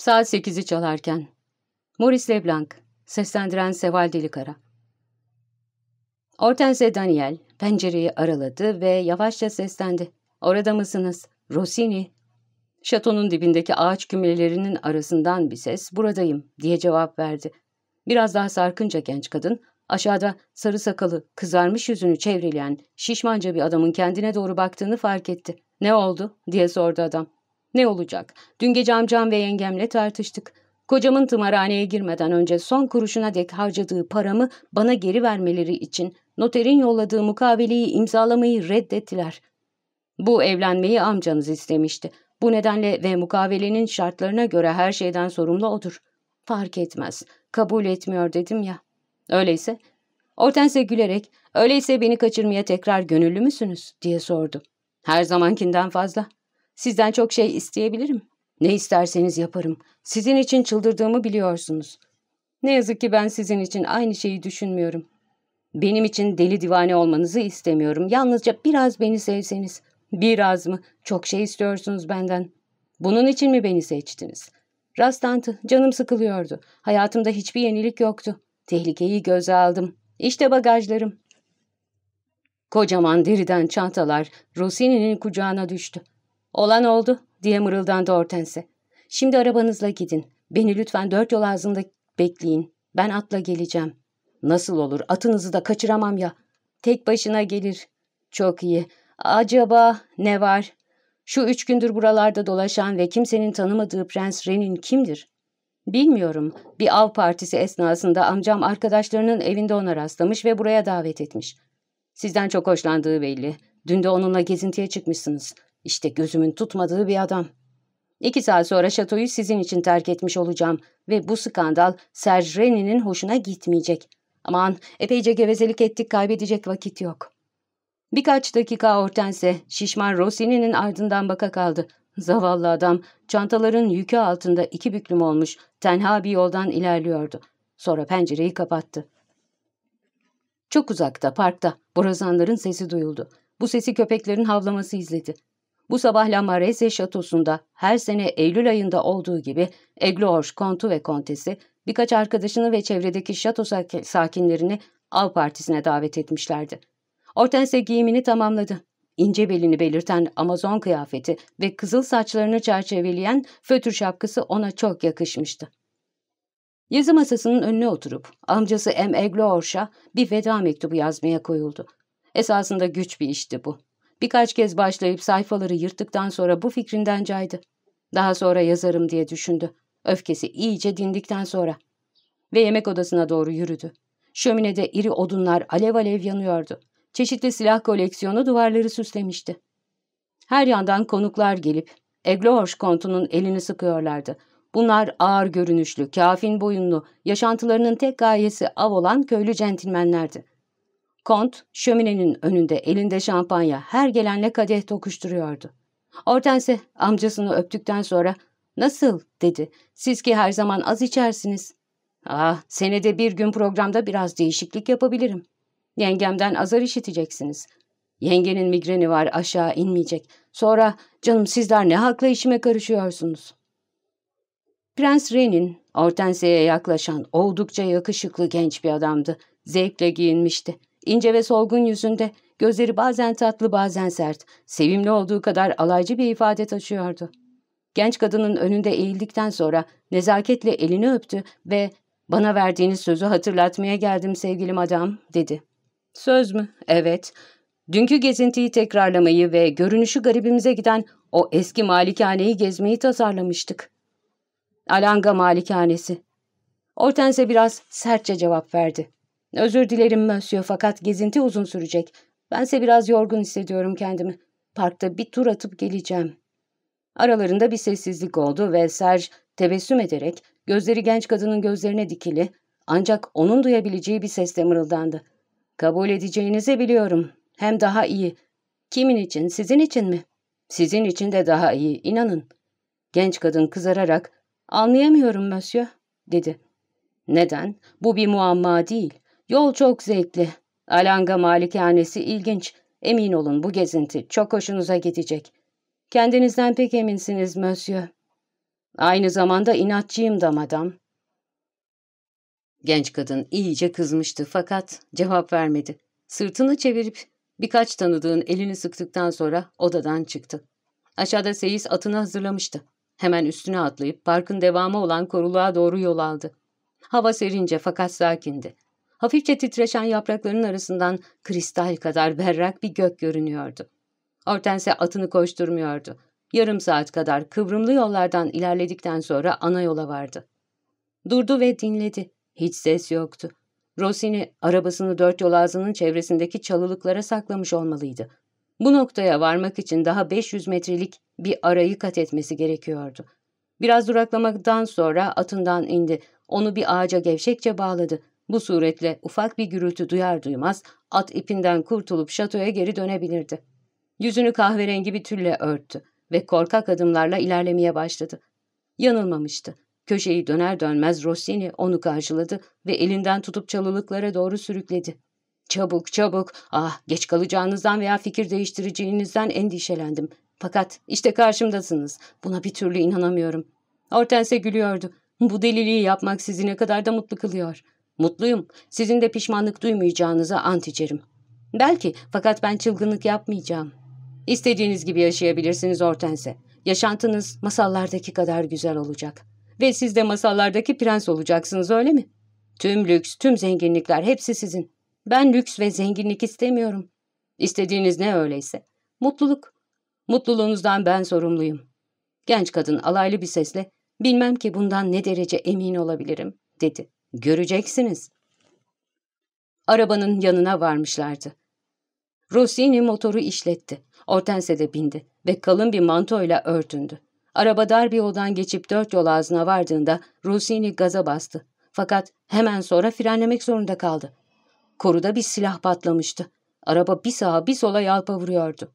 Saat sekizi çalarken. Maurice Leblanc. Seslendiren Seval Delikara. Hortense Daniel pencereyi araladı ve yavaşça seslendi. Orada mısınız? Rossini. Şatonun dibindeki ağaç kümelerinin arasından bir ses buradayım diye cevap verdi. Biraz daha sarkınca genç kadın aşağıda sarı sakalı kızarmış yüzünü çevreleyen şişmanca bir adamın kendine doğru baktığını fark etti. Ne oldu diye sordu adam. Ne olacak? Dün gece amcam ve yengemle tartıştık. Kocamın tımarhaneye girmeden önce son kuruşuna dek harcadığı paramı bana geri vermeleri için noterin yolladığı mukaveleyi imzalamayı reddettiler. Bu evlenmeyi amcanız istemişti. Bu nedenle ve mukavelenin şartlarına göre her şeyden sorumlu odur. Fark etmez. Kabul etmiyor dedim ya. Öyleyse? Hortense gülerek, öyleyse beni kaçırmaya tekrar gönüllü müsünüz? diye sordu. Her zamankinden fazla. Sizden çok şey isteyebilirim. Ne isterseniz yaparım. Sizin için çıldırdığımı biliyorsunuz. Ne yazık ki ben sizin için aynı şeyi düşünmüyorum. Benim için deli divane olmanızı istemiyorum. Yalnızca biraz beni sevseniz. Biraz mı? Çok şey istiyorsunuz benden. Bunun için mi beni seçtiniz? Rastlantı. Canım sıkılıyordu. Hayatımda hiçbir yenilik yoktu. Tehlikeyi göze aldım. İşte bagajlarım. Kocaman deriden çantalar Rossini'nin kucağına düştü. Olan oldu diye mırıldandı Hortense. Şimdi arabanızla gidin. Beni lütfen dört yol ağzında bekleyin. Ben atla geleceğim. Nasıl olur? Atınızı da kaçıramam ya. Tek başına gelir. Çok iyi. Acaba ne var? Şu üç gündür buralarda dolaşan ve kimsenin tanımadığı Prens Renin kimdir? Bilmiyorum. Bir av partisi esnasında amcam arkadaşlarının evinde ona rastlamış ve buraya davet etmiş. Sizden çok hoşlandığı belli. Dün de onunla gezintiye çıkmışsınız. İşte gözümün tutmadığı bir adam. İki saat sonra şatoyu sizin için terk etmiş olacağım ve bu skandal Serge Renin'in hoşuna gitmeyecek. Aman epeyce gevezelik ettik kaybedecek vakit yok. Birkaç dakika Hortense şişman Rossini'nin ardından baka kaldı. Zavallı adam çantaların yükü altında iki büklüm olmuş tenha bir yoldan ilerliyordu. Sonra pencereyi kapattı. Çok uzakta parkta borazanların sesi duyuldu. Bu sesi köpeklerin havlaması izledi. Bu sabah Lamarese şatosunda her sene Eylül ayında olduğu gibi Egloorj kontu ve kontesi birkaç arkadaşını ve çevredeki şato sakinlerini av partisine davet etmişlerdi. Hortense giyimini tamamladı. İnce belini belirten Amazon kıyafeti ve kızıl saçlarını çerçeveleyen fötür şapkası ona çok yakışmıştı. Yazı masasının önüne oturup amcası M. Egloorş'a bir veda mektubu yazmaya koyuldu. Esasında güç bir işti bu. Birkaç kez başlayıp sayfaları yırttıktan sonra bu fikrinden caydı. Daha sonra yazarım diye düşündü. Öfkesi iyice dindikten sonra. Ve yemek odasına doğru yürüdü. Şöminede iri odunlar alev alev yanıyordu. Çeşitli silah koleksiyonu duvarları süslemişti. Her yandan konuklar gelip Eglohoş kontunun elini sıkıyorlardı. Bunlar ağır görünüşlü, kafin boyunlu, yaşantılarının tek gayesi av olan köylü centilmenlerdi. Kont, şöminenin önünde elinde şampanya her gelenle kadeh tokuşturuyordu. Hortense amcasını öptükten sonra ''Nasıl?'' dedi. ''Siz ki her zaman az içersiniz.'' ''Ah, senede bir gün programda biraz değişiklik yapabilirim. Yengemden azar işiteceksiniz. Yengenin migreni var aşağı inmeyecek. Sonra canım sizler ne hakla işime karışıyorsunuz?'' Prens Renin, Hortense'ye yaklaşan oldukça yakışıklı genç bir adamdı. Zevkle giyinmişti. İnce ve solgun yüzünde gözleri bazen tatlı bazen sert, sevimli olduğu kadar alaycı bir ifade taşıyordu. Genç kadının önünde eğildikten sonra nezaketle elini öptü ve ''Bana verdiğiniz sözü hatırlatmaya geldim sevgilim adam'' dedi. ''Söz mü? Evet. Dünkü gezintiyi tekrarlamayı ve görünüşü garibimize giden o eski malikaneyi gezmeyi tasarlamıştık.'' Alanga malikanesi. Hortense biraz sertçe cevap verdi. Özür dilerim Monsieur fakat gezinti uzun sürecek. Bense biraz yorgun hissediyorum kendimi. Parkta bir tur atıp geleceğim. Aralarında bir sessizlik oldu ve Serge tebessüm ederek gözleri genç kadının gözlerine dikili ancak onun duyabileceği bir sesle mırıldandı. Kabul edeceğinizi biliyorum. Hem daha iyi. Kimin için, sizin için mi? Sizin için de daha iyi, inanın. Genç kadın kızararak, anlayamıyorum Monsieur, dedi. Neden? Bu bir muamma değil. Yol çok zevkli. Alanga malikanesi ilginç. Emin olun bu gezinti çok hoşunuza gidecek. Kendinizden pek eminsiniz Monsieur. Aynı zamanda inatçıyım da madam. Genç kadın iyice kızmıştı fakat cevap vermedi. Sırtını çevirip birkaç tanıdığın elini sıktıktan sonra odadan çıktı. Aşağıda Seyis atını hazırlamıştı. Hemen üstüne atlayıp parkın devamı olan koruluğa doğru yol aldı. Hava serince fakat sakindi. Hafifçe titreşen yaprakların arasından kristal kadar berrak bir gök görünüyordu. Hortense atını koşturmuyordu. Yarım saat kadar kıvrımlı yollardan ilerledikten sonra ana yola vardı. Durdu ve dinledi. Hiç ses yoktu. Rossini arabasını dört yol ağzının çevresindeki çalılıklara saklamış olmalıydı. Bu noktaya varmak için daha 500 metrelik bir arayı kat etmesi gerekiyordu. Biraz duraklamaktan sonra atından indi. Onu bir ağaca gevşekçe bağladı. Bu suretle ufak bir gürültü duyar duymaz at ipinden kurtulup şatoya geri dönebilirdi. Yüzünü kahverengi bir tülle örttü ve korkak adımlarla ilerlemeye başladı. Yanılmamıştı. Köşeyi döner dönmez Rossini onu karşıladı ve elinden tutup çalılıklara doğru sürükledi. Çabuk çabuk, ah geç kalacağınızdan veya fikir değiştireceğinizden endişelendim. Fakat işte karşımdasınız. Buna bir türlü inanamıyorum. Hortense gülüyordu. Bu deliliği yapmak sizi ne kadar da mutlu kılıyor. Mutluyum. Sizin de pişmanlık duymayacağınıza ant içerim. Belki fakat ben çılgınlık yapmayacağım. İstediğiniz gibi yaşayabilirsiniz Hortense. Yaşantınız masallardaki kadar güzel olacak. Ve siz de masallardaki prens olacaksınız öyle mi? Tüm lüks, tüm zenginlikler hepsi sizin. Ben lüks ve zenginlik istemiyorum. İstediğiniz ne öyleyse? Mutluluk. Mutluluğunuzdan ben sorumluyum. Genç kadın alaylı bir sesle, bilmem ki bundan ne derece emin olabilirim, dedi. Göreceksiniz. Arabanın yanına varmışlardı. Rossini motoru işletti. Hortense de bindi ve kalın bir mantoyla örtündü. Araba dar bir yoldan geçip dört yol ağzına vardığında Rossini gaza bastı. Fakat hemen sonra frenlemek zorunda kaldı. Koruda bir silah patlamıştı. Araba bir sağa bir sola yalpa vuruyordu.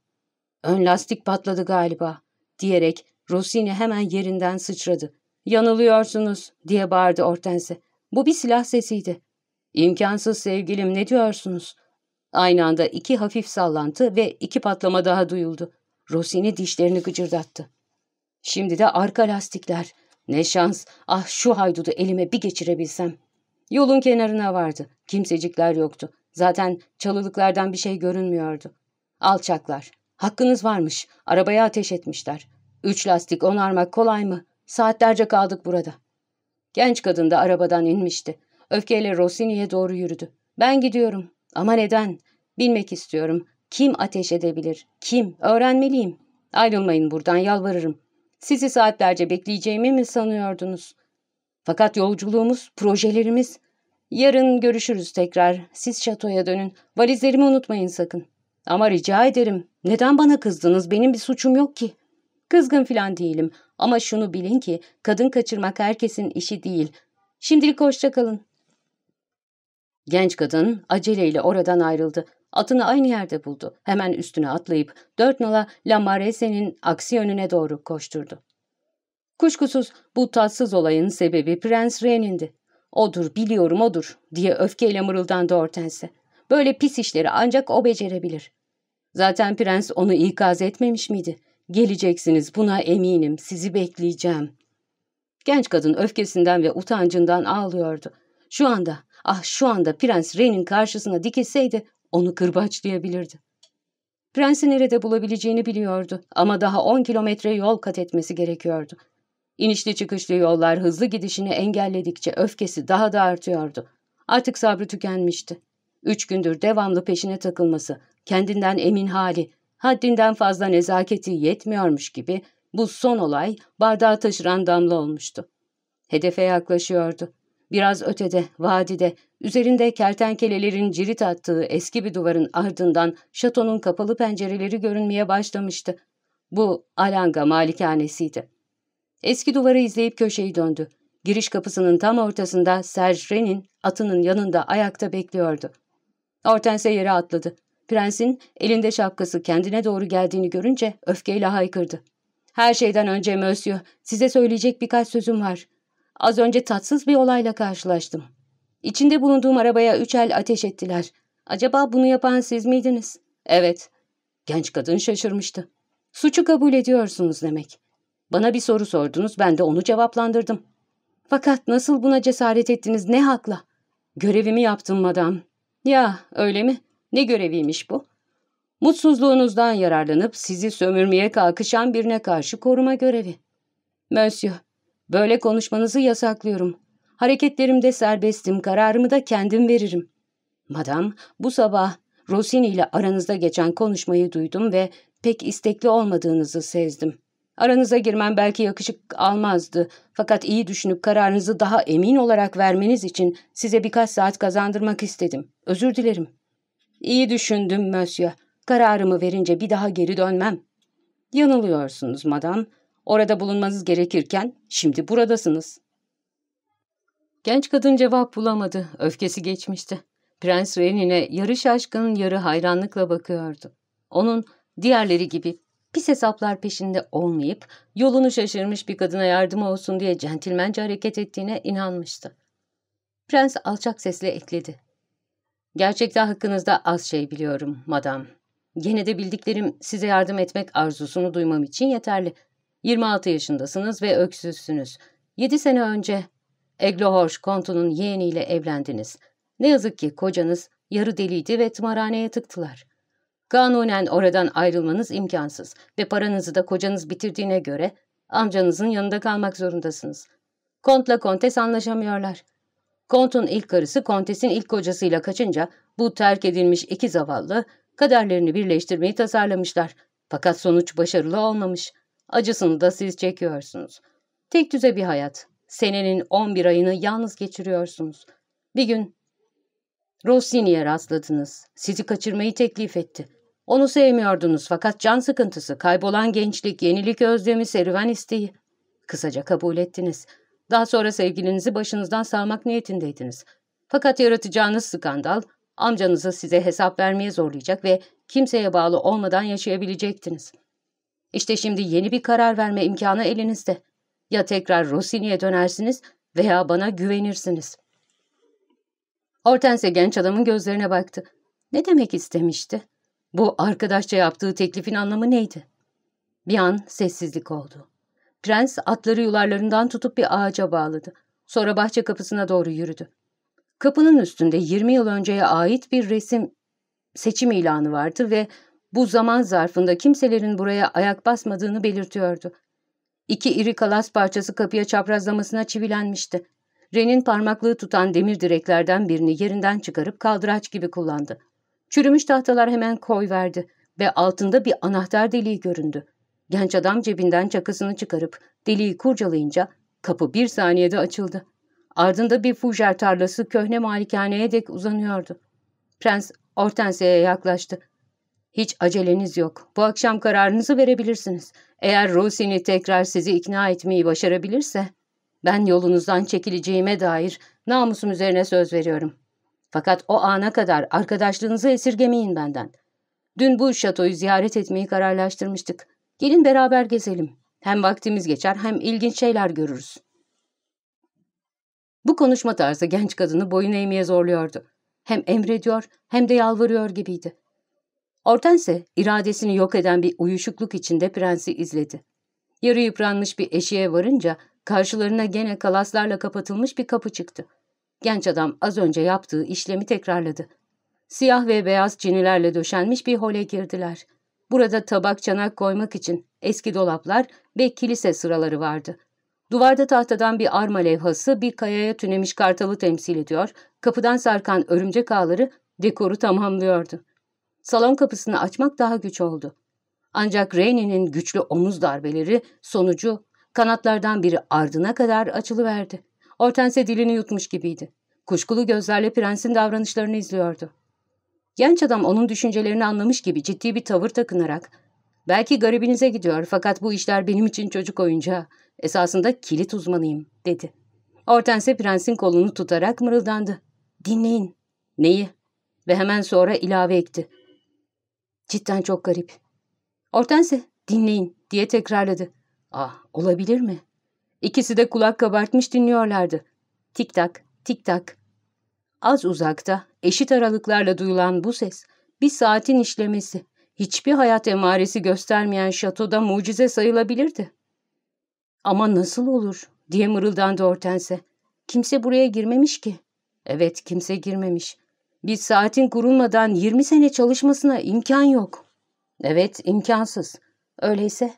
Ön lastik patladı galiba, diyerek Rossini hemen yerinden sıçradı. Yanılıyorsunuz, diye bağırdı Hortense. Bu bir silah sesiydi. İmkansız sevgilim, ne diyorsunuz? Aynı anda iki hafif sallantı ve iki patlama daha duyuldu. Rossini dişlerini gıcırdattı. Şimdi de arka lastikler. Ne şans, ah şu haydudu elime bir geçirebilsem. Yolun kenarına vardı. Kimsecikler yoktu. Zaten çalılıklardan bir şey görünmüyordu. Alçaklar. Hakkınız varmış. Arabaya ateş etmişler. Üç lastik onarmak kolay mı? Saatlerce kaldık burada. Genç kadın da arabadan inmişti. Öfkeyle Rossini'ye doğru yürüdü. Ben gidiyorum. Ama neden? Bilmek istiyorum. Kim ateş edebilir? Kim? Öğrenmeliyim. Ayrılmayın buradan yalvarırım. Sizi saatlerce bekleyeceğimi mi sanıyordunuz? Fakat yolculuğumuz, projelerimiz... Yarın görüşürüz tekrar. Siz şatoya dönün. Valizlerimi unutmayın sakın. Ama rica ederim. Neden bana kızdınız? Benim bir suçum yok ki. Kızgın filan değilim. Ama şunu bilin ki kadın kaçırmak herkesin işi değil. Şimdilik hoşça kalın. Genç kadın aceleyle oradan ayrıldı. Atını aynı yerde buldu. Hemen üstüne atlayıp dört nala La Marese'nin aksi yönüne doğru koşturdu. Kuşkusuz bu tatsız olayın sebebi Prens Ren'indi. Odur, biliyorum odur, diye öfkeyle mırıldandı Hortense. Böyle pis işleri ancak o becerebilir. Zaten prens onu ikaz etmemiş miydi? Geleceksiniz, buna eminim, sizi bekleyeceğim. Genç kadın öfkesinden ve utancından ağlıyordu. Şu anda, ah şu anda Prens Ren'in karşısına dikilseydi onu kırbaçlayabilirdi. Prensi nerede bulabileceğini biliyordu ama daha on kilometre yol kat etmesi gerekiyordu. İnişli çıkışlı yollar hızlı gidişini engelledikçe öfkesi daha da artıyordu. Artık sabrı tükenmişti. Üç gündür devamlı peşine takılması, kendinden emin hali, haddinden fazla nezaketi yetmiyormuş gibi bu son olay bardağı taşıran damla olmuştu. Hedefe yaklaşıyordu. Biraz ötede, vadide, üzerinde kertenkelelerin cirit attığı eski bir duvarın ardından şatonun kapalı pencereleri görünmeye başlamıştı. Bu Alanga malikanesiydi. Eski duvarı izleyip köşeyi döndü. Giriş kapısının tam ortasında Serge Ren'in atının yanında ayakta bekliyordu. Hortense yere atladı. Prensin elinde şapkası kendine doğru geldiğini görünce öfkeyle haykırdı. Her şeyden önce Monsieur, size söyleyecek birkaç sözüm var. Az önce tatsız bir olayla karşılaştım. İçinde bulunduğum arabaya üç el ateş ettiler. Acaba bunu yapan siz miydiniz? Evet. Genç kadın şaşırmıştı. Suçu kabul ediyorsunuz demek. Bana bir soru sordunuz, ben de onu cevaplandırdım. Fakat nasıl buna cesaret ettiniz, ne hakla? Görevimi yaptım madam. Ya, öyle mi? Ne göreviymiş bu? Mutsuzluğunuzdan yararlanıp sizi sömürmeye kalkışan birine karşı koruma görevi. Monsieur, böyle konuşmanızı yasaklıyorum. Hareketlerimde serbestim, kararımı da kendim veririm. Madam, bu sabah Rossini ile aranızda geçen konuşmayı duydum ve pek istekli olmadığınızı sezdim. Aranıza girmem belki yakışık almazdı. Fakat iyi düşünüp kararınızı daha emin olarak vermeniz için size birkaç saat kazandırmak istedim. Özür dilerim. İyi düşündüm, Monsieur. Kararımı verince bir daha geri dönmem. Yanılıyorsunuz, madam. Orada bulunmanız gerekirken şimdi buradasınız. Genç kadın cevap bulamadı. Öfkesi geçmişti. Prens Renin'e yarı şaşkın, yarı hayranlıkla bakıyordu. Onun diğerleri gibi pis hesaplar peşinde olmayıp yolunu şaşırmış bir kadına yardım olsun diye centilmence hareket ettiğine inanmıştı. Prens alçak sesle ekledi. Gerçekten hakkınızda az şey biliyorum, madam. Gene de bildiklerim size yardım etmek arzusunu duymam için yeterli. 26 yaşındasınız ve öksüzsünüz. 7 sene önce Eglohorş kontunun yeğeniyle evlendiniz. Ne yazık ki kocanız yarı deliydi ve tımarhaneye tıktılar. Kanunen oradan ayrılmanız imkansız ve paranızı da kocanız bitirdiğine göre amcanızın yanında kalmak zorundasınız. Kontla kontes anlaşamıyorlar. Kont'un ilk karısı kontesin ilk kocasıyla kaçınca bu terk edilmiş iki zavallı kaderlerini birleştirmeyi tasarlamışlar. Fakat sonuç başarılı olmamış. Acısını da siz çekiyorsunuz. Tek düze bir hayat. Senenin 11 ayını yalnız geçiriyorsunuz. Bir gün Rossini'ye rastladınız. Sizi kaçırmayı teklif etti. Onu sevmiyordunuz fakat can sıkıntısı, kaybolan gençlik, yenilik özlemi, serüven isteği. Kısaca kabul ettiniz. Daha sonra sevgilinizi başınızdan salmak niyetindeydiniz. Fakat yaratacağınız skandal, amcanızı size hesap vermeye zorlayacak ve kimseye bağlı olmadan yaşayabilecektiniz. İşte şimdi yeni bir karar verme imkanı elinizde. Ya tekrar Rossini'ye dönersiniz veya bana güvenirsiniz. Hortense genç adamın gözlerine baktı. Ne demek istemişti? Bu arkadaşça yaptığı teklifin anlamı neydi? Bir an sessizlik oldu. Prens atları yularlarından tutup bir ağaca bağladı. Sonra bahçe kapısına doğru yürüdü. Kapının üstünde 20 yıl önceye ait bir resim seçim ilanı vardı ve bu zaman zarfında kimselerin buraya ayak basmadığını belirtiyordu. İki iri kalas parçası kapıya çaprazlamasına çivilenmişti. Ren'in parmaklığı tutan demir direklerden birini yerinden çıkarıp kaldıraç gibi kullandı. Çürümüş tahtalar hemen koy verdi ve altında bir anahtar deliği göründü. Genç adam cebinden çakısını çıkarıp deliği kurcalayınca kapı bir saniyede açıldı. Ardında bir fujer tarlası köhne malikaneye dek uzanıyordu. Prens Hortensia'ya yaklaştı. Hiç aceleniz yok. Bu akşam kararınızı verebilirsiniz. Eğer Rossini tekrar sizi ikna etmeyi başarabilirse, ben yolunuzdan çekileceğime dair namusum üzerine söz veriyorum. Fakat o ana kadar arkadaşlığınızı esirgemeyin benden. Dün bu şatoyu ziyaret etmeyi kararlaştırmıştık. Gelin beraber gezelim. Hem vaktimiz geçer hem ilginç şeyler görürüz. Bu konuşma tarzı genç kadını boyun eğmeye zorluyordu. Hem emrediyor hem de yalvarıyor gibiydi. Hortense iradesini yok eden bir uyuşukluk içinde prensi izledi. Yarı yıpranmış bir eşiğe varınca karşılarına gene kalaslarla kapatılmış bir kapı çıktı. Genç adam az önce yaptığı işlemi tekrarladı. Siyah ve beyaz çinilerle döşenmiş bir hole girdiler. Burada tabak çanak koymak için eski dolaplar ve kilise sıraları vardı. Duvarda tahtadan bir arma levhası bir kayaya tünemiş kartalı temsil ediyor, kapıdan sarkan örümcek ağları dekoru tamamlıyordu. Salon kapısını açmak daha güç oldu. Ancak Rainey'nin güçlü omuz darbeleri sonucu kanatlardan biri ardına kadar açılıverdi. Hortense dilini yutmuş gibiydi. Kuşkulu gözlerle prensin davranışlarını izliyordu. Genç adam onun düşüncelerini anlamış gibi ciddi bir tavır takınarak ''Belki garibinize gidiyor fakat bu işler benim için çocuk oyuncağı. Esasında kilit uzmanıyım.'' dedi. Hortense prensin kolunu tutarak mırıldandı. ''Dinleyin.'' ''Neyi?'' ve hemen sonra ilave etti. ''Cidden çok garip.'' Hortense ''Dinleyin.'' diye tekrarladı. ''Ah olabilir mi?'' İkisi de kulak kabartmış dinliyorlardı. Tik tak, tik tak. Az uzakta, eşit aralıklarla duyulan bu ses, bir saatin işlemesi, hiçbir hayat emaresi göstermeyen şatoda mucize sayılabilirdi. Ama nasıl olur diye mırıldandı Hortense. Kimse buraya girmemiş ki. Evet kimse girmemiş. Bir saatin kurulmadan 20 sene çalışmasına imkan yok. Evet imkansız. Öyleyse.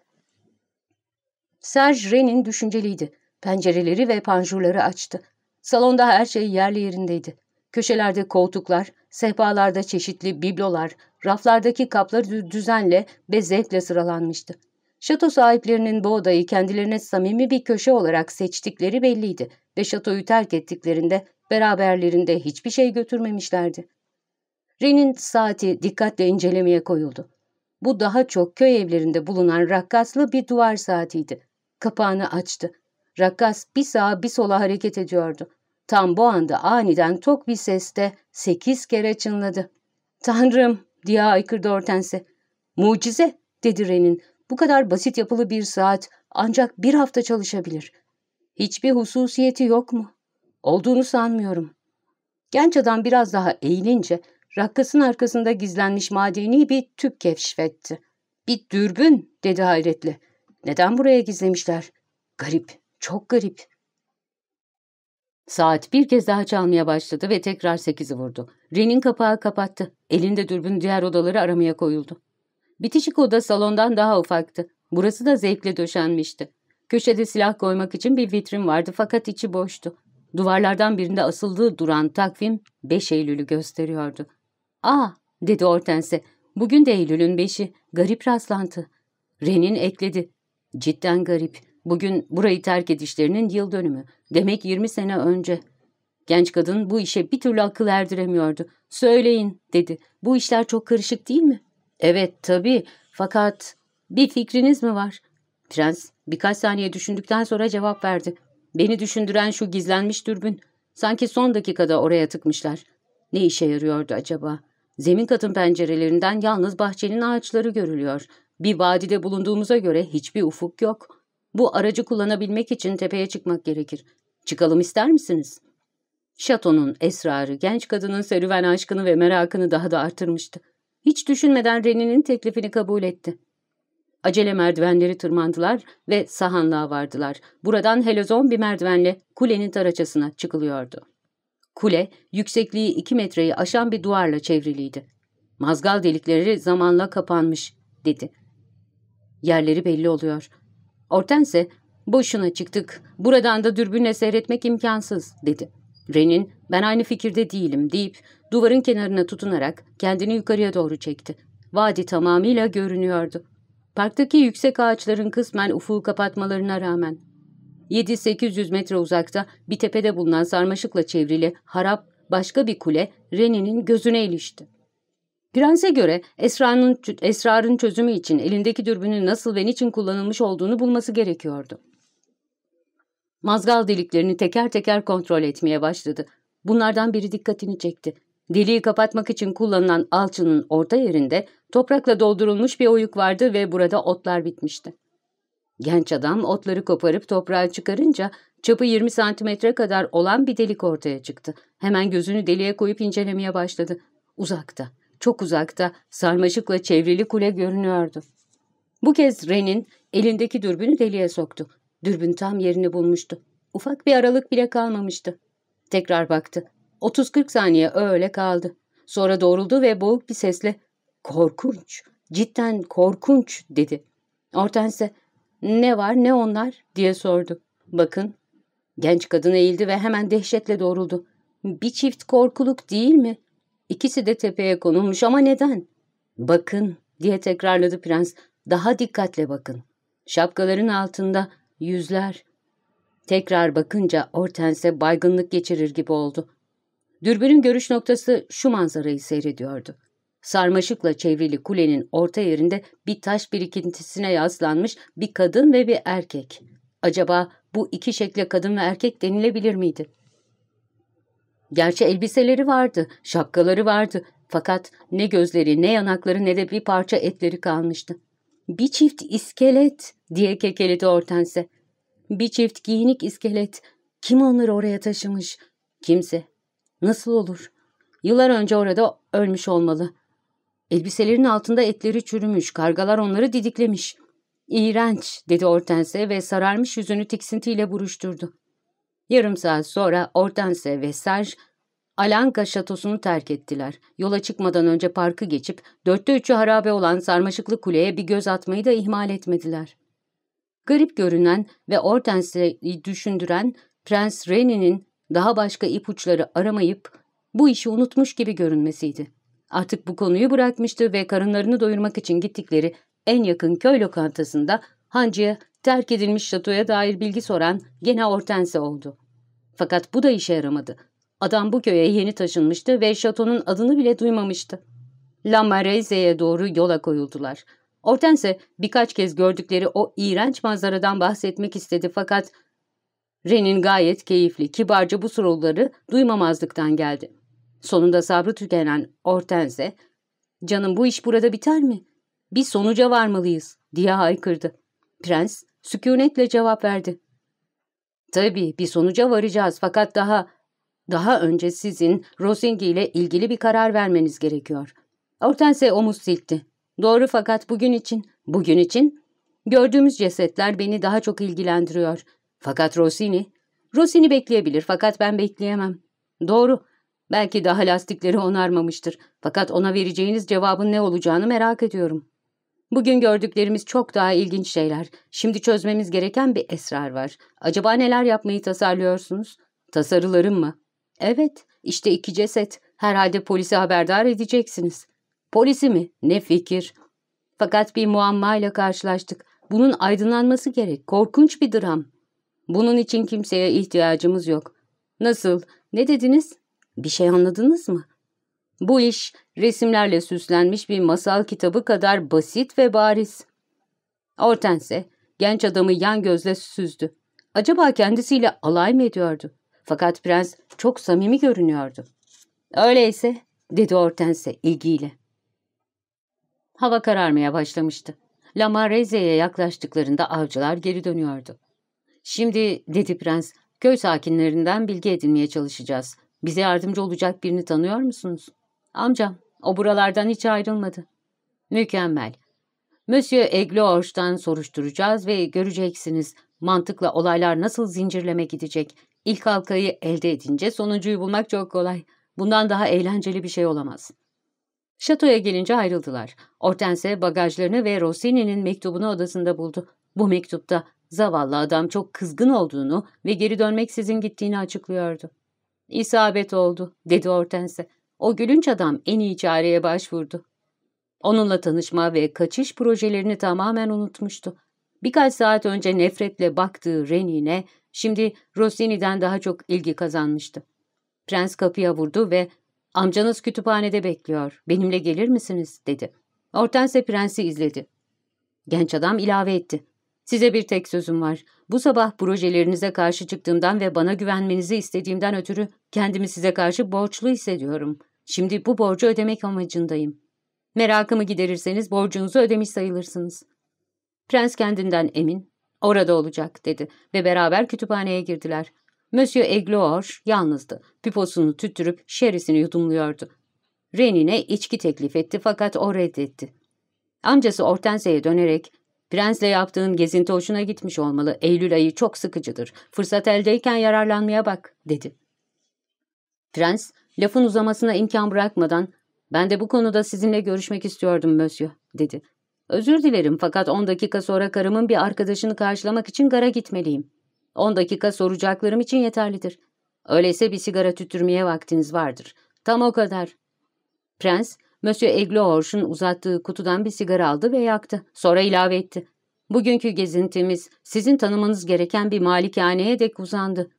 Serge Ren'in düşünceliydi. Pencereleri ve panjurları açtı. Salonda her şey yerli yerindeydi. Köşelerde koltuklar, sehpalarda çeşitli biblolar, raflardaki kaplar düzenle ve zevkle sıralanmıştı. Şato sahiplerinin bu odayı kendilerine samimi bir köşe olarak seçtikleri belliydi ve şatoyu terk ettiklerinde beraberlerinde hiçbir şey götürmemişlerdi. Ren'in saati dikkatle incelemeye koyuldu. Bu daha çok köy evlerinde bulunan rakkaslı bir duvar saatiydi. Kapağını açtı. Rakkas bir sağa bir sola hareket ediyordu. Tam bu anda aniden tok bir seste sekiz kere çınladı. ''Tanrım!'' diye aykırdı Hortense. ''Mucize!'' dedi Ren'in. ''Bu kadar basit yapılı bir saat ancak bir hafta çalışabilir. Hiçbir hususiyeti yok mu?'' ''Olduğunu sanmıyorum.'' Genç adam biraz daha eğilince rakkasın arkasında gizlenmiş madeni bir tüp keşfetti. ''Bir dürbün!'' dedi hayretle. ''Neden buraya gizlemişler?'' ''Garip, çok garip.'' Saat bir kez daha çalmaya başladı ve tekrar sekizi vurdu. Ren'in kapağı kapattı. Elinde dürbün diğer odaları aramaya koyuldu. Bitişik oda salondan daha ufaktı. Burası da zevkle döşenmişti. Köşede silah koymak için bir vitrin vardı fakat içi boştu. Duvarlardan birinde asıldığı duran takvim 5 Eylül'ü gösteriyordu. ''Aa'' dedi Hortense. ''Bugün de Eylül'ün beşi. Garip rastlantı.'' Ren'in ekledi. ''Cidden garip. Bugün burayı terk edişlerinin yıl dönümü. Demek 20 sene önce. Genç kadın bu işe bir türlü akıl erdiremiyordu. Söyleyin dedi. Bu işler çok karışık değil mi? Evet tabii fakat bir fikriniz mi var? Prens birkaç saniye düşündükten sonra cevap verdi. Beni düşündüren şu gizlenmiş dürbün. Sanki son dakikada oraya tıkmışlar. Ne işe yarıyordu acaba? Zemin katın pencerelerinden yalnız bahçenin ağaçları görülüyor. Bir vadide bulunduğumuza göre hiçbir ufuk yok. Bu aracı kullanabilmek için tepeye çıkmak gerekir. Çıkalım ister misiniz? Şatonun esrarı genç kadının serüven aşkını ve merakını daha da artırmıştı. Hiç düşünmeden Reni'nin teklifini kabul etti. Acele merdivenleri tırmandılar ve sahanlığa vardılar. Buradan helezon bir merdivenle kulenin taraçasına çıkılıyordu. Kule, yüksekliği iki metreyi aşan bir duvarla çevriliydi. Mazgal delikleri zamanla kapanmış, dedi. Yerleri belli oluyor. Hortense, boşuna çıktık, buradan da dürbünle seyretmek imkansız, dedi. Ren'in, ben aynı fikirde değilim deyip duvarın kenarına tutunarak kendini yukarıya doğru çekti. Vadi tamamıyla görünüyordu. Parktaki yüksek ağaçların kısmen ufuğu kapatmalarına rağmen. 7-800 metre uzakta bir tepede bulunan sarmaşıkla çevrili harap başka bir kule Ren'in gözüne ilişti. Prens'e göre esrarın, esrarın çözümü için elindeki dürbünün nasıl ve niçin kullanılmış olduğunu bulması gerekiyordu. Mazgal deliklerini teker teker kontrol etmeye başladı. Bunlardan biri dikkatini çekti. Deliği kapatmak için kullanılan alçının orta yerinde toprakla doldurulmuş bir oyuk vardı ve burada otlar bitmişti. Genç adam otları koparıp toprağa çıkarınca çapı 20 santimetre kadar olan bir delik ortaya çıktı. Hemen gözünü deliğe koyup incelemeye başladı. Uzakta, çok uzakta sarmaşıkla çevrili kule görünüyordu. Bu kez Ren'in elindeki dürbünü deliğe soktu. Dürbün tam yerini bulmuştu. Ufak bir aralık bile kalmamıştı. Tekrar baktı. 30-40 saniye öyle kaldı. Sonra doğruldu ve boğuk bir sesle ''Korkunç, cidden korkunç'' dedi. Hortense ''Ne var ne onlar?'' diye sordu. ''Bakın.'' Genç kadın eğildi ve hemen dehşetle doğruldu. ''Bir çift korkuluk değil mi?'' İkisi de tepeye konulmuş ama neden? Bakın diye tekrarladı prens. Daha dikkatle bakın. Şapkaların altında yüzler. Tekrar bakınca Hortense baygınlık geçirir gibi oldu. Dürbünün görüş noktası şu manzarayı seyrediyordu. Sarmaşıkla çevrili kulenin orta yerinde bir taş birikintisine yaslanmış bir kadın ve bir erkek. Acaba bu iki şekle kadın ve erkek denilebilir miydi? Gerçi elbiseleri vardı, şapkaları vardı. Fakat ne gözleri, ne yanakları, ne de bir parça etleri kalmıştı. Bir çift iskelet diye kekeledi Hortense. Bir çift giyinik iskelet. Kim onları oraya taşımış? Kimse. Nasıl olur? Yıllar önce orada ölmüş olmalı. Elbiselerin altında etleri çürümüş, kargalar onları didiklemiş. İğrenç, dedi Hortense ve sararmış yüzünü tiksintiyle buruşturdu. Yarım saat sonra Hortense ve Serge Alanka şatosunu terk ettiler. Yola çıkmadan önce parkı geçip dörtte üçü harabe olan sarmaşıklı kuleye bir göz atmayı da ihmal etmediler. Garip görünen ve Hortense'yi düşündüren Prens Rene'nin daha başka ipuçları aramayıp bu işi unutmuş gibi görünmesiydi. Artık bu konuyu bırakmıştı ve karınlarını doyurmak için gittikleri en yakın köy lokantasında hancıya terk edilmiş şatoya dair bilgi soran gene Hortense oldu. Fakat bu da işe yaramadı. Adam bu köye yeni taşınmıştı ve şatonun adını bile duymamıştı. La Mareze'ye doğru yola koyuldular. Hortense birkaç kez gördükleri o iğrenç manzaradan bahsetmek istedi fakat Ren'in gayet keyifli, kibarca bu soruları duymamazlıktan geldi. Sonunda sabrı tükenen Hortense, ''Canım bu iş burada biter mi? Bir sonuca varmalıyız.'' diye haykırdı. Prens sükunetle cevap verdi. ''Tabii bir sonuca varacağız fakat daha daha önce sizin Rosingi ile ilgili bir karar vermeniz gerekiyor. Hortense omuz silkti. Doğru fakat bugün için, bugün için gördüğümüz cesetler beni daha çok ilgilendiriyor. Fakat Rossini, Rossini bekleyebilir fakat ben bekleyemem. Doğru, belki daha lastikleri onarmamıştır. Fakat ona vereceğiniz cevabın ne olacağını merak ediyorum. Bugün gördüklerimiz çok daha ilginç şeyler. Şimdi çözmemiz gereken bir esrar var. Acaba neler yapmayı tasarlıyorsunuz? Tasarılarım mı? Evet, işte iki ceset. Herhalde polisi haberdar edeceksiniz. Polisi mi? Ne fikir. Fakat bir muammayla karşılaştık. Bunun aydınlanması gerek. Korkunç bir dram. Bunun için kimseye ihtiyacımız yok. Nasıl? Ne dediniz? Bir şey anladınız mı? Bu iş resimlerle süslenmiş bir masal kitabı kadar basit ve bariz. Hortense genç adamı yan gözle süzdü. Acaba kendisiyle alay mı ediyordu? Fakat prens çok samimi görünüyordu. Öyleyse, dedi Hortense ilgiyle. Hava kararmaya başlamıştı. La Mareze'ye yaklaştıklarında avcılar geri dönüyordu. Şimdi, dedi prens, köy sakinlerinden bilgi edinmeye çalışacağız. Bize yardımcı olacak birini tanıyor musunuz? Amcam, o buralardan hiç ayrılmadı. Mükemmel. Monsieur Egloor'dan soruşturacağız ve göreceksiniz mantıkla olaylar nasıl zincirleme gidecek. İlk halkayı elde edince sonuncuyu bulmak çok kolay. Bundan daha eğlenceli bir şey olamaz. Şatoya gelince ayrıldılar. Hortense bagajlarını ve Rossini'nin mektubunu odasında buldu. Bu mektupta zavallı adam çok kızgın olduğunu ve geri dönmek sizin gittiğini açıklıyordu. İsabet oldu, dedi Hortense. O gülünç adam en iyi çareye başvurdu. Onunla tanışma ve kaçış projelerini tamamen unutmuştu. Birkaç saat önce nefretle baktığı Renine Şimdi Rossini'den daha çok ilgi kazanmıştı. Prens kapıya vurdu ve ''Amcanız kütüphanede bekliyor. Benimle gelir misiniz?'' dedi. Hortense prensi izledi. Genç adam ilave etti. ''Size bir tek sözüm var. Bu sabah projelerinize karşı çıktığımdan ve bana güvenmenizi istediğimden ötürü kendimi size karşı borçlu hissediyorum. Şimdi bu borcu ödemek amacındayım. Merakımı giderirseniz borcunuzu ödemiş sayılırsınız.'' Prens kendinden emin, Orada olacak dedi ve beraber kütüphaneye girdiler. Monsieur Egloor yalnızdı. Piposunu tüttürüp şerisini yudumluyordu. Renine içki teklif etti fakat o reddetti. Amcası Hortense'ye dönerek Prensle yaptığın gezinti hoşuna gitmiş olmalı. Eylül ayı çok sıkıcıdır. Fırsat eldeyken yararlanmaya bak, dedi. Prens, lafın uzamasına imkan bırakmadan, ben de bu konuda sizinle görüşmek istiyordum, Monsieur, dedi. Özür dilerim fakat 10 dakika sonra karımın bir arkadaşını karşılamak için gara gitmeliyim. 10 dakika soracaklarım için yeterlidir. Öyleyse bir sigara tüttürmeye vaktiniz vardır. Tam o kadar. Prens, Monsieur Eglohorş'un uzattığı kutudan bir sigara aldı ve yaktı. Sonra ilave etti. Bugünkü gezintimiz sizin tanımanız gereken bir malikaneye dek uzandı.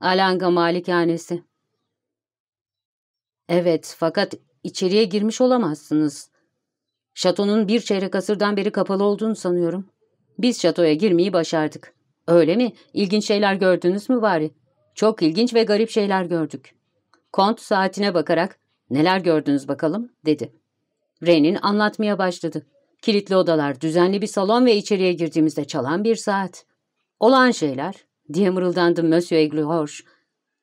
Alanga malikanesi. Evet, fakat içeriye girmiş olamazsınız. Şatonun bir çeyrek asırdan beri kapalı olduğunu sanıyorum. Biz şatoya girmeyi başardık. Öyle mi? İlginç şeyler gördünüz mü bari? Çok ilginç ve garip şeyler gördük. Kont saatine bakarak neler gördünüz bakalım dedi. Ren'in anlatmaya başladı. Kilitli odalar, düzenli bir salon ve içeriye girdiğimizde çalan bir saat. Olan şeyler diye mırıldandı Monsieur Egluhorş.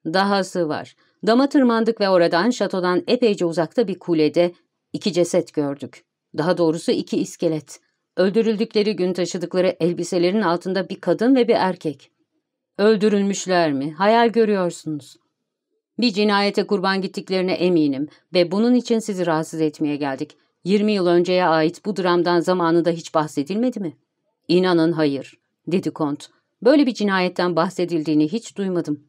Dahası var. Dama tırmandık ve oradan şatodan epeyce uzakta bir kulede iki ceset gördük. Daha doğrusu iki iskelet. öldürüldükleri gün taşıdıkları elbiselerin altında bir kadın ve bir erkek. Öldürülmüşler mi? Hayal görüyorsunuz. Bir cinayete kurban gittiklerine eminim ve bunun için sizi rahatsız etmeye geldik. 20 yıl önceye ait bu dramdan zamanında hiç bahsedilmedi mi? İnanın hayır, dedi Kont. Böyle bir cinayetten bahsedildiğini hiç duymadım.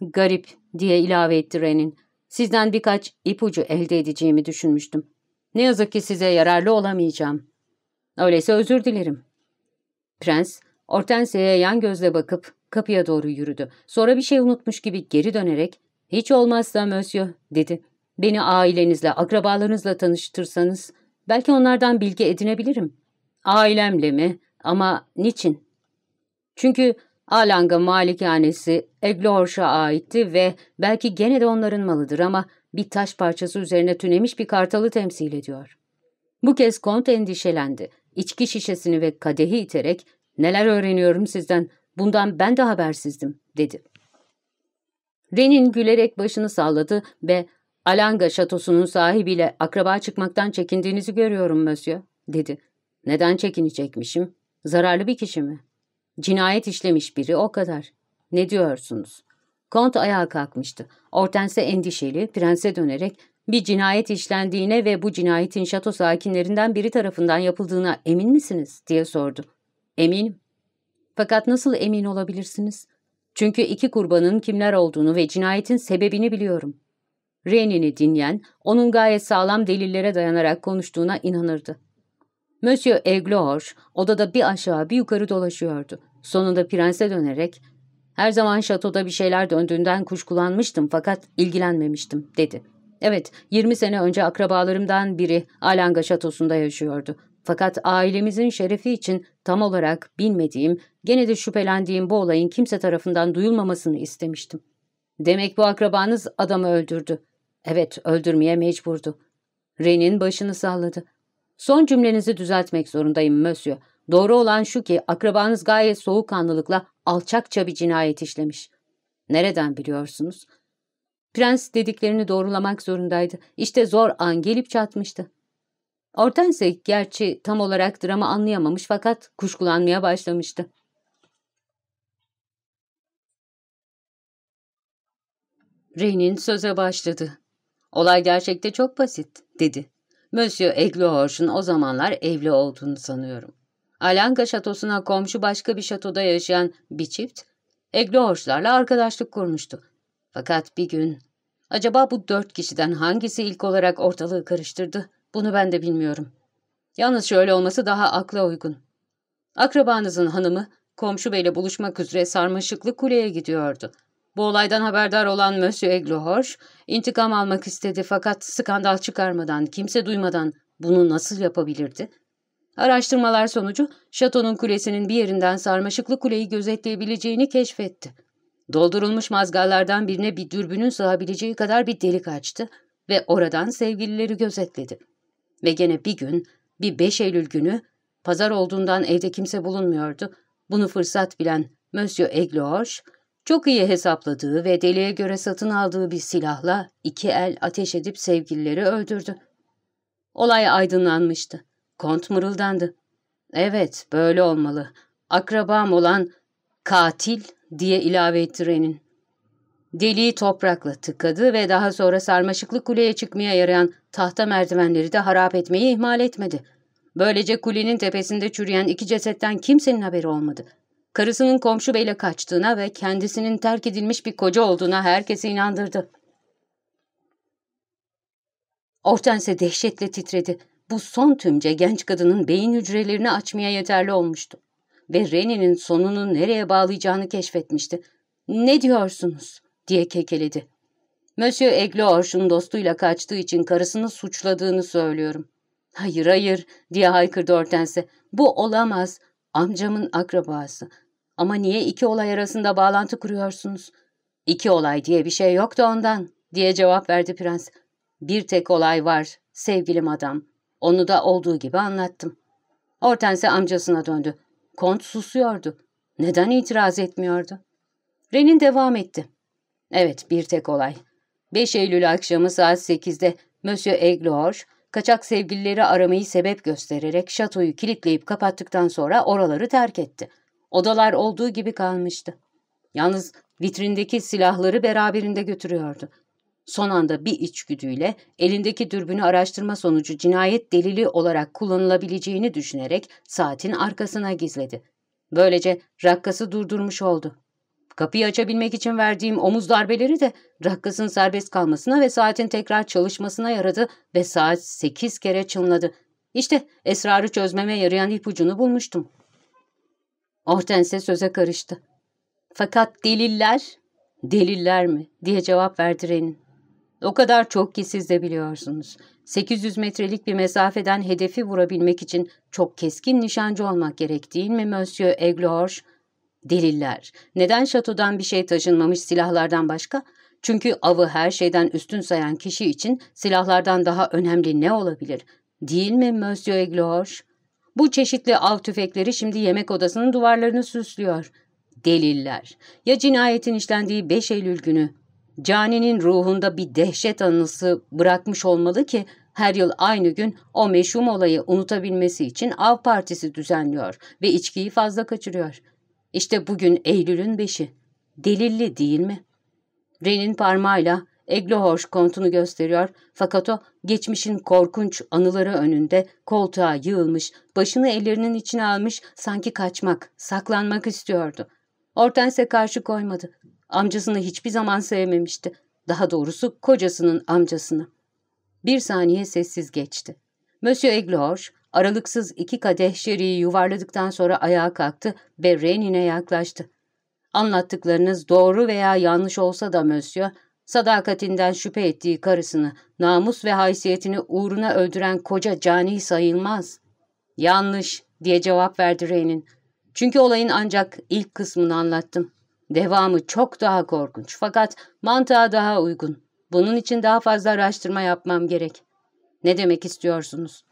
Garip, diye ilave etti Ren'in. Sizden birkaç ipucu elde edeceğimi düşünmüştüm. Ne yazık ki size yararlı olamayacağım. Öyleyse özür dilerim. Prens, Hortensia'ya yan gözle bakıp kapıya doğru yürüdü. Sonra bir şey unutmuş gibi geri dönerek, ''Hiç olmazsa Monsieur'' dedi. ''Beni ailenizle, akrabalarınızla tanıştırsanız, belki onlardan bilgi edinebilirim.'' ''Ailemle mi? Ama niçin?'' Çünkü Alanga malikanesi Eglorş'a aitti ve belki gene de onların malıdır ama bir taş parçası üzerine tünemiş bir kartalı temsil ediyor. Bu kez kont endişelendi. İçki şişesini ve kadehi iterek ''Neler öğreniyorum sizden, bundan ben de habersizdim.'' dedi. Ren'in gülerek başını salladı ve ''Alanga şatosunun sahibiyle akraba çıkmaktan çekindiğinizi görüyorum Monsieur.'' dedi. ''Neden çekinecekmişim? Zararlı bir kişi mi?'' Cinayet işlemiş biri o kadar. Ne diyorsunuz? Kont ayağa kalkmıştı. Hortense endişeli, prense dönerek bir cinayet işlendiğine ve bu cinayetin şato sakinlerinden biri tarafından yapıldığına emin misiniz? diye sordu. Eminim. Fakat nasıl emin olabilirsiniz? Çünkü iki kurbanın kimler olduğunu ve cinayetin sebebini biliyorum. Renin'i dinleyen, onun gayet sağlam delillere dayanarak konuştuğuna inanırdı. Monsieur Egloge odada bir aşağı bir yukarı dolaşıyordu. Sonunda prense dönerek ''Her zaman şatoda bir şeyler döndüğünden kuşkulanmıştım fakat ilgilenmemiştim.'' dedi. Evet, 20 sene önce akrabalarımdan biri Alanga şatosunda yaşıyordu. Fakat ailemizin şerefi için tam olarak bilmediğim, gene de şüphelendiğim bu olayın kimse tarafından duyulmamasını istemiştim. Demek bu akrabanız adamı öldürdü. Evet, öldürmeye mecburdu. Ren'in başını salladı. Son cümlenizi düzeltmek zorundayım Monsieur. Doğru olan şu ki akrabanız gayet soğukkanlılıkla alçakça bir cinayet işlemiş. Nereden biliyorsunuz? Prens dediklerini doğrulamak zorundaydı. İşte zor an gelip çatmıştı. Hortense gerçi tam olarak drama anlayamamış fakat kuşkulanmaya başlamıştı. Reynin söze başladı. Olay gerçekte çok basit, dedi. Monsieur Eglohorş'un o zamanlar evli olduğunu sanıyorum. Alanga şatosuna komşu başka bir şatoda yaşayan bir çift, Eglohorşlarla arkadaşlık kurmuştu. Fakat bir gün, acaba bu dört kişiden hangisi ilk olarak ortalığı karıştırdı? Bunu ben de bilmiyorum. Yalnız şöyle olması daha akla uygun. Akrabanızın hanımı, komşu beyle buluşmak üzere sarmaşıklı kuleye gidiyordu. Bu olaydan haberdar olan Monsieur Eglohorş, intikam almak istedi fakat skandal çıkarmadan, kimse duymadan bunu nasıl yapabilirdi? Araştırmalar sonucu şatonun kulesinin bir yerinden sarmaşıklı kuleyi gözetleyebileceğini keşfetti. Doldurulmuş mazgallardan birine bir dürbünün sığabileceği kadar bir delik açtı ve oradan sevgilileri gözetledi. Ve gene bir gün, bir 5 Eylül günü, pazar olduğundan evde kimse bulunmuyordu. Bunu fırsat bilen Monsieur Eglohorş, çok iyi hesapladığı ve deliğe göre satın aldığı bir silahla iki el ateş edip sevgilileri öldürdü. Olay aydınlanmıştı. Kont mırıldandı. Evet, böyle olmalı. Akrabam olan katil diye ilave etti Ren'in. Deliği toprakla tıkadı ve daha sonra sarmaşıklı kuleye çıkmaya yarayan tahta merdivenleri de harap etmeyi ihmal etmedi. Böylece kulenin tepesinde çürüyen iki cesetten kimsenin haberi olmadı. Karısının komşu beyle kaçtığına ve kendisinin terk edilmiş bir koca olduğuna herkesi inandırdı. Hortense dehşetle titredi. Bu son tümce genç kadının beyin hücrelerini açmaya yeterli olmuştu. Ve Rene'nin sonunu nereye bağlayacağını keşfetmişti. ''Ne diyorsunuz?'' Diye kekeledi. Monsieur Egloorş'un dostuyla kaçtığı için karısını suçladığını söylüyorum. ''Hayır, hayır'' diye haykırdı Hortense. ''Bu olamaz. Amcamın akrabası. Ama niye iki olay arasında bağlantı kuruyorsunuz? İki olay diye bir şey yok da ondan, diye cevap verdi prens. Bir tek olay var, sevgilim adam. Onu da olduğu gibi anlattım. Hortense amcasına döndü. Kont susuyordu. Neden itiraz etmiyordu? Renin devam etti. Evet, bir tek olay. 5 Eylül akşamı saat 8'de Monsieur Egloor, kaçak sevgilileri aramayı sebep göstererek şatoyu kilitleyip kapattıktan sonra oraları terk etti. Odalar olduğu gibi kalmıştı. Yalnız vitrindeki silahları beraberinde götürüyordu. Son anda bir içgüdüyle elindeki dürbünü araştırma sonucu cinayet delili olarak kullanılabileceğini düşünerek saatin arkasına gizledi. Böylece rakkası durdurmuş oldu. Kapıyı açabilmek için verdiğim omuz darbeleri de rakkasın serbest kalmasına ve saatin tekrar çalışmasına yaradı ve saat sekiz kere çınladı. İşte esrarı çözmeme yarayan ipucunu bulmuştum. Hortense söze karıştı. Fakat deliller, deliller mi diye cevap verdi Renin. O kadar çok ki siz de biliyorsunuz. 800 metrelik bir mesafeden hedefi vurabilmek için çok keskin nişancı olmak gerek değil mi Monsieur Egloge? Deliller. Neden şatodan bir şey taşınmamış silahlardan başka? Çünkü avı her şeyden üstün sayan kişi için silahlardan daha önemli ne olabilir? Değil mi Monsieur Egloge? Bu çeşitli av tüfekleri şimdi yemek odasının duvarlarını süslüyor. Deliller. Ya cinayetin işlendiği 5 Eylül günü Cani'nin ruhunda bir dehşet anısı bırakmış olmalı ki her yıl aynı gün o meşhum olayı unutabilmesi için av partisi düzenliyor ve içkiyi fazla kaçırıyor. İşte bugün Eylül'ün beşi. Delilli değil mi? Ren'in parmağıyla Eglohorş kontunu gösteriyor fakat o geçmişin korkunç anıları önünde koltuğa yığılmış, başını ellerinin içine almış sanki kaçmak, saklanmak istiyordu. Hortense karşı koymadı. Amcasını hiçbir zaman sevmemişti. Daha doğrusu kocasının amcasını. Bir saniye sessiz geçti. Monsieur Egloge aralıksız iki kadeh şeriyi yuvarladıktan sonra ayağa kalktı ve Renin'e yaklaştı. Anlattıklarınız doğru veya yanlış olsa da Monsieur, sadakatinden şüphe ettiği karısını, namus ve haysiyetini uğruna öldüren koca cani sayılmaz. Yanlış diye cevap verdi Renin. Çünkü olayın ancak ilk kısmını anlattım. Devamı çok daha korkunç fakat mantığa daha uygun. Bunun için daha fazla araştırma yapmam gerek. Ne demek istiyorsunuz?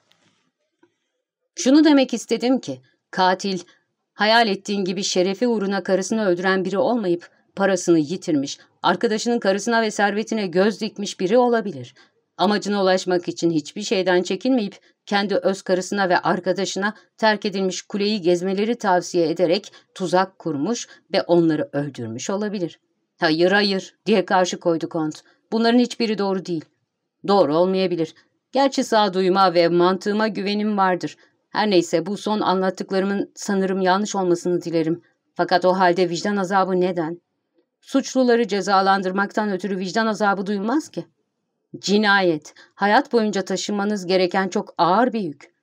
Şunu demek istedim ki, katil, hayal ettiğin gibi şerefi uğruna karısını öldüren biri olmayıp, parasını yitirmiş, arkadaşının karısına ve servetine göz dikmiş biri olabilir. Amacına ulaşmak için hiçbir şeyden çekinmeyip kendi öz karısına ve arkadaşına terk edilmiş kuleyi gezmeleri tavsiye ederek tuzak kurmuş ve onları öldürmüş olabilir. Hayır hayır diye karşı koydu Kont. Bunların hiçbiri doğru değil. Doğru olmayabilir. Gerçi sağduyuma ve mantığıma güvenim vardır. Her neyse bu son anlattıklarımın sanırım yanlış olmasını dilerim. Fakat o halde vicdan azabı neden? Suçluları cezalandırmaktan ötürü vicdan azabı duyulmaz ki. Cinayet, hayat boyunca taşımanız gereken çok ağır bir yük.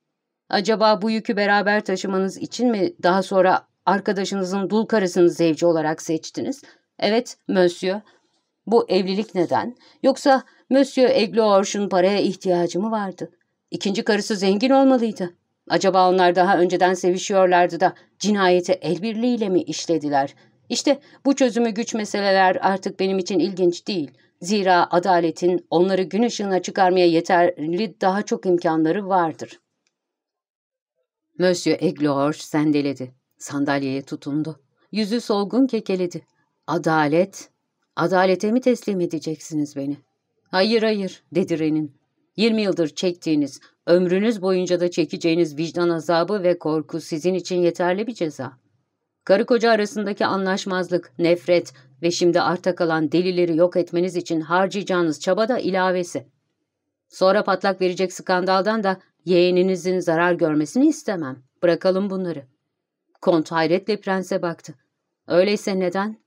Acaba bu yükü beraber taşımanız için mi daha sonra arkadaşınızın dul karısını zevci olarak seçtiniz? Evet, Monsieur. Bu evlilik neden? Yoksa Monsieur Egloorş'un paraya ihtiyacı mı vardı? İkinci karısı zengin olmalıydı. Acaba onlar daha önceden sevişiyorlardı da cinayeti el birliğiyle mi işlediler? İşte bu çözümü güç meseleler artık benim için ilginç değil. Zira adaletin onları gün ışığına çıkarmaya yeterli daha çok imkanları vardır. Monsieur Egloge sendeledi. Sandalyeye tutundu. Yüzü solgun kekeledi. Adalet, adalete mi teslim edeceksiniz beni? Hayır hayır, dedi Ren'in. Yirmi yıldır çektiğiniz, ömrünüz boyunca da çekeceğiniz vicdan azabı ve korku sizin için yeterli bir ceza. Karı koca arasındaki anlaşmazlık, nefret ve şimdi arta kalan delileri yok etmeniz için harcayacağınız çaba da ilavesi. Sonra patlak verecek skandaldan da yeğeninizin zarar görmesini istemem. Bırakalım bunları. Kont hayretle prense baktı. Öyleyse neden?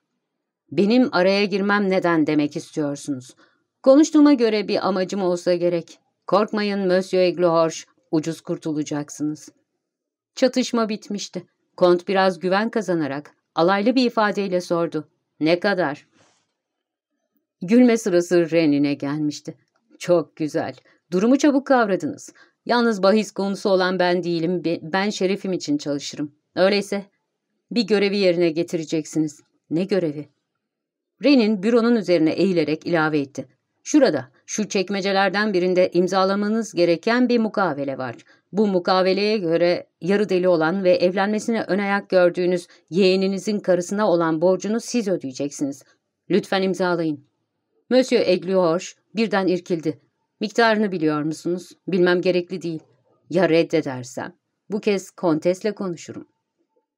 Benim araya girmem neden demek istiyorsunuz. Konuştuğuma göre bir amacım olsa gerek. Korkmayın Monsieur Eglohorş, ucuz kurtulacaksınız. Çatışma bitmişti. Kont biraz güven kazanarak alaylı bir ifadeyle sordu. Ne kadar? Gülme sırası Ren'ine gelmişti. Çok güzel. Durumu çabuk kavradınız. Yalnız bahis konusu olan ben değilim. Ben şerefim için çalışırım. Öyleyse bir görevi yerine getireceksiniz. Ne görevi? Ren'in büronun üzerine eğilerek ilave etti. Şurada, şu çekmecelerden birinde imzalamanız gereken bir mukavele var. Bu mukaveleye göre yarı deli olan ve evlenmesine ön ayak gördüğünüz yeğeninizin karısına olan borcunu siz ödeyeceksiniz. Lütfen imzalayın. Monsieur Egliohoş birden irkildi. Miktarını biliyor musunuz? Bilmem gerekli değil. Ya reddedersem? Bu kez kontesle konuşurum.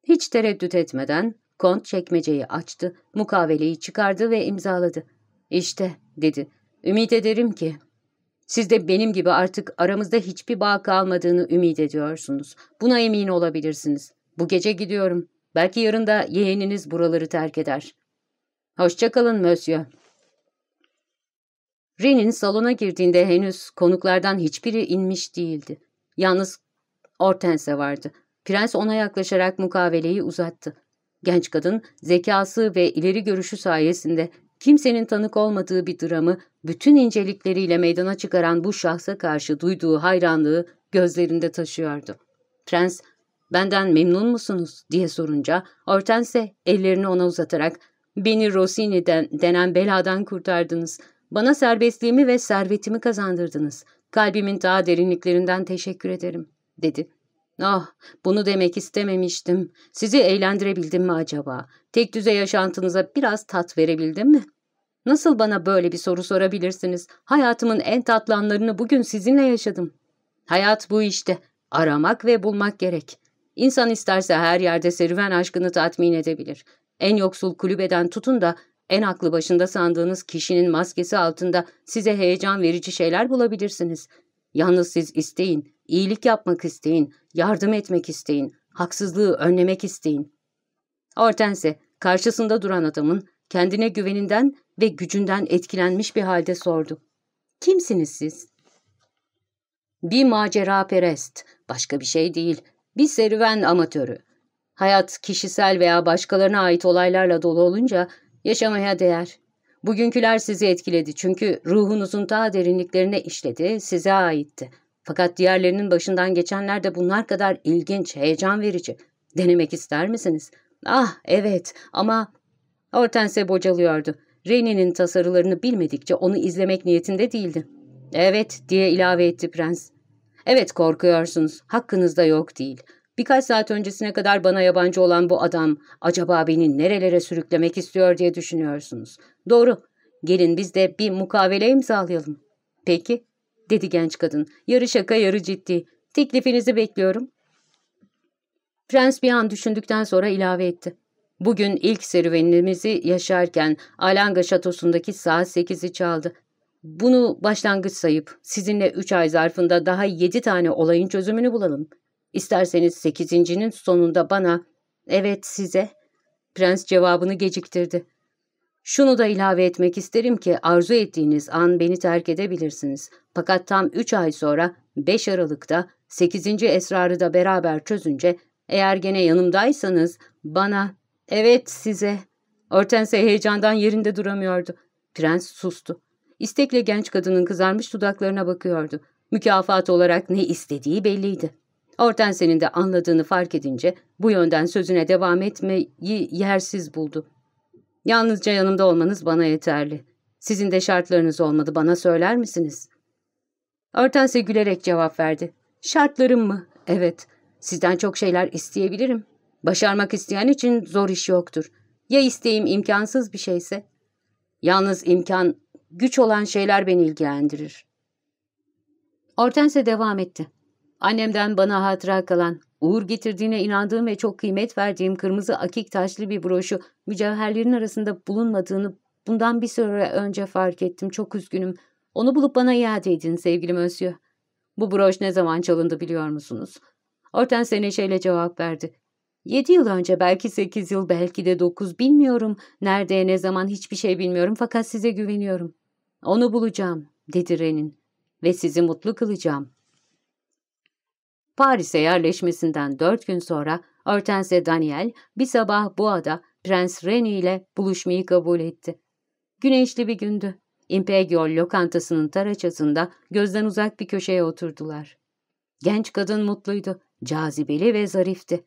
Hiç tereddüt etmeden kont çekmeceyi açtı, mukaveleyi çıkardı ve imzaladı. İşte dedi. Ümit ederim ki siz de benim gibi artık aramızda hiçbir bağ kalmadığını ümit ediyorsunuz. Buna emin olabilirsiniz. Bu gece gidiyorum. Belki yarın da yeğeniniz buraları terk eder. Hoşçakalın Monsieur. Ren'in salona girdiğinde henüz konuklardan hiçbiri inmiş değildi. Yalnız Hortense vardı. Prens ona yaklaşarak mukaveleyi uzattı. Genç kadın zekası ve ileri görüşü sayesinde kimsenin tanık olmadığı bir dramı bütün incelikleriyle meydana çıkaran bu şahsa karşı duyduğu hayranlığı gözlerinde taşıyordu. Prens, benden memnun musunuz diye sorunca Hortense ellerini ona uzatarak beni Rossini'den denen beladan kurtardınız. Bana serbestliğimi ve servetimi kazandırdınız. Kalbimin daha derinliklerinden teşekkür ederim, dedi. Ah, bunu demek istememiştim. Sizi eğlendirebildim mi acaba? Tek düze yaşantınıza biraz tat verebildim mi? Nasıl bana böyle bir soru sorabilirsiniz? Hayatımın en tatlı anlarını bugün sizinle yaşadım. Hayat bu işte. Aramak ve bulmak gerek. İnsan isterse her yerde serüven aşkını tatmin edebilir. En yoksul kulübeden tutun da en aklı başında sandığınız kişinin maskesi altında size heyecan verici şeyler bulabilirsiniz. Yalnız siz isteyin, iyilik yapmak isteyin, yardım etmek isteyin, haksızlığı önlemek isteyin. Hortense, karşısında duran adamın kendine güveninden ve gücünden etkilenmiş bir halde sordu. Kimsiniz siz? Bir macera perest, başka bir şey değil, bir serüven amatörü. Hayat kişisel veya başkalarına ait olaylarla dolu olunca yaşamaya değer. Bugünküler sizi etkiledi çünkü ruhunuzun daha derinliklerine işledi, size aitti. Fakat diğerlerinin başından geçenler de bunlar kadar ilginç, heyecan verici. Denemek ister misiniz? Ah evet ama... Hortense bocalıyordu. Reni'nin tasarılarını bilmedikçe onu izlemek niyetinde değildi. Evet diye ilave etti prens. Evet korkuyorsunuz. Hakkınızda yok değil. Birkaç saat öncesine kadar bana yabancı olan bu adam acaba beni nerelere sürüklemek istiyor diye düşünüyorsunuz. Doğru. Gelin biz de bir mukavele imzalayalım. Peki, dedi genç kadın. Yarı şaka yarı ciddi. Teklifinizi bekliyorum. Prens bir an düşündükten sonra ilave etti. Bugün ilk serüvenimizi yaşarken Alanga şatosundaki saat 8'i çaldı. Bunu başlangıç sayıp sizinle 3 ay zarfında daha 7 tane olayın çözümünü bulalım. İsterseniz sekizincinin sonunda bana, evet size, prens cevabını geciktirdi. Şunu da ilave etmek isterim ki arzu ettiğiniz an beni terk edebilirsiniz. Fakat tam üç ay sonra 5 Aralık'ta 8. esrarı da beraber çözünce eğer gene yanımdaysanız bana evet size. Hortense heyecandan yerinde duramıyordu. Prens sustu. İstekle genç kadının kızarmış dudaklarına bakıyordu. Mükafat olarak ne istediği belliydi. Hortense'nin de anladığını fark edince bu yönden sözüne devam etmeyi yersiz buldu. Yalnızca yanımda olmanız bana yeterli. Sizin de şartlarınız olmadı bana söyler misiniz? Hortense gülerek cevap verdi. Şartlarım mı? Evet. Sizden çok şeyler isteyebilirim. Başarmak isteyen için zor iş yoktur. Ya isteğim imkansız bir şeyse? Yalnız imkan, güç olan şeyler beni ilgilendirir. Hortense devam etti. Annemden bana hatıra kalan, uğur getirdiğine inandığım ve çok kıymet verdiğim kırmızı akik taşlı bir broşu mücevherlerin arasında bulunmadığını bundan bir süre önce fark ettim. Çok üzgünüm. Onu bulup bana iade edin sevgili Monsieur. Bu broş ne zaman çalındı biliyor musunuz? Hortense neşeyle cevap verdi. Yedi yıl önce, belki sekiz yıl, belki de dokuz, bilmiyorum. Nerede, ne zaman hiçbir şey bilmiyorum fakat size güveniyorum. Onu bulacağım, dedi Renin. Ve sizi mutlu kılacağım. Paris'e yerleşmesinden dört gün sonra Hortense Daniel bir sabah bu ada Prens Reni ile buluşmayı kabul etti. Güneşli bir gündü. Imperial lokantasının taraçasında gözden uzak bir köşeye oturdular. Genç kadın mutluydu, cazibeli ve zarifti.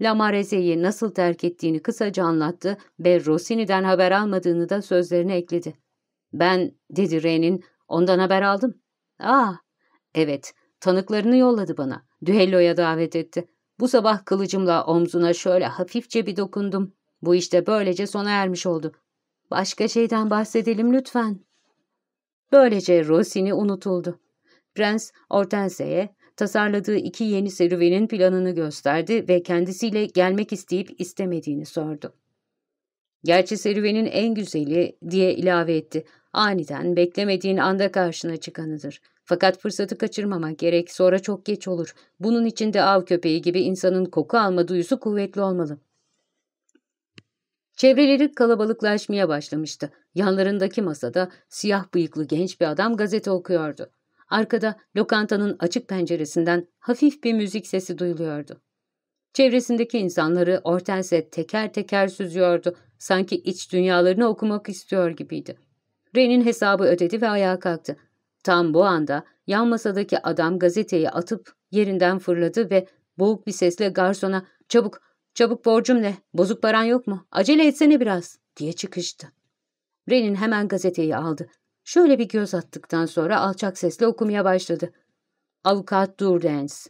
Lamareze'yi nasıl terk ettiğini kısaca anlattı ve Rossini'den haber almadığını da sözlerine ekledi. Ben, dedi Renin, ondan haber aldım. Ah, evet, tanıklarını yolladı bana. Düelloya davet etti. Bu sabah kılıcımla omzuna şöyle hafifçe bir dokundum. Bu işte böylece sona ermiş oldu. Başka şeyden bahsedelim lütfen. Böylece Rossini unutuldu. Prens Hortense'ye tasarladığı iki yeni serüvenin planını gösterdi ve kendisiyle gelmek isteyip istemediğini sordu. Gerçi serüvenin en güzeli diye ilave etti. Aniden beklemediğin anda karşına çıkanıdır. Fakat fırsatı kaçırmamak gerek sonra çok geç olur. Bunun için de av köpeği gibi insanın koku alma duyusu kuvvetli olmalı. Çevreleri kalabalıklaşmaya başlamıştı. Yanlarındaki masada siyah bıyıklı genç bir adam gazete okuyordu. Arkada lokantanın açık penceresinden hafif bir müzik sesi duyuluyordu. Çevresindeki insanları Hortense teker teker süzüyordu. Sanki iç dünyalarını okumak istiyor gibiydi. Ren'in hesabı ödedi ve ayağa kalktı. Tam bu anda yan masadaki adam gazeteyi atıp yerinden fırladı ve boğuk bir sesle garsona ''Çabuk, çabuk borcum ne? Bozuk paran yok mu? Acele etsene biraz.'' diye çıkıştı. Ren'in hemen gazeteyi aldı. Şöyle bir göz attıktan sonra alçak sesle okumaya başladı. Avukat Durdens.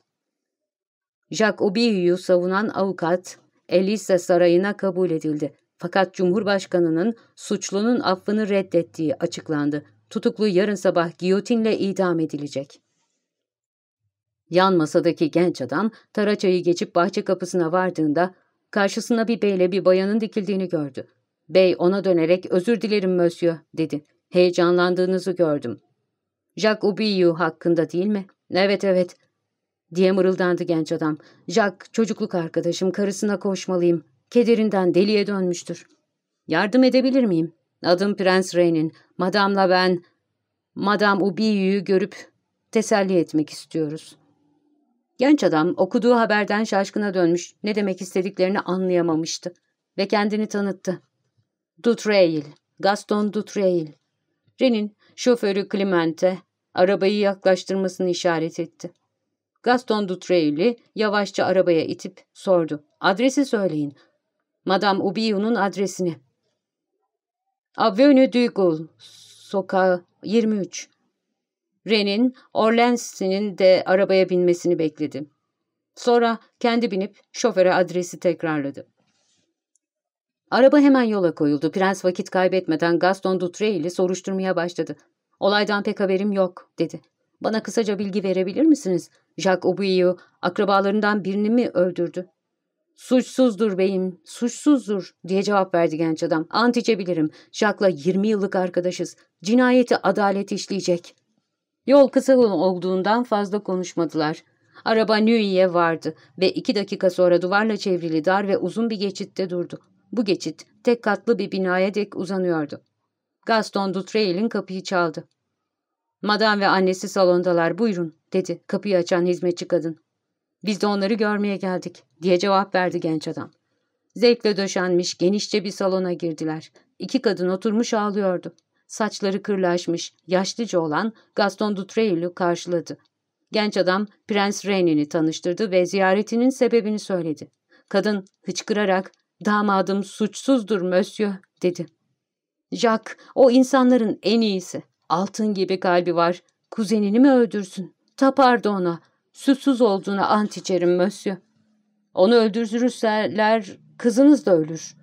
Jacques Obiyu'yu savunan avukat Elisa Sarayı'na kabul edildi. Fakat Cumhurbaşkanı'nın suçlunun affını reddettiği açıklandı. Tutuklu yarın sabah giyotinle idam edilecek. Yan masadaki genç adam Taraçayı geçip bahçe kapısına vardığında karşısına bir beyle bir bayanın dikildiğini gördü. Bey ona dönerek özür dilerim monsieur dedi. Heyecanlandığınızı gördüm. Jacques Ubiyu hakkında değil mi? Evet evet diye mırıldandı genç adam. Jack, çocukluk arkadaşım, karısına koşmalıyım. Kederinden deliye dönmüştür. Yardım edebilir miyim? Adım Prens Rey'nin. Madamla ben, Madam Ubiyu'yu görüp teselli etmek istiyoruz. Genç adam okuduğu haberden şaşkına dönmüş, ne demek istediklerini anlayamamıştı ve kendini tanıttı. Dutreil, Gaston Dutreil. Ren'in şoförü Clemente arabayı yaklaştırmasını işaret etti. Gaston Dutreil'i yavaşça arabaya itip sordu. Adresi söyleyin. Madame Ubiyu'nun adresini. Avenue du Gaulle, sokağı 23. Ren'in Orlens'inin de arabaya binmesini bekledi. Sonra kendi binip şoföre adresi tekrarladı. Araba hemen yola koyuldu. Prens vakit kaybetmeden Gaston Dutreil'i soruşturmaya başladı. Olaydan pek haberim yok, dedi. Bana kısaca bilgi verebilir misiniz? Jacques Aubuyu akrabalarından birini mi öldürdü? Suçsuzdur beyim, suçsuzdur diye cevap verdi genç adam. Ant içebilirim. Jacques'la 20 yıllık arkadaşız. Cinayeti adalet işleyecek. Yol kısa olduğundan fazla konuşmadılar. Araba Newey'e vardı ve iki dakika sonra duvarla çevrili dar ve uzun bir geçitte durdu. Bu geçit tek katlı bir binaya dek uzanıyordu. Gaston Dutreil'in kapıyı çaldı. Madam ve annesi salondalar buyurun dedi kapıyı açan hizmetçi kadın. Biz de onları görmeye geldik diye cevap verdi genç adam. Zevkle döşenmiş genişçe bir salona girdiler. İki kadın oturmuş ağlıyordu. Saçları kırlaşmış, yaşlıca olan Gaston Dutreil'ü karşıladı. Genç adam Prens Rene'ni tanıştırdı ve ziyaretinin sebebini söyledi. Kadın hıçkırarak damadım suçsuzdur monsieur dedi. Jack o insanların en iyisi. Altın gibi kalbi var. Kuzenini mi öldürsün? Tapardı ona. Suçsuz olduğuna ant içerim mösyö. Onu öldürürseler kızınız da ölür.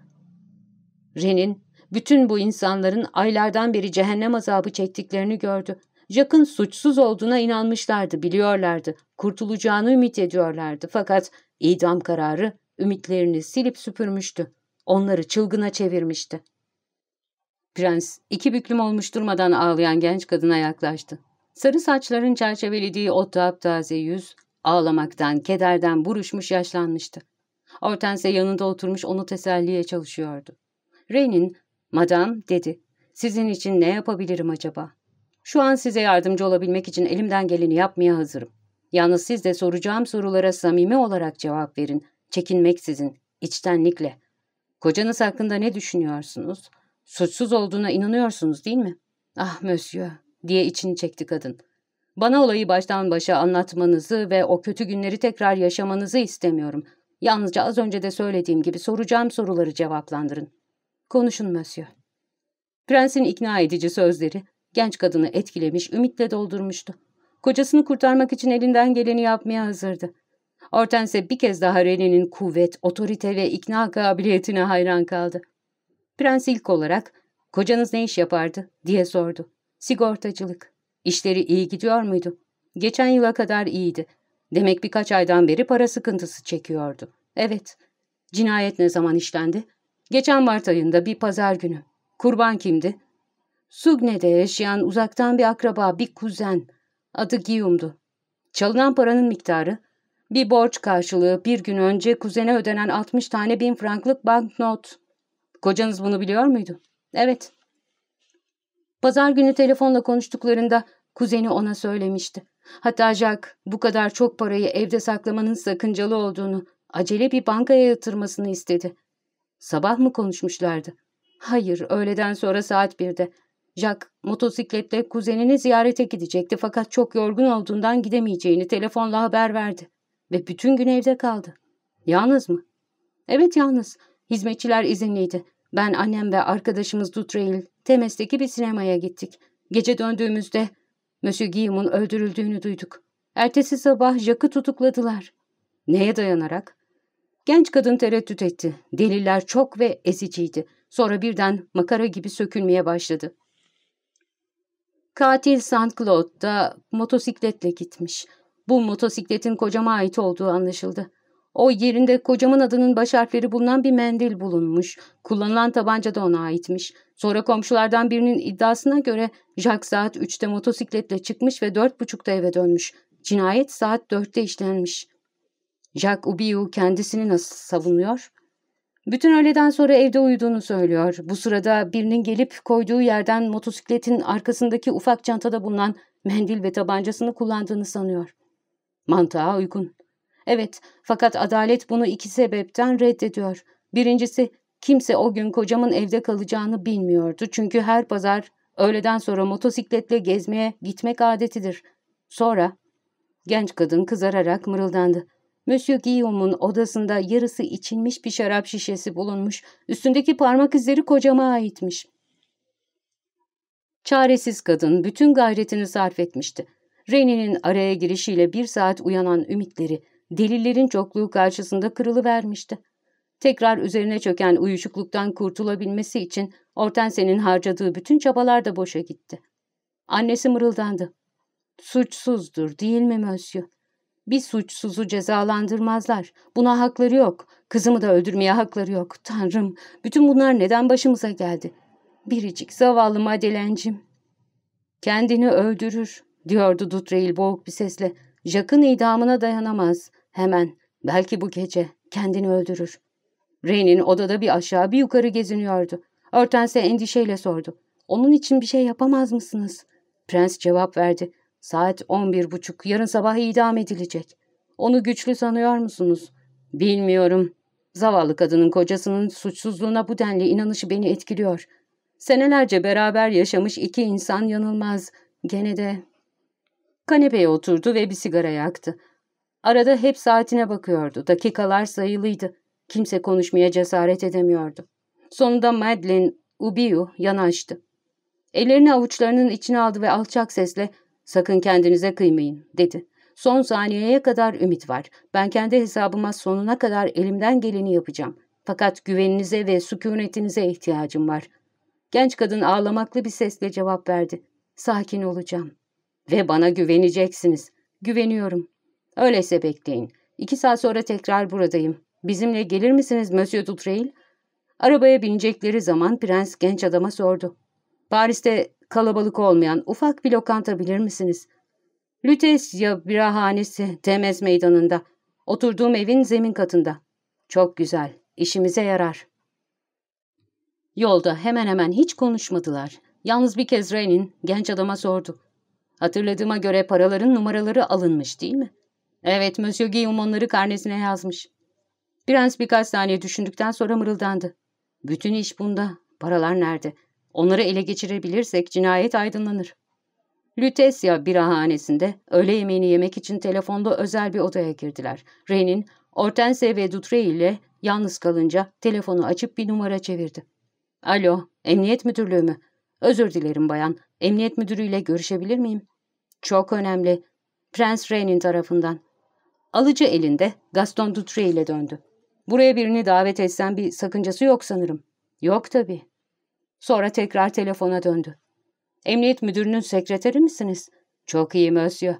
Ren'in bütün bu insanların aylardan beri cehennem azabı çektiklerini gördü. Jack'ın suçsuz olduğuna inanmışlardı, biliyorlardı. Kurtulacağını ümit ediyorlardı. Fakat idam kararı ümitlerini silip süpürmüştü. Onları çılgına çevirmişti. Prens iki büklüm olmuş durmadan ağlayan genç kadına yaklaştı. Sarı saçların çerçevelediği o taptaze yüz ağlamaktan, kederden buruşmuş yaşlanmıştı. Hortense yanında oturmuş onu teselliye çalışıyordu. Rey'nin, madam dedi, sizin için ne yapabilirim acaba? Şu an size yardımcı olabilmek için elimden geleni yapmaya hazırım. Yalnız siz de soracağım sorulara samimi olarak cevap verin. Çekinmeksizin, içtenlikle. Kocanız hakkında ne düşünüyorsunuz? Suçsuz olduğuna inanıyorsunuz değil mi? Ah monsieur diye içini çekti kadın. Bana olayı baştan başa anlatmanızı ve o kötü günleri tekrar yaşamanızı istemiyorum. Yalnızca az önce de söylediğim gibi soracağım soruları cevaplandırın. Konuşun monsieur. Prensin ikna edici sözleri genç kadını etkilemiş, ümitle doldurmuştu. Kocasını kurtarmak için elinden geleni yapmaya hazırdı. Hortense bir kez daha Rene'nin kuvvet, otorite ve ikna kabiliyetine hayran kaldı. Prens ilk olarak, kocanız ne iş yapardı diye sordu. Sigortacılık. İşleri iyi gidiyor muydu? Geçen yıla kadar iyiydi. Demek birkaç aydan beri para sıkıntısı çekiyordu. Evet. Cinayet ne zaman işlendi? Geçen Mart ayında bir pazar günü. Kurban kimdi? Sugne'de yaşayan uzaktan bir akraba, bir kuzen. Adı Guillaume'du. Çalınan paranın miktarı, bir borç karşılığı bir gün önce kuzene ödenen 60 tane bin franklık banknot. Kocanız bunu biliyor muydu? Evet. Pazar günü telefonla konuştuklarında kuzeni ona söylemişti. Hatta Jack bu kadar çok parayı evde saklamanın sakıncalı olduğunu, acele bir bankaya yatırmasını istedi. Sabah mı konuşmuşlardı? Hayır, öğleden sonra saat birde. Jack motosikletle kuzenini ziyarete gidecekti fakat çok yorgun olduğundan gidemeyeceğini telefonla haber verdi. Ve bütün gün evde kaldı. Yalnız mı? Evet yalnız. Hizmetçiler izinliydi. Ben, annem ve arkadaşımız Dutrail, Temes'teki bir sinemaya gittik. Gece döndüğümüzde Monsieur Guillaume'un öldürüldüğünü duyduk. Ertesi sabah Jack'ı tutukladılar. Neye dayanarak? Genç kadın tereddüt etti. Deliller çok ve eziciydi. Sonra birden makara gibi sökülmeye başladı. Katil St. Claude'da motosikletle gitmiş. Bu motosikletin kocama ait olduğu anlaşıldı. O yerinde kocamın adının baş harfleri bulunan bir mendil bulunmuş. Kullanılan tabanca da ona aitmiş. Sonra komşulardan birinin iddiasına göre Jack saat 3'te motosikletle çıkmış ve 4.30'da eve dönmüş. Cinayet saat 4'te işlenmiş. Jack Ubiu kendisini nasıl savunuyor? Bütün öğleden sonra evde uyuduğunu söylüyor. Bu sırada birinin gelip koyduğu yerden motosikletin arkasındaki ufak çantada bulunan mendil ve tabancasını kullandığını sanıyor. Mantığa uygun. Evet, fakat adalet bunu iki sebepten reddediyor. Birincisi, kimse o gün kocamın evde kalacağını bilmiyordu. Çünkü her pazar öğleden sonra motosikletle gezmeye gitmek adetidir. Sonra, genç kadın kızararak mırıldandı. Monsieur Guillaume'un odasında yarısı içilmiş bir şarap şişesi bulunmuş. Üstündeki parmak izleri kocama aitmiş. Çaresiz kadın bütün gayretini sarf etmişti. Reni'nin araya girişiyle bir saat uyanan ümitleri, delillerin çokluğu karşısında kırılıvermişti. Tekrar üzerine çöken uyuşukluktan kurtulabilmesi için Hortense'nin harcadığı bütün çabalar da boşa gitti. Annesi mırıldandı. Suçsuzdur değil mi Mösyö? Bir suçsuzu cezalandırmazlar. Buna hakları yok. Kızımı da öldürmeye hakları yok. Tanrım, bütün bunlar neden başımıza geldi? Biricik zavallı Madelencim. Kendini öldürür, diyordu Dutreil boğuk bir sesle. Jack'ın idamına dayanamaz. Hemen, belki bu gece kendini öldürür. Rey'nin odada bir aşağı bir yukarı geziniyordu. Hortense endişeyle sordu. Onun için bir şey yapamaz mısınız? Prens cevap verdi. Saat on bir buçuk, yarın sabah idam edilecek. Onu güçlü sanıyor musunuz? Bilmiyorum. Zavallı kadının kocasının suçsuzluğuna bu denli inanışı beni etkiliyor. Senelerce beraber yaşamış iki insan yanılmaz. Gene de... Kanepeye oturdu ve bir sigara yaktı. Arada hep saatine bakıyordu. Dakikalar sayılıydı. Kimse konuşmaya cesaret edemiyordu. Sonunda Madeline Ubiu yanaştı. Ellerini avuçlarının içine aldı ve alçak sesle ''Sakın kendinize kıymayın'' dedi. ''Son saniyeye kadar ümit var. Ben kendi hesabıma sonuna kadar elimden geleni yapacağım. Fakat güveninize ve sükunetinize ihtiyacım var.'' Genç kadın ağlamaklı bir sesle cevap verdi. ''Sakin olacağım. Ve bana güveneceksiniz. Güveniyorum. Öyleyse bekleyin. İki saat sonra tekrar buradayım. Bizimle gelir misiniz Monsieur Dutreil?'' Arabaya binecekleri zaman prens genç adama sordu. Paris'te kalabalık olmayan ufak bir lokanta bilir misiniz? Lütesya birahanesi Temez meydanında. Oturduğum evin zemin katında. Çok güzel. İşimize yarar. Yolda hemen hemen hiç konuşmadılar. Yalnız bir kez Rey'nin genç adama sordu. Hatırladığıma göre paraların numaraları alınmış değil mi? Evet, Monsieur Guillaume onları karnesine yazmış. Prens birkaç saniye düşündükten sonra mırıldandı. Bütün iş bunda. Paralar nerede? Onları ele geçirebilirsek cinayet aydınlanır. Lütesya birahanesinde öğle yemeğini yemek için telefonda özel bir odaya girdiler. Rey'nin Hortense ve Dutre ile yalnız kalınca telefonu açıp bir numara çevirdi. Alo, emniyet müdürlüğü mü? Özür dilerim bayan, emniyet müdürüyle görüşebilir miyim? Çok önemli. Prens Rey'nin tarafından. Alıcı elinde Gaston Dutre ile döndü. Buraya birini davet etsen bir sakıncası yok sanırım. Yok tabii. Sonra tekrar telefona döndü. Emniyet müdürünün sekreteri misiniz? Çok iyi Monsieur.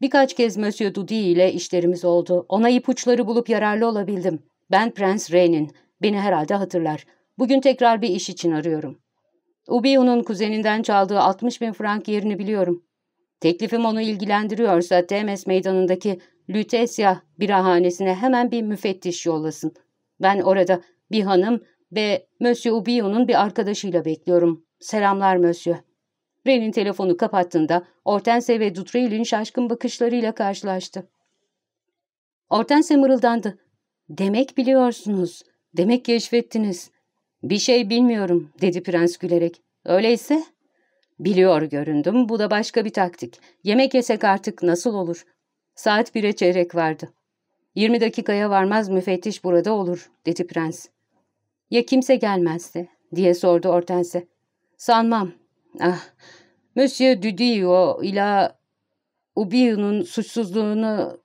Birkaç kez Monsieur Dudi ile işlerimiz oldu. Ona ipuçları bulup yararlı olabildim. Ben Prens Rey'nin. Beni herhalde hatırlar. Bugün tekrar bir iş için arıyorum. Ubiyu'nun kuzeninden çaldığı 60 bin frank yerini biliyorum. Teklifim onu ilgilendiriyorsa Temes meydanındaki Lütesya birahanesine hemen bir müfettiş yollasın. Ben orada bir hanım ve Monsieur Ubiyu'nun bir arkadaşıyla bekliyorum. Selamlar Monsieur. Ren'in telefonu kapattığında Hortense ve Dutreil'in şaşkın bakışlarıyla karşılaştı. Hortense mırıldandı. Demek biliyorsunuz. Demek keşfettiniz. Bir şey bilmiyorum dedi prens gülerek. Öyleyse Biliyor göründüm. Bu da başka bir taktik. Yemek yesek artık nasıl olur? Saat bire çeyrek vardı. Yirmi dakikaya varmaz müfettiş burada olur, dedi prens. Ya kimse gelmezdi, diye sordu Hortense. Sanmam. Ah, Monsieur Dudio ile Ubiyu'nun suçsuzluğunu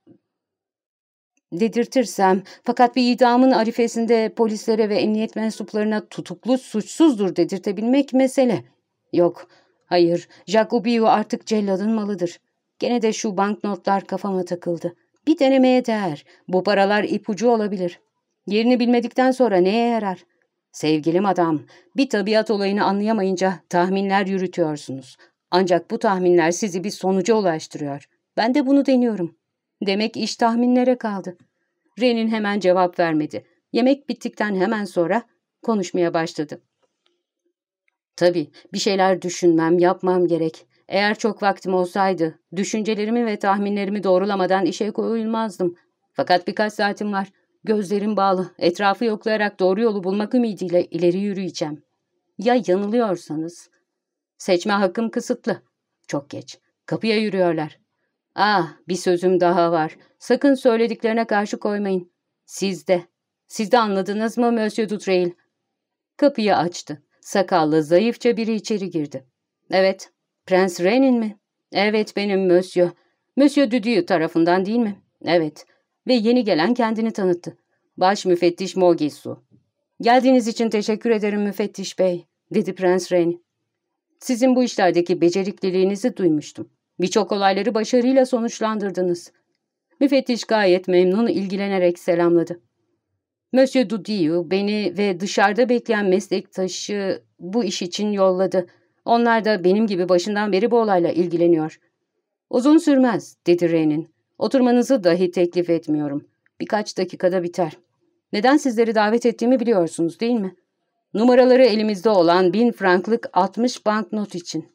dedirtirsem fakat bir idamın arifesinde polislere ve emniyet mensuplarına tutuklu suçsuzdur dedirtebilmek mesele. Yok, hayır, Jacobiu artık celladın malıdır. Gene de şu banknotlar kafama takıldı. Bir denemeye değer. Bu paralar ipucu olabilir. Yerini bilmedikten sonra neye yarar? Sevgilim adam, bir tabiat olayını anlayamayınca tahminler yürütüyorsunuz. Ancak bu tahminler sizi bir sonuca ulaştırıyor. Ben de bunu deniyorum. Demek iş tahminlere kaldı. Ren'in hemen cevap vermedi. Yemek bittikten hemen sonra konuşmaya başladı. Tabii bir şeyler düşünmem, yapmam gerek. Eğer çok vaktim olsaydı, düşüncelerimi ve tahminlerimi doğrulamadan işe koyulmazdım. Fakat birkaç saatim var. Gözlerim bağlı. Etrafı yoklayarak doğru yolu bulmak ümidiyle ileri yürüyeceğim. Ya yanılıyorsanız? Seçme hakkım kısıtlı. Çok geç. Kapıya yürüyorlar. Ah, bir sözüm daha var. Sakın söylediklerine karşı koymayın. Siz de. Siz de anladınız mı Monsieur Dutrail? Kapıyı açtı. Sakallı, zayıfça biri içeri girdi. Evet, Prens Renin mi? Evet benim Monsieur. Monsieur Dudieu tarafından değil mi? Evet. Ve yeni gelen kendini tanıttı. Baş müfettiş Mogisu. Geldiğiniz için teşekkür ederim müfettiş bey, dedi Prens Ren. Sizin bu işlerdeki becerikliliğinizi duymuştum. Birçok olayları başarıyla sonuçlandırdınız. Müfettiş gayet memnun ilgilenerek selamladı. Monsieur Dudieu beni ve dışarıda bekleyen meslektaşı bu iş için yolladı. Onlar da benim gibi başından beri bu olayla ilgileniyor. Uzun sürmez, dedi Ren'in. Oturmanızı dahi teklif etmiyorum. Birkaç dakikada biter. Neden sizleri davet ettiğimi biliyorsunuz değil mi? Numaraları elimizde olan bin franklık 60 banknot için.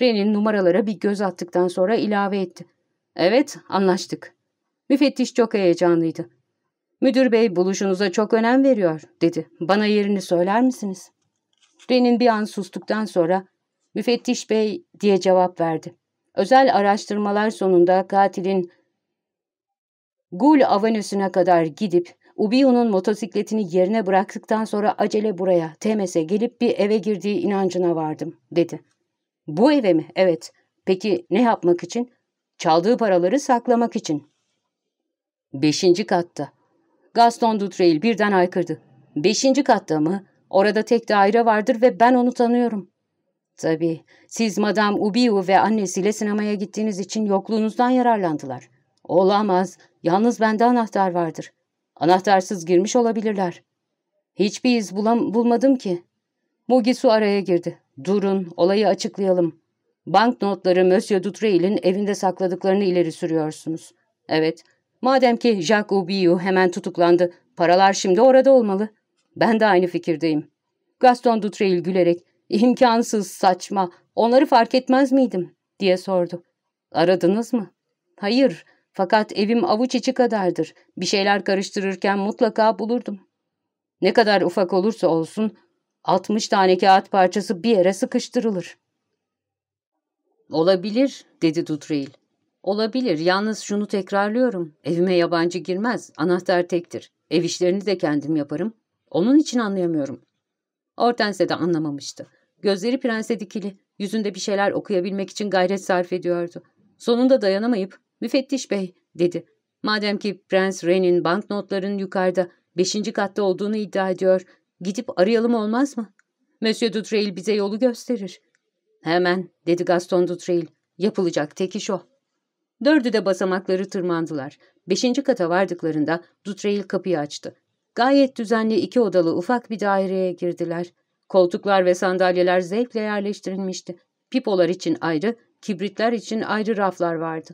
Ren'in numaralara bir göz attıktan sonra ilave etti. Evet, anlaştık. Müfettiş çok heyecanlıydı. Müdür bey buluşunuza çok önem veriyor, dedi. Bana yerini söyler misiniz? Ren'in bir an sustuktan sonra Müfettiş bey diye cevap verdi. Özel araştırmalar sonunda katilin Gul Avenüsü'ne kadar gidip Ubiyu'nun motosikletini yerine bıraktıktan sonra acele buraya, Temes'e gelip bir eve girdiği inancına vardım, dedi. Bu eve mi? Evet. Peki ne yapmak için? Çaldığı paraları saklamak için. Beşinci katta. Gaston Dutrail birden haykırdı. Beşinci katta mı? Orada tek daire vardır ve ben onu tanıyorum. Tabii, siz Madame Ubiu ve annesiyle sinemaya gittiğiniz için yokluğunuzdan yararlandılar. Olamaz, yalnız bende anahtar vardır. Anahtarsız girmiş olabilirler. Hiçbir iz bulam bulmadım ki. Mugisu araya girdi. Durun, olayı açıklayalım. Banknotları Monsieur Dutreil'in evinde sakladıklarını ileri sürüyorsunuz. Evet, madem ki Jacques Ubiu hemen tutuklandı, paralar şimdi orada olmalı. Ben de aynı fikirdeyim. Gaston Dutreil gülerek, İmkansız, saçma. Onları fark etmez miydim? diye sordu. Aradınız mı? Hayır, fakat evim avuç içi kadardır. Bir şeyler karıştırırken mutlaka bulurdum. Ne kadar ufak olursa olsun, 60 tane kağıt parçası bir yere sıkıştırılır. Olabilir, dedi Dutreil. Olabilir, yalnız şunu tekrarlıyorum. Evime yabancı girmez, anahtar tektir. Ev işlerini de kendim yaparım. Onun için anlayamıyorum. Hortense de anlamamıştı. Gözleri prense dikili, yüzünde bir şeyler okuyabilmek için gayret sarf ediyordu. Sonunda dayanamayıp, müfettiş bey, dedi. Madem ki Prens Ren'in banknotların yukarıda, beşinci katta olduğunu iddia ediyor, gidip arayalım olmaz mı? Monsieur Dutreil bize yolu gösterir. Hemen, dedi Gaston Dutreuil. Yapılacak tek iş o. Dördü de basamakları tırmandılar. Beşinci kata vardıklarında Dutreuil kapıyı açtı. Gayet düzenli iki odalı ufak bir daireye girdiler. Koltuklar ve sandalyeler zevkle yerleştirilmişti. Pipolar için ayrı, kibritler için ayrı raflar vardı.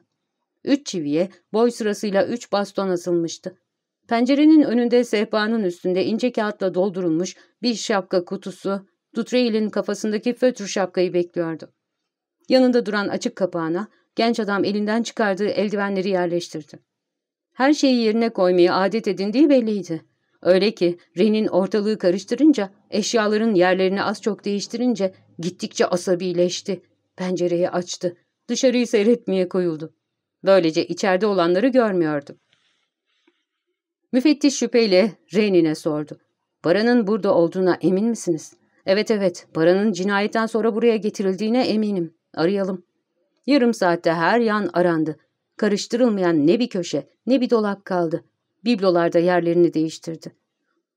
Üç çiviye boy sırasıyla üç baston asılmıştı. Pencerenin önünde sehpanın üstünde ince kağıtla doldurulmuş bir şapka kutusu, Dutreil'in kafasındaki fötr şapkayı bekliyordu. Yanında duran açık kapağına genç adam elinden çıkardığı eldivenleri yerleştirdi. Her şeyi yerine koymayı adet edindiği belliydi. Öyle ki Ren'in ortalığı karıştırınca, eşyaların yerlerini az çok değiştirince gittikçe asabileşti. Pencereyi açtı. Dışarıyı seyretmeye koyuldu. Böylece içeride olanları görmüyordu. Müfettiş şüpheyle Ren'ine sordu. Baranın burada olduğuna emin misiniz? Evet evet, Baranın cinayetten sonra buraya getirildiğine eminim. Arayalım. Yarım saatte her yan arandı. Karıştırılmayan ne bir köşe ne bir dolap kaldı. Biblolar da yerlerini değiştirdi.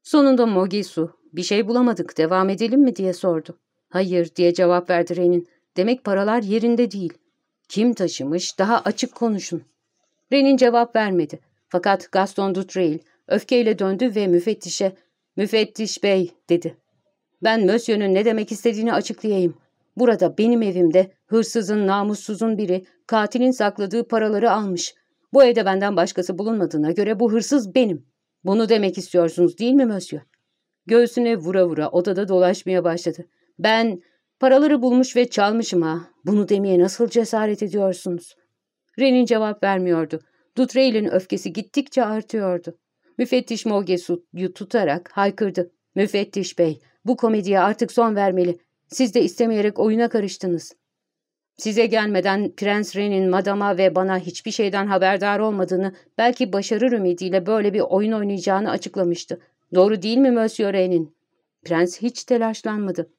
Sonunda Mogisu, bir şey bulamadık devam edelim mi diye sordu. Hayır diye cevap verdi Ren'in. Demek paralar yerinde değil. Kim taşımış daha açık konuşun. Ren'in cevap vermedi. Fakat Gaston Dutreuil öfkeyle döndü ve müfettişe ''Müfettiş bey'' dedi. ''Ben Mösyö'nün ne demek istediğini açıklayayım. Burada benim evimde hırsızın, namussuzun biri katilin sakladığı paraları almış. Bu evde benden başkası bulunmadığına göre bu hırsız benim. Bunu demek istiyorsunuz değil mi Mösyö? Göğsüne vura vura odada dolaşmaya başladı. Ben paraları bulmuş ve çalmışım ha. Bunu demeye nasıl cesaret ediyorsunuz? Ren'in cevap vermiyordu. Dutreil'in öfkesi gittikçe artıyordu. Müfettiş Mogesu'yu tutarak haykırdı. Müfettiş bey, bu komediye artık son vermeli. Siz de istemeyerek oyuna karıştınız. Size gelmeden Prens Ren'in madama ve bana hiçbir şeyden haberdar olmadığını, belki başarır ümidiyle böyle bir oyun oynayacağını açıklamıştı. Doğru değil mi Monsieur Ren'in? Prens hiç telaşlanmadı.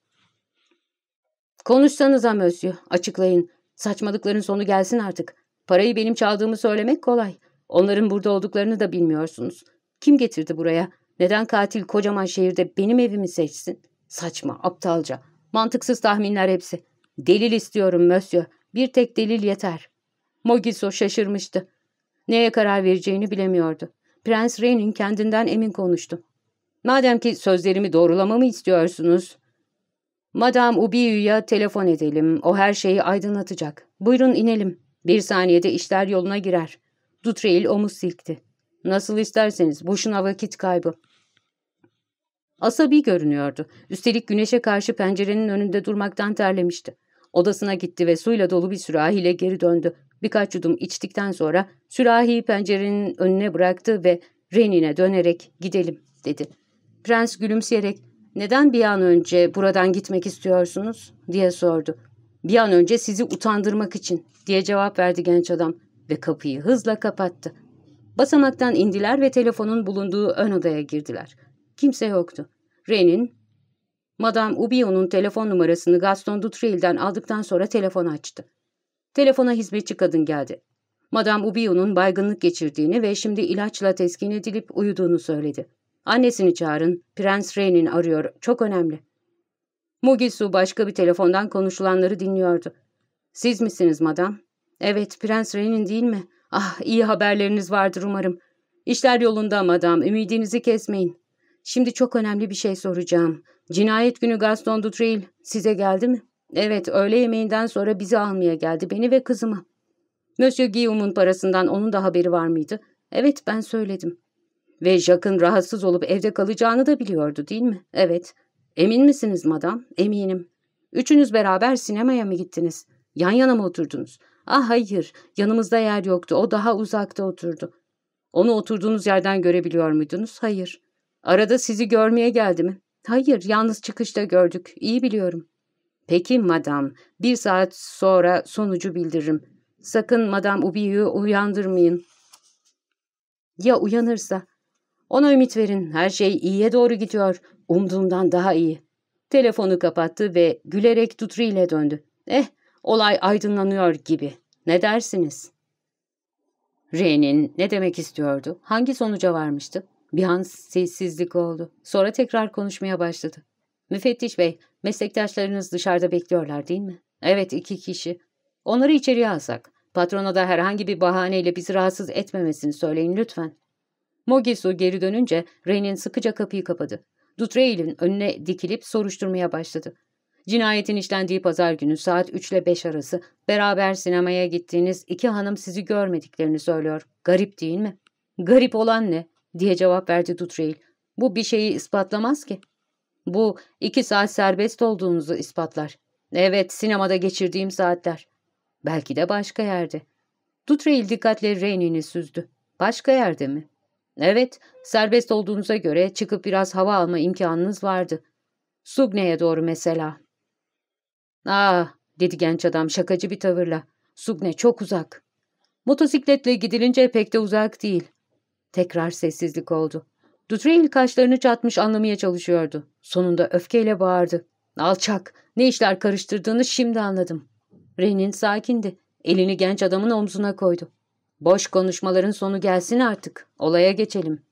Konuşsanıza Monsieur, açıklayın. Saçmalıkların sonu gelsin artık. Parayı benim çaldığımı söylemek kolay. Onların burada olduklarını da bilmiyorsunuz. Kim getirdi buraya? Neden katil kocaman şehirde benim evimi seçsin? Saçma, aptalca. Mantıksız tahminler hepsi. Delil istiyorum Mösyö. Bir tek delil yeter. Mogiso şaşırmıştı. Neye karar vereceğini bilemiyordu. Prens Rey'nin kendinden emin konuştu. Madem ki sözlerimi doğrulamamı istiyorsunuz, Madame Ubiyu'ya telefon edelim. O her şeyi aydınlatacak. Buyurun inelim. Bir saniyede işler yoluna girer. Dutreil omuz silkti. Nasıl isterseniz. Boşuna vakit kaybı. Asabi görünüyordu. Üstelik güneşe karşı pencerenin önünde durmaktan terlemişti. Odasına gitti ve suyla dolu bir sürahiyle geri döndü. Birkaç yudum içtikten sonra sürahiyi pencerenin önüne bıraktı ve Renin'e dönerek gidelim dedi. Prens gülümseyerek neden bir an önce buradan gitmek istiyorsunuz diye sordu. Bir an önce sizi utandırmak için diye cevap verdi genç adam ve kapıyı hızla kapattı. Basamaktan indiler ve telefonun bulunduğu ön odaya girdiler. Kimse yoktu. Renin, Madame Ubio'nun telefon numarasını Gaston Dutreil'den aldıktan sonra telefon açtı. Telefona hizmetçi kadın geldi. Madame Ubio'nun baygınlık geçirdiğini ve şimdi ilaçla teskin edilip uyuduğunu söyledi. Annesini çağırın, Prens Renin arıyor, çok önemli. Mugisu başka bir telefondan konuşulanları dinliyordu. Siz misiniz madam? Evet, Prens Renin değil mi? Ah, iyi haberleriniz vardır umarım. İşler yolunda madam, ümidinizi kesmeyin. Şimdi çok önemli bir şey soracağım. Cinayet günü Gaston Dutreuil size geldi mi? Evet, öğle yemeğinden sonra bizi almaya geldi, beni ve kızımı. Monsieur Guillaume'un parasından onun da haberi var mıydı? Evet, ben söyledim. Ve Jacques'ın rahatsız olup evde kalacağını da biliyordu değil mi? Evet. Emin misiniz madam? Eminim. Üçünüz beraber sinemaya mı gittiniz? Yan yana mı oturdunuz? Ah hayır, yanımızda yer yoktu. O daha uzakta oturdu. Onu oturduğunuz yerden görebiliyor muydunuz? Hayır. Arada sizi görmeye geldi mi? Hayır, yalnız çıkışta gördük. İyi biliyorum. Peki madam, bir saat sonra sonucu bildiririm. Sakın madam Ubi'yi uyandırmayın. Ya uyanırsa? Ona ümit verin, her şey iyiye doğru gidiyor. Umduğumdan daha iyi. Telefonu kapattı ve gülerek Dutri ile döndü. Eh, olay aydınlanıyor gibi. Ne dersiniz? R'nin ne demek istiyordu? Hangi sonuca varmıştı? Bir an sessizlik oldu. Sonra tekrar konuşmaya başladı. Müfettiş bey, meslektaşlarınız dışarıda bekliyorlar değil mi? Evet iki kişi. Onları içeriye alsak. Patrona da herhangi bir bahaneyle bizi rahatsız etmemesini söyleyin lütfen. Mogisu geri dönünce Rey'nin sıkıca kapıyı kapadı. Dutreil'in önüne dikilip soruşturmaya başladı. Cinayetin işlendiği pazar günü saat 3 ile 5 arası beraber sinemaya gittiğiniz iki hanım sizi görmediklerini söylüyor. Garip değil mi? Garip olan ne? Diye cevap verdi Dutreil. Bu bir şeyi ispatlamaz ki. Bu iki saat serbest olduğunuzu ispatlar. Evet, sinemada geçirdiğim saatler. Belki de başka yerde. Dutreil dikkatle Reynin'i süzdü. Başka yerde mi? Evet, serbest olduğunuza göre çıkıp biraz hava alma imkanınız vardı. Sugne'ye doğru mesela. Ah, dedi genç adam şakacı bir tavırla. Sugne çok uzak. Motosikletle gidilince pek de uzak değil. Tekrar sessizlik oldu. Dutreil kaşlarını çatmış anlamaya çalışıyordu. Sonunda öfkeyle bağırdı. Alçak, ne işler karıştırdığını şimdi anladım. Renin sakindi. Elini genç adamın omzuna koydu. Boş konuşmaların sonu gelsin artık. Olaya geçelim.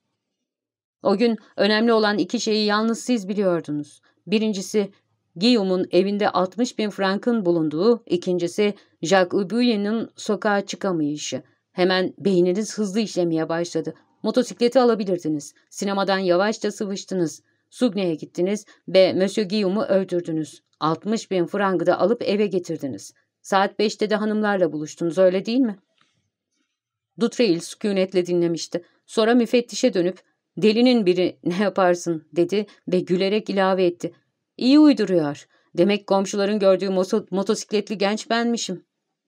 O gün önemli olan iki şeyi yalnız siz biliyordunuz. Birincisi Guillaume'un evinde 60 bin frankın bulunduğu, ikincisi Jacques Ubuyer'in sokağa çıkamayışı. Hemen beyniniz hızlı işlemeye başladı. Motosikleti alabilirdiniz. Sinemadan yavaşça sıvıştınız. Sugne'ye gittiniz ve Monsieur Guillaume'u öldürdünüz. 60 bin frangı da alıp eve getirdiniz. Saat 5'te de hanımlarla buluştunuz öyle değil mi? Dutreil sükunetle dinlemişti. Sonra müfettişe dönüp delinin biri ne yaparsın dedi ve gülerek ilave etti. İyi uyduruyor. Demek komşuların gördüğü moto motosikletli genç benmişim.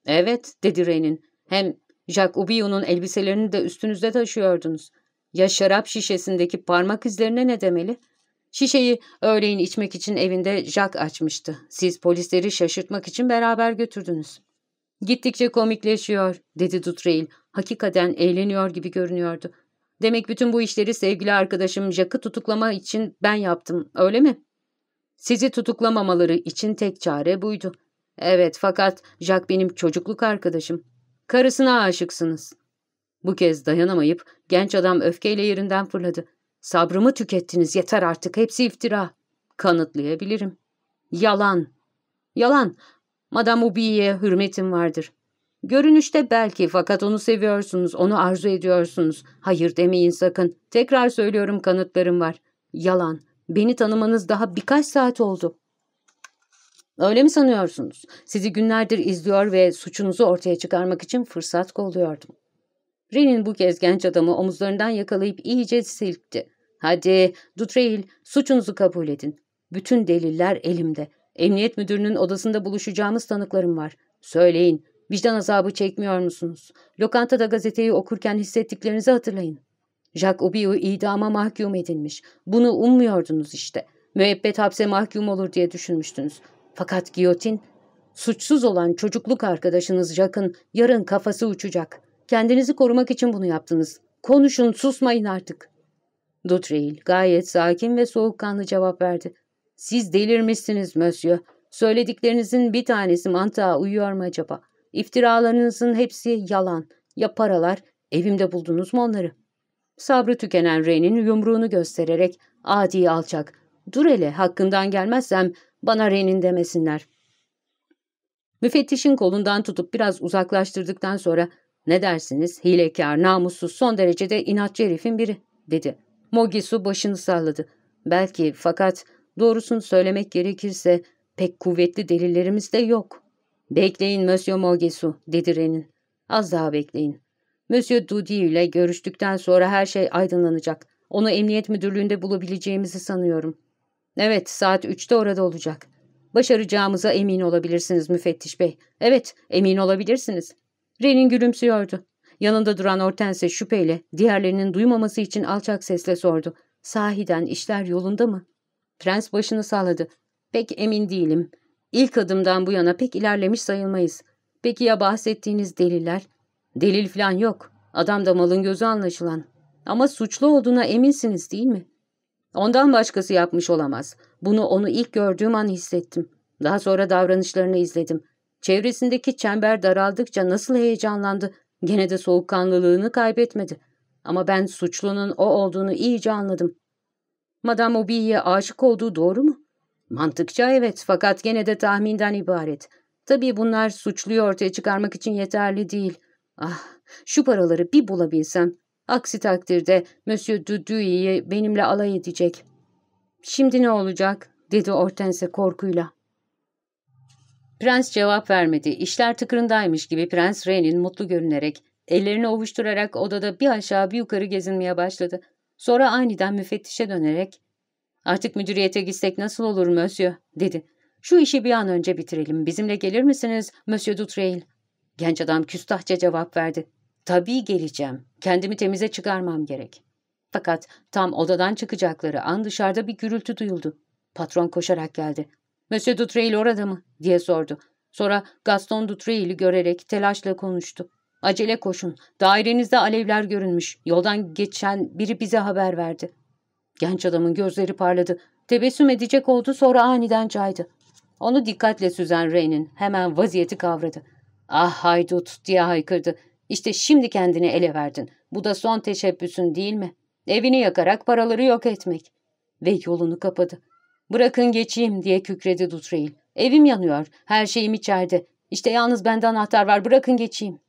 Evet dedi Renin. Hem Jacques Ubiyu'nun elbiselerini de üstünüzde taşıyordunuz. Ya şarap şişesindeki parmak izlerine ne demeli? Şişeyi öğleyin içmek için evinde Jacques açmıştı. Siz polisleri şaşırtmak için beraber götürdünüz. Gittikçe komikleşiyor, dedi Dutreil. Hakikaten eğleniyor gibi görünüyordu. Demek bütün bu işleri sevgili arkadaşım Jack'ı tutuklama için ben yaptım, öyle mi? Sizi tutuklamamaları için tek çare buydu. Evet, fakat Jack benim çocukluk arkadaşım. Karısına aşıksınız. Bu kez dayanamayıp genç adam öfkeyle yerinden fırladı. Sabrımı tükettiniz yeter artık hepsi iftira. Kanıtlayabilirim. Yalan. Yalan. Madame Ubiye'ye hürmetim vardır. Görünüşte belki fakat onu seviyorsunuz, onu arzu ediyorsunuz. Hayır demeyin sakın. Tekrar söylüyorum kanıtlarım var. Yalan. Beni tanımanız daha birkaç saat oldu. Öyle mi sanıyorsunuz? Sizi günlerdir izliyor ve suçunuzu ortaya çıkarmak için fırsat kolluyordum. Ren'in bu kez genç adamı omuzlarından yakalayıp iyice silkti. Hadi Dutreil suçunuzu kabul edin. Bütün deliller elimde. Emniyet müdürünün odasında buluşacağımız tanıklarım var. Söyleyin, vicdan azabı çekmiyor musunuz? Lokantada gazeteyi okurken hissettiklerinizi hatırlayın. Jacques Obiu idama mahkum edilmiş. Bunu ummuyordunuz işte. Müebbet hapse mahkum olur diye düşünmüştünüz. Fakat giyotin, suçsuz olan çocukluk arkadaşınız Jacques'ın yarın kafası uçacak. Kendinizi korumak için bunu yaptınız. Konuşun, susmayın artık. Dutreil gayet sakin ve soğukkanlı cevap verdi. Siz delirmişsiniz Monsieur. Söylediklerinizin bir tanesi mantığa uyuyor mu acaba? İftiralarınızın hepsi yalan. Ya paralar? Evimde buldunuz mu onları? Sabrı tükenen Rey'nin yumruğunu göstererek adi alçak. Dur hele hakkından gelmezsem bana Rey'nin demesinler. Müfettişin kolundan tutup biraz uzaklaştırdıktan sonra ne dersiniz hilekar, namussuz, son derecede inatçı herifin biri dedi. Mogisu başını salladı. Belki fakat doğrusunu söylemek gerekirse pek kuvvetli delillerimiz de yok. Bekleyin Monsieur Mogisu dedi Renin. Az daha bekleyin. Monsieur Dudi ile görüştükten sonra her şey aydınlanacak. Onu emniyet müdürlüğünde bulabileceğimizi sanıyorum. Evet, saat üçte orada olacak. Başaracağımıza emin olabilirsiniz müfettiş bey. Evet, emin olabilirsiniz. Renin gülümsüyordu. Yanında duran Hortense şüpheyle, diğerlerinin duymaması için alçak sesle sordu. Sahiden işler yolunda mı? Prens başını salladı. Pek emin değilim. İlk adımdan bu yana pek ilerlemiş sayılmayız. Peki ya bahsettiğiniz deliller? Delil falan yok. Adam da malın gözü anlaşılan. Ama suçlu olduğuna eminsiniz değil mi? Ondan başkası yapmış olamaz. Bunu onu ilk gördüğüm an hissettim. Daha sonra davranışlarını izledim. Çevresindeki çember daraldıkça nasıl heyecanlandı. Gene de soğukkanlılığını kaybetmedi. Ama ben suçlunun o olduğunu iyice anladım. Madame Aubilly'e aşık olduğu doğru mu? Mantıkça evet fakat gene de tahminden ibaret. Tabii bunlar suçluyu ortaya çıkarmak için yeterli değil. Ah, şu paraları bir bulabilsem. Aksi takdirde Monsieur Dudouis'i benimle alay edecek. Şimdi ne olacak? dedi Hortense korkuyla. Prens cevap vermedi. İşler tıkırındaymış gibi Prens Rene'in mutlu görünerek, ellerini ovuşturarak odada bir aşağı bir yukarı gezinmeye başladı. Sonra aniden müfettişe dönerek, ''Artık müdüriyete gitsek nasıl olur Monsieur?'' dedi. ''Şu işi bir an önce bitirelim. Bizimle gelir misiniz Monsieur Dutreil?'' Genç adam küstahça cevap verdi. ''Tabii geleceğim. Kendimi temize çıkarmam gerek.'' Fakat tam odadan çıkacakları an dışarıda bir gürültü duyuldu. Patron koşarak geldi. ''Monsieur Dutreil orada mı?'' diye sordu. Sonra Gaston Dutreil'i görerek telaşla konuştu. ''Acele koşun. Dairenizde alevler görünmüş. Yoldan geçen biri bize haber verdi.'' Genç adamın gözleri parladı. Tebessüm edecek oldu sonra aniden caydı. Onu dikkatle süzen Rey'nin hemen vaziyeti kavradı. ''Ah haydut!'' diye haykırdı. ''İşte şimdi kendini ele verdin. Bu da son teşebbüsün değil mi? Evini yakarak paraları yok etmek.'' Ve yolunu kapadı. ''Bırakın geçeyim.'' diye kükredi Dutreil. ''Evim yanıyor. Her şeyim içeride. İşte yalnız bende anahtar var. Bırakın geçeyim.''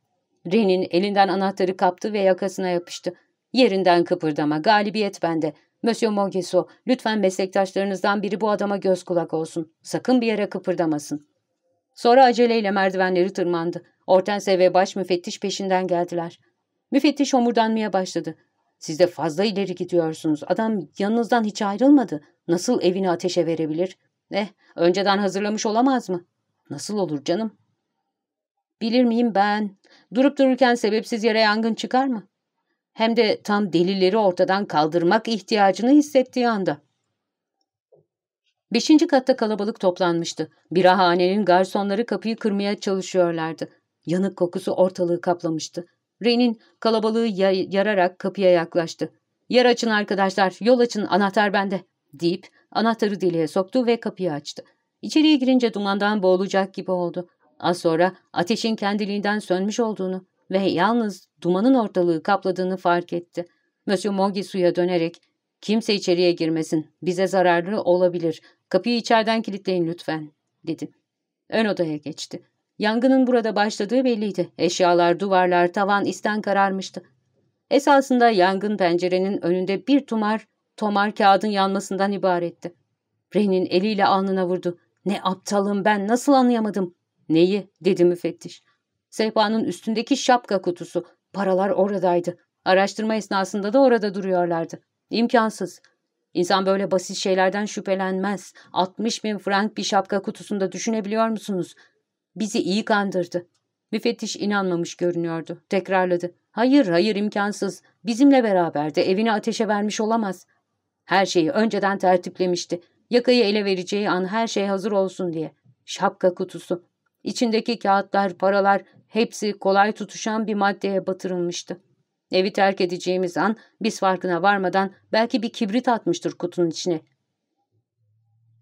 Ren'in elinden anahtarı kaptı ve yakasına yapıştı. ''Yerinden kıpırdama. Galibiyet bende. Monsieur Mogeso, lütfen meslektaşlarınızdan biri bu adama göz kulak olsun. Sakın bir yere kıpırdamasın.'' Sonra aceleyle merdivenleri tırmandı. Hortense ve baş müfettiş peşinden geldiler. Müfettiş homurdanmaya başladı. Siz de fazla ileri gidiyorsunuz. Adam yanınızdan hiç ayrılmadı. Nasıl evini ateşe verebilir? Eh, önceden hazırlamış olamaz mı? Nasıl olur canım? Bilir miyim ben? Durup dururken sebepsiz yere yangın çıkar mı? Hem de tam delilleri ortadan kaldırmak ihtiyacını hissettiği anda. Beşinci katta kalabalık toplanmıştı. Birahanenin garsonları kapıyı kırmaya çalışıyorlardı. Yanık kokusu ortalığı kaplamıştı. Renin kalabalığı yararak kapıya yaklaştı. ''Yer açın arkadaşlar, yol açın, anahtar bende.'' deyip anahtarı deliğe soktu ve kapıyı açtı. İçeriye girince dumandan boğulacak gibi oldu. Az sonra ateşin kendiliğinden sönmüş olduğunu ve yalnız dumanın ortalığı kapladığını fark etti. Monsieur Mogi suya dönerek ''Kimse içeriye girmesin, bize zararlı olabilir, kapıyı içeriden kilitleyin lütfen.'' dedi. Ön odaya geçti. Yangının burada başladığı belliydi. Eşyalar, duvarlar, tavan isten kararmıştı. Esasında yangın pencerenin önünde bir tumar, tomar kağıdın yanmasından ibaretti. Ren'in eliyle alnına vurdu. Ne aptalım ben, nasıl anlayamadım? Neyi? dedi müfettiş. Sehpanın üstündeki şapka kutusu. Paralar oradaydı. Araştırma esnasında da orada duruyorlardı. İmkansız. İnsan böyle basit şeylerden şüphelenmez. 60 bin frank bir şapka kutusunda düşünebiliyor musunuz? Bizi iyi kandırdı. Müfettiş inanmamış görünüyordu. Tekrarladı. Hayır, hayır imkansız. Bizimle beraberdi. Evini ateşe vermiş olamaz. Her şeyi önceden tertiplemişti. Yakayı ele vereceği an her şey hazır olsun diye. Şapka kutusu. İçindeki kağıtlar, paralar hepsi kolay tutuşan bir maddeye batırılmıştı. Evi terk edeceğimiz an biz farkına varmadan belki bir kibrit atmıştır kutunun içine.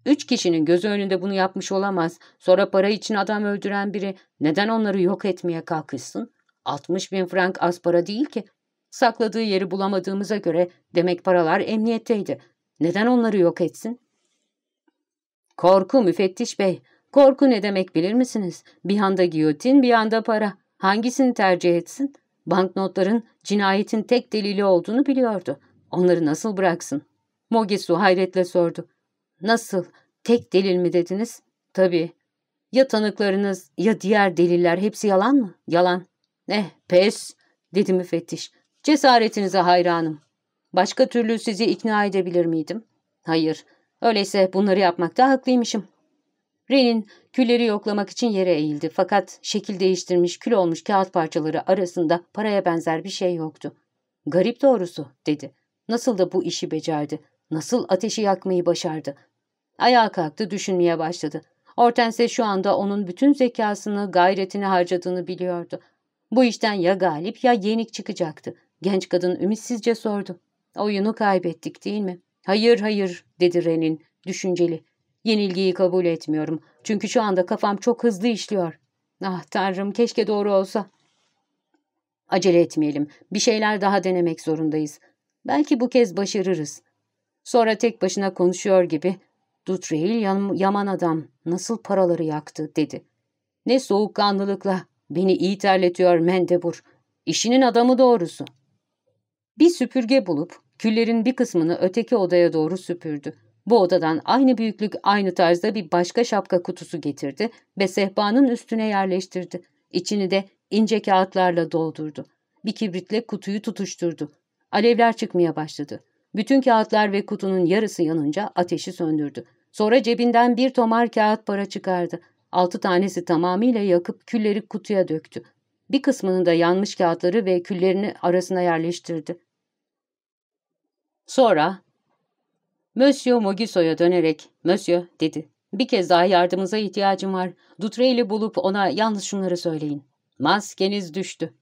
Üç kişinin gözü önünde bunu yapmış olamaz. Sonra para için adam öldüren biri neden onları yok etmeye kalkışsın? 60 bin frank az para değil ki. Sakladığı yeri bulamadığımıza göre demek paralar emniyetteydi. Neden onları yok etsin? Korku müfettiş bey. Korku ne demek bilir misiniz? Bir yanda giyotin bir yanda para. Hangisini tercih etsin? Banknotların cinayetin tek delili olduğunu biliyordu. Onları nasıl bıraksın? Mogisu hayretle sordu. Nasıl? Tek delil mi dediniz? Tabii. Ya tanıklarınız ya diğer deliller hepsi yalan mı? Yalan. Eh pes dedi müfettiş. Cesaretinize hayranım. Başka türlü sizi ikna edebilir miydim? Hayır. Öyleyse bunları yapmakta haklıymışım. Ren'in külleri yoklamak için yere eğildi fakat şekil değiştirmiş kül olmuş kağıt parçaları arasında paraya benzer bir şey yoktu. Garip doğrusu dedi. Nasıl da bu işi becerdi? Nasıl ateşi yakmayı başardı? Ayağa kalktı, düşünmeye başladı. Hortense şu anda onun bütün zekasını, gayretini harcadığını biliyordu. Bu işten ya galip ya yenik çıkacaktı. Genç kadın ümitsizce sordu. Oyunu kaybettik değil mi? Hayır hayır dedi Renin düşünceli. Yenilgiyi kabul etmiyorum. Çünkü şu anda kafam çok hızlı işliyor. Ah tanrım keşke doğru olsa. Acele etmeyelim. Bir şeyler daha denemek zorundayız. Belki bu kez başarırız. Sonra tek başına konuşuyor gibi Dutreil yaman adam nasıl paraları yaktı dedi. Ne soğukkanlılıkla. Beni iyi terletiyor Mendebur. İşinin adamı doğrusu. Bir süpürge bulup küllerin bir kısmını öteki odaya doğru süpürdü. Bu odadan aynı büyüklük aynı tarzda bir başka şapka kutusu getirdi ve sehpanın üstüne yerleştirdi. İçini de ince kağıtlarla doldurdu. Bir kibritle kutuyu tutuşturdu. Alevler çıkmaya başladı. Bütün kağıtlar ve kutunun yarısı yanınca ateşi söndürdü. Sonra cebinden bir tomar kağıt para çıkardı. Altı tanesi tamamıyla yakıp külleri kutuya döktü. Bir kısmını da yanmış kağıtları ve küllerini arasına yerleştirdi. Sonra Monsieur Mogiso'ya dönerek, Monsieur dedi. Bir kez daha yardımınıza ihtiyacım var. Dutreil'i bulup ona yalnız şunları söyleyin. Maskeniz düştü.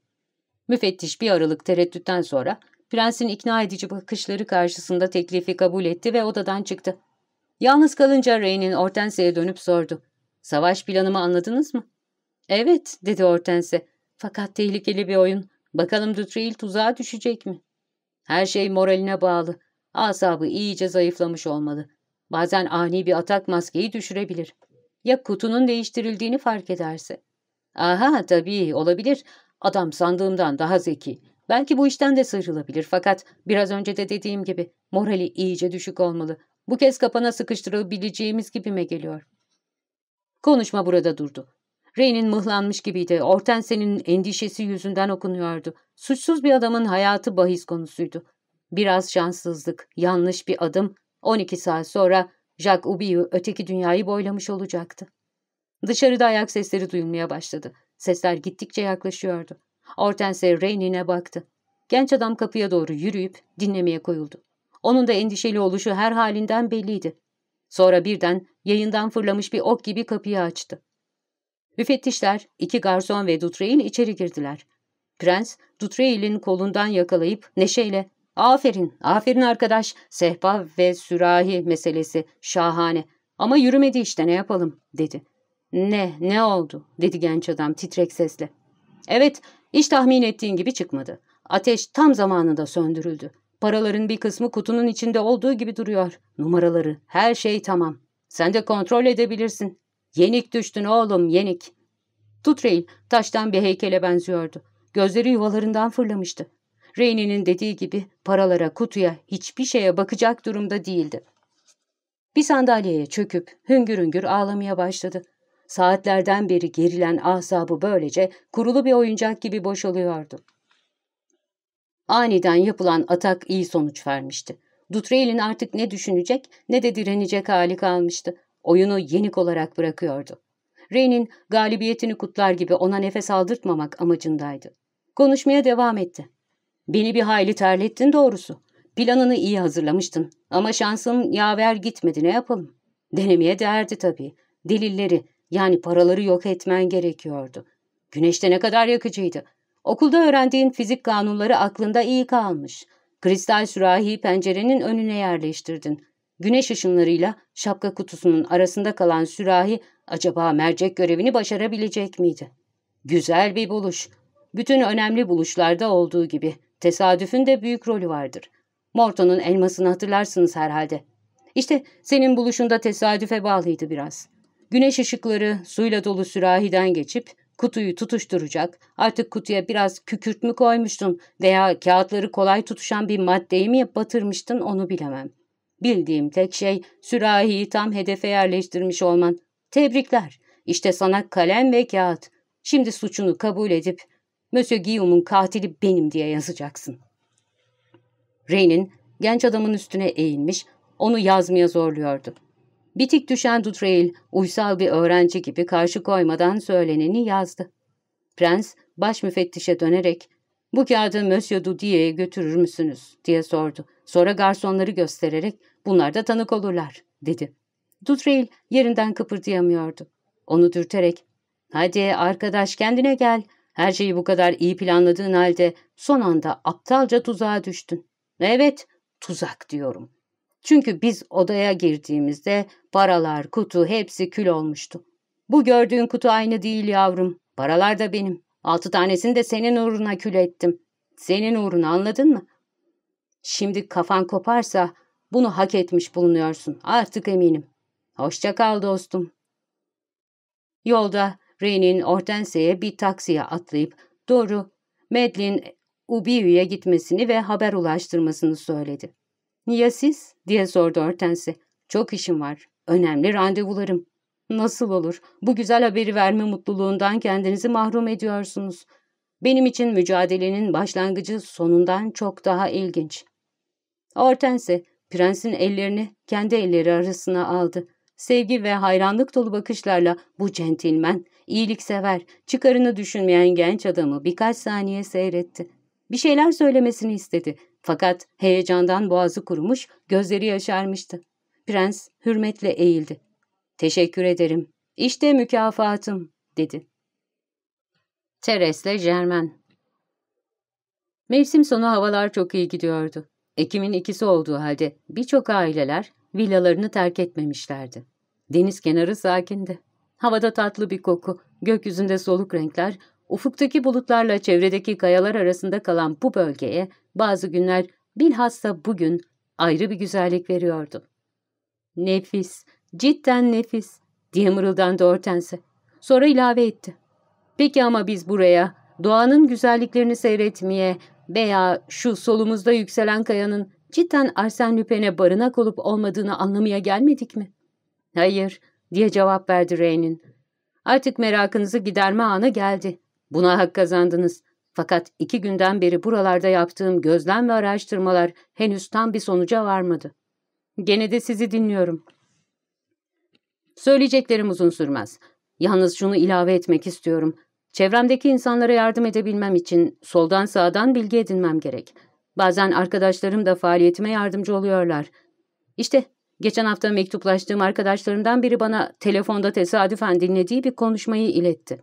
Müfettiş bir aralık tereddütten sonra prensin ikna edici bakışları karşısında teklifi kabul etti ve odadan çıktı. Yalnız kalınca Rey'nin Hortense'ye dönüp sordu. Savaş planımı anladınız mı? Evet, dedi Hortense. Fakat tehlikeli bir oyun. Bakalım Dutreil tuzağa düşecek mi? Her şey moraline bağlı. Asabı iyice zayıflamış olmalı. Bazen ani bir atak maskeyi düşürebilir. Ya kutunun değiştirildiğini fark ederse? Aha tabii olabilir. Adam sandığımdan daha zeki. Belki bu işten de sıyrılabilir fakat biraz önce de dediğim gibi morali iyice düşük olmalı. Bu kez kapana sıkıştırabileceğimiz gibime geliyor. Konuşma burada durdu. Rey'nin mıhlanmış gibiydi. Hortense'nin endişesi yüzünden okunuyordu. Suçsuz bir adamın hayatı bahis konusuydu. Biraz şanssızlık, yanlış bir adım, 12 saat sonra Jacques Ubiyu öteki dünyayı boylamış olacaktı. Dışarıda ayak sesleri duyulmaya başladı. Sesler gittikçe yaklaşıyordu. Hortense Reynin'e baktı. Genç adam kapıya doğru yürüyüp dinlemeye koyuldu. Onun da endişeli oluşu her halinden belliydi. Sonra birden yayından fırlamış bir ok gibi kapıyı açtı. Müfettişler, iki garson ve Dutreil içeri girdiler. Prens, Dutreil'in kolundan yakalayıp neşeyle ''Aferin, aferin arkadaş, sehpa ve sürahi meselesi şahane ama yürümedi işte ne yapalım?'' dedi. ''Ne, ne oldu?'' dedi genç adam titrek sesle. ''Evet, iş tahmin ettiğin gibi çıkmadı. Ateş tam zamanında söndürüldü. Paraların bir kısmı kutunun içinde olduğu gibi duruyor. Numaraları, her şey tamam. Sen de kontrol edebilirsin. Yenik düştün oğlum, yenik. Tutreil taştan bir heykele benziyordu. Gözleri yuvalarından fırlamıştı. Reyni'nin dediği gibi paralara, kutuya, hiçbir şeye bakacak durumda değildi. Bir sandalyeye çöküp hüngür hüngür ağlamaya başladı. Saatlerden beri gerilen asabı böylece kurulu bir oyuncak gibi boşalıyordu. Aniden yapılan atak iyi sonuç vermişti. Dutreil'in artık ne düşünecek ne de direnecek hali kalmıştı. Oyunu yenik olarak bırakıyordu. Rey'nin galibiyetini kutlar gibi ona nefes aldırtmamak amacındaydı. Konuşmaya devam etti. Beni bir hayli terlettin doğrusu. Planını iyi hazırlamıştın ama şansım yaver gitmedi ne yapalım. Denemeye değerdi tabii. Delilleri yani paraları yok etmen gerekiyordu. Güneşte ne kadar yakıcıydı. Okulda öğrendiğin fizik kanunları aklında iyi kalmış. Kristal sürahi pencerenin önüne yerleştirdin. Güneş ışınlarıyla şapka kutusunun arasında kalan sürahi acaba mercek görevini başarabilecek miydi? Güzel bir buluş. Bütün önemli buluşlarda olduğu gibi tesadüfün de büyük rolü vardır. Morton'un elmasını hatırlarsınız herhalde. İşte senin buluşunda tesadüfe bağlıydı biraz. Güneş ışıkları suyla dolu sürahiden geçip kutuyu tutuşturacak, artık kutuya biraz kükürt mü koymuştun veya kağıtları kolay tutuşan bir maddeyi mi batırmıştın onu bilemem. Bildiğim tek şey sürahiyi tam hedefe yerleştirmiş olman. Tebrikler. İşte sana kalem ve kağıt. Şimdi suçunu kabul edip Monsieur Guillaume'un katili benim diye yazacaksın. Rey'nin genç adamın üstüne eğilmiş, onu yazmaya zorluyordu. Bitik düşen Dutreil, uysal bir öğrenci gibi karşı koymadan söyleneni yazdı. Prens, baş müfettişe dönerek, ''Bu kağıdı Monsieur Dudier'e götürür müsünüz?'' diye sordu. Sonra garsonları göstererek, ''Bunlar da tanık olurlar.'' dedi. Dutreil yerinden kıpırdayamıyordu. Onu dürterek, ''Hadi arkadaş kendine gel. Her şeyi bu kadar iyi planladığın halde son anda aptalca tuzağa düştün.'' ''Evet, tuzak diyorum. Çünkü biz odaya girdiğimizde paralar, kutu hepsi kül olmuştu. Bu gördüğün kutu aynı değil yavrum. Paralar da benim. Altı tanesini de senin uğruna kül ettim. Senin uğruna anladın mı? Şimdi kafan koparsa bunu hak etmiş bulunuyorsun. Artık eminim. Hoşça kal dostum. Yolda Rey'nin Hortense'ye bir taksiye atlayıp doğru Madeline Ubiyu'ya gitmesini ve haber ulaştırmasını söyledi. ''Ya siz?'' diye sordu Hortense. ''Çok işim var. Önemli randevularım.'' ''Nasıl olur? Bu güzel haberi verme mutluluğundan kendinizi mahrum ediyorsunuz. Benim için mücadelenin başlangıcı sonundan çok daha ilginç.'' Hortense, prensin ellerini kendi elleri arasına aldı. Sevgi ve hayranlık dolu bakışlarla bu centilmen, iyiliksever, çıkarını düşünmeyen genç adamı birkaç saniye seyretti. Bir şeyler söylemesini istedi. Fakat heyecandan boğazı kurumuş, gözleri yaşarmıştı. Prens hürmetle eğildi. Teşekkür ederim. İşte mükafatım, dedi. Teres'le Germain Mevsim sonu havalar çok iyi gidiyordu. Ekim'in ikisi olduğu halde birçok aileler villalarını terk etmemişlerdi. Deniz kenarı sakindi. Havada tatlı bir koku, gökyüzünde soluk renkler, ufuktaki bulutlarla çevredeki kayalar arasında kalan bu bölgeye bazı günler bilhassa bugün ayrı bir güzellik veriyordu. Nefis, cidden nefis diye mırıldandı Hortense. Sonra ilave etti. Peki ama biz buraya doğanın güzelliklerini seyretmeye veya şu solumuzda yükselen kayanın cidden Arsen Lupin'e barınak olup olmadığını anlamaya gelmedik mi? Hayır, diye cevap verdi Rey'nin. Artık merakınızı giderme anı geldi. Buna hak kazandınız. Fakat iki günden beri buralarda yaptığım gözlem ve araştırmalar henüz tam bir sonuca varmadı. Gene de sizi dinliyorum. Söyleyeceklerim uzun sürmez. Yalnız şunu ilave etmek istiyorum. Çevremdeki insanlara yardım edebilmem için soldan sağdan bilgi edinmem gerek. Bazen arkadaşlarım da faaliyetime yardımcı oluyorlar. İşte geçen hafta mektuplaştığım arkadaşlarımdan biri bana telefonda tesadüfen dinlediği bir konuşmayı iletti.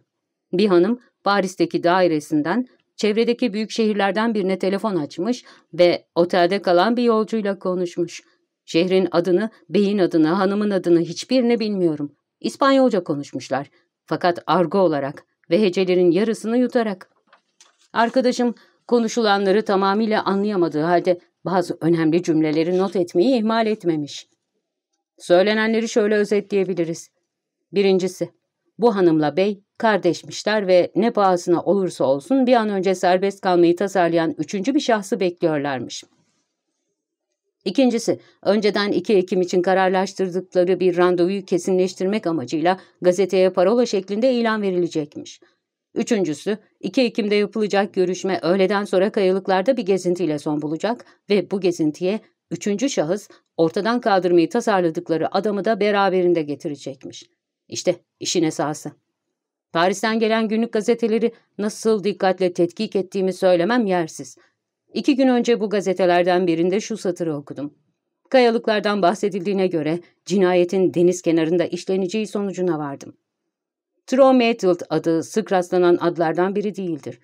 Bir hanım Paris'teki dairesinden çevredeki büyük şehirlerden birine telefon açmış ve otelde kalan bir yolcuyla konuşmuş. Şehrin adını, beyin adını, hanımın adını hiçbirini bilmiyorum. İspanyolca konuşmuşlar. Fakat argo olarak ve hecelerin yarısını yutarak. Arkadaşım konuşulanları tamamıyla anlayamadığı halde bazı önemli cümleleri not etmeyi ihmal etmemiş. Söylenenleri şöyle özetleyebiliriz. Birincisi, bu hanımla bey kardeşmişler ve ne pahasına olursa olsun bir an önce serbest kalmayı tasarlayan üçüncü bir şahsı bekliyorlarmış. İkincisi, önceden 2 Ekim için kararlaştırdıkları bir randevuyu kesinleştirmek amacıyla gazeteye parola şeklinde ilan verilecekmiş. Üçüncüsü, 2 Ekim'de yapılacak görüşme öğleden sonra kayalıklarda bir gezintiyle son bulacak ve bu gezintiye üçüncü şahıs ortadan kaldırmayı tasarladıkları adamı da beraberinde getirecekmiş. İşte işin esası. Paris'ten gelen günlük gazeteleri nasıl dikkatle tetkik ettiğimi söylemem yersiz. İki gün önce bu gazetelerden birinde şu satırı okudum. Kayalıklardan bahsedildiğine göre cinayetin deniz kenarında işleneceği sonucuna vardım. Tromethild adı sık rastlanan adlardan biri değildir.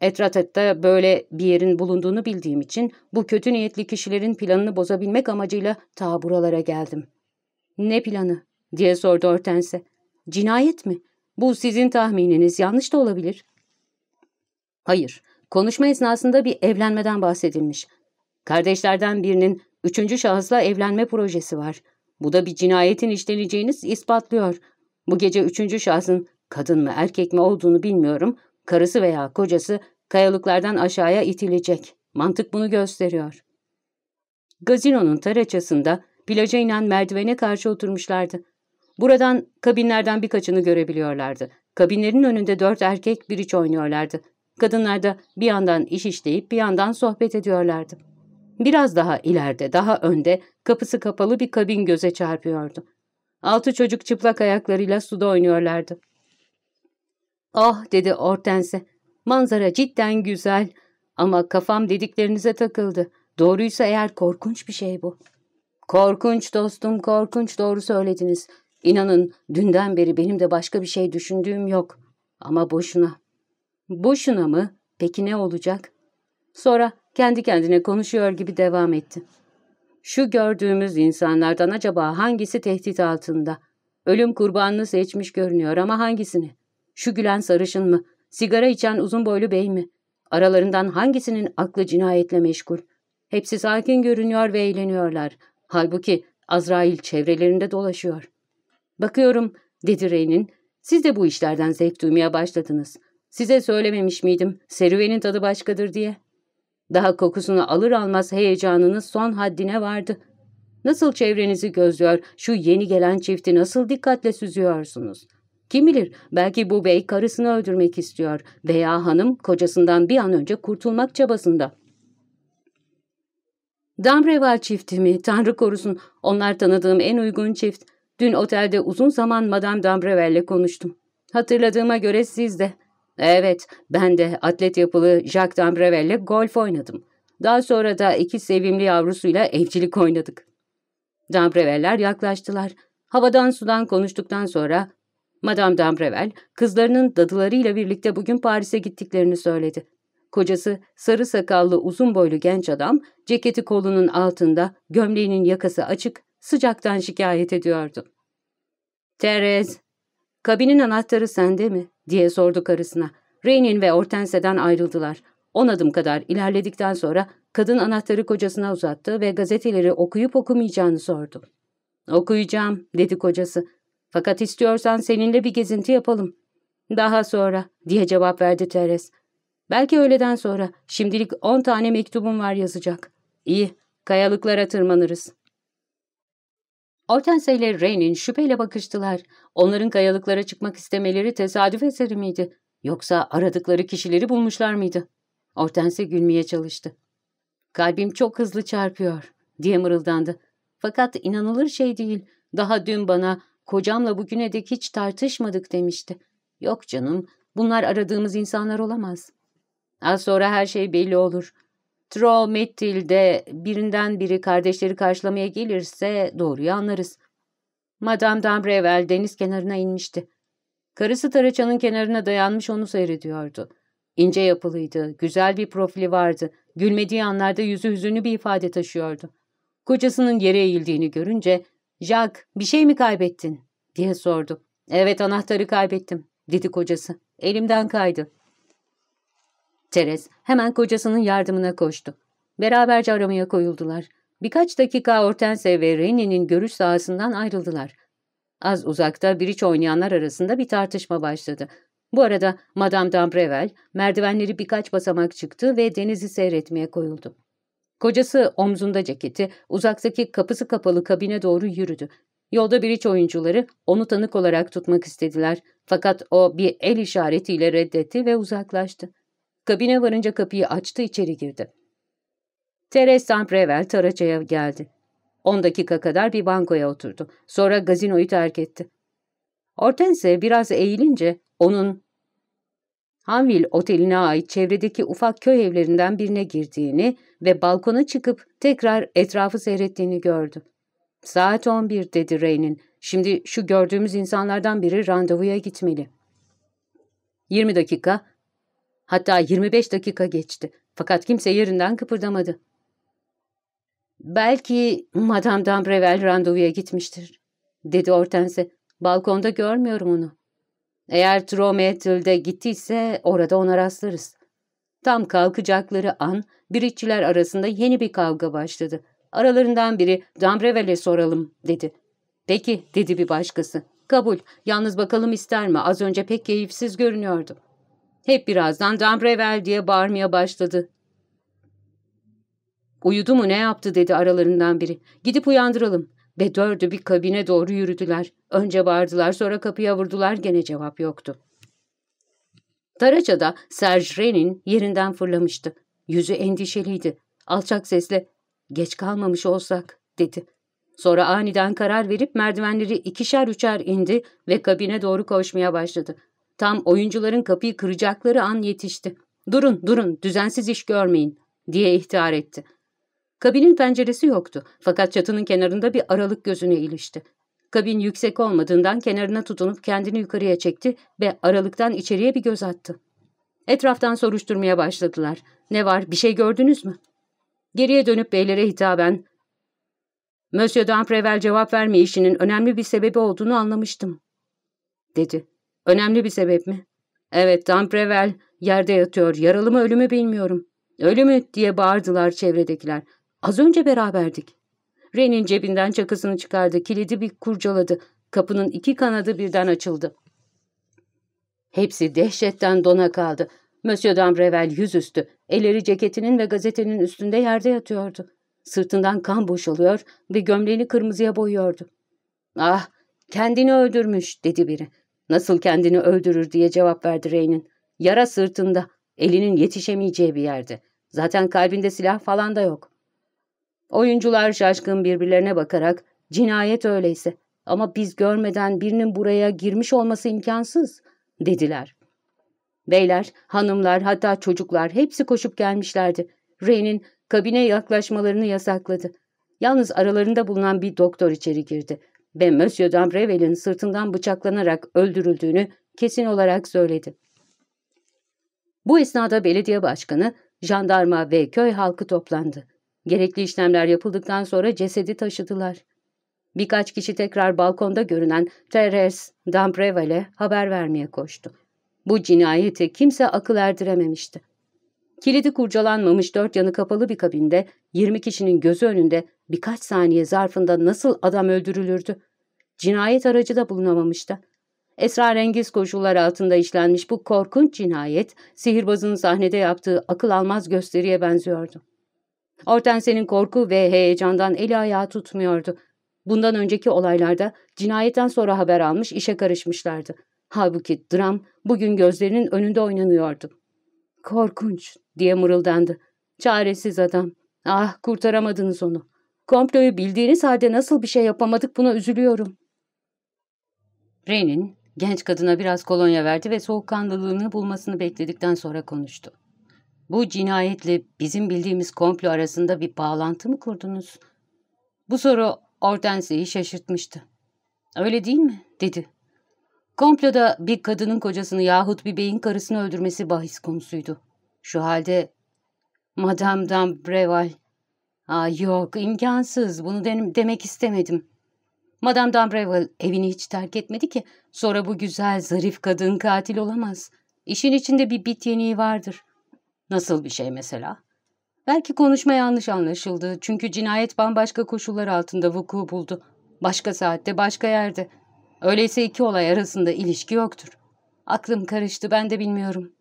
Etratet'te böyle bir yerin bulunduğunu bildiğim için bu kötü niyetli kişilerin planını bozabilmek amacıyla ta buralara geldim. Ne planı? Diye sordu Hortense. Cinayet mi? Bu sizin tahmininiz yanlış da olabilir. Hayır, konuşma esnasında bir evlenmeden bahsedilmiş. Kardeşlerden birinin üçüncü şahısla evlenme projesi var. Bu da bir cinayetin işleneceğini ispatlıyor. Bu gece üçüncü şahsın kadın mı erkek mi olduğunu bilmiyorum. Karısı veya kocası kayalıklardan aşağıya itilecek. Mantık bunu gösteriyor. Gazinonun taraçasında plaja inen merdivene karşı oturmuşlardı. Buradan kabinlerden birkaçını görebiliyorlardı. Kabinlerin önünde dört erkek bir iç oynuyorlardı. Kadınlar da bir yandan iş işleyip bir yandan sohbet ediyorlardı. Biraz daha ileride, daha önde kapısı kapalı bir kabin göze çarpıyordu. Altı çocuk çıplak ayaklarıyla suda oynuyorlardı. Ah dedi Hortense. Manzara cidden güzel ama kafam dediklerinize takıldı. Doğruysa eğer korkunç bir şey bu. Korkunç dostum, korkunç doğru söylediniz. İnanın dünden beri benim de başka bir şey düşündüğüm yok. Ama boşuna. Boşuna mı? Peki ne olacak? Sonra kendi kendine konuşuyor gibi devam etti. Şu gördüğümüz insanlardan acaba hangisi tehdit altında? Ölüm kurbanını seçmiş görünüyor ama hangisini? Şu gülen sarışın mı? Sigara içen uzun boylu bey mi? Aralarından hangisinin aklı cinayetle meşgul? Hepsi sakin görünüyor ve eğleniyorlar. Halbuki Azrail çevrelerinde dolaşıyor. Bakıyorum, dedi Rey'nin, Siz de bu işlerden zevk duymaya başladınız. Size söylememiş miydim serüvenin tadı başkadır diye? Daha kokusunu alır almaz heyecanınız son haddine vardı. Nasıl çevrenizi gözlüyor, şu yeni gelen çifti nasıl dikkatle süzüyorsunuz? Kim bilir belki bu bey karısını öldürmek istiyor veya hanım kocasından bir an önce kurtulmak çabasında. Damreval çifti mi? Tanrı korusun. Onlar tanıdığım en uygun çift. Dün otelde uzun zaman Madame Dambrevelle konuştum. Hatırladığıma göre siz de. Evet, ben de atlet yapılı Jacques Dambrevelle golf oynadım. Daha sonra da iki sevimli yavrusuyla evcilik oynadık. Dambreveller yaklaştılar. Havadan sudan konuştuktan sonra Madame Damprevel, kızlarının dadılarıyla birlikte bugün Paris'e gittiklerini söyledi. Kocası sarı sakallı uzun boylu genç adam, ceketi kolunun altında, gömleğinin yakası açık, sıcaktan şikayet ediyordu. Terez, kabinin anahtarı sende mi? diye sordu karısına. Reynin ve Hortense'den ayrıldılar. On adım kadar ilerledikten sonra kadın anahtarı kocasına uzattı ve gazeteleri okuyup okumayacağını sordu. Okuyacağım, dedi kocası. Fakat istiyorsan seninle bir gezinti yapalım. Daha sonra, diye cevap verdi Teres. Belki öğleden sonra. Şimdilik on tane mektubum var yazacak. İyi, kayalıklara tırmanırız. Hortense ile Ray'nin şüpheyle bakıştılar. Onların kayalıklara çıkmak istemeleri tesadüf eseri miydi? Yoksa aradıkları kişileri bulmuşlar mıydı? Hortense gülmeye çalıştı. Kalbim çok hızlı çarpıyor, diye mırıldandı. Fakat inanılır şey değil. Daha dün bana kocamla bugüne dek hiç tartışmadık demişti. Yok canım, bunlar aradığımız insanlar olamaz. Az sonra her şey belli olur. Tromettil'de birinden biri kardeşleri karşılamaya gelirse doğruyu anlarız. Madame Dambrevel deniz kenarına inmişti. Karısı taraçanın kenarına dayanmış onu seyrediyordu. İnce yapılıydı, güzel bir profili vardı. Gülmediği anlarda yüzü hüzünlü bir ifade taşıyordu. Kocasının yere eğildiğini görünce, ''Jack, bir şey mi kaybettin?'' diye sordu. ''Evet, anahtarı kaybettim.'' dedi kocası. ''Elimden kaydı.'' Teres hemen kocasının yardımına koştu. Beraberce aramaya koyuldular. Birkaç dakika Hortense ve Rene'nin görüş sahasından ayrıldılar. Az uzakta biriç oynayanlar arasında bir tartışma başladı. Bu arada Madame d'Ambrevel merdivenleri birkaç basamak çıktı ve denizi seyretmeye koyuldu. Kocası omzunda ceketi, uzaktaki kapısı kapalı kabine doğru yürüdü. Yolda biriç oyuncuları onu tanık olarak tutmak istediler. Fakat o bir el işaretiyle reddetti ve uzaklaştı. Kabine varınca kapıyı açtı içeri girdi. Teres Samprevel Taraça'ya geldi. On dakika kadar bir bankoya oturdu. Sonra gazinoyu terk etti. Hortense biraz eğilince onun Hanville oteline ait çevredeki ufak köy evlerinden birine girdiğini ve balkona çıkıp tekrar etrafı seyrettiğini gördü. Saat 11 dedi Ray'nin. Şimdi şu gördüğümüz insanlardan biri randevuya gitmeli. 20 dakika, hatta 25 dakika geçti. Fakat kimse yerinden kıpırdamadı. Belki Madame d'Ambrevel randevuya gitmiştir, dedi Hortense. Balkonda görmüyorum onu. Eğer Tromettil'de gittiyse orada ona rastlarız. Tam kalkacakları an biritçiler arasında yeni bir kavga başladı. Aralarından biri Dambrevel'e soralım dedi. Peki dedi bir başkası. Kabul. Yalnız bakalım ister mi? Az önce pek keyifsiz görünüyordu. Hep birazdan Dambrevel diye bağırmaya başladı. Uyudu mu ne yaptı dedi aralarından biri. Gidip uyandıralım. Ve dördü bir kabine doğru yürüdüler. Önce bağırdılar sonra kapıya vurdular gene cevap yoktu. Taraça'da Serge Ren'in yerinden fırlamıştı. Yüzü endişeliydi. Alçak sesle geç kalmamış olsak dedi. Sonra aniden karar verip merdivenleri ikişer üçer indi ve kabine doğru koşmaya başladı. Tam oyuncuların kapıyı kıracakları an yetişti. Durun durun düzensiz iş görmeyin diye ihtar etti. Kabinin penceresi yoktu fakat çatının kenarında bir aralık gözüne ilişti. Kabin yüksek olmadığından kenarına tutunup kendini yukarıya çekti ve aralıktan içeriye bir göz attı. Etraftan soruşturmaya başladılar. Ne var, bir şey gördünüz mü? Geriye dönüp beylere hitaben, Monsieur Damprevel cevap verme işinin önemli bir sebebi olduğunu anlamıştım, dedi. Önemli bir sebep mi? Evet, Damprevel yerde yatıyor, yaralı mı ölü mü bilmiyorum. Ölü mü diye bağırdılar çevredekiler. Az önce beraberdik. Ren'in cebinden çakısını çıkardı, kilidi bir kurcaladı. Kapının iki kanadı birden açıldı. Hepsi dehşetten dona kaldı. Monsieur Damrevel yüzüstü, elleri ceketinin ve gazetenin üstünde yerde yatıyordu. Sırtından kan boşalıyor ve gömleğini kırmızıya boyuyordu. ''Ah, kendini öldürmüş.'' dedi biri. ''Nasıl kendini öldürür?'' diye cevap verdi Rey'nin. ''Yara sırtında, elinin yetişemeyeceği bir yerde. Zaten kalbinde silah falan da yok.'' Oyuncular şaşkın birbirlerine bakarak ''Cinayet öyleyse ama biz görmeden birinin buraya girmiş olması imkansız.'' dediler. Beyler, hanımlar hatta çocuklar hepsi koşup gelmişlerdi. Rey'nin kabine yaklaşmalarını yasakladı. Yalnız aralarında bulunan bir doktor içeri girdi ve Monsieur Dambrevel'in sırtından bıçaklanarak öldürüldüğünü kesin olarak söyledi. Bu esnada belediye başkanı, jandarma ve köy halkı toplandı. Gerekli işlemler yapıldıktan sonra cesedi taşıdılar. Birkaç kişi tekrar balkonda görünen Teres Dambrevel'e haber vermeye koştu. Bu cinayeti kimse akıl erdirememişti. Kilidi kurcalanmamış dört yanı kapalı bir kabinde 20 kişinin gözü önünde birkaç saniye zarfında nasıl adam öldürülürdü? Cinayet aracı da bulunamamıştı. Esrarengiz koşullar altında işlenmiş bu korkunç cinayet, sihirbazın sahnede yaptığı akıl almaz gösteriye benziyordu. Hortense'nin korku ve heyecandan eli ayağı tutmuyordu. Bundan önceki olaylarda cinayetten sonra haber almış işe karışmışlardı. Halbuki dram bugün gözlerinin önünde oynanıyordu. Korkunç diye mırıldandı. Çaresiz adam. Ah kurtaramadınız onu. Komployu bildiğiniz halde nasıl bir şey yapamadık buna üzülüyorum. Renin genç kadına biraz kolonya verdi ve soğukkanlılığını bulmasını bekledikten sonra konuştu. Bu cinayetle bizim bildiğimiz komplo arasında bir bağlantı mı kurdunuz? Bu soru Hortense'yi şaşırtmıştı. Öyle değil mi? dedi. Komploda bir kadının kocasını yahut bir beyin karısını öldürmesi bahis konusuydu. Şu halde Madame d'Ambreval... Aa, yok imkansız bunu de demek istemedim. Madame d'Ambreval evini hiç terk etmedi ki sonra bu güzel zarif kadın katil olamaz. İşin içinde bir bit yeniği vardır. Nasıl bir şey mesela? Belki konuşma yanlış anlaşıldı çünkü cinayet bambaşka koşullar altında vuku buldu. Başka saatte başka yerde. Öyleyse iki olay arasında ilişki yoktur. Aklım karıştı ben de bilmiyorum.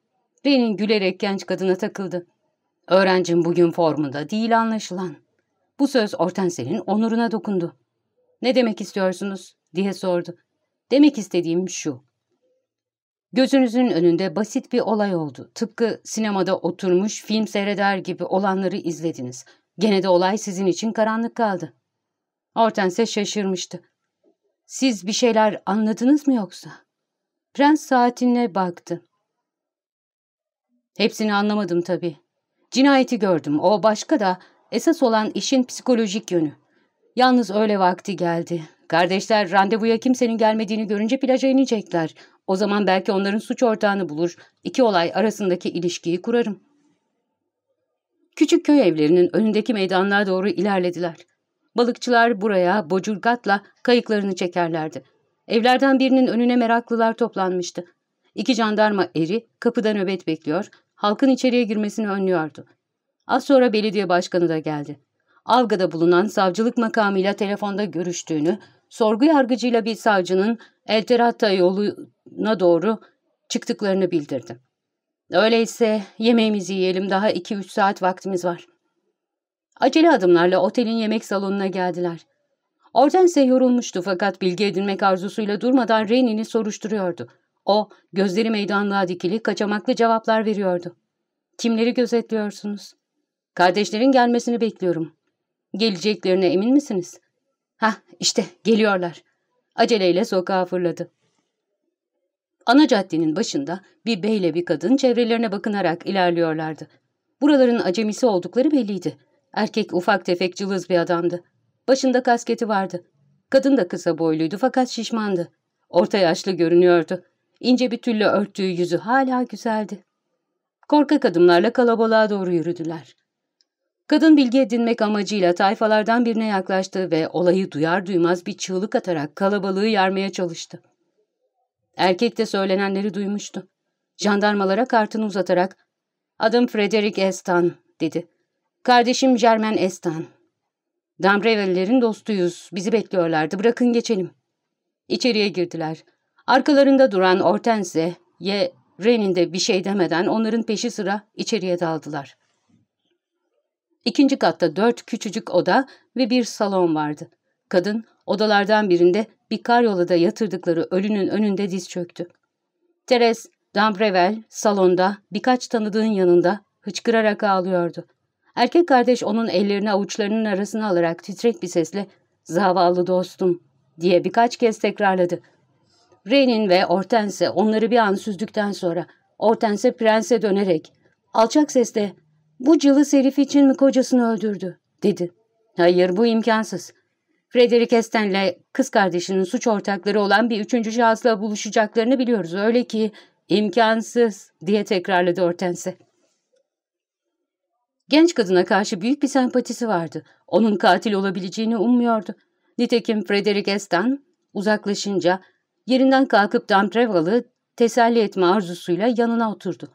Renin gülerek genç kadına takıldı. Öğrencim bugün formunda değil anlaşılan. Bu söz Hortense'nin onuruna dokundu. Ne demek istiyorsunuz diye sordu. Demek istediğim şu. Gözünüzün önünde basit bir olay oldu. Tıpkı sinemada oturmuş film seyreder gibi olanları izlediniz. Gene de olay sizin için karanlık kaldı. Hortense şaşırmıştı. Siz bir şeyler anladınız mı yoksa? Prens saatine baktı. Hepsini anlamadım tabii. Cinayeti gördüm. O başka da esas olan işin psikolojik yönü. Yalnız öyle vakti geldi. Kardeşler randevuya kimsenin gelmediğini görünce plaja inecekler. O zaman belki onların suç ortağını bulur. İki olay arasındaki ilişkiyi kurarım. Küçük köy evlerinin önündeki meydanlığa doğru ilerlediler. Balıkçılar buraya bocurgatla kayıklarını çekerlerdi. Evlerden birinin önüne meraklılar toplanmıştı. İki jandarma eri kapıda nöbet bekliyor, halkın içeriye girmesini önlüyordu. Az sonra belediye başkanı da geldi. Avga'da bulunan savcılık makamıyla telefonda görüştüğünü, sorgu yargıcıyla bir savcının Elterata yoluna doğru çıktıklarını bildirdi. Öyleyse yemeğimizi yiyelim daha iki üç saat vaktimiz var. Acele adımlarla otelin yemek salonuna geldiler. Hortense yorulmuştu fakat bilgi edinmek arzusuyla durmadan Reyni'ni soruşturuyordu. O, gözleri meydanlığa dikili, kaçamaklı cevaplar veriyordu. Kimleri gözetliyorsunuz? Kardeşlerin gelmesini bekliyorum. Geleceklerine emin misiniz? Hah, işte geliyorlar. Aceleyle sokağa fırladı. Ana caddenin başında bir beyle bir kadın çevrelerine bakınarak ilerliyorlardı. Buraların acemisi oldukları belliydi. Erkek ufak tefek cılız bir adamdı. Başında kasketi vardı. Kadın da kısa boyluydu fakat şişmandı. Orta yaşlı görünüyordu. İnce bir tülle örttüğü yüzü hala güzeldi. Korkak adımlarla kalabalığa doğru yürüdüler. Kadın bilgi edinmek amacıyla tayfalardan birine yaklaştı ve olayı duyar duymaz bir çığlık atarak kalabalığı yarmaya çalıştı. Erkek de söylenenleri duymuştu. Jandarmalara kartını uzatarak ''Adım Frederick Estan'' dedi. ''Kardeşim Germain Estan. Dambrevillerin dostuyuz. Bizi bekliyorlardı. Bırakın geçelim.'' İçeriye girdiler. Arkalarında duran Hortense, Ye, Ren'in de bir şey demeden onların peşi sıra içeriye daldılar. İkinci katta dört küçücük oda ve bir salon vardı. Kadın odalardan birinde bir karyolada yatırdıkları ölünün önünde diz çöktü. Teres Damprevel salonda birkaç tanıdığın yanında hıçkırarak ağlıyordu. Erkek kardeş onun ellerini avuçlarının arasına alarak titrek bir sesle ''Zavallı dostum'' diye birkaç kez tekrarladı. Renin ve Hortense onları bir an süzdükten sonra Hortense prense dönerek alçak sesle ''Bu cılız herif için mi kocasını öldürdü?'' dedi. ''Hayır bu imkansız. Frederick Esten'le kız kardeşinin suç ortakları olan bir üçüncü şahısla buluşacaklarını biliyoruz. Öyle ki imkansız diye tekrarladı Hortense. Genç kadına karşı büyük bir sempatisi vardı. Onun katil olabileceğini ummuyordu. Nitekim Frederick Esten uzaklaşınca yerinden kalkıp Damtreval'ı teselli etme arzusuyla yanına oturdu.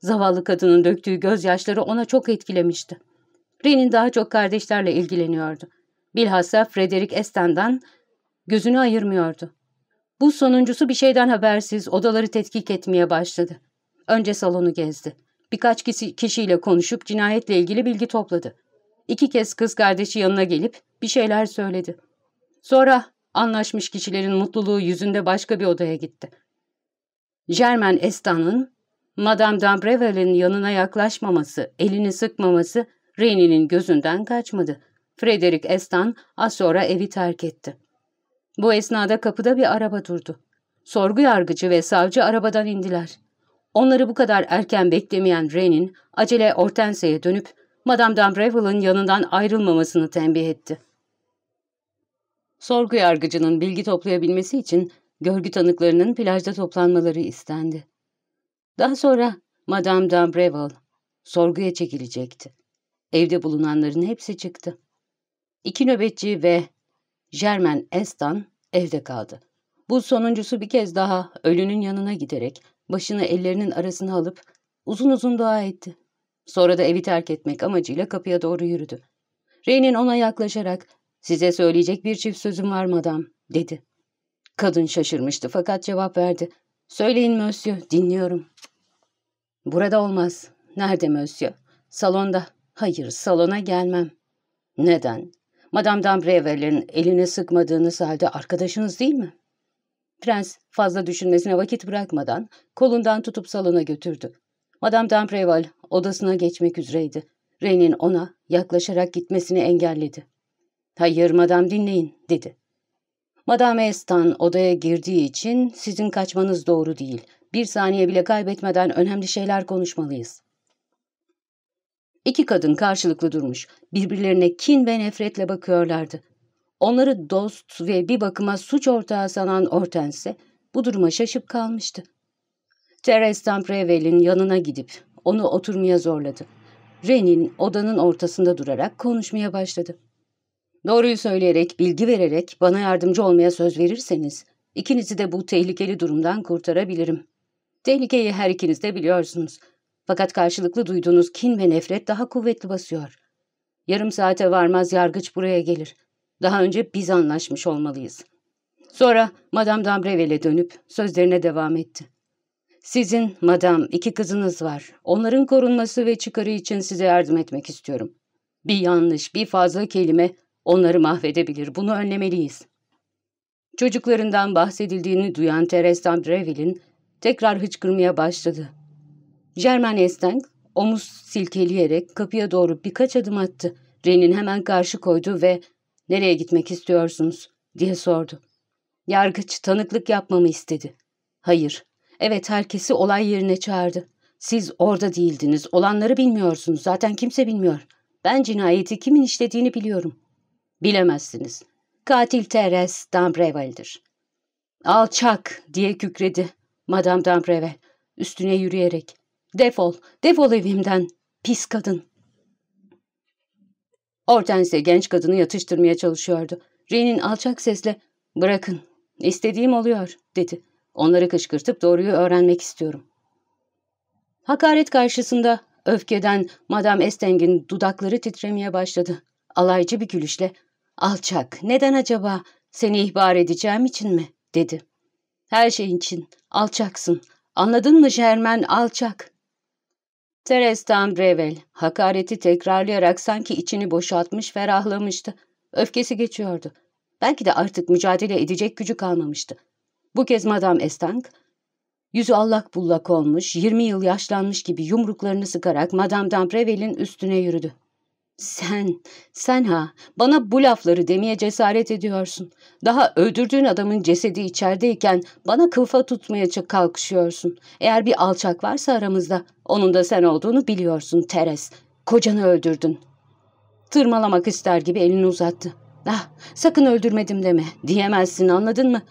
Zavallı kadının döktüğü gözyaşları ona çok etkilemişti. Ren'in daha çok kardeşlerle ilgileniyordu. Bilhassa Frederick Esten'den gözünü ayırmıyordu. Bu sonuncusu bir şeyden habersiz odaları tetkik etmeye başladı. Önce salonu gezdi. Birkaç kişi, kişiyle konuşup cinayetle ilgili bilgi topladı. İki kez kız kardeşi yanına gelip bir şeyler söyledi. Sonra anlaşmış kişilerin mutluluğu yüzünde başka bir odaya gitti. Germain Estan'ın Madame d'Ambrevel'in yanına yaklaşmaması, elini sıkmaması Reni'nin gözünden kaçmadı. Frederick Estan az sonra evi terk etti. Bu esnada kapıda bir araba durdu. Sorgu yargıcı ve savcı arabadan indiler. Onları bu kadar erken beklemeyen Renin acele Hortense'ye dönüp Madame d'Ambrevil'ın yanından ayrılmamasını tembih etti. Sorgu yargıcının bilgi toplayabilmesi için görgü tanıklarının plajda toplanmaları istendi. Daha sonra Madame d'Ambreville sorguya çekilecekti. Evde bulunanların hepsi çıktı. İki nöbetçi ve Germain Estan evde kaldı. Bu sonuncusu bir kez daha ölünün yanına giderek başını ellerinin arasına alıp uzun uzun dua etti. Sonra da evi terk etmek amacıyla kapıya doğru yürüdü. Rey'nin ona yaklaşarak ''Size söyleyecek bir çift sözüm var madam'' dedi. Kadın şaşırmıştı fakat cevap verdi. ''Söyleyin monsieur, dinliyorum.'' ''Burada olmaz. Nerede monsieur?'' ''Salonda.'' ''Hayır, salona gelmem.'' ''Neden?'' Madame d'Ambrevel'in elini sıkmadığınız halde arkadaşınız değil mi? Prens fazla düşünmesine vakit bırakmadan kolundan tutup salona götürdü. Madame d'Ambrevel odasına geçmek üzereydi. Renin ona yaklaşarak gitmesini engelledi. ''Hayır madam dinleyin'' dedi. Madame Estan odaya girdiği için sizin kaçmanız doğru değil. Bir saniye bile kaybetmeden önemli şeyler konuşmalıyız. İki kadın karşılıklı durmuş, birbirlerine kin ve nefretle bakıyorlardı. Onları dost ve bir bakıma suç ortağı sanan Hortense bu duruma şaşıp kalmıştı. Therese Tamprevel'in yanına gidip onu oturmaya zorladı. Renin odanın ortasında durarak konuşmaya başladı. Doğruyu söyleyerek, bilgi vererek bana yardımcı olmaya söz verirseniz ikinizi de bu tehlikeli durumdan kurtarabilirim. Tehlikeyi her ikiniz de biliyorsunuz. Fakat karşılıklı duyduğunuz kin ve nefret daha kuvvetli basıyor. Yarım saate varmaz yargıç buraya gelir. Daha önce biz anlaşmış olmalıyız. Sonra Madame d'Ambrevel'e dönüp sözlerine devam etti. Sizin, Madame, iki kızınız var. Onların korunması ve çıkarı için size yardım etmek istiyorum. Bir yanlış, bir fazla kelime onları mahvedebilir. Bunu önlemeliyiz. Çocuklarından bahsedildiğini duyan Teres d'Ambreville'in tekrar hıçkırmaya başladı. Germain Esteng omuz silkeleyerek kapıya doğru birkaç adım attı. Ren'in hemen karşı koydu ve ''Nereye gitmek istiyorsunuz?'' diye sordu. Yargıç tanıklık yapmamı istedi. ''Hayır. Evet herkesi olay yerine çağırdı. Siz orada değildiniz. Olanları bilmiyorsunuz. Zaten kimse bilmiyor. Ben cinayeti kimin işlediğini biliyorum. Bilemezsiniz. Katil Teres Dambrevel'dir. Alçak diye kükredi Madame Dambrevel üstüne yürüyerek. Defol, defol evimden, pis kadın. Hortense genç kadını yatıştırmaya çalışıyordu. Renin alçak sesle, bırakın, istediğim oluyor, dedi. Onları kışkırtıp doğruyu öğrenmek istiyorum. Hakaret karşısında öfkeden Madame Esteng'in dudakları titremeye başladı. Alaycı bir gülüşle, alçak, neden acaba, seni ihbar edeceğim için mi, dedi. Her şey için, alçaksın, Anladın mı Jermen alçak? Teres Brevel hakareti tekrarlayarak sanki içini boşaltmış ferahlamıştı. Öfkesi geçiyordu. Belki de artık mücadele edecek gücü kalmamıştı. Bu kez Madame Estang, yüzü allak bullak olmuş, 20 yıl yaşlanmış gibi yumruklarını sıkarak Madame D'Ambrevel'in üstüne yürüdü. Sen, sen ha, bana bu lafları demeye cesaret ediyorsun. Daha öldürdüğün adamın cesedi içerideyken bana kılfa tutmaya kalkışıyorsun. Eğer bir alçak varsa aramızda, onun da sen olduğunu biliyorsun Teres. Kocanı öldürdün. Tırmalamak ister gibi elini uzattı. Ah, sakın öldürmedim deme, diyemezsin anladın mı?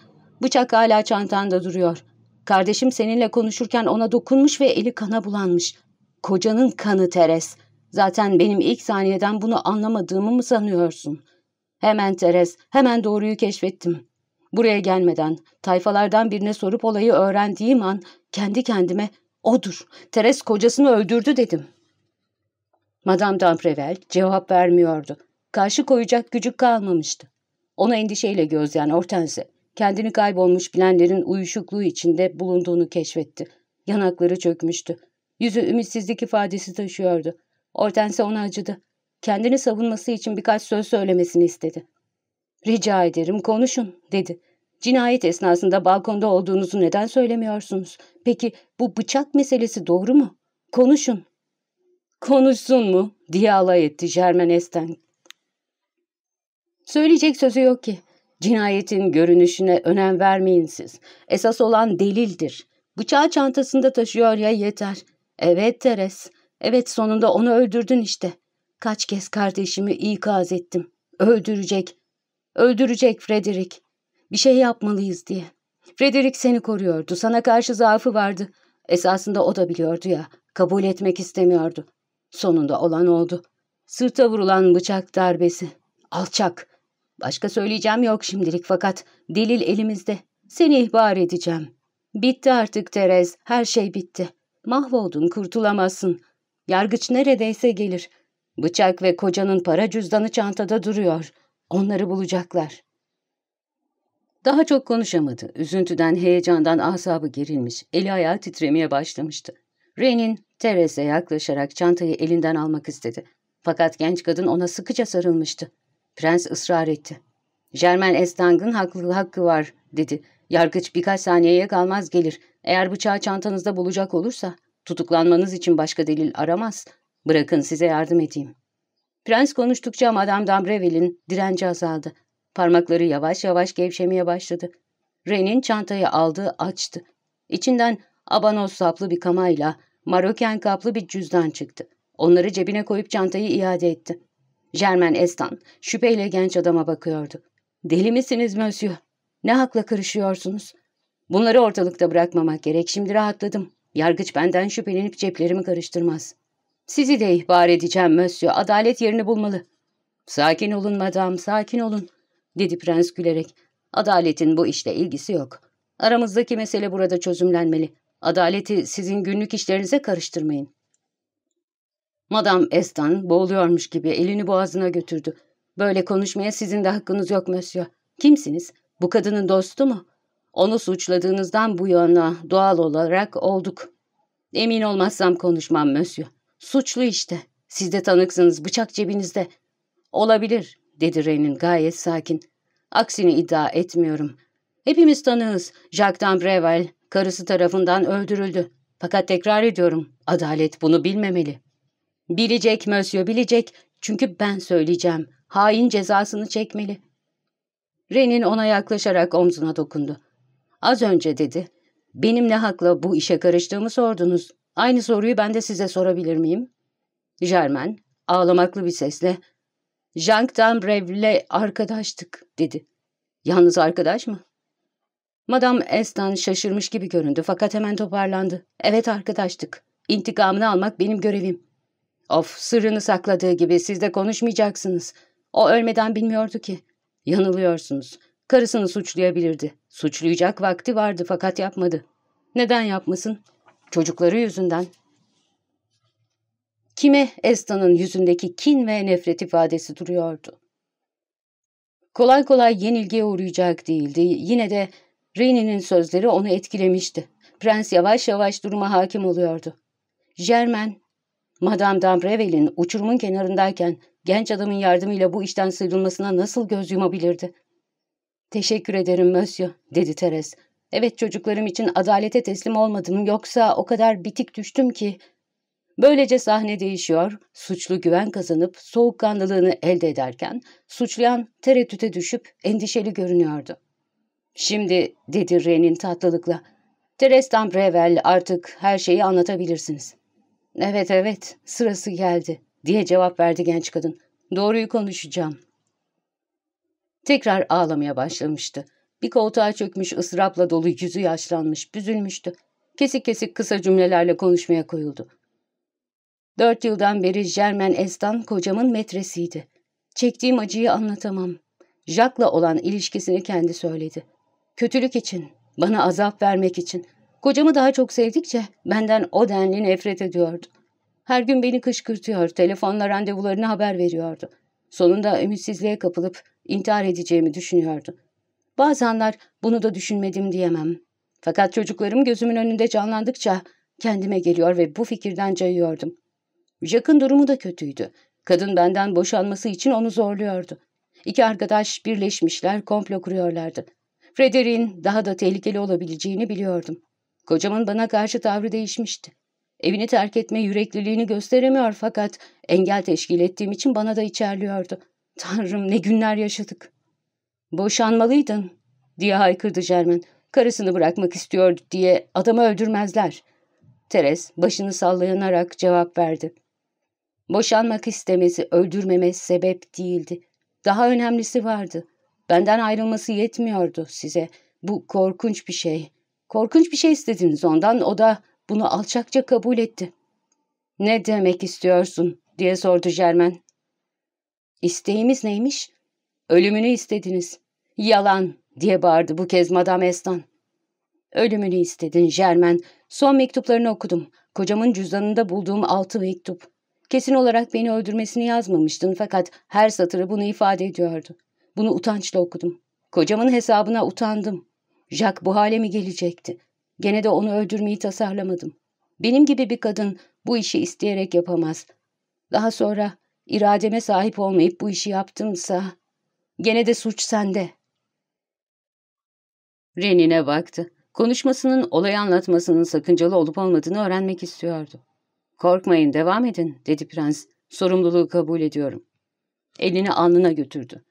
Bıçak hala çantanda duruyor. Kardeşim seninle konuşurken ona dokunmuş ve eli kana bulanmış. Kocanın kanı Teres. Zaten benim ilk saniyeden bunu anlamadığımı mı sanıyorsun? Hemen Teres, hemen doğruyu keşfettim. Buraya gelmeden, tayfalardan birine sorup olayı öğrendiğim an kendi kendime odur, Teres kocasını öldürdü dedim. Madame d'Amprevel cevap vermiyordu. Karşı koyacak gücü kalmamıştı. Ona endişeyle gözleyen Hortense, kendini kaybolmuş bilenlerin uyuşukluğu içinde bulunduğunu keşfetti. Yanakları çökmüştü. Yüzü ümitsizlik ifadesi taşıyordu. Hortense ona acıdı. Kendini savunması için birkaç söz söylemesini istedi. ''Rica ederim konuşun.'' dedi. ''Cinayet esnasında balkonda olduğunuzu neden söylemiyorsunuz? Peki bu bıçak meselesi doğru mu? Konuşun.'' ''Konuşsun mu?'' diye alay etti Jermen Esten. Söyleyecek sözü yok ki. Cinayetin görünüşüne önem vermeyin siz. Esas olan delildir. Bıçağı çantasında taşıyor ya yeter. Evet Teres. Evet sonunda onu öldürdün işte. Kaç kez kardeşimi ikaz ettim. Öldürecek. Öldürecek Frederick. Bir şey yapmalıyız diye. Frederick seni koruyordu. Sana karşı zaafı vardı. Esasında o da biliyordu ya. Kabul etmek istemiyordu. Sonunda olan oldu. Sırta vurulan bıçak darbesi. Alçak. Başka söyleyeceğim yok şimdilik fakat delil elimizde. Seni ihbar edeceğim. Bitti artık Terez. Her şey bitti. Mahvoldun, kurtulamazsın. Yargıç neredeyse gelir. Bıçak ve kocanın para cüzdanı çantada duruyor. Onları bulacaklar. Daha çok konuşamadı. Üzüntüden, heyecandan asabı gerilmiş, eli ayağı titremeye başlamıştı. Renin, Teres'e yaklaşarak çantayı elinden almak istedi. Fakat genç kadın ona sıkıca sarılmıştı. Prens ısrar etti. Germain Estang'ın haklı hakkı var, dedi. Yargıç birkaç saniyeye kalmaz gelir. Eğer bıçağı çantanızda bulacak olursa Tutuklanmanız için başka delil aramaz. Bırakın size yardım edeyim. Prens konuştukça Madame d'Ambrevil'in direnci azaldı. Parmakları yavaş yavaş gevşemeye başladı. Ren'in çantayı aldı, açtı. İçinden abanos saplı bir kamayla maroken kaplı bir cüzdan çıktı. Onları cebine koyup çantayı iade etti. Germain Estan şüpheyle genç adama bakıyordu. Deli misiniz Monsieur? Ne hakla karışıyorsunuz? Bunları ortalıkta bırakmamak gerek. Şimdi rahatladım. Yargıç benden şüphelenip ceplerimi karıştırmaz. Sizi de ihbar edeceğim Mösyö. Adalet yerini bulmalı. Sakin olun madam, sakin olun, dedi prens gülerek. Adaletin bu işle ilgisi yok. Aramızdaki mesele burada çözümlenmeli. Adaleti sizin günlük işlerinize karıştırmayın. Madam Estan boğuluyormuş gibi elini boğazına götürdü. Böyle konuşmaya sizin de hakkınız yok Mösyö. Kimsiniz? Bu kadının dostu mu? Onu suçladığınızdan bu yana doğal olarak olduk. Emin olmazsam konuşmam Mösyö. Suçlu işte. Siz de tanıksınız bıçak cebinizde. Olabilir dedi Renin gayet sakin. Aksini iddia etmiyorum. Hepimiz tanığız. Jacques d'Ambreval karısı tarafından öldürüldü. Fakat tekrar ediyorum adalet bunu bilmemeli. Bilecek Mösyö bilecek çünkü ben söyleyeceğim. Hain cezasını çekmeli. Renin ona yaklaşarak omzuna dokundu. Az önce dedi. Benim ne hakla bu işe karıştığımı sordunuz. Aynı soruyu ben de size sorabilir miyim? Germain ağlamaklı bir sesle Jacques d'Ambrev'le arkadaştık dedi. Yalnız arkadaş mı? Madame Estan şaşırmış gibi göründü fakat hemen toparlandı. Evet arkadaştık. İntikamını almak benim görevim. Of sırrını sakladığı gibi siz de konuşmayacaksınız. O ölmeden bilmiyordu ki. Yanılıyorsunuz. Karısını suçlayabilirdi. Suçlayacak vakti vardı fakat yapmadı. Neden yapmasın? Çocukları yüzünden. Kime Esta'nın yüzündeki kin ve nefret ifadesi duruyordu. Kolay kolay yenilgiye uğrayacak değildi. Yine de Reyni'nin sözleri onu etkilemişti. Prens yavaş yavaş duruma hakim oluyordu. Germain, Madame d'Ambrevel'in uçurumun kenarındayken genç adamın yardımıyla bu işten sıyrılmasına nasıl göz yumabilirdi? Teşekkür ederim Monsieur, dedi Teres. Evet çocuklarım için adalete teslim olmadım yoksa o kadar bitik düştüm ki. Böylece sahne değişiyor, suçlu güven kazanıp soğukkanlılığını elde ederken suçlayan tereddüte düşüp endişeli görünüyordu. Şimdi, dedi Ren'in tatlılıkla, Terestan Brevel artık her şeyi anlatabilirsiniz. Evet evet, sırası geldi, diye cevap verdi genç kadın. Doğruyu konuşacağım. Tekrar ağlamaya başlamıştı. Bir koltuğa çökmüş ısrapla dolu yüzü yaşlanmış, büzülmüştü. Kesik kesik kısa cümlelerle konuşmaya koyuldu. Dört yıldan beri Germain Estan kocamın metresiydi. Çektiğim acıyı anlatamam. Jacques'la olan ilişkisini kendi söyledi. Kötülük için, bana azap vermek için. Kocamı daha çok sevdikçe benden o denli nefret ediyordu. Her gün beni kışkırtıyor, telefonla randevularını haber veriyordu. Sonunda ümitsizliğe kapılıp intihar edeceğimi düşünüyordu. Bazı anlar bunu da düşünmedim diyemem. Fakat çocuklarım gözümün önünde canlandıkça kendime geliyor ve bu fikirden cayıyordum. Jack'ın durumu da kötüydü. Kadın benden boşanması için onu zorluyordu. İki arkadaş birleşmişler, komplo kuruyorlardı. Frederick'in daha da tehlikeli olabileceğini biliyordum. Kocamın bana karşı tavrı değişmişti. Evini terk etme yürekliliğini gösteremiyor fakat engel teşkil ettiğim için bana da içerliyordu. Tanrım ne günler yaşadık. Boşanmalıydın diye haykırdı Jermen. Karısını bırakmak istiyor diye adamı öldürmezler. Teres başını sallanarak cevap verdi. Boşanmak istemesi öldürmeme sebep değildi. Daha önemlisi vardı. Benden ayrılması yetmiyordu size. Bu korkunç bir şey. Korkunç bir şey istediniz ondan. O da bunu alçakça kabul etti. Ne demek istiyorsun? diye sordu Jermen. İsteğimiz neymiş? Ölümünü istediniz. Yalan diye bağırdı bu kez Madame Estan. Ölümünü istedin Jermen. Son mektuplarını okudum. Kocamın cüzdanında bulduğum altı mektup. Kesin olarak beni öldürmesini yazmamıştın fakat her satırı bunu ifade ediyordu. Bunu utançla okudum. Kocamın hesabına utandım. Jack bu hale mi gelecekti? Gene de onu öldürmeyi tasarlamadım. Benim gibi bir kadın bu işi isteyerek yapamaz. Daha sonra irademe sahip olmayıp bu işi yaptımsa gene de suç sende. Renine baktı. Konuşmasının olayı anlatmasının sakıncalı olup olmadığını öğrenmek istiyordu. Korkmayın devam edin dedi prens. Sorumluluğu kabul ediyorum. Elini alnına götürdü.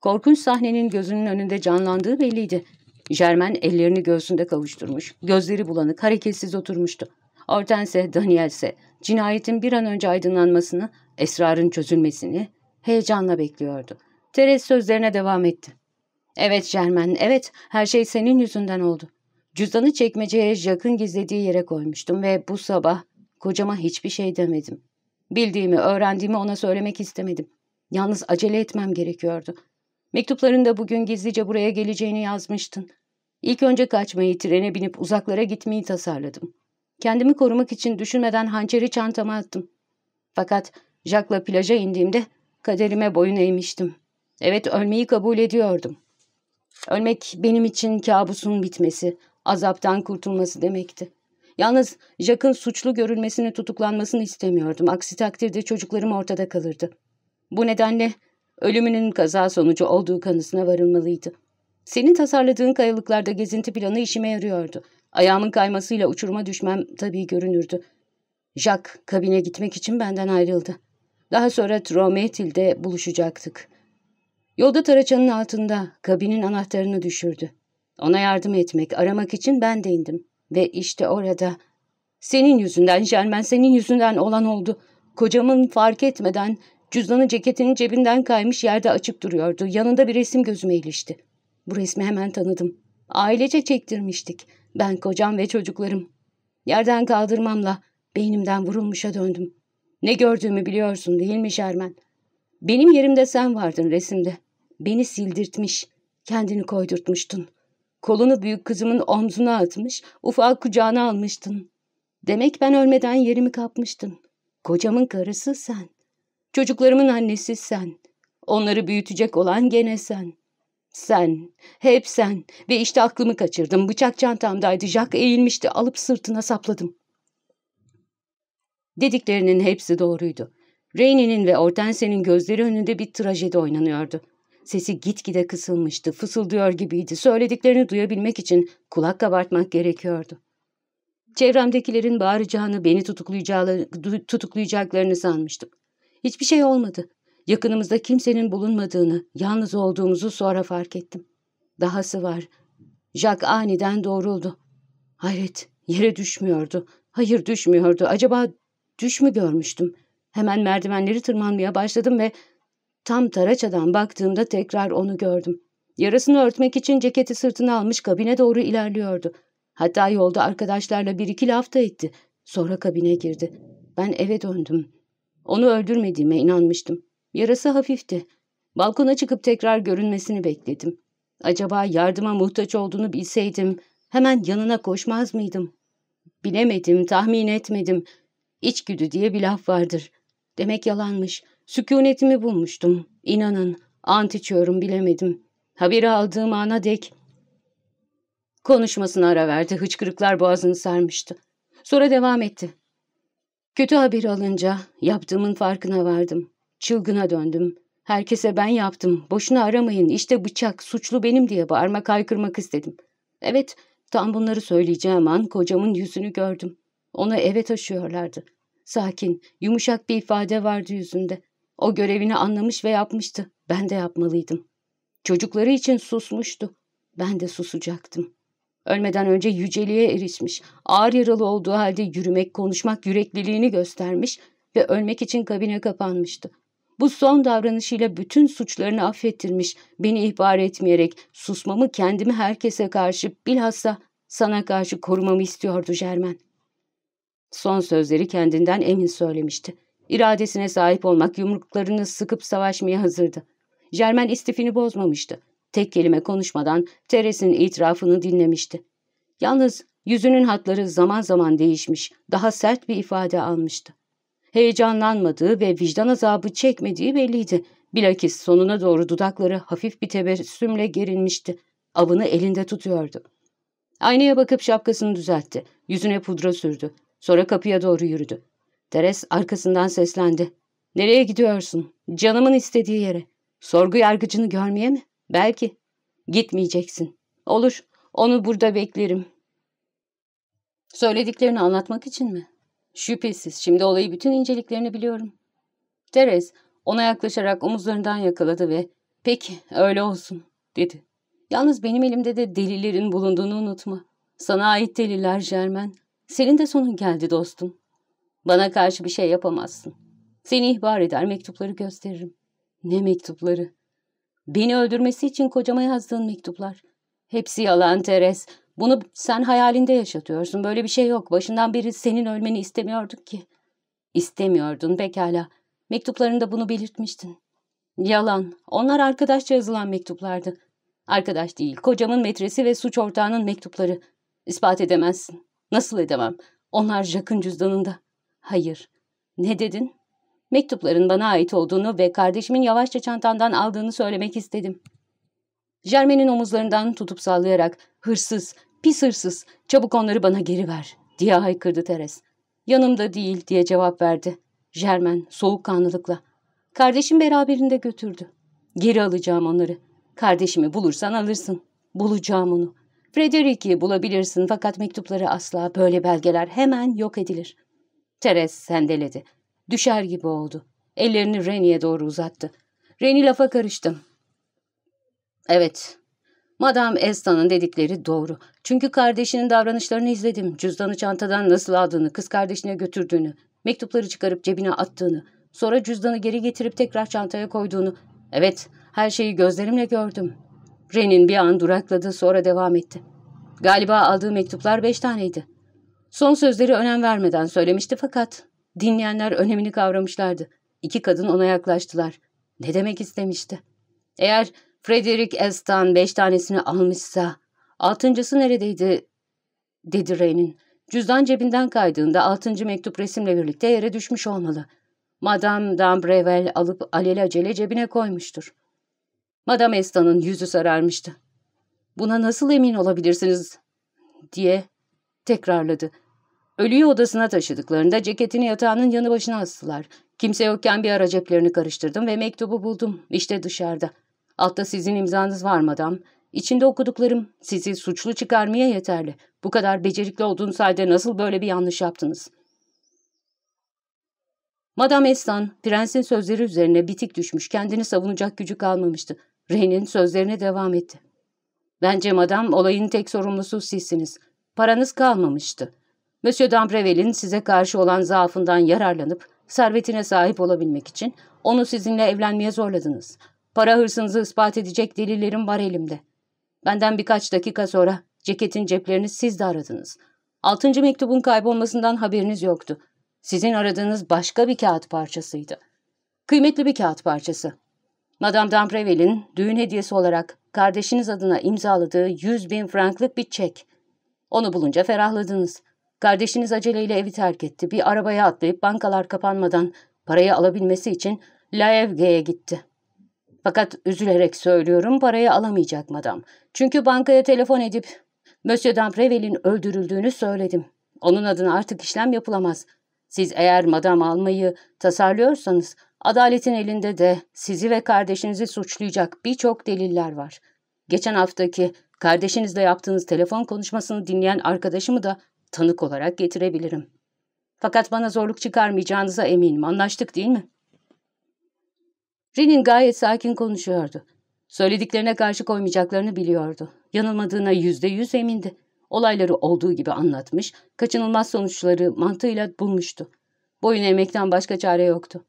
Korkunç sahnenin gözünün önünde canlandığı belliydi. Germain ellerini göğsünde kavuşturmuş, gözleri bulanık, hareketsiz oturmuştu. Hortense, Danielse, cinayetin bir an önce aydınlanmasını, esrarın çözülmesini heyecanla bekliyordu. Teres sözlerine devam etti. Evet Germain, evet her şey senin yüzünden oldu. Cüzdanı çekmeceye Jack'ın gizlediği yere koymuştum ve bu sabah kocama hiçbir şey demedim. Bildiğimi, öğrendiğimi ona söylemek istemedim. Yalnız acele etmem gerekiyordu. Mektuplarında bugün gizlice buraya geleceğini yazmıştın. İlk önce kaçmayı, trene binip uzaklara gitmeyi tasarladım. Kendimi korumak için düşünmeden hançeri çantama attım. Fakat Jack'la plaja indiğimde kaderime boyun eğmiştim. Evet ölmeyi kabul ediyordum. Ölmek benim için kabusun bitmesi, azaptan kurtulması demekti. Yalnız Jack'ın suçlu görülmesini tutuklanmasını istemiyordum. Aksi takdirde çocuklarım ortada kalırdı. Bu nedenle ölümünün kaza sonucu olduğu kanısına varılmalıydı. Senin tasarladığın kayalıklarda gezinti planı işime yarıyordu. Ayağımın kaymasıyla uçuruma düşmem tabii görünürdü. Jack kabine gitmek için benden ayrıldı. Daha sonra Trometil'de buluşacaktık. Yolda taraçanın altında kabinin anahtarını düşürdü. Ona yardım etmek, aramak için ben de indim. Ve işte orada... Senin yüzünden Jermen, senin yüzünden olan oldu. Kocamın fark etmeden cüzdanı ceketinin cebinden kaymış yerde açık duruyordu. Yanında bir resim gözüme ilişti. Bu resmi hemen tanıdım. Ailece çektirmiştik. Ben, kocam ve çocuklarım. Yerden kaldırmamla beynimden vurulmuşa döndüm. Ne gördüğümü biliyorsun değil mi Şermen? Benim yerimde sen vardın resimde. Beni sildirtmiş, kendini koydurtmuştun. Kolunu büyük kızımın omzuna atmış, ufak kucağına almıştın. Demek ben ölmeden yerimi kapmıştın. Kocamın karısı sen. Çocuklarımın annesi sen. Onları büyütecek olan gene sen. Sen, hep sen ve işte aklımı kaçırdım. Bıçak çantamdaydı. Jack eğilmişti. Alıp sırtına sapladım. Dediklerinin hepsi doğruydu. Rainie'nin ve Hortense'nin gözleri önünde bir trajedi oynanıyordu. Sesi gitgide kısılmıştı, fısıldıyor gibiydi. Söylediklerini duyabilmek için kulak kabartmak gerekiyordu. Çevremdekilerin bağıracağını, beni tutuklayacaklarını sanmıştım. Hiçbir şey olmadı. Yakınımızda kimsenin bulunmadığını, yalnız olduğumuzu sonra fark ettim. Dahası var. Jack aniden doğruldu. Hayret, yere düşmüyordu. Hayır düşmüyordu. Acaba düş mü görmüştüm? Hemen merdivenleri tırmanmaya başladım ve tam taraçadan baktığımda tekrar onu gördüm. Yarasını örtmek için ceketi sırtına almış kabine doğru ilerliyordu. Hatta yolda arkadaşlarla bir iki laf da etti. Sonra kabine girdi. Ben eve döndüm. Onu öldürmediğime inanmıştım. Yarası hafifti. Balkona çıkıp tekrar görünmesini bekledim. Acaba yardıma muhtaç olduğunu bilseydim hemen yanına koşmaz mıydım? Bilemedim, tahmin etmedim. İçgüdü diye bir laf vardır. Demek yalanmış. Sükunetimi bulmuştum. İnanın, ant içiyorum bilemedim. Haberi aldığım ana dek. Konuşmasına ara verdi. Hıçkırıklar boğazını sarmıştı. Sonra devam etti. Kötü haberi alınca yaptığımın farkına vardım. Çılgına döndüm. Herkese ben yaptım. Boşuna aramayın. İşte bıçak. Suçlu benim diye bağırmak haykırmak istedim. Evet, tam bunları söyleyeceğim an kocamın yüzünü gördüm. Onu eve taşıyorlardı. Sakin, yumuşak bir ifade vardı yüzünde. O görevini anlamış ve yapmıştı. Ben de yapmalıydım. Çocukları için susmuştu. Ben de susacaktım. Ölmeden önce yüceliğe erişmiş, ağır yaralı olduğu halde yürümek, konuşmak yürekliliğini göstermiş ve ölmek için kabine kapanmıştı. Bu son davranışıyla bütün suçlarını affettirmiş, beni ihbar etmeyerek susmamı kendimi herkese karşı bilhassa sana karşı korumamı istiyordu Jermen. Son sözleri kendinden emin söylemişti. İradesine sahip olmak yumruklarını sıkıp savaşmaya hazırdı. Jermen istifini bozmamıştı. Tek kelime konuşmadan Teres'in itirafını dinlemişti. Yalnız yüzünün hatları zaman zaman değişmiş, daha sert bir ifade almıştı. Heyecanlanmadığı ve vicdan azabı çekmediği belliydi. Bilakis sonuna doğru dudakları hafif bir tebessümle gerilmişti. Avını elinde tutuyordu. Aynaya bakıp şapkasını düzeltti. Yüzüne pudra sürdü. Sonra kapıya doğru yürüdü. Teres arkasından seslendi. Nereye gidiyorsun? Canımın istediği yere. Sorgu yargıcını görmeye mi? Belki. Gitmeyeceksin. Olur. Onu burada beklerim. Söylediklerini anlatmak için mi? Şüphesiz. Şimdi olayı bütün inceliklerini biliyorum. Teres ona yaklaşarak omuzlarından yakaladı ve ''Peki, öyle olsun.'' dedi. ''Yalnız benim elimde de delillerin bulunduğunu unutma. Sana ait deliller Jermen. Senin de sonun geldi dostum. Bana karşı bir şey yapamazsın. Seni ihbar eder, mektupları gösteririm. Ne mektupları? Beni öldürmesi için kocama yazdığın mektuplar. Hepsi yalan Teres. Bunu sen hayalinde yaşatıyorsun. Böyle bir şey yok. Başından beri senin ölmeni istemiyorduk ki. İstemiyordun pekala. Mektuplarında bunu belirtmiştin. Yalan. Onlar arkadaşça yazılan mektuplardı. Arkadaş değil, kocamın metresi ve suç ortağının mektupları. İspat edemezsin. Nasıl edemem? Onlar Jack'ın cüzdanında. Hayır. Ne dedin? Mektupların bana ait olduğunu ve kardeşimin yavaşça çantandan aldığını söylemek istedim. Jermen'in omuzlarından tutup sallayarak hırsız, pis hırsız, çabuk onları bana geri ver diye haykırdı Teres. Yanımda değil diye cevap verdi. Jermen soğukkanlılıkla. Kardeşim beraberinde götürdü. Geri alacağım onları. Kardeşimi bulursan alırsın. Bulacağım onu. Frederick'i bulabilirsin fakat mektupları asla böyle belgeler hemen yok edilir. Teres sendeledi. Düşer gibi oldu. Ellerini Reni'ye doğru uzattı. Reni lafa karıştı. Evet, Madame Esta'nın dedikleri doğru. Çünkü kardeşinin davranışlarını izledim. Cüzdanı çantadan nasıl aldığını, kız kardeşine götürdüğünü, mektupları çıkarıp cebine attığını, sonra cüzdanı geri getirip tekrar çantaya koyduğunu. Evet, her şeyi gözlerimle gördüm. Ren'in bir an durakladı sonra devam etti. Galiba aldığı mektuplar beş taneydi. Son sözleri önem vermeden söylemişti fakat dinleyenler önemini kavramışlardı. İki kadın ona yaklaştılar. Ne demek istemişti? Eğer Frederick Elstan beş tanesini almışsa altıncısı neredeydi dedi Ray'nin. Cüzdan cebinden kaydığında altıncı mektup resimle birlikte yere düşmüş olmalı. Madame D'Ambrevel alıp alelacele cebine koymuştur. Madame Estan'ın yüzü sararmıştı. Buna nasıl emin olabilirsiniz diye tekrarladı. Ölüyü odasına taşıdıklarında ceketini yatağının yanı başına astılar. Kimse yokken bir ara ceplerini karıştırdım ve mektubu buldum. İşte dışarıda. Altta sizin imzanız var madam. İçinde okuduklarım sizi suçlu çıkarmaya yeterli. Bu kadar becerikli olduğunuz halde nasıl böyle bir yanlış yaptınız? Madame Estan, prensin sözleri üzerine bitik düşmüş, kendini savunacak gücü kalmamıştı. Rey'nin sözlerine devam etti. Bence madam olayın tek sorumlusu sizsiniz. Paranız kalmamıştı. Monsieur d'Amprevel'in size karşı olan zaafından yararlanıp servetine sahip olabilmek için onu sizinle evlenmeye zorladınız. Para hırsınızı ispat edecek delillerim var elimde. Benden birkaç dakika sonra ceketin ceplerini siz de aradınız. Altıncı mektubun kaybolmasından haberiniz yoktu. Sizin aradığınız başka bir kağıt parçasıydı. Kıymetli bir kağıt parçası. Madame d'Amprevel'in düğün hediyesi olarak kardeşiniz adına imzaladığı yüz bin franklık bir çek. Onu bulunca ferahladınız. Kardeşiniz aceleyle evi terk etti. Bir arabaya atlayıp bankalar kapanmadan parayı alabilmesi için Laevge'ye gitti. Fakat üzülerek söylüyorum parayı alamayacak madam. Çünkü bankaya telefon edip Monsieur d'Amprevel'in öldürüldüğünü söyledim. Onun adına artık işlem yapılamaz. Siz eğer madam almayı tasarlıyorsanız adaletin elinde de sizi ve kardeşinizi suçlayacak birçok deliller var. Geçen haftaki kardeşinizle yaptığınız telefon konuşmasını dinleyen arkadaşımı da tanık olarak getirebilirim. Fakat bana zorluk çıkarmayacağınıza eminim. Anlaştık değil mi? Rin'in gayet sakin konuşuyordu. Söylediklerine karşı koymayacaklarını biliyordu. Yanılmadığına yüzde yüz emindi. Olayları olduğu gibi anlatmış, kaçınılmaz sonuçları mantığıyla bulmuştu. Boyun eğmekten başka çare yoktu.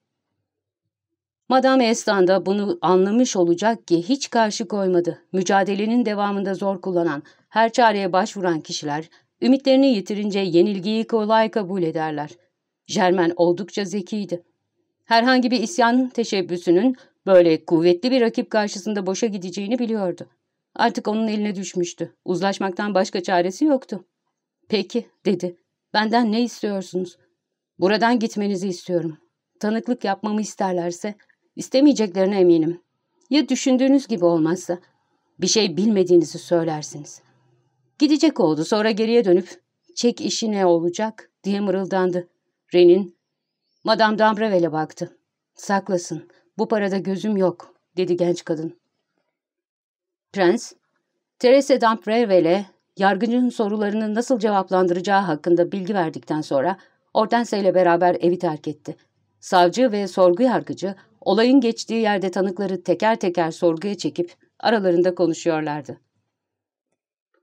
Madame Estan da bunu anlamış olacak ki hiç karşı koymadı. Mücadelenin devamında zor kullanan, her çareye başvuran kişiler, ümitlerini yitirince yenilgiyi kolay kabul ederler. Germain oldukça zekiydi. Herhangi bir isyan teşebbüsünün böyle kuvvetli bir rakip karşısında boşa gideceğini biliyordu. Artık onun eline düşmüştü. Uzlaşmaktan başka çaresi yoktu. Peki, dedi. Benden ne istiyorsunuz? Buradan gitmenizi istiyorum. Tanıklık yapmamı isterlerse, istemeyeceklerine eminim. Ya düşündüğünüz gibi olmazsa, bir şey bilmediğinizi söylersiniz. Gidecek oldu, sonra geriye dönüp, çek işi ne olacak, diye mırıldandı. Renin, Madame d'Ambrevel'e baktı. Saklasın, bu parada gözüm yok, dedi genç kadın. Prens, Teresa d'Amprevel'e yargıcın sorularını nasıl cevaplandıracağı hakkında bilgi verdikten sonra Hortense ile beraber evi terk etti. Savcı ve sorgu yargıcı olayın geçtiği yerde tanıkları teker teker sorguya çekip aralarında konuşuyorlardı.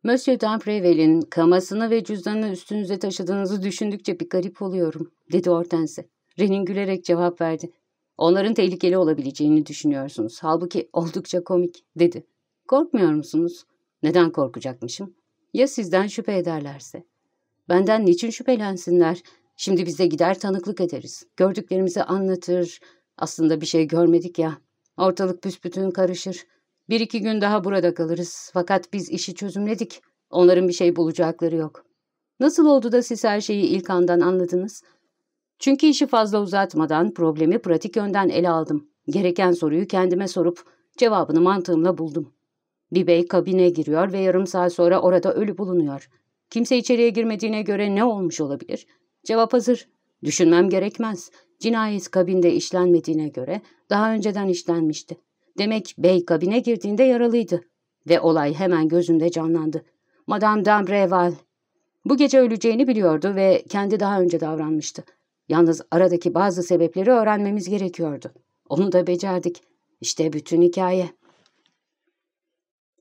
Monsieur d'Amprevel'in kamasını ve cüzdanını üstünüze taşıdığınızı düşündükçe bir garip oluyorum, dedi Hortense. Renin gülerek cevap verdi. Onların tehlikeli olabileceğini düşünüyorsunuz. Halbuki oldukça komik, dedi. Korkmuyor musunuz? Neden korkacakmışım? Ya sizden şüphe ederlerse? Benden niçin şüphelensinler? Şimdi biz de gider tanıklık ederiz. Gördüklerimizi anlatır. Aslında bir şey görmedik ya. Ortalık büsbütün karışır. Bir iki gün daha burada kalırız. Fakat biz işi çözümledik. Onların bir şey bulacakları yok. Nasıl oldu da siz her şeyi ilk andan anladınız? Çünkü işi fazla uzatmadan problemi pratik yönden ele aldım. Gereken soruyu kendime sorup cevabını mantığımla buldum. Bir bey kabine giriyor ve yarım saat sonra orada ölü bulunuyor. Kimse içeriye girmediğine göre ne olmuş olabilir? Cevap hazır. Düşünmem gerekmez. Cinayet kabinde işlenmediğine göre daha önceden işlenmişti. Demek bey kabine girdiğinde yaralıydı. Ve olay hemen gözümde canlandı. Madame d'Ambreval. Bu gece öleceğini biliyordu ve kendi daha önce davranmıştı. Yalnız aradaki bazı sebepleri öğrenmemiz gerekiyordu. Onu da becerdik. İşte bütün hikaye.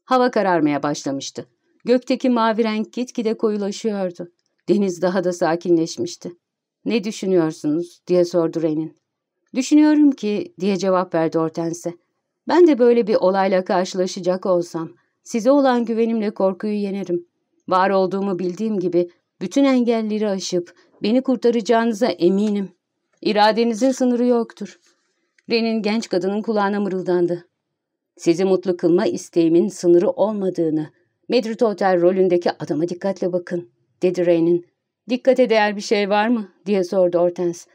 Hava kararmaya başlamıştı. Gökteki mavi renk gitgide koyulaşıyordu. Deniz daha da sakinleşmişti. Ne düşünüyorsunuz diye sordu Renin. Düşünüyorum ki diye cevap verdi Hortense. Ben de böyle bir olayla karşılaşacak olsam size olan güvenimle korkuyu yenerim. Var olduğumu bildiğim gibi bütün engelleri aşıp beni kurtaracağınıza eminim. İradenizin sınırı yoktur. Renin genç kadının kulağına mırıldandı. Sizi mutlu kılma isteğimin sınırı olmadığını, Madrid Hotel rolündeki adama dikkatle bakın, dedi Rey'nin. Dikkate değer bir şey var mı? diye sordu Hortense.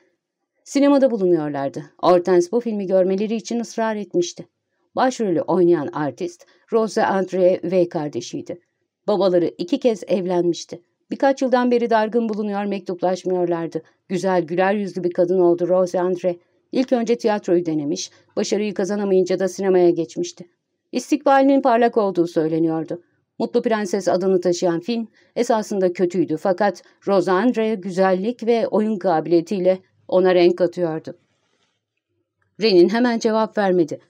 Sinemada bulunuyorlardı. Hortense bu filmi görmeleri için ısrar etmişti. Başrolü oynayan artist Rose Andre ve kardeşiydi. Babaları iki kez evlenmişti. Birkaç yıldan beri dargın bulunuyor, mektuplaşmıyorlardı. Güzel, güler yüzlü bir kadın oldu Rose Andre. İlk önce tiyatroyu denemiş, başarıyı kazanamayınca da sinemaya geçmişti. İstikbalinin parlak olduğu söyleniyordu. Mutlu Prenses adını taşıyan film esasında kötüydü fakat Rosandre güzellik ve oyun kabiliyetiyle ona renk katıyordu. Renin hemen cevap vermedi.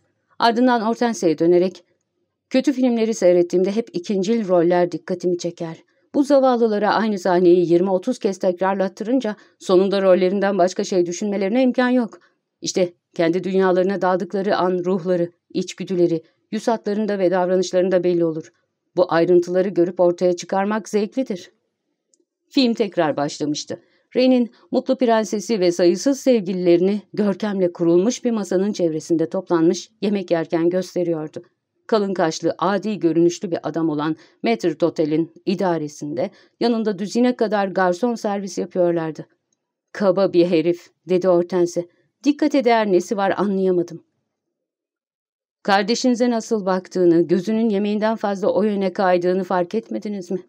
Ardından Hortense'ye dönerek ''Kötü filmleri seyrettiğimde hep ikincil roller dikkatimi çeker. Bu zavallılara aynı sahneyi 20-30 kez tekrarlattırınca sonunda rollerinden başka şey düşünmelerine imkan yok. İşte kendi dünyalarına daldıkları an ruhları, içgüdüleri, yüz hatlarında ve davranışlarında belli olur. Bu ayrıntıları görüp ortaya çıkarmak zevklidir. Film tekrar başlamıştı. Rey'nin mutlu prensesi ve sayısız sevgililerini görkemle kurulmuş bir masanın çevresinde toplanmış yemek yerken gösteriyordu. Kalın kaşlı, adi görünüşlü bir adam olan Maître d'Hotel'in idaresinde yanında düzine kadar garson servis yapıyorlardı. ''Kaba bir herif'' dedi Hortense. ''Dikkat eder nesi var anlayamadım.'' Kardeşinize nasıl baktığını, gözünün yemeğinden fazla o yöne kaydığını fark etmediniz mi?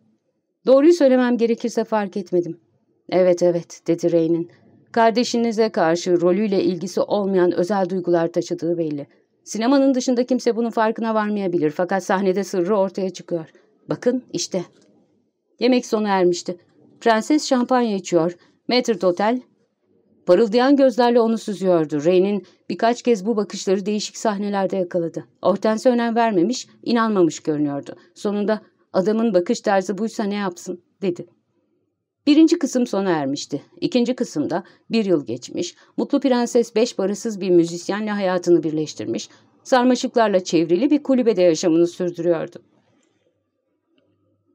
Doğruyu söylemem gerekirse fark etmedim. Evet evet dedi Rey'nin. Kardeşinize karşı rolüyle ilgisi olmayan özel duygular taşıdığı belli. Sinemanın dışında kimse bunun farkına varmayabilir fakat sahnede sırrı ortaya çıkıyor. Bakın işte. Yemek sona ermişti. Prenses şampanya içiyor. Maître d'Hotel Parıldayan gözlerle onu süzüyordu. Rey'nin birkaç kez bu bakışları değişik sahnelerde yakaladı. Hortense önem vermemiş, inanmamış görünüyordu. Sonunda adamın bakış tarzı buysa ne yapsın dedi. Birinci kısım sona ermişti. İkinci kısımda bir yıl geçmiş, Mutlu Prenses beş parasız bir müzisyenle hayatını birleştirmiş, sarmaşıklarla çevrili bir kulübede yaşamını sürdürüyordu.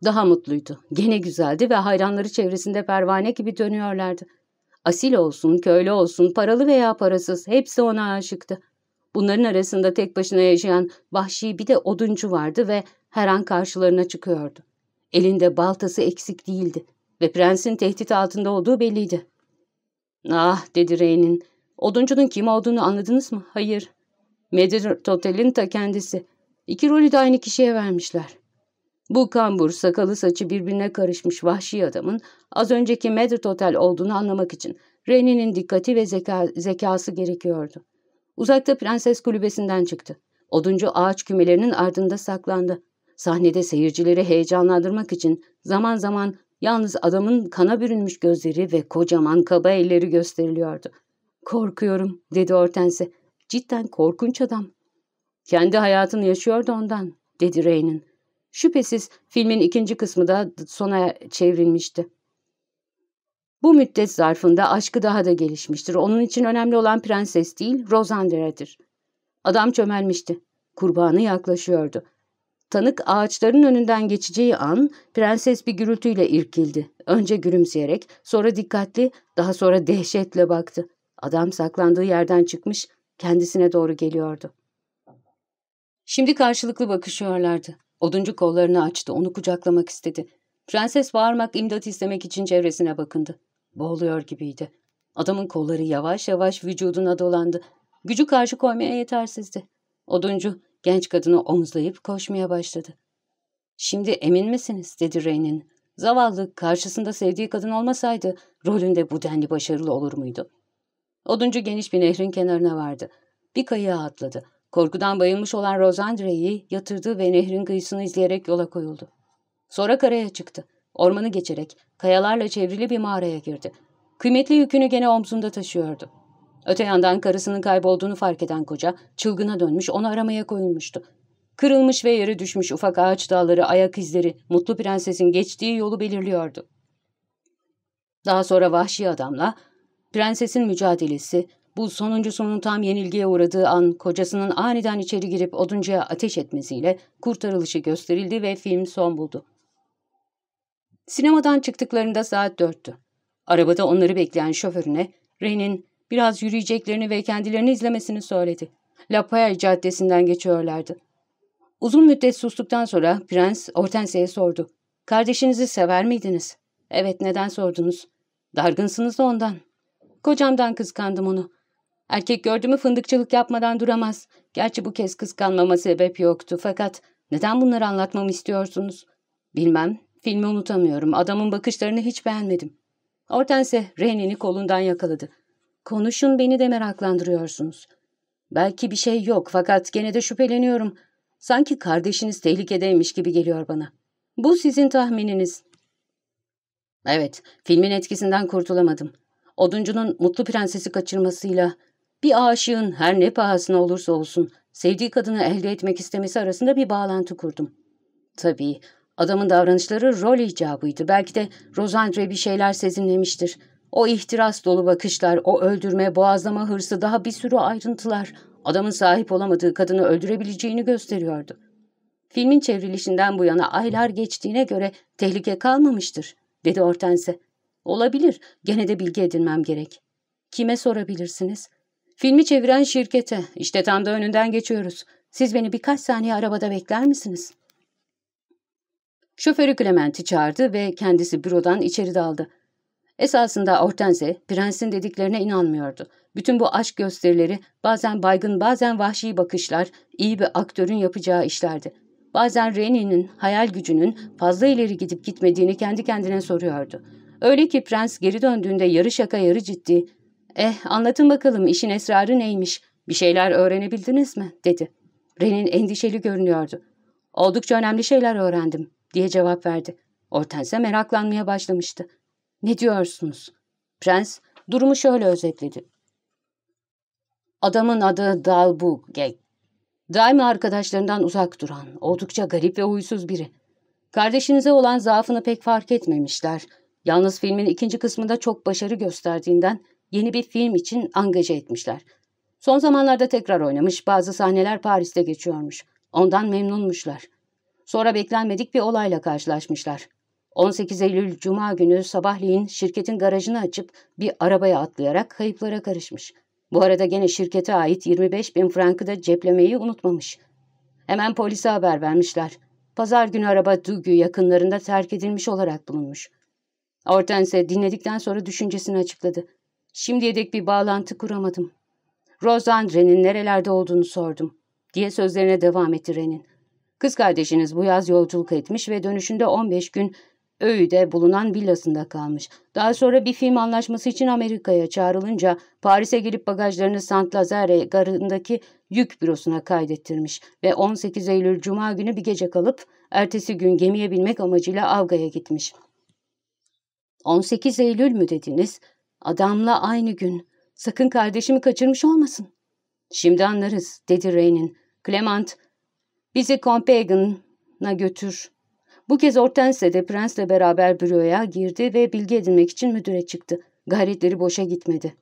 Daha mutluydu, gene güzeldi ve hayranları çevresinde pervane gibi dönüyorlardı. Asil olsun, köylü olsun, paralı veya parasız hepsi ona aşıktı. Bunların arasında tek başına yaşayan vahşi bir de oduncu vardı ve her an karşılarına çıkıyordu. Elinde baltası eksik değildi ve prensin tehdit altında olduğu belliydi. Ah dedi Rey'nin. Oduncunun kim olduğunu anladınız mı? Hayır. Medir Totel'in ta kendisi. İki rolü de aynı kişiye vermişler. Bu kambur, sakalı saçı birbirine karışmış vahşi adamın az önceki Madrid Hotel olduğunu anlamak için Reni'nin dikkati ve zeka, zekası gerekiyordu. Uzakta prenses kulübesinden çıktı. Oduncu ağaç kümelerinin ardında saklandı. Sahnede seyircileri heyecanlandırmak için zaman zaman yalnız adamın kana bürünmüş gözleri ve kocaman kaba elleri gösteriliyordu. Korkuyorum dedi Hortense. Cidden korkunç adam. Kendi hayatını yaşıyordu ondan dedi Rey'nin. Şüphesiz filmin ikinci kısmı da sona çevrilmişti. Bu müddet zarfında aşkı daha da gelişmiştir. Onun için önemli olan prenses değil, Rosandere'dir. Adam çömelmişti. Kurbanı yaklaşıyordu. Tanık ağaçların önünden geçeceği an prenses bir gürültüyle irkildi. Önce gülümseyerek, sonra dikkatli, daha sonra dehşetle baktı. Adam saklandığı yerden çıkmış, kendisine doğru geliyordu. Şimdi karşılıklı bakışıyorlardı. Oduncu kollarını açtı, onu kucaklamak istedi. Prenses bağırmak, imdat istemek için çevresine bakındı. Boğuluyor gibiydi. Adamın kolları yavaş yavaş vücuduna dolandı. Gücü karşı koymaya yetersizdi. Oduncu genç kadını omuzlayıp koşmaya başladı. ''Şimdi emin misiniz?'' dedi Rey'nin. Zavallı karşısında sevdiği kadın olmasaydı rolünde bu denli başarılı olur muydu? Oduncu geniş bir nehrin kenarına vardı. Bir kayığa atladı. Korkudan bayılmış olan Rosandre'yi yatırdı ve nehrin kıyısını izleyerek yola koyuldu. Sonra karaya çıktı. Ormanı geçerek kayalarla çevrili bir mağaraya girdi. Kıymetli yükünü gene omzunda taşıyordu. Öte yandan karısının kaybolduğunu fark eden koca çılgına dönmüş onu aramaya koyulmuştu. Kırılmış ve yere düşmüş ufak ağaç dalları, ayak izleri Mutlu Prenses'in geçtiği yolu belirliyordu. Daha sonra vahşi adamla prensesin mücadelesi, bu sonuncusunun tam yenilgiye uğradığı an kocasının aniden içeri girip oduncuya ateş etmesiyle kurtarılışı gösterildi ve film son buldu. Sinemadan çıktıklarında saat dörttü. Arabada onları bekleyen şoförüne Rey'nin biraz yürüyeceklerini ve kendilerini izlemesini söyledi. La Paille caddesinden geçiyorlardı. Uzun müddet sustuktan sonra Prens Hortense'ye sordu. Kardeşinizi sever miydiniz? Evet neden sordunuz? Dargınsınız da ondan. Kocamdan kıskandım onu. Erkek gördü mü fındıkçılık yapmadan duramaz. Gerçi bu kez kıskanmama sebep yoktu fakat neden bunları anlatmamı istiyorsunuz? Bilmem, filmi unutamıyorum. Adamın bakışlarını hiç beğenmedim. Hortense Rene'ni kolundan yakaladı. Konuşun beni de meraklandırıyorsunuz. Belki bir şey yok fakat gene de şüpheleniyorum. Sanki kardeşiniz tehlikedeymiş gibi geliyor bana. Bu sizin tahmininiz. Evet, filmin etkisinden kurtulamadım. Oduncunun mutlu prensesi kaçırmasıyla bir aşığın her ne pahasına olursa olsun sevdiği kadını elde etmek istemesi arasında bir bağlantı kurdum. Tabii adamın davranışları rol icabıydı. Belki de Rosandre bir şeyler sezinlemiştir. O ihtiras dolu bakışlar, o öldürme, boğazlama hırsı, daha bir sürü ayrıntılar adamın sahip olamadığı kadını öldürebileceğini gösteriyordu. Filmin çevrilişinden bu yana aylar geçtiğine göre tehlike kalmamıştır, dedi Hortense. Olabilir, gene de bilgi edinmem gerek. Kime sorabilirsiniz? Filmi çeviren şirkete, işte tam da önünden geçiyoruz. Siz beni birkaç saniye arabada bekler misiniz? Şoförü Clement'i çağırdı ve kendisi bürodan içeri daldı. Esasında Hortense, prensin dediklerine inanmıyordu. Bütün bu aşk gösterileri, bazen baygın bazen vahşi bakışlar, iyi bir aktörün yapacağı işlerdi. Bazen Rene'nin hayal gücünün fazla ileri gidip gitmediğini kendi kendine soruyordu. Öyle ki prens geri döndüğünde yarı şaka yarı ciddi. ''Eh anlatın bakalım işin esrarı neymiş, bir şeyler öğrenebildiniz mi?'' dedi. Renin endişeli görünüyordu. ''Oldukça önemli şeyler öğrendim.'' diye cevap verdi. Hortense meraklanmaya başlamıştı. ''Ne diyorsunuz?'' Prens durumu şöyle özetledi. Adamın adı Dalbugek. Daima arkadaşlarından uzak duran, oldukça garip ve huysuz biri. Kardeşinize olan zaafını pek fark etmemişler. Yalnız filmin ikinci kısmında çok başarı gösterdiğinden yeni bir film için angaje etmişler. Son zamanlarda tekrar oynamış, bazı sahneler Paris'te geçiyormuş. Ondan memnunmuşlar. Sonra beklenmedik bir olayla karşılaşmışlar. 18 Eylül Cuma günü sabahleyin şirketin garajını açıp bir arabaya atlayarak kayıplara karışmış. Bu arada gene şirkete ait 25 bin frankı da ceplemeyi unutmamış. Hemen polise haber vermişler. Pazar günü araba Dugu yakınlarında terk edilmiş olarak bulunmuş. Hortense dinledikten sonra düşüncesini açıkladı. Şimdiye dek bir bağlantı kuramadım. Rosandre'nin nerelerde olduğunu sordum, diye sözlerine devam etti Ren'in. Kız kardeşiniz bu yaz yolculuk etmiş ve dönüşünde 15 gün Öğü'de bulunan villasında kalmış. Daha sonra bir film anlaşması için Amerika'ya çağrılınca Paris'e gelip bagajlarını Saint Lazare garındaki yük bürosuna kaydettirmiş ve 18 Eylül Cuma günü bir gece kalıp ertesi gün gemiye binmek amacıyla Avga'ya gitmiş. 18 Eylül mü dediniz? Adamla aynı gün. Sakın kardeşimi kaçırmış olmasın. Şimdi anlarız, dedi Ray'nin. Clement, bizi Copenhagen'a götür. Bu kez Hortense de prensle beraber büroya girdi ve bilgi edinmek için müdüre çıktı. Gayretleri boşa gitmedi.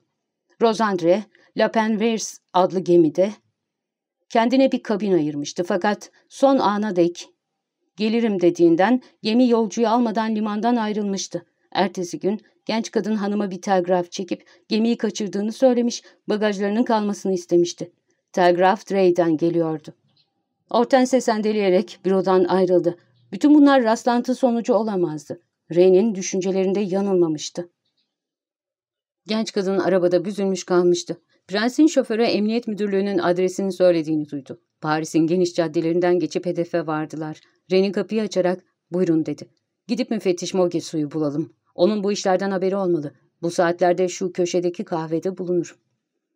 Rosandre, La Penvers adlı gemide kendine bir kabin ayırmıştı fakat son ana dek gelirim dediğinden gemi yolcuyu almadan limandan ayrılmıştı. Ertesi gün genç kadın hanıma bir telgraf çekip gemiyi kaçırdığını söylemiş, bagajlarının kalmasını istemişti. Telgraf Drey'den geliyordu. Hortense sendeleyerek bürodan ayrıldı. Bütün bunlar rastlantı sonucu olamazdı. Rey'nin düşüncelerinde yanılmamıştı. Genç kadın arabada büzülmüş kalmıştı. Prensin şoförü emniyet müdürlüğünün adresini söylediğini duydu. Paris'in geniş caddelerinden geçip hedefe vardılar. Rey'nin kapıyı açarak buyurun dedi. Gidip müfettiş Mogesu'yu bulalım. Onun bu işlerden haberi olmalı. Bu saatlerde şu köşedeki kahvede bulunur.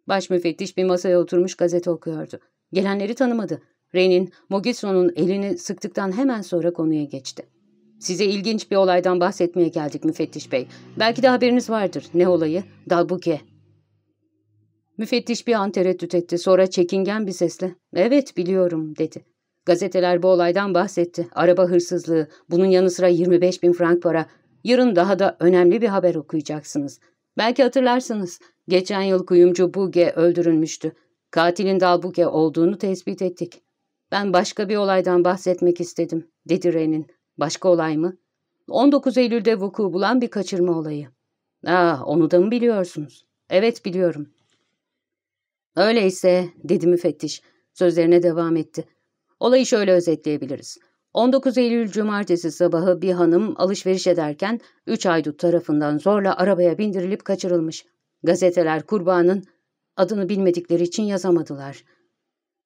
Baş müfettiş bir masaya oturmuş gazete okuyordu. Gelenleri tanımadı. Ren'in Mogiso'nun elini sıktıktan hemen sonra konuya geçti. Size ilginç bir olaydan bahsetmeye geldik müfettiş bey. Belki de haberiniz vardır. Ne olayı? Dalbuke. Müfettiş bir an tereddüt etti. Sonra çekingen bir sesle ''Evet biliyorum'' dedi. Gazeteler bu olaydan bahsetti. Araba hırsızlığı, bunun yanı sıra 25 bin frank para. Yarın daha da önemli bir haber okuyacaksınız. Belki hatırlarsınız. Geçen yıl kuyumcu Buge öldürülmüştü. Katilin Dalbuke olduğunu tespit ettik. Ben başka bir olaydan bahsetmek istedim, dedi Ren'in. Başka olay mı? 19 Eylül'de vuku bulan bir kaçırma olayı. Ah, onu da mı biliyorsunuz? Evet, biliyorum. Öyleyse, dedi müfettiş. Sözlerine devam etti. Olayı şöyle özetleyebiliriz. 19 Eylül Cumartesi sabahı bir hanım alışveriş ederken üç aydut tarafından zorla arabaya bindirilip kaçırılmış. Gazeteler kurbanın adını bilmedikleri için yazamadılar.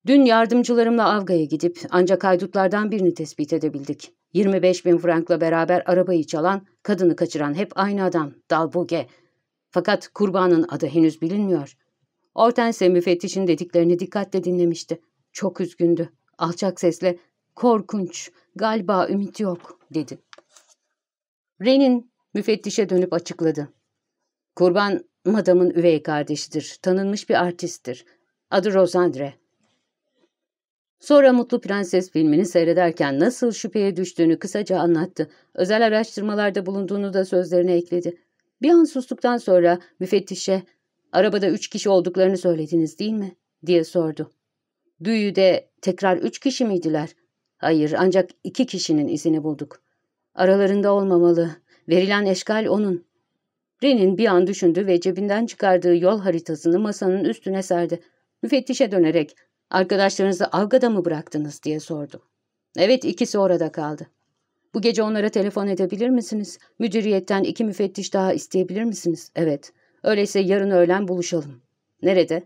Dün yardımcılarımla Avga'ya gidip ancak haydutlardan birini tespit edebildik. 25 bin frankla beraber arabayı çalan, kadını kaçıran hep aynı adam, Dalbuge. Fakat kurbanın adı henüz bilinmiyor. Hortense müfettişin dediklerini dikkatle dinlemişti. Çok üzgündü. Alçak sesle, korkunç, galiba ümit yok, dedi. Ren'in müfettişe dönüp açıkladı. Kurban, madamın üvey kardeşidir, tanınmış bir artisttir. Adı Rosandre. Sonra Mutlu Prenses filmini seyrederken nasıl şüpheye düştüğünü kısaca anlattı. Özel araştırmalarda bulunduğunu da sözlerine ekledi. Bir an sustuktan sonra müfettişe, ''Arabada üç kişi olduklarını söylediniz değil mi?'' diye sordu. Düğüde tekrar üç kişi miydiler? Hayır, ancak iki kişinin izini bulduk. Aralarında olmamalı. Verilen eşkal onun. Ren'in bir an düşündü ve cebinden çıkardığı yol haritasını masanın üstüne serdi. Müfettişe dönerek, ''Arkadaşlarınızı Avga'da mı bıraktınız?'' diye sordu. ''Evet, ikisi orada kaldı.'' ''Bu gece onlara telefon edebilir misiniz? Müdüriyetten iki müfettiş daha isteyebilir misiniz?'' ''Evet. Öyleyse yarın öğlen buluşalım.'' ''Nerede?''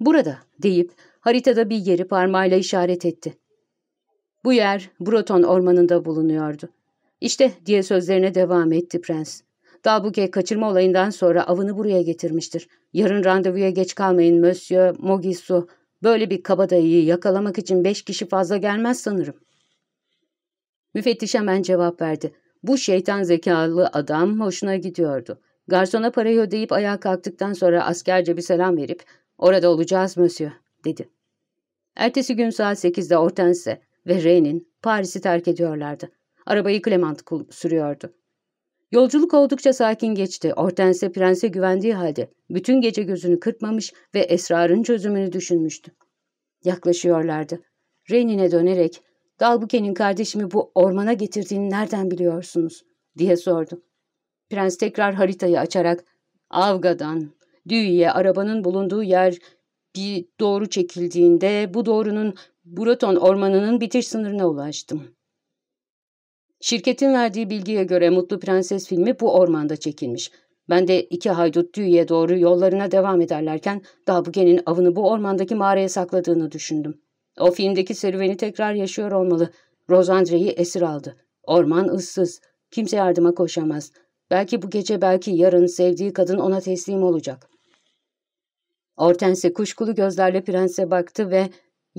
''Burada.'' deyip haritada bir yeri parmağıyla işaret etti. Bu yer Broton ormanında bulunuyordu. İşte diye sözlerine devam etti prens. Dalbuke kaçırma olayından sonra avını buraya getirmiştir. Yarın randevuya geç kalmayın Monsieur Mogisu. Böyle bir kabadayıyı yakalamak için beş kişi fazla gelmez sanırım. Müfettiş hemen cevap verdi. Bu şeytan zekalı adam hoşuna gidiyordu. Garsona parayı ödeyip ayağa kalktıktan sonra askerce bir selam verip ''Orada olacağız Monsieur'' dedi. Ertesi gün saat 8'de Hortense ve Rey'nin Paris'i terk ediyorlardı. Arabayı Clement sürüyordu. Yolculuk oldukça sakin geçti. Hortense prense güvendiği halde bütün gece gözünü kırpmamış ve esrarın çözümünü düşünmüştü. Yaklaşıyorlardı. Reynin'e dönerek, Dalbuke'nin kardeşimi bu ormana getirdiğini nereden biliyorsunuz? diye sordu. Prens tekrar haritayı açarak, Avga'dan, Düğü'ye arabanın bulunduğu yer bir doğru çekildiğinde bu doğrunun Buraton ormanının bitiş sınırına ulaştım. Şirketin verdiği bilgiye göre Mutlu Prenses filmi bu ormanda çekilmiş. Ben de iki haydut düğüye doğru yollarına devam ederlerken Dabuge'nin avını bu ormandaki mağaraya sakladığını düşündüm. O filmdeki serüveni tekrar yaşıyor olmalı. Rosandre'yi esir aldı. Orman ıssız. Kimse yardıma koşamaz. Belki bu gece belki yarın sevdiği kadın ona teslim olacak. Hortense kuşkulu gözlerle prense baktı ve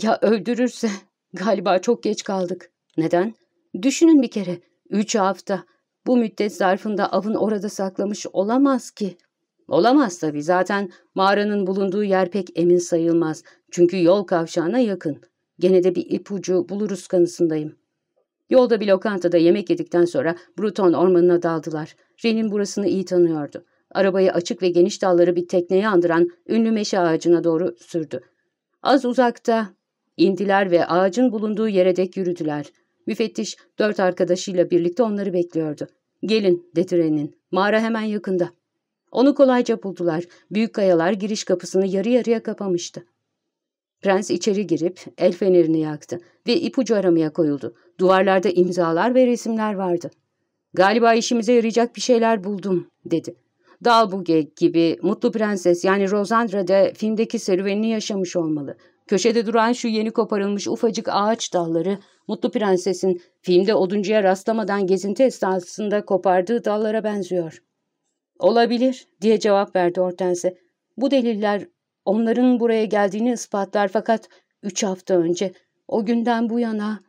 ''Ya öldürürse? Galiba çok geç kaldık. Neden? Düşünün bir kere. Üç hafta. Bu müddet zarfında avın orada saklamış olamaz ki. Olamaz tabii. Zaten mağaranın bulunduğu yer pek emin sayılmaz. Çünkü yol kavşağına yakın. Gene de bir ipucu buluruz kanısındayım. Yolda bir lokantada yemek yedikten sonra Bruton ormanına daldılar. Ren'in burasını iyi tanıyordu. Arabayı açık ve geniş dalları bir tekneyi andıran ünlü meşe ağacına doğru sürdü. Az uzakta indiler ve ağacın bulunduğu yere dek yürüdüler. Müfettiş dört arkadaşıyla birlikte onları bekliyordu. Gelin dedi Ren'in. Mağara hemen yakında. Onu kolayca buldular. Büyük kayalar giriş kapısını yarı yarıya kapamıştı. Prens içeri girip el fenerini yaktı ve ipucu aramaya koyuldu. Duvarlarda imzalar ve resimler vardı. Galiba işimize yarayacak bir şeyler buldum dedi. Dalbuge gibi Mutlu Prenses yani Rosandra da filmdeki serüvenini yaşamış olmalı. Köşede duran şu yeni koparılmış ufacık ağaç dalları Mutlu Prenses'in filmde oduncuya rastlamadan gezinti esnasında kopardığı dallara benziyor. Olabilir diye cevap verdi Hortense. Bu deliller onların buraya geldiğini ispatlar fakat üç hafta önce o günden bu yana...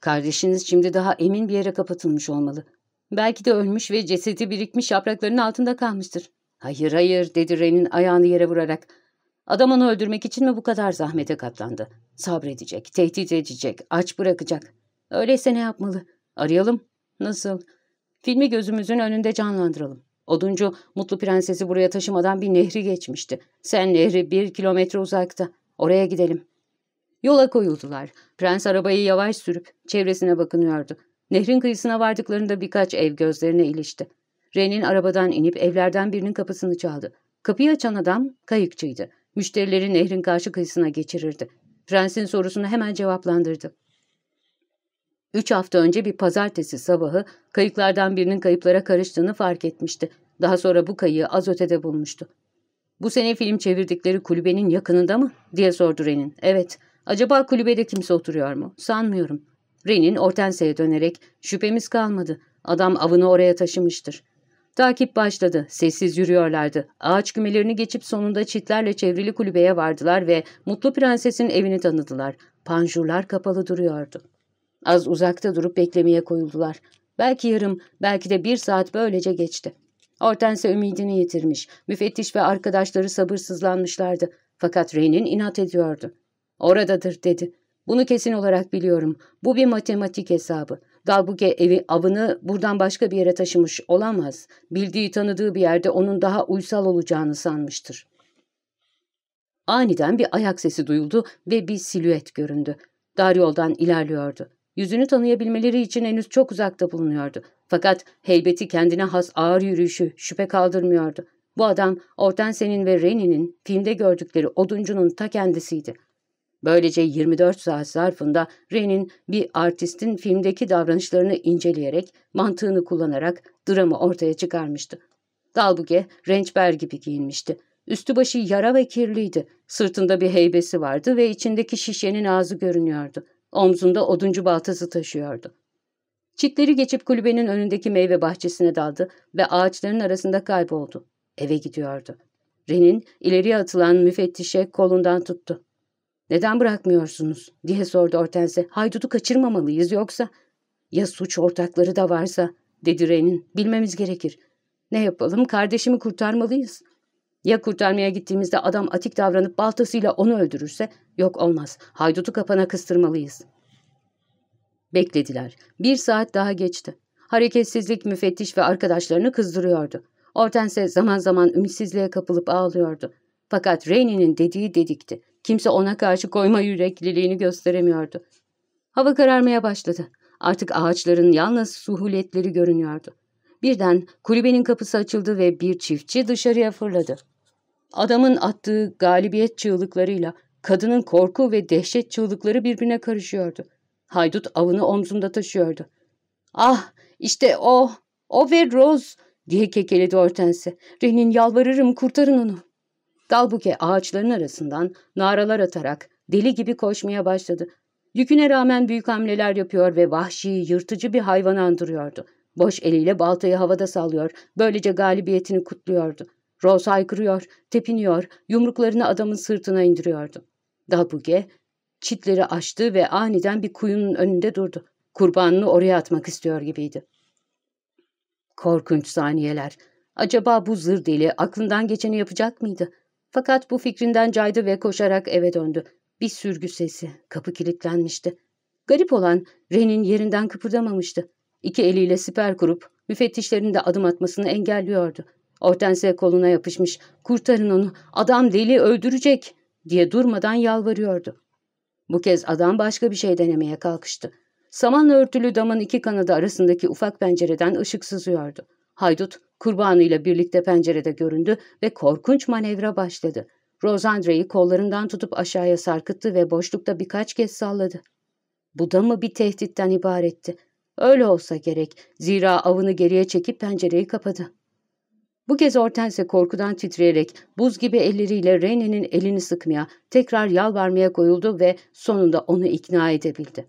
Kardeşiniz şimdi daha emin bir yere kapatılmış olmalı. Belki de ölmüş ve cesedi birikmiş yaprakların altında kalmıştır. Hayır hayır dedi Ren'in ayağını yere vurarak. Adam onu öldürmek için mi bu kadar zahmete katlandı? Sabredecek, tehdit edecek, aç bırakacak. Öyleyse ne yapmalı? Arayalım. Nasıl? Filmi gözümüzün önünde canlandıralım. Oduncu Mutlu Prenses'i buraya taşımadan bir nehri geçmişti. Sen nehri bir kilometre uzakta. Oraya gidelim. Yola koyuldular. Prens arabayı yavaş sürüp çevresine bakınıyordu. Nehrin kıyısına vardıklarında birkaç ev gözlerine ilişti. Ren'in arabadan inip evlerden birinin kapısını çaldı. Kapıyı açan adam kayıkçıydı. Müşterileri nehrin karşı kıyısına geçirirdi. Prensin sorusunu hemen cevaplandırdı. Üç hafta önce bir pazartesi sabahı kayıklardan birinin kayıplara karıştığını fark etmişti. Daha sonra bu kayığı az ötede bulmuştu. Bu sene film çevirdikleri kulübenin yakınında mı? diye sordu Ren'in. Evet. Acaba kulübede kimse oturuyor mu? Sanmıyorum. Ren'in Hortense'ye dönerek şüphemiz kalmadı. Adam avını oraya taşımıştır. Takip başladı. Sessiz yürüyorlardı. Ağaç kümelerini geçip sonunda çitlerle çevrili kulübeye vardılar ve Mutlu Prenses'in evini tanıdılar. Panjurlar kapalı duruyordu. Az uzakta durup beklemeye koyuldular. Belki yarım, belki de bir saat böylece geçti. Hortense ümidini yitirmiş. Müfettiş ve arkadaşları sabırsızlanmışlardı. Fakat Rey'nin inat ediyordu. Oradadır dedi. Bunu kesin olarak biliyorum. Bu bir matematik hesabı. Dalbuke evi avını buradan başka bir yere taşımış olamaz. Bildiği tanıdığı bir yerde onun daha uysal olacağını sanmıştır. Aniden bir ayak sesi duyuldu ve bir silüet göründü. Dar yoldan ilerliyordu. Yüzünü tanıyabilmeleri için henüz çok uzakta bulunuyordu. Fakat heybeti kendine has ağır yürüyüşü şüphe kaldırmıyordu. Bu adam Hortense'nin ve Reni'nin filmde gördükleri oduncunun ta kendisiydi. Böylece 24 saat zarfında Ren'in bir artistin filmdeki davranışlarını inceleyerek, mantığını kullanarak dramı ortaya çıkarmıştı. Dalbuge, rençber gibi giyinmişti. Üstü başı yara ve kirliydi. Sırtında bir heybesi vardı ve içindeki şişenin ağzı görünüyordu. Omzunda oduncu baltası taşıyordu. Çitleri geçip kulübenin önündeki meyve bahçesine daldı ve ağaçların arasında kayboldu. Eve gidiyordu. Ren'in ileriye atılan müfettişe kolundan tuttu. ''Neden bırakmıyorsunuz?'' diye sordu Hortense. ''Haydutu kaçırmamalıyız yoksa...'' ''Ya suç ortakları da varsa?'' dedi Ren'in. ''Bilmemiz gerekir. Ne yapalım? Kardeşimi kurtarmalıyız.'' Ya kurtarmaya gittiğimizde adam atik davranıp baltasıyla onu öldürürse? Yok olmaz. Haydutu kapana kıstırmalıyız. Beklediler. Bir saat daha geçti. Hareketsizlik müfettiş ve arkadaşlarını kızdırıyordu. Hortense zaman zaman ümitsizliğe kapılıp ağlıyordu. Fakat Rainey'nin dediği dedikti. Kimse ona karşı koyma yürekliliğini gösteremiyordu. Hava kararmaya başladı. Artık ağaçların yalnız suhuletleri görünüyordu. Birden kulübenin kapısı açıldı ve bir çiftçi dışarıya fırladı. Adamın attığı galibiyet çığlıklarıyla kadının korku ve dehşet çığlıkları birbirine karışıyordu. Haydut avını omzunda taşıyordu. ''Ah, işte o, o ve Rose!'' diye kekeledi Hortense. ''Renin yalvarırım kurtarın onu.'' Dalbuke ağaçların arasından naralar atarak deli gibi koşmaya başladı. Yüküne rağmen büyük hamleler yapıyor ve vahşi, yırtıcı bir hayvan andırıyordu. Boş eliyle baltayı havada sallıyor, böylece galibiyetini kutluyordu. Rose haykırıyor, tepiniyor, yumruklarını adamın sırtına indiriyordu. Dalbuge çitleri açtı ve aniden bir kuyunun önünde durdu. Kurbanını oraya atmak istiyor gibiydi. Korkunç saniyeler. Acaba bu zır deli aklından geçeni yapacak mıydı? Fakat bu fikrinden caydı ve koşarak eve döndü. Bir sürgü sesi. Kapı kilitlenmişti. Garip olan Ren'in yerinden kıpırdamamıştı. İki eliyle siper kurup müfettişlerin de adım atmasını engelliyordu. Hortense koluna yapışmış. Kurtarın onu. Adam deli öldürecek diye durmadan yalvarıyordu. Bu kez adam başka bir şey denemeye kalkıştı. Samanla örtülü damın iki kanadı arasındaki ufak pencereden ışık sızıyordu. Haydut kurbanıyla birlikte pencerede göründü ve korkunç manevra başladı. Rosandre'yi kollarından tutup aşağıya sarkıttı ve boşlukta birkaç kez salladı. Bu da mı bir tehditten ibaretti? Öyle olsa gerek. Zira avını geriye çekip pencereyi kapadı. Bu kez Hortense korkudan titreyerek buz gibi elleriyle Rene'nin elini sıkmaya, tekrar yalvarmaya koyuldu ve sonunda onu ikna edebildi.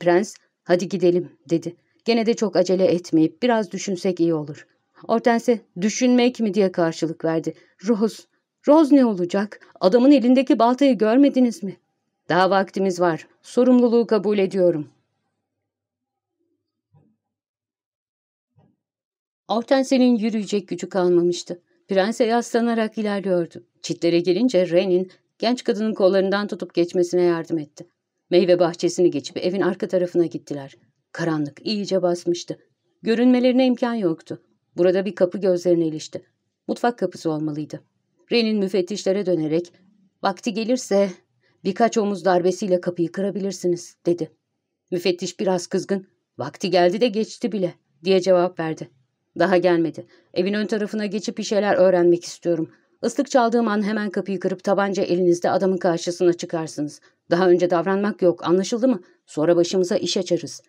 Prens, hadi gidelim dedi. Gene de çok acele etmeyip biraz düşünsek iyi olur. Hortense, düşünmek mi diye karşılık verdi. Rose, Rose ne olacak? Adamın elindeki baltayı görmediniz mi? Daha vaktimiz var. Sorumluluğu kabul ediyorum. Hortense'nin yürüyecek gücü kalmamıştı. Prense yaslanarak ilerliyordu. Çitlere gelince Ren'in genç kadının kollarından tutup geçmesine yardım etti. Meyve bahçesini geçip evin arka tarafına gittiler. Karanlık iyice basmıştı. Görünmelerine imkan yoktu. Burada bir kapı gözlerine ilişti. Mutfak kapısı olmalıydı. Ren'in müfettişlere dönerek ''Vakti gelirse birkaç omuz darbesiyle kapıyı kırabilirsiniz.'' dedi. Müfettiş biraz kızgın ''Vakti geldi de geçti bile.'' diye cevap verdi. Daha gelmedi. Evin ön tarafına geçip bir şeyler öğrenmek istiyorum. Islık çaldığım an hemen kapıyı kırıp tabanca elinizde adamın karşısına çıkarsınız. Daha önce davranmak yok anlaşıldı mı? Sonra başımıza iş açarız.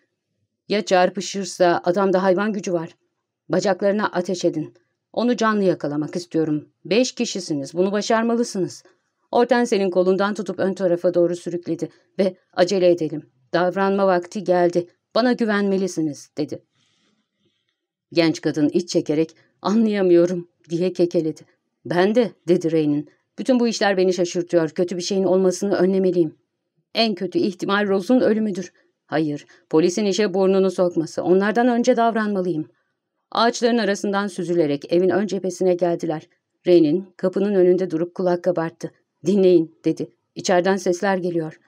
Ya çarpışırsa adamda hayvan gücü var. Bacaklarına ateş edin. Onu canlı yakalamak istiyorum. Beş kişisiniz. Bunu başarmalısınız. Hortense'nin kolundan tutup ön tarafa doğru sürükledi ve acele edelim. Davranma vakti geldi. Bana güvenmelisiniz dedi. Genç kadın iç çekerek anlayamıyorum diye kekeledi. Ben de dedi Ray'nin. Bütün bu işler beni şaşırtıyor. Kötü bir şeyin olmasını önlemeliyim. En kötü ihtimal Rose'un ölümüdür. Hayır, polisin işe burnunu sokması. Onlardan önce davranmalıyım. Ağaçların arasından süzülerek evin ön cephesine geldiler. Ray'nin kapının önünde durup kulak kabarttı. Dinleyin dedi. İçeriden sesler geliyor.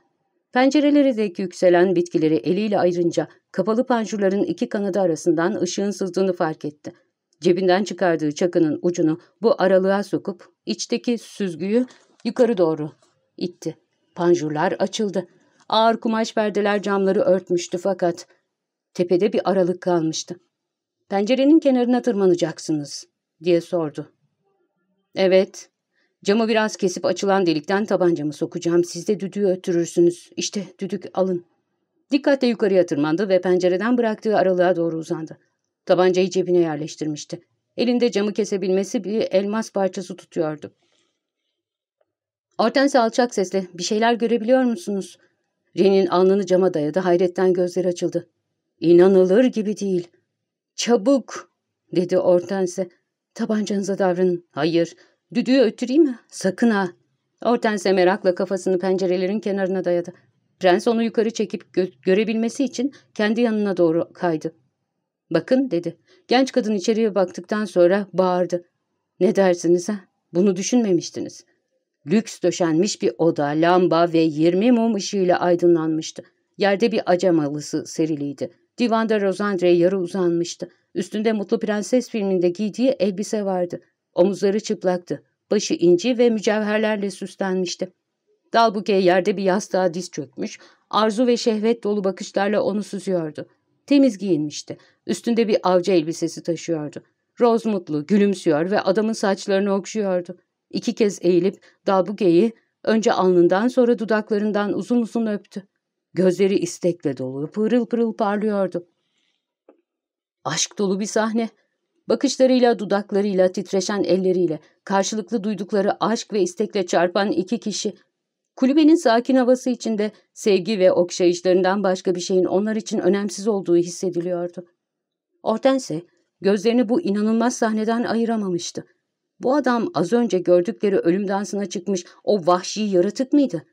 Pencereleri dek yükselen bitkileri eliyle ayırınca kapalı panjurların iki kanadı arasından ışığın sızdığını fark etti. Cebinden çıkardığı çakının ucunu bu aralığa sokup içteki süzgüyü yukarı doğru itti. Panjurlar açıldı. Ağır kumaş perdeler camları örtmüştü fakat tepede bir aralık kalmıştı. Pencerenin kenarına tırmanacaksınız diye sordu. Evet. Camı biraz kesip açılan delikten tabancamı sokacağım. Siz de düdüğü öttürürsünüz. İşte düdük alın. Dikkatle yukarıya tırmandı ve pencereden bıraktığı aralığa doğru uzandı. Tabancayı cebine yerleştirmişti. Elinde camı kesebilmesi bir elmas parçası tutuyordu. Hortense alçak sesle bir şeyler görebiliyor musunuz? Ren'in alnını cama dayadı hayretten gözleri açıldı. İnanılır gibi değil. Çabuk dedi Hortense. Tabancanıza davranın. Hayır. Düdüğü öttüreyim mi? Sakın ha. Hortense merakla kafasını pencerelerin kenarına dayadı. Prens onu yukarı çekip gö görebilmesi için kendi yanına doğru kaydı. Bakın dedi. Genç kadın içeriye baktıktan sonra bağırdı. Ne dersiniz ha? Bunu düşünmemiştiniz. Lüks döşenmiş bir oda, lamba ve 20 mum ışığıyla aydınlanmıştı. Yerde bir acemalısı seriliydi. Divanda Rosandre yarı uzanmıştı. Üstünde Mutlu Prenses filminde giydiği elbise vardı. Omuzları çıplaktı. Başı inci ve mücevherlerle süslenmişti. Dalbuke yerde bir yastığa diz çökmüş, arzu ve şehvet dolu bakışlarla onu süzüyordu. Temiz giyinmişti. Üstünde bir avcı elbisesi taşıyordu. Rose mutlu, gülümsüyor ve adamın saçlarını okşuyordu. İki kez eğilip Dalbuke'yi önce alnından sonra dudaklarından uzun uzun öptü. Gözleri istekle dolu, pırıl pırıl parlıyordu. Aşk dolu bir sahne. Bakışlarıyla, dudaklarıyla, titreşen elleriyle, karşılıklı duydukları aşk ve istekle çarpan iki kişi. Kulübenin sakin havası içinde sevgi ve okşayışlarından başka bir şeyin onlar için önemsiz olduğu hissediliyordu. Hortense gözlerini bu inanılmaz sahneden ayıramamıştı. Bu adam az önce gördükleri ölüm dansına çıkmış o vahşi yaratık mıydı?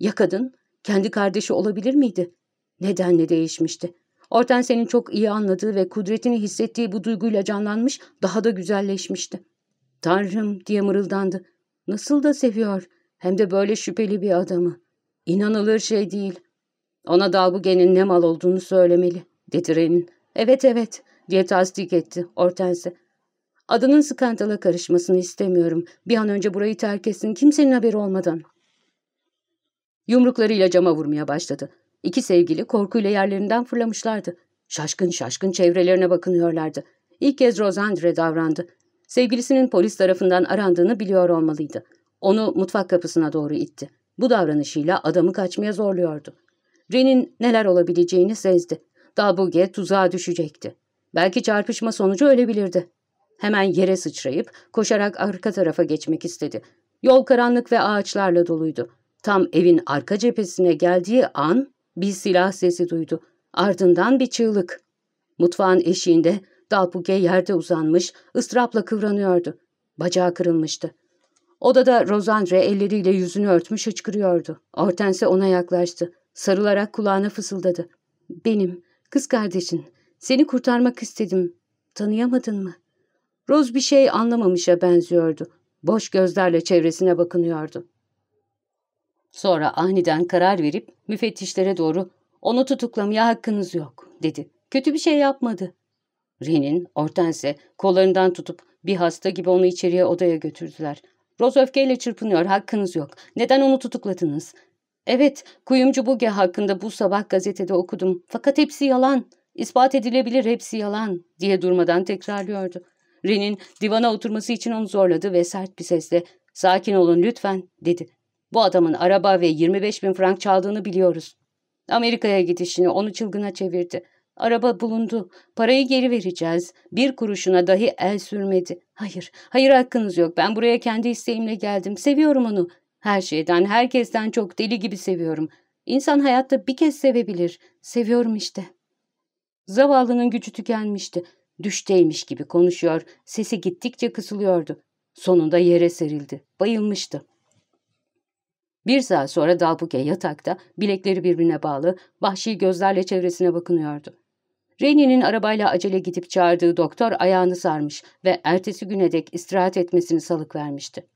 Ya kadın? Kendi kardeşi olabilir miydi? Nedenle değişmişti. Hortense'nin çok iyi anladığı ve kudretini hissettiği bu duyguyla canlanmış, daha da güzelleşmişti. Tanrım diye mırıldandı. Nasıl da seviyor. Hem de böyle şüpheli bir adamı. İnanılır şey değil. Ona Dalbuge'nin ne mal olduğunu söylemeli, dedi Renin. Evet evet, diye tasdik etti Hortense. Adının skandala karışmasını istemiyorum. Bir an önce burayı terk etsin, kimsenin haberi olmadan. Yumruklarıyla cama vurmaya başladı. İki sevgili korkuyla yerlerinden fırlamışlardı. Şaşkın şaşkın çevrelerine bakınıyorlardı. İlk kez Rosandre davrandı. Sevgilisinin polis tarafından arandığını biliyor olmalıydı. Onu mutfak kapısına doğru itti. Bu davranışıyla adamı kaçmaya zorluyordu. Ren'in neler olabileceğini sezdi. Dalbuge tuzağa düşecekti. Belki çarpışma sonucu ölebilirdi. Hemen yere sıçrayıp koşarak arka tarafa geçmek istedi. Yol karanlık ve ağaçlarla doluydu. Tam evin arka cephesine geldiği an bir silah sesi duydu. Ardından bir çığlık. Mutfağın eşiğinde Dalbuge yerde uzanmış, ıstırapla kıvranıyordu. Bacağı kırılmıştı. Odada Rosandre elleriyle yüzünü örtmüş hıçkırıyordu. Hortense ona yaklaştı. Sarılarak kulağına fısıldadı. Benim, kız kardeşin. Seni kurtarmak istedim. Tanıyamadın mı? Rose bir şey anlamamışa benziyordu. Boş gözlerle çevresine bakınıyordu. Sonra aniden karar verip müfettişlere doğru onu tutuklamaya hakkınız yok dedi. Kötü bir şey yapmadı. Ren'in, Hortense kollarından tutup bir hasta gibi onu içeriye odaya götürdüler. Rose öfkeyle çırpınıyor, hakkınız yok. Neden onu tutukladınız? Evet, kuyumcu Buge hakkında bu sabah gazetede okudum. Fakat hepsi yalan. İspat edilebilir hepsi yalan diye durmadan tekrarlıyordu. Ren'in divana oturması için onu zorladı ve sert bir sesle ''Sakin olun lütfen'' dedi. ''Bu adamın araba ve 25 bin frank çaldığını biliyoruz. Amerika'ya gidişini onu çılgına çevirdi. Araba bulundu. Parayı geri vereceğiz. Bir kuruşuna dahi el sürmedi. Hayır, hayır hakkınız yok. Ben buraya kendi isteğimle geldim. Seviyorum onu. Her şeyden, herkesten çok deli gibi seviyorum. İnsan hayatta bir kez sevebilir. Seviyorum işte. Zavallının gücü tükenmişti. Düşteymiş gibi konuşuyor. Sesi gittikçe kısılıyordu. Sonunda yere serildi. Bayılmıştı. Bir saat sonra Dalbuke yatakta, bilekleri birbirine bağlı, vahşi gözlerle çevresine bakınıyordu. Reni'nin arabayla acele gidip çağırdığı doktor ayağını sarmış ve ertesi güne dek istirahat etmesini salık vermişti.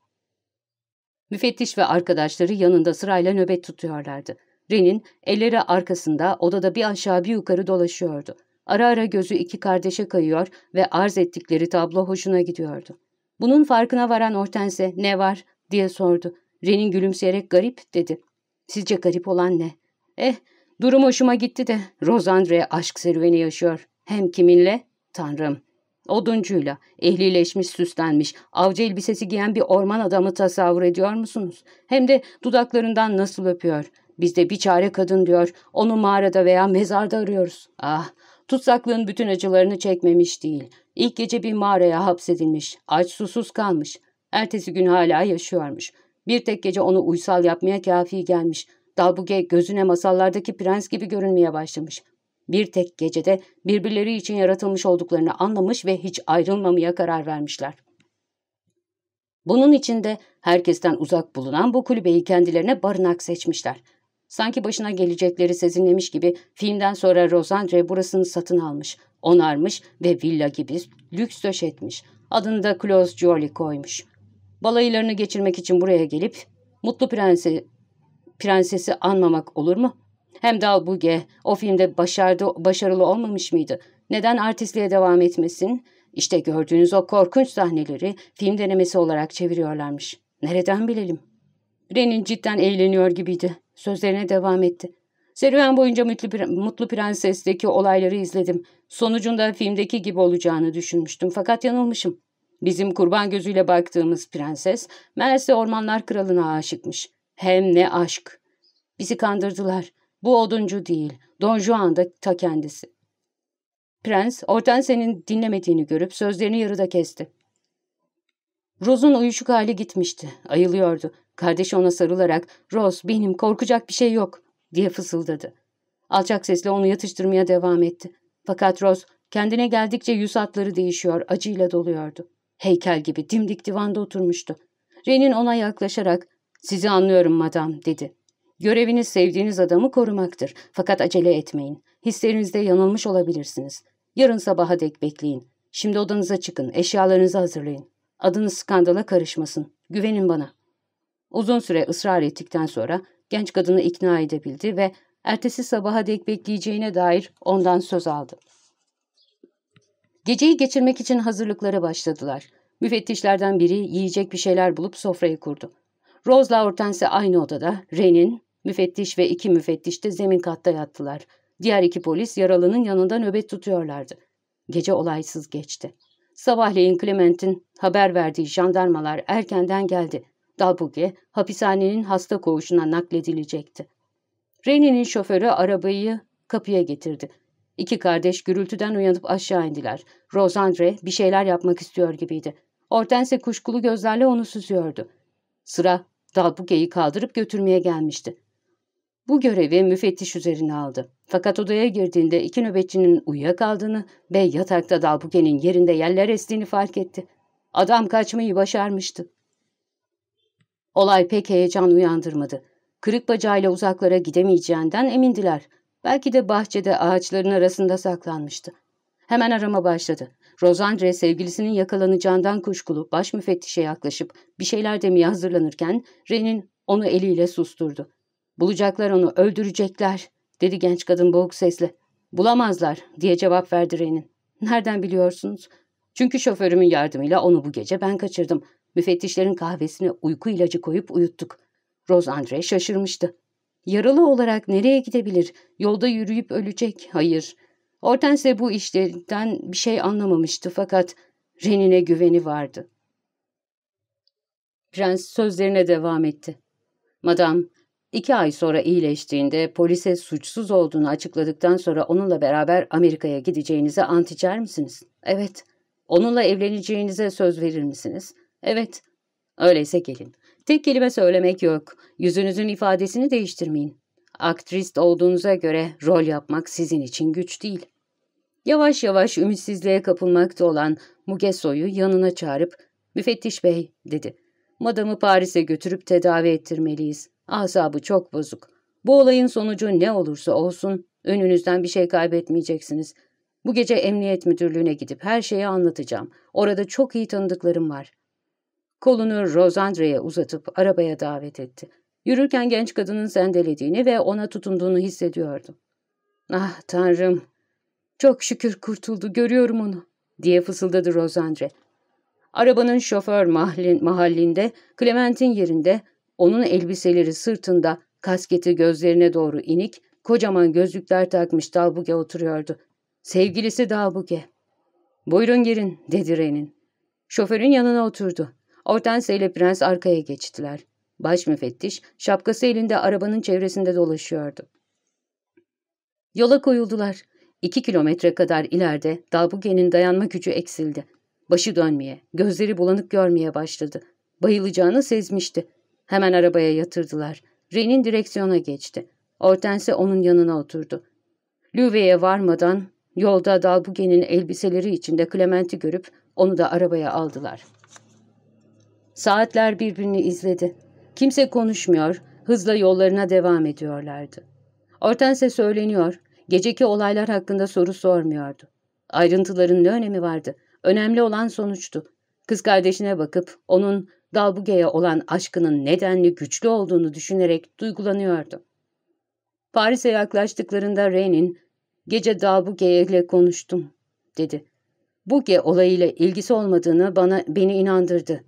Müfettiş ve arkadaşları yanında sırayla nöbet tutuyorlardı. Ren'in elleri arkasında odada bir aşağı bir yukarı dolaşıyordu. Ara ara gözü iki kardeşe kayıyor ve arz ettikleri tablo hoşuna gidiyordu. Bunun farkına varan Hortense ne var diye sordu. Ren'in gülümseyerek garip dedi. Sizce garip olan ne? Eh durum hoşuma gitti de Rosandre aşk serüveni yaşıyor. Hem kiminle? Tanrım. Oduncuyla, ehlileşmiş, süslenmiş, avcı elbisesi giyen bir orman adamı tasavvur ediyor musunuz? Hem de dudaklarından nasıl öpüyor. Biz de bir çare kadın diyor, onu mağarada veya mezarda arıyoruz. Ah, tutsaklığın bütün acılarını çekmemiş değil. İlk gece bir mağaraya hapsedilmiş, aç susuz kalmış. Ertesi gün hala yaşıyormuş. Bir tek gece onu uysal yapmaya kafi gelmiş. Dalbuge gözüne masallardaki prens gibi görünmeye başlamış. Bir tek gecede birbirleri için yaratılmış olduklarını anlamış ve hiç ayrılmamaya karar vermişler. Bunun için de herkesten uzak bulunan bu kulübeyi kendilerine barınak seçmişler. Sanki başına gelecekleri sezinlemiş gibi filmden sonra Rosandre burasını satın almış, onarmış ve villa gibi lüks döşetmiş. Adını da Close Jolie koymuş. Balayılarını geçirmek için buraya gelip mutlu prensi, prensesi anmamak olur mu? Hem Dalbuge o filmde başardı, başarılı olmamış mıydı? Neden artistliğe devam etmesin? İşte gördüğünüz o korkunç sahneleri film denemesi olarak çeviriyorlarmış. Nereden bilelim? Ren'in cidden eğleniyor gibiydi. Sözlerine devam etti. Serüven boyunca Mutlu, Mutlu Prenses'teki olayları izledim. Sonucunda filmdeki gibi olacağını düşünmüştüm fakat yanılmışım. Bizim kurban gözüyle baktığımız prenses meğerse ormanlar kralına aşıkmış. Hem ne aşk. Bizi kandırdılar. Bu oduncu değil. Don Juan da ta kendisi. Prens, Hortense'nin dinlemediğini görüp sözlerini yarıda kesti. Rose'un uyuşuk hali gitmişti. Ayılıyordu. Kardeşi ona sarılarak, Rose benim korkacak bir şey yok diye fısıldadı. Alçak sesle onu yatıştırmaya devam etti. Fakat Rose kendine geldikçe yüz hatları değişiyor, acıyla doluyordu. Heykel gibi dimdik divanda oturmuştu. Renin ona yaklaşarak, ''Sizi anlıyorum madam'' dedi. Göreviniz sevdiğiniz adamı korumaktır. Fakat acele etmeyin. Hislerinizde yanılmış olabilirsiniz. Yarın sabaha dek bekleyin. Şimdi odanıza çıkın, eşyalarınızı hazırlayın. Adınız skandala karışmasın. Güvenin bana. Uzun süre ısrar ettikten sonra genç kadını ikna edebildi ve ertesi sabaha dek bekleyeceğine dair ondan söz aldı. Geceyi geçirmek için hazırlıklara başladılar. Müfettişlerden biri yiyecek bir şeyler bulup sofrayı kurdu. Rose'la Hortense aynı odada, Ren'in, müfettiş ve iki müfettiş de zemin katta yattılar. Diğer iki polis yaralının yanında nöbet tutuyorlardı. Gece olaysız geçti. Sabahleyin Clement'in haber verdiği jandarmalar erkenden geldi. Dalbuge hapishanenin hasta koğuşuna nakledilecekti. Rene'nin şoförü arabayı kapıya getirdi. İki kardeş gürültüden uyanıp aşağı indiler. Rosandre bir şeyler yapmak istiyor gibiydi. Hortense kuşkulu gözlerle onu süzüyordu. Sıra Dalbuge'yi kaldırıp götürmeye gelmişti. Bu görevi müfettiş üzerine aldı. Fakat odaya girdiğinde iki nöbetçinin uyuyakaldığını ve yatakta Dalbuge'nin yerinde yerler estiğini fark etti. Adam kaçmayı başarmıştı. Olay pek heyecan uyandırmadı. Kırık bacağıyla uzaklara gidemeyeceğinden emindiler. Belki de bahçede ağaçların arasında saklanmıştı. Hemen arama başladı. Rosandre sevgilisinin yakalanacağından kuşkulu baş müfettişe yaklaşıp bir şeyler demeye hazırlanırken Ren'in onu eliyle susturdu. Bulacaklar onu, öldürecekler, dedi genç kadın boğuk sesle. Bulamazlar, diye cevap verdi Ren'in. Nereden biliyorsunuz? Çünkü şoförümün yardımıyla onu bu gece ben kaçırdım. Müfettişlerin kahvesine uyku ilacı koyup uyuttuk. Rosandre şaşırmıştı. Yaralı olarak nereye gidebilir? Yolda yürüyüp ölecek. Hayır. Hortense bu işlerden bir şey anlamamıştı fakat Renine güveni vardı. Prens sözlerine devam etti. Madam, İki ay sonra iyileştiğinde polise suçsuz olduğunu açıkladıktan sonra onunla beraber Amerika'ya gideceğinize ant içer misiniz? Evet. Onunla evleneceğinize söz verir misiniz? Evet. Öyleyse gelin. Tek kelime söylemek yok. Yüzünüzün ifadesini değiştirmeyin. Aktrist olduğunuza göre rol yapmak sizin için güç değil. Yavaş yavaş ümitsizliğe kapılmakta olan Mugeso'yu yanına çağırıp, ''Müfettiş bey'' dedi. ''Madamı Paris'e götürüp tedavi ettirmeliyiz. Asabı çok bozuk. Bu olayın sonucu ne olursa olsun önünüzden bir şey kaybetmeyeceksiniz. Bu gece emniyet müdürlüğüne gidip her şeyi anlatacağım. Orada çok iyi tanıdıklarım var. Kolunu Rosandre'ye uzatıp arabaya davet etti. Yürürken genç kadının sendelediğini ve ona tutunduğunu hissediyordu. ''Ah tanrım, çok şükür kurtuldu, görüyorum onu.'' diye fısıldadı Rosandre. Arabanın şoför mahallin, mahallinde, Clement'in yerinde, onun elbiseleri sırtında, kasketi gözlerine doğru inik, kocaman gözlükler takmış Dalbuge oturuyordu. Sevgilisi Dalbuge. ''Buyurun girin'' dedi Ren'in. Şoförün yanına oturdu. Hortense ile prens arkaya geçtiler. Baş müfettiş şapkası elinde arabanın çevresinde dolaşıyordu. Yola koyuldular. İki kilometre kadar ileride Dalbuge'nin dayanma gücü eksildi. Başı dönmeye, gözleri bulanık görmeye başladı. Bayılacağını sezmişti. Hemen arabaya yatırdılar. Ren'in direksiyona geçti. Hortense onun yanına oturdu. Lüve'ye varmadan yolda Dalbuge'nin elbiseleri içinde Clement'i görüp onu da arabaya aldılar. Saatler birbirini izledi. Kimse konuşmuyor, hızla yollarına devam ediyorlardı. Hortense söyleniyor, geceki olaylar hakkında soru sormuyordu. Ayrıntıların ne önemi vardı? Önemli olan sonuçtu. Kız kardeşine bakıp onun Dalbuge'ye olan aşkının nedenli güçlü olduğunu düşünerek duygulanıyordu. Paris'e yaklaştıklarında Rene'in ''Gece Dalbuge ile konuştum.'' dedi. Buge olayıyla ilgisi olmadığını bana beni inandırdı.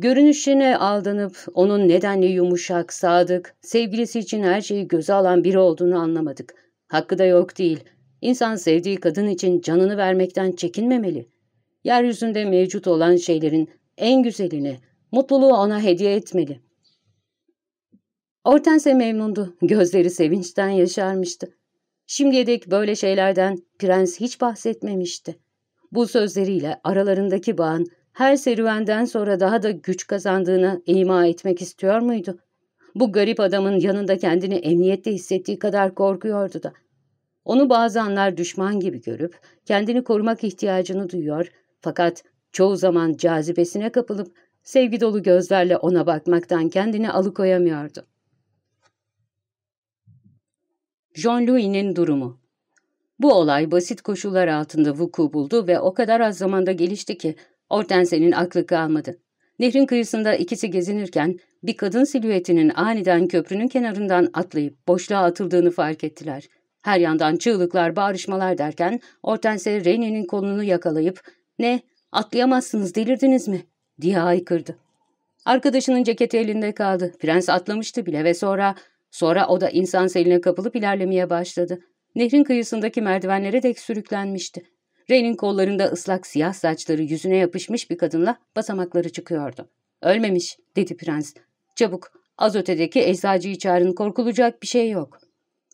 Görünüşüne aldanıp onun nedenli yumuşak, sadık, sevgilisi için her şeyi göze alan biri olduğunu anlamadık. Hakkı da yok değil. İnsan sevdiği kadın için canını vermekten çekinmemeli. Yeryüzünde mevcut olan şeylerin en güzelini, mutluluğu ona hediye etmeli. Hortense memnundu. Gözleri sevinçten yaşarmıştı. Şimdiye dek böyle şeylerden prens hiç bahsetmemişti. Bu sözleriyle aralarındaki bağın her serüvenden sonra daha da güç kazandığını ima etmek istiyor muydu? Bu garip adamın yanında kendini emniyette hissettiği kadar korkuyordu da. Onu bazı anlar düşman gibi görüp kendini korumak ihtiyacını duyuyor fakat çoğu zaman cazibesine kapılıp sevgi dolu gözlerle ona bakmaktan kendini alıkoyamıyordu. Jean-Louis'nin durumu Bu olay basit koşullar altında vuku buldu ve o kadar az zamanda gelişti ki Hortense'nin aklı kalmadı. Nehrin kıyısında ikisi gezinirken bir kadın silüetinin aniden köprünün kenarından atlayıp boşluğa atıldığını fark ettiler. Her yandan çığlıklar, bağrışmalar derken Hortense Rene'nin kolunu yakalayıp ''Ne, atlayamazsınız delirdiniz mi?'' diye haykırdı. Arkadaşının ceketi elinde kaldı. Prens atlamıştı bile ve sonra, sonra o da insan seline kapılıp ilerlemeye başladı. Nehrin kıyısındaki merdivenlere dek sürüklenmişti. Rey'nin kollarında ıslak siyah saçları yüzüne yapışmış bir kadınla basamakları çıkıyordu. Ölmemiş, dedi prens. Çabuk, az ötedeki eczacıyı çağırın, korkulacak bir şey yok.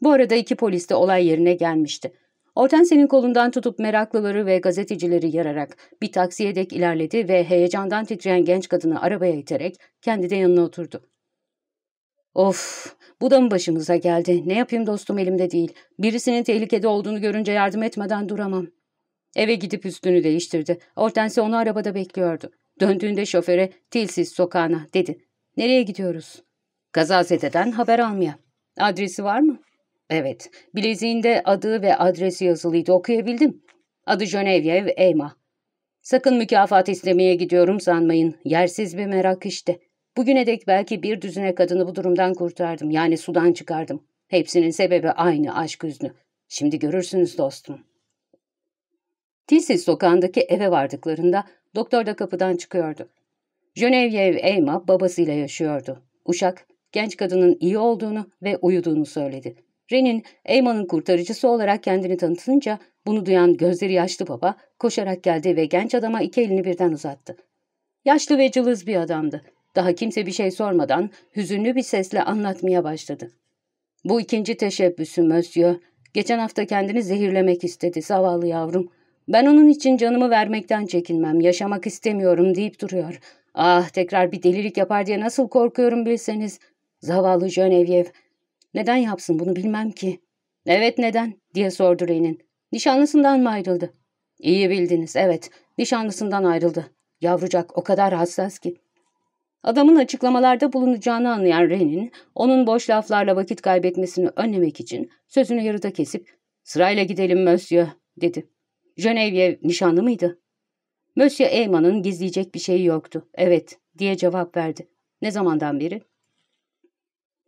Bu arada iki polis de olay yerine gelmişti. Hortense'nin kolundan tutup meraklıları ve gazetecileri yararak bir taksiye dek ilerledi ve heyecandan titreyen genç kadını arabaya iterek kendi de yanına oturdu. Of, bu da mı başımıza geldi? Ne yapayım dostum elimde değil. Birisinin tehlikede olduğunu görünce yardım etmeden duramam. Eve gidip üstünü değiştirdi. Hortense onu arabada bekliyordu. Döndüğünde şoföre Tilsiz sokağına dedi. Nereye gidiyoruz? Gazazete'den haber almaya. Adresi var mı? Evet. Bileziğinde adı ve adresi yazılıydı okuyabildim. Adı Genevieve Eyma. Sakın mükafat istemeye gidiyorum sanmayın. Yersiz bir merak işte. Bugüne dek belki bir düzine kadını bu durumdan kurtardım. Yani sudan çıkardım. Hepsinin sebebi aynı aşk hüznü. Şimdi görürsünüz dostum. Tilsiz sokağındaki eve vardıklarında doktor da kapıdan çıkıyordu. Genevieve Eyma babasıyla yaşıyordu. Uşak, genç kadının iyi olduğunu ve uyuduğunu söyledi. Ren'in Eyma'nın kurtarıcısı olarak kendini tanıtınca bunu duyan gözleri yaşlı baba koşarak geldi ve genç adama iki elini birden uzattı. Yaşlı ve cılız bir adamdı. Daha kimse bir şey sormadan hüzünlü bir sesle anlatmaya başladı. Bu ikinci teşebbüsü Monsieur. Geçen hafta kendini zehirlemek istedi zavallı yavrum. Ben onun için canımı vermekten çekinmem, yaşamak istemiyorum deyip duruyor. Ah tekrar bir delilik yapar diye nasıl korkuyorum bilseniz. Zavallı Genevieve. Neden yapsın bunu bilmem ki. Evet neden diye sordu Renin. Nişanlısından mı ayrıldı? İyi bildiniz evet nişanlısından ayrıldı. Yavrucak o kadar hassas ki. Adamın açıklamalarda bulunacağını anlayan Renin, onun boş laflarla vakit kaybetmesini önlemek için sözünü yarıda kesip ''Sırayla gidelim Monsieur'' dedi. Genevieve nişanlı mıydı? Monsieur Eyman'ın gizleyecek bir şeyi yoktu. ''Evet'' diye cevap verdi. ''Ne zamandan beri?''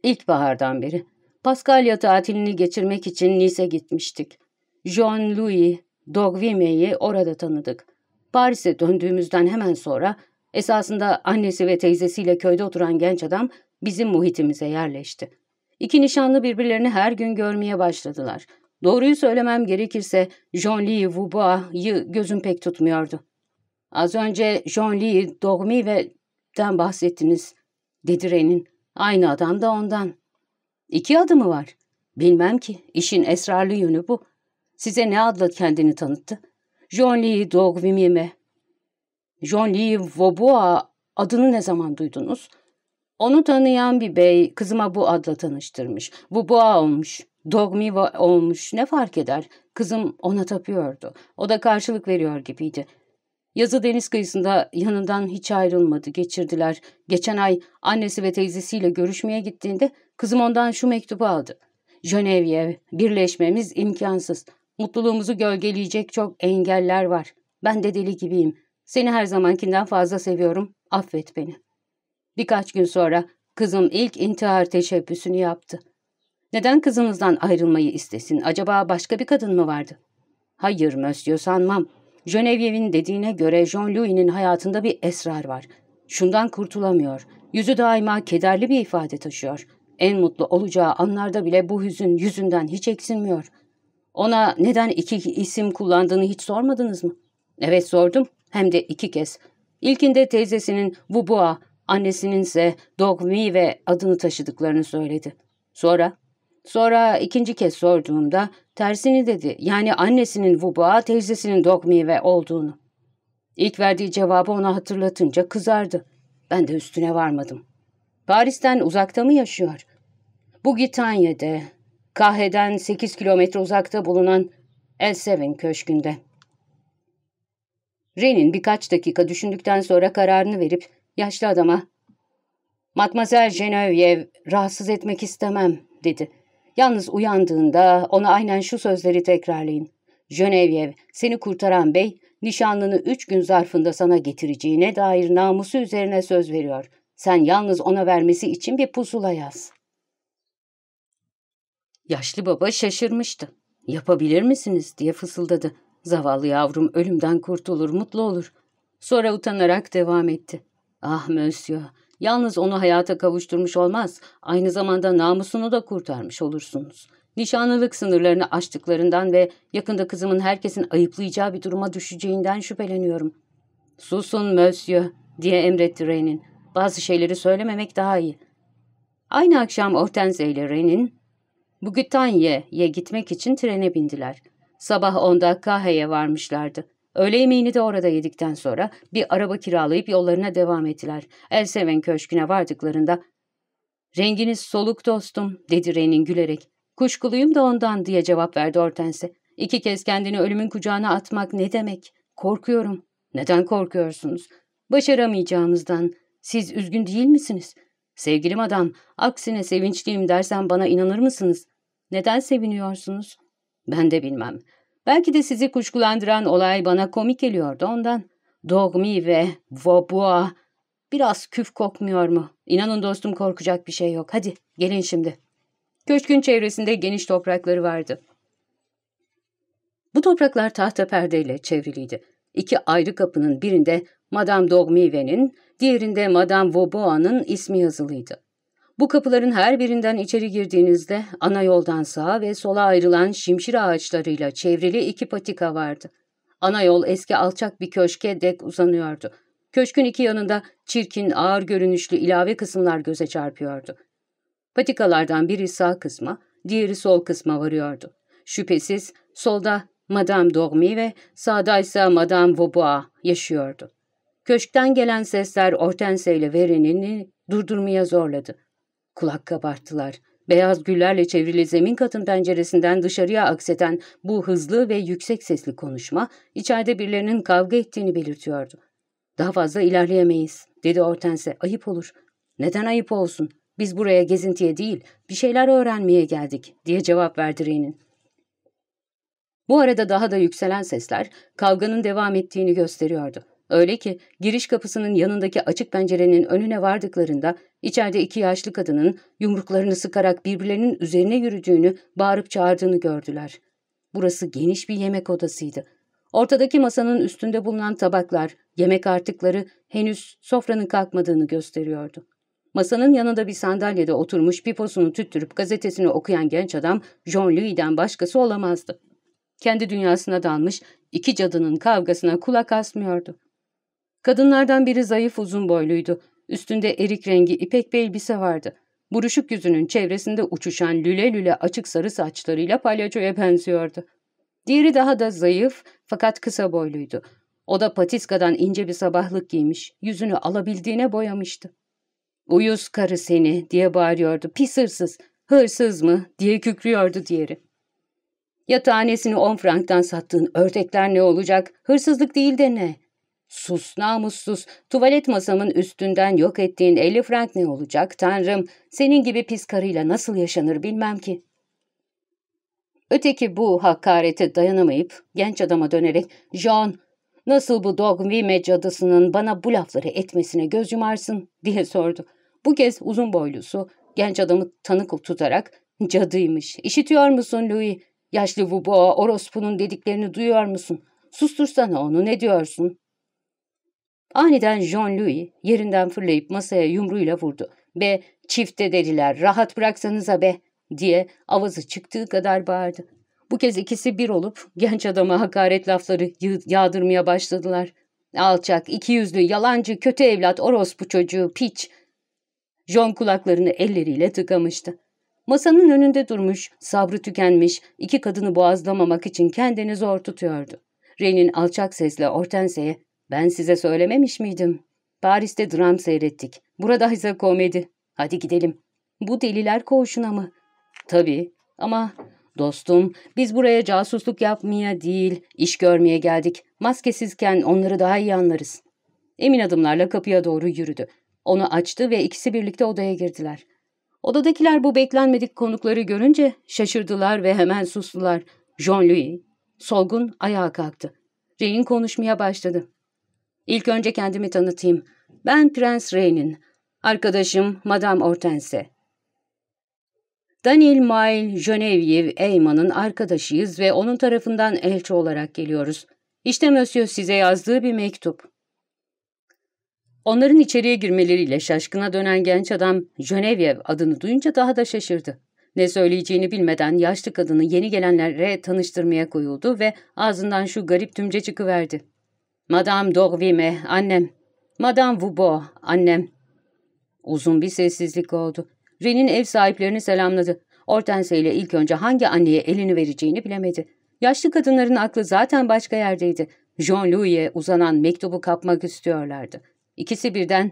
İlkbahardan beri. Paskalya tatilini geçirmek için Nice gitmiştik. Jean-Louis Dogvime'yi orada tanıdık. Paris'e döndüğümüzden hemen sonra esasında annesi ve teyzesiyle köyde oturan genç adam bizim muhitimize yerleşti. İki nişanlı birbirlerini her gün görmeye başladılar. Doğruyu söylemem gerekirse Jean-Louis Vaubois'yı gözüm pek tutmuyordu. Az önce Jean-Louis Dogmive'den bahsettiniz, dedi Renin. Aynı adam da ondan. İki adı mı var? Bilmem ki. İşin esrarlı yönü bu. Size ne adla kendini tanıttı? Jean-Louis Dogvimime. Jean-Louis Vaubois adını ne zaman duydunuz? Onu tanıyan bir bey kızıma bu adla tanıştırmış. Vaubois olmuş. Dogmi olmuş. Ne fark eder? Kızım ona tapıyordu. O da karşılık veriyor gibiydi. Yazı deniz kıyısında yanından hiç ayrılmadı, geçirdiler. Geçen ay annesi ve teyzesiyle görüşmeye gittiğinde kızım ondan şu mektubu aldı. Genevieve, birleşmemiz imkansız. Mutluluğumuzu gölgeleyecek çok engeller var. Ben de deli gibiyim. Seni her zamankinden fazla seviyorum. Affet beni. Birkaç gün sonra kızım ilk intihar teşebbüsünü yaptı. Neden kızınızdan ayrılmayı istesin? Acaba başka bir kadın mı vardı? Hayır, Monsieur sanmam. Genevieve'in dediğine göre Jean-Louis'nin hayatında bir esrar var. Şundan kurtulamıyor. Yüzü daima kederli bir ifade taşıyor. En mutlu olacağı anlarda bile bu hüzün yüzünden hiç eksilmiyor. Ona neden iki isim kullandığını hiç sormadınız mı? Evet sordum. Hem de iki kez. İlkinde teyzesinin Vubua, annesinin ise Dogmi ve adını taşıdıklarını söyledi. Sonra Sonra ikinci kez sorduğumda tersini dedi. Yani annesinin Vuba, teyzesinin Dogmive olduğunu. İlk verdiği cevabı ona hatırlatınca kızardı. Ben de üstüne varmadım. Paris'ten uzakta mı yaşıyor? Bu Gitanye'de, Kahe'den 8 kilometre uzakta bulunan El Seven köşkünde. Ren'in birkaç dakika düşündükten sonra kararını verip yaşlı adama ''Matmazel Genevieve rahatsız etmek istemem.'' dedi. Yalnız uyandığında ona aynen şu sözleri tekrarlayın. Genevieve, seni kurtaran bey, nişanlını üç gün zarfında sana getireceğine dair namusu üzerine söz veriyor. Sen yalnız ona vermesi için bir pusula yaz. Yaşlı baba şaşırmıştı. Yapabilir misiniz diye fısıldadı. Zavallı yavrum ölümden kurtulur, mutlu olur. Sonra utanarak devam etti. Ah monsieur, Yalnız onu hayata kavuşturmuş olmaz, aynı zamanda namusunu da kurtarmış olursunuz. Nişanlılık sınırlarını aştıklarından ve yakında kızımın herkesin ayıplayacağı bir duruma düşeceğinden şüpheleniyorum. Susun monsieur diye emretti Renin. Bazı şeyleri söylememek daha iyi. Aynı akşam Hortense ile Renin Bugütanye'ye gitmek için trene bindiler. Sabah onda Kahe'ye varmışlardı. Öğle yemeğini de orada yedikten sonra bir araba kiralayıp yollarına devam ettiler. Elseven köşküne vardıklarında ''Renginiz soluk dostum'' dedi Renin gülerek. ''Kuşkuluyum da ondan'' diye cevap verdi Hortense. ''İki kez kendini ölümün kucağına atmak ne demek? Korkuyorum.'' ''Neden korkuyorsunuz?'' ''Başaramayacağımızdan. Siz üzgün değil misiniz?'' ''Sevgilim adam, aksine sevinçliyim dersen bana inanır mısınız?'' ''Neden seviniyorsunuz?'' ''Ben de bilmem. Belki de sizi kuşkulandıran olay bana komik geliyordu ondan. Dogmi ve Vobua biraz küf kokmuyor mu? İnanın dostum korkacak bir şey yok. Hadi gelin şimdi. Köşkün çevresinde geniş toprakları vardı. Bu topraklar tahta perdeyle çevriliydi. İki ayrı kapının birinde Madame Dogmive'nin, diğerinde Madame Vaubois'ın ismi yazılıydı. Bu kapıların her birinden içeri girdiğinizde ana yoldan sağa ve sola ayrılan şimşir ağaçlarıyla çevrili iki patika vardı. Ana yol eski alçak bir köşke dek uzanıyordu. Köşkün iki yanında çirkin, ağır görünüşlü ilave kısımlar göze çarpıyordu. Patikalardan biri sağ kısma, diğeri sol kısma varıyordu. Şüphesiz solda Madame Dormy ve sağda ise Madame Vaubois yaşıyordu. Köşkten gelen sesler Hortense ile Veren'i durdurmaya zorladı. Kulak kabarttılar. Beyaz güllerle çevrili zemin katın penceresinden dışarıya akseten bu hızlı ve yüksek sesli konuşma içeride birilerinin kavga ettiğini belirtiyordu. Daha fazla ilerleyemeyiz, dedi Hortense. Ayıp olur. Neden ayıp olsun? Biz buraya gezintiye değil, bir şeyler öğrenmeye geldik, diye cevap verdi Rey'nin. Bu arada daha da yükselen sesler kavganın devam ettiğini gösteriyordu. Öyle ki giriş kapısının yanındaki açık pencerenin önüne vardıklarında içeride iki yaşlı kadının yumruklarını sıkarak birbirlerinin üzerine yürüdüğünü, bağırıp çağırdığını gördüler. Burası geniş bir yemek odasıydı. Ortadaki masanın üstünde bulunan tabaklar, yemek artıkları henüz sofranın kalkmadığını gösteriyordu. Masanın yanında bir sandalyede oturmuş piposunu tüttürüp gazetesini okuyan genç adam John Louis'den başkası olamazdı. Kendi dünyasına dalmış iki cadının kavgasına kulak asmıyordu. Kadınlardan biri zayıf uzun boyluydu. Üstünde erik rengi ipek bir elbise vardı. Buruşuk yüzünün çevresinde uçuşan lüle lüle açık sarı saçlarıyla palyaçoya benziyordu. Diğeri daha da zayıf fakat kısa boyluydu. O da patiskadan ince bir sabahlık giymiş, yüzünü alabildiğine boyamıştı. ''Uyuz karı seni'' diye bağırıyordu. ''Pis hırsız, hırsız mı?'' diye kükrüyordu diğeri. ''Yatağanesini on franktan sattığın ördekler ne olacak? Hırsızlık değil de ne?'' Sus namussuz, tuvalet masamın üstünden yok ettiğin elli frank ne olacak tanrım, senin gibi pis karıyla nasıl yaşanır bilmem ki. Öteki bu hakarete dayanamayıp genç adama dönerek, John, nasıl bu Dogvime cadısının bana bu lafları etmesine göz yumarsın diye sordu. Bu kez uzun boylusu genç adamı tanık tutarak, cadıymış, işitiyor musun Louis? Yaşlı Vuboa orospunun dediklerini duyuyor musun? Sustursana onu ne diyorsun? Aniden Jean-Louis yerinden fırlayıp masaya yumruğuyla vurdu. Be, çifte dediler, rahat bıraksanıza be, diye avazı çıktığı kadar bağırdı. Bu kez ikisi bir olup genç adama hakaret lafları yağdırmaya başladılar. Alçak, ikiyüzlü, yalancı, kötü evlat, orospu çocuğu, piç. John kulaklarını elleriyle tıkamıştı. Masanın önünde durmuş, sabrı tükenmiş, iki kadını boğazlamamak için kendini zor tutuyordu. Rey'nin alçak sesle Hortense'ye ben size söylememiş miydim? Paris'te dram seyrettik. Burada ise komedi. Hadi gidelim. Bu deliler koğuşuna mı? Tabii ama dostum biz buraya casusluk yapmaya değil iş görmeye geldik. Maskesizken onları daha iyi anlarız. Emin adımlarla kapıya doğru yürüdü. Onu açtı ve ikisi birlikte odaya girdiler. Odadakiler bu beklenmedik konukları görünce şaşırdılar ve hemen sustular. Jean-Louis, solgun ayağa kalktı. Rey'in konuşmaya başladı. İlk önce kendimi tanıtayım. Ben Prens Rey'nin. Arkadaşım Madame Hortense. Daniel Mail Genevieve Eyman'ın arkadaşıyız ve onun tarafından elçi olarak geliyoruz. İşte Monsieur size yazdığı bir mektup. Onların içeriye girmeleriyle şaşkına dönen genç adam Genevieve adını duyunca daha da şaşırdı. Ne söyleyeceğini bilmeden yaşlı kadını yeni gelenlere tanıştırmaya koyuldu ve ağzından şu garip tümce çıkıverdi. Madame Dorvime, annem. Madame Vubo, annem. Uzun bir sessizlik oldu. Ren'in ev sahiplerini selamladı. Hortense ile ilk önce hangi anneye elini vereceğini bilemedi. Yaşlı kadınların aklı zaten başka yerdeydi. Jean-Louis'e uzanan mektubu kapmak istiyorlardı. İkisi birden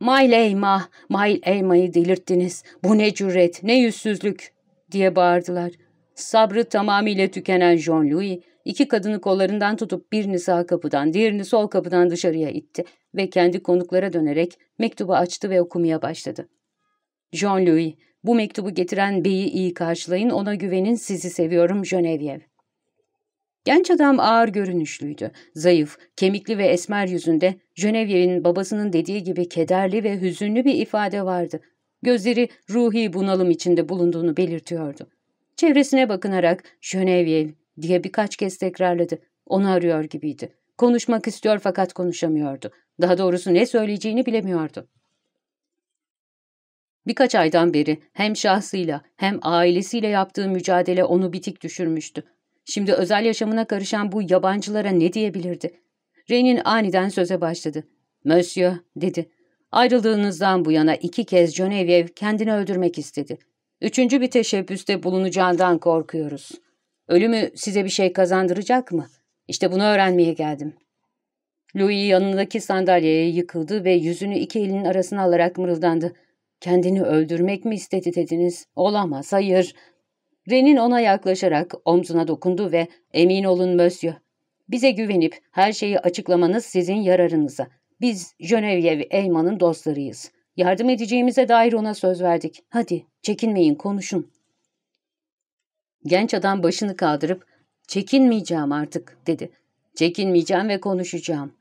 ''Mail Eyma, Mail Eyma'yı delirttiniz. Bu ne cüret, ne yüzsüzlük.'' diye bağırdılar. Sabrı tamamıyla tükenen Jean-Louis İki kadını kollarından tutup birini sağ kapıdan, diğerini sol kapıdan dışarıya itti ve kendi konuklara dönerek mektubu açtı ve okumaya başladı. Jean-Louis, bu mektubu getiren beyi iyi karşılayın, ona güvenin, sizi seviyorum Genevieve. Genç adam ağır görünüşlüydü. Zayıf, kemikli ve esmer yüzünde Genevieve'in babasının dediği gibi kederli ve hüzünlü bir ifade vardı. Gözleri ruhi bunalım içinde bulunduğunu belirtiyordu. Çevresine bakınarak Genevieve diye birkaç kez tekrarladı. Onu arıyor gibiydi. Konuşmak istiyor fakat konuşamıyordu. Daha doğrusu ne söyleyeceğini bilemiyordu. Birkaç aydan beri hem şahsıyla hem ailesiyle yaptığı mücadele onu bitik düşürmüştü. Şimdi özel yaşamına karışan bu yabancılara ne diyebilirdi? Renin aniden söze başladı. Monsieur, dedi. Ayrıldığınızdan bu yana iki kez Genevieve kendini öldürmek istedi. Üçüncü bir teşebbüste bulunacağından korkuyoruz. Ölümü size bir şey kazandıracak mı? İşte bunu öğrenmeye geldim. Louis yanındaki sandalyeye yıkıldı ve yüzünü iki elinin arasına alarak mırıldandı. Kendini öldürmek mi istedi dediniz? Olamaz, hayır. Renin ona yaklaşarak omzuna dokundu ve emin olun Monsieur. Bize güvenip her şeyi açıklamanız sizin yararınıza. Biz Genevieve Eyman'ın dostlarıyız. Yardım edeceğimize dair ona söz verdik. Hadi çekinmeyin konuşun. Genç adam başını kaldırıp çekinmeyeceğim artık dedi. Çekinmeyeceğim ve konuşacağım.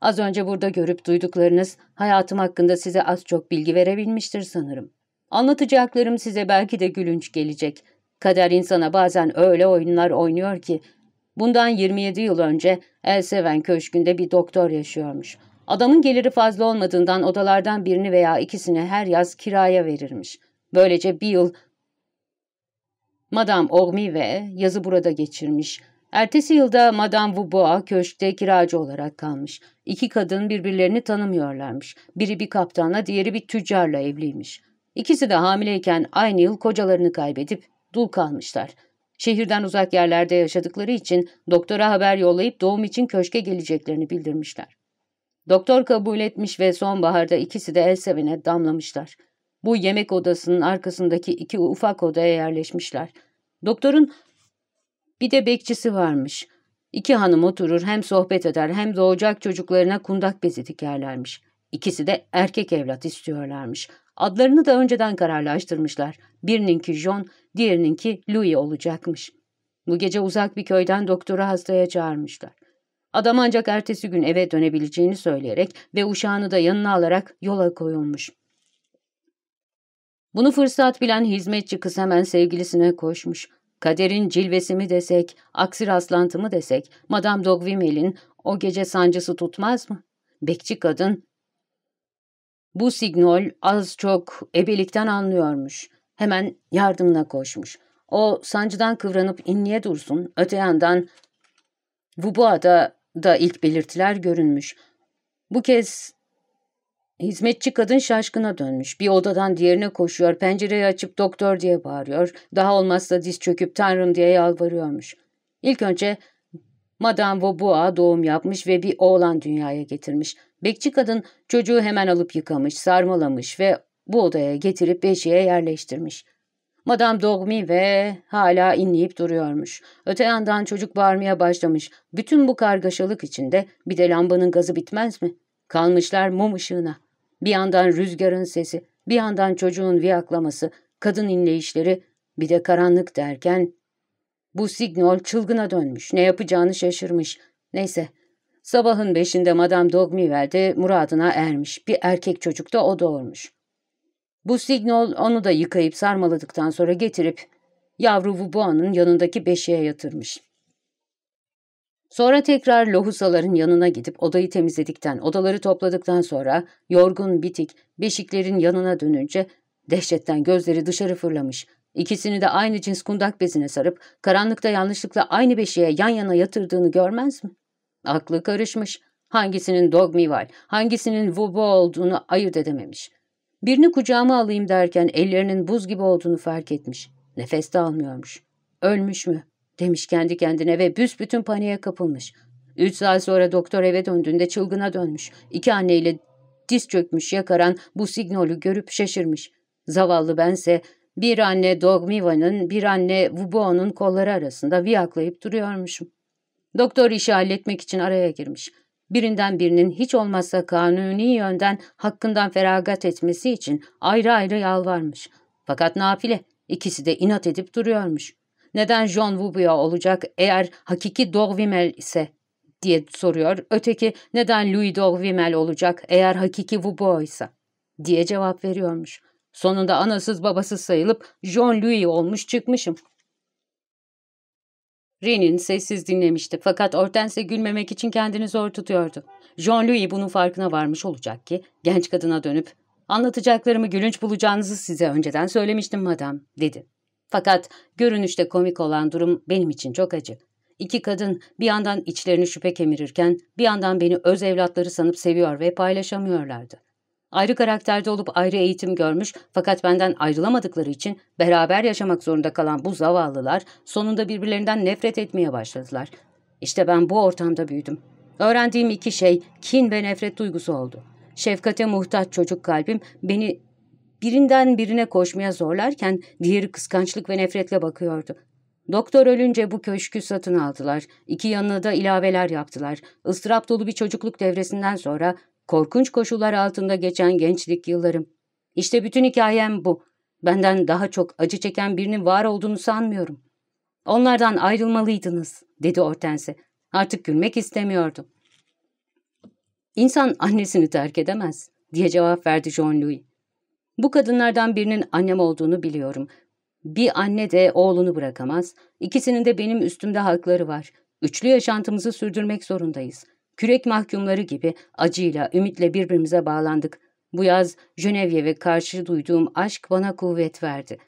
Az önce burada görüp duyduklarınız hayatım hakkında size az çok bilgi verebilmiştir sanırım. Anlatacaklarım size belki de gülünç gelecek. Kader insana bazen öyle oyunlar oynuyor ki. Bundan 27 yıl önce Elseven Köşkü'nde bir doktor yaşıyormuş. Adamın geliri fazla olmadığından odalardan birini veya ikisini her yaz kiraya verirmiş. Böylece bir yıl Madame Ormive yazı burada geçirmiş. Ertesi yılda Madame Vaubois köşkte kiracı olarak kalmış. İki kadın birbirlerini tanımıyorlarmış. Biri bir kaptanla, diğeri bir tüccarla evliymiş. İkisi de hamileyken aynı yıl kocalarını kaybedip dul kalmışlar. Şehirden uzak yerlerde yaşadıkları için doktora haber yollayıp doğum için köşke geleceklerini bildirmişler. Doktor kabul etmiş ve sonbaharda ikisi de Elsevine damlamışlar. Bu yemek odasının arkasındaki iki ufak odaya yerleşmişler. Doktorun bir de bekçisi varmış. İki hanım oturur hem sohbet eder hem doğacak çocuklarına kundak bezi dikerlermiş. İkisi de erkek evlat istiyorlarmış. Adlarını da önceden kararlaştırmışlar. Birininki John, diğerininki Louis olacakmış. Bu gece uzak bir köyden doktoru hastaya çağırmışlar. Adam ancak ertesi gün eve dönebileceğini söyleyerek ve uşağını da yanına alarak yola koyulmuş. Bunu fırsat bilen hizmetçi kız hemen sevgilisine koşmuş. Kaderin cilvesi mi desek, aksi rastlantı mı desek, Madame Dogvimel'in o gece sancısı tutmaz mı? Bekçi kadın, bu signal az çok ebelikten anlıyormuş. Hemen yardımına koşmuş. O sancıdan kıvranıp inliye dursun, öte yandan Vubua'da da ilk belirtiler görünmüş. Bu kez Hizmetçi kadın şaşkına dönmüş. Bir odadan diğerine koşuyor, pencereyi açıp doktor diye bağırıyor. Daha olmazsa diz çöküp tanrım diye yalvarıyormuş. İlk önce Madame Vaubois doğum yapmış ve bir oğlan dünyaya getirmiş. Bekçi kadın çocuğu hemen alıp yıkamış, sarmalamış ve bu odaya getirip beşiğe yerleştirmiş. Madame Dogmi ve hala inleyip duruyormuş. Öte yandan çocuk bağırmaya başlamış. Bütün bu kargaşalık içinde bir de lambanın gazı bitmez mi? Kalmışlar mum ışığına. Bir yandan rüzgarın sesi, bir yandan çocuğun viyaklaması, kadın inleyişleri, bir de karanlık derken bu signal çılgına dönmüş, ne yapacağını şaşırmış. Neyse, sabahın beşinde Madame Dogmivel de muradına ermiş, bir erkek çocuk da o doğurmuş. Bu signal onu da yıkayıp sarmaladıktan sonra getirip yavru Vubua'nın yanındaki beşiğe yatırmış. Sonra tekrar lohusaların yanına gidip odayı temizledikten, odaları topladıktan sonra yorgun, bitik, beşiklerin yanına dönünce dehşetten gözleri dışarı fırlamış. İkisini de aynı cins kundak bezine sarıp karanlıkta yanlışlıkla aynı beşiğe yan yana yatırdığını görmez mi? Aklı karışmış. Hangisinin dogmival, hangisinin vubu olduğunu ayırt edememiş. Birini kucağıma alayım derken ellerinin buz gibi olduğunu fark etmiş. Nefes de almıyormuş. Ölmüş mü? Demiş kendi kendine ve büsbütün paniğe kapılmış. Üç saat sonra doktor eve döndüğünde çılgına dönmüş. İki anneyle diz çökmüş yakaran bu signolü görüp şaşırmış. Zavallı bense bir anne Dogmiva'nın bir anne Vubo'nun kolları arasında viyaklayıp duruyormuşum. Doktor işi halletmek için araya girmiş. Birinden birinin hiç olmazsa kanuni yönden hakkından feragat etmesi için ayrı ayrı yalvarmış. Fakat nafile ikisi de inat edip duruyormuş. Neden John Wubuya olacak eğer hakiki Dogvimel ise diye soruyor. Öteki neden Louis Dogvimel olacak eğer hakiki Wubo ise diye cevap veriyormuş. Sonunda anasız babasız sayılıp John Louis olmuş çıkmışım. Renin sessiz dinlemişti fakat Hortense gülmemek için kendini zor tutuyordu. John Louis bunun farkına varmış olacak ki genç kadına dönüp ''Anlatacaklarımı gülünç bulacağınızı size önceden söylemiştim madam'' dedi. Fakat görünüşte komik olan durum benim için çok acı. İki kadın bir yandan içlerini şüphe kemirirken bir yandan beni öz evlatları sanıp seviyor ve paylaşamıyorlardı. Ayrı karakterde olup ayrı eğitim görmüş fakat benden ayrılamadıkları için beraber yaşamak zorunda kalan bu zavallılar sonunda birbirlerinden nefret etmeye başladılar. İşte ben bu ortamda büyüdüm. Öğrendiğim iki şey kin ve nefret duygusu oldu. Şefkate muhtaç çocuk kalbim beni birinden birine koşmaya zorlarken diğeri kıskançlık ve nefretle bakıyordu. Doktor ölünce bu köşkü satın aldılar. İki yanına da ilaveler yaptılar. Istırap dolu bir çocukluk devresinden sonra korkunç koşullar altında geçen gençlik yıllarım. İşte bütün hikayem bu. Benden daha çok acı çeken birinin var olduğunu sanmıyorum. Onlardan ayrılmalıydınız, dedi Hortense. Artık gülmek istemiyordum. İnsan annesini terk edemez, diye cevap verdi Jean-Louis. Bu kadınlardan birinin annem olduğunu biliyorum. Bir anne de oğlunu bırakamaz. İkisinin de benim üstümde hakları var. Üçlü yaşantımızı sürdürmek zorundayız. Kürek mahkumları gibi acıyla, ümitle birbirimize bağlandık. Bu yaz Jönevye've karşı duyduğum aşk bana kuvvet verdi.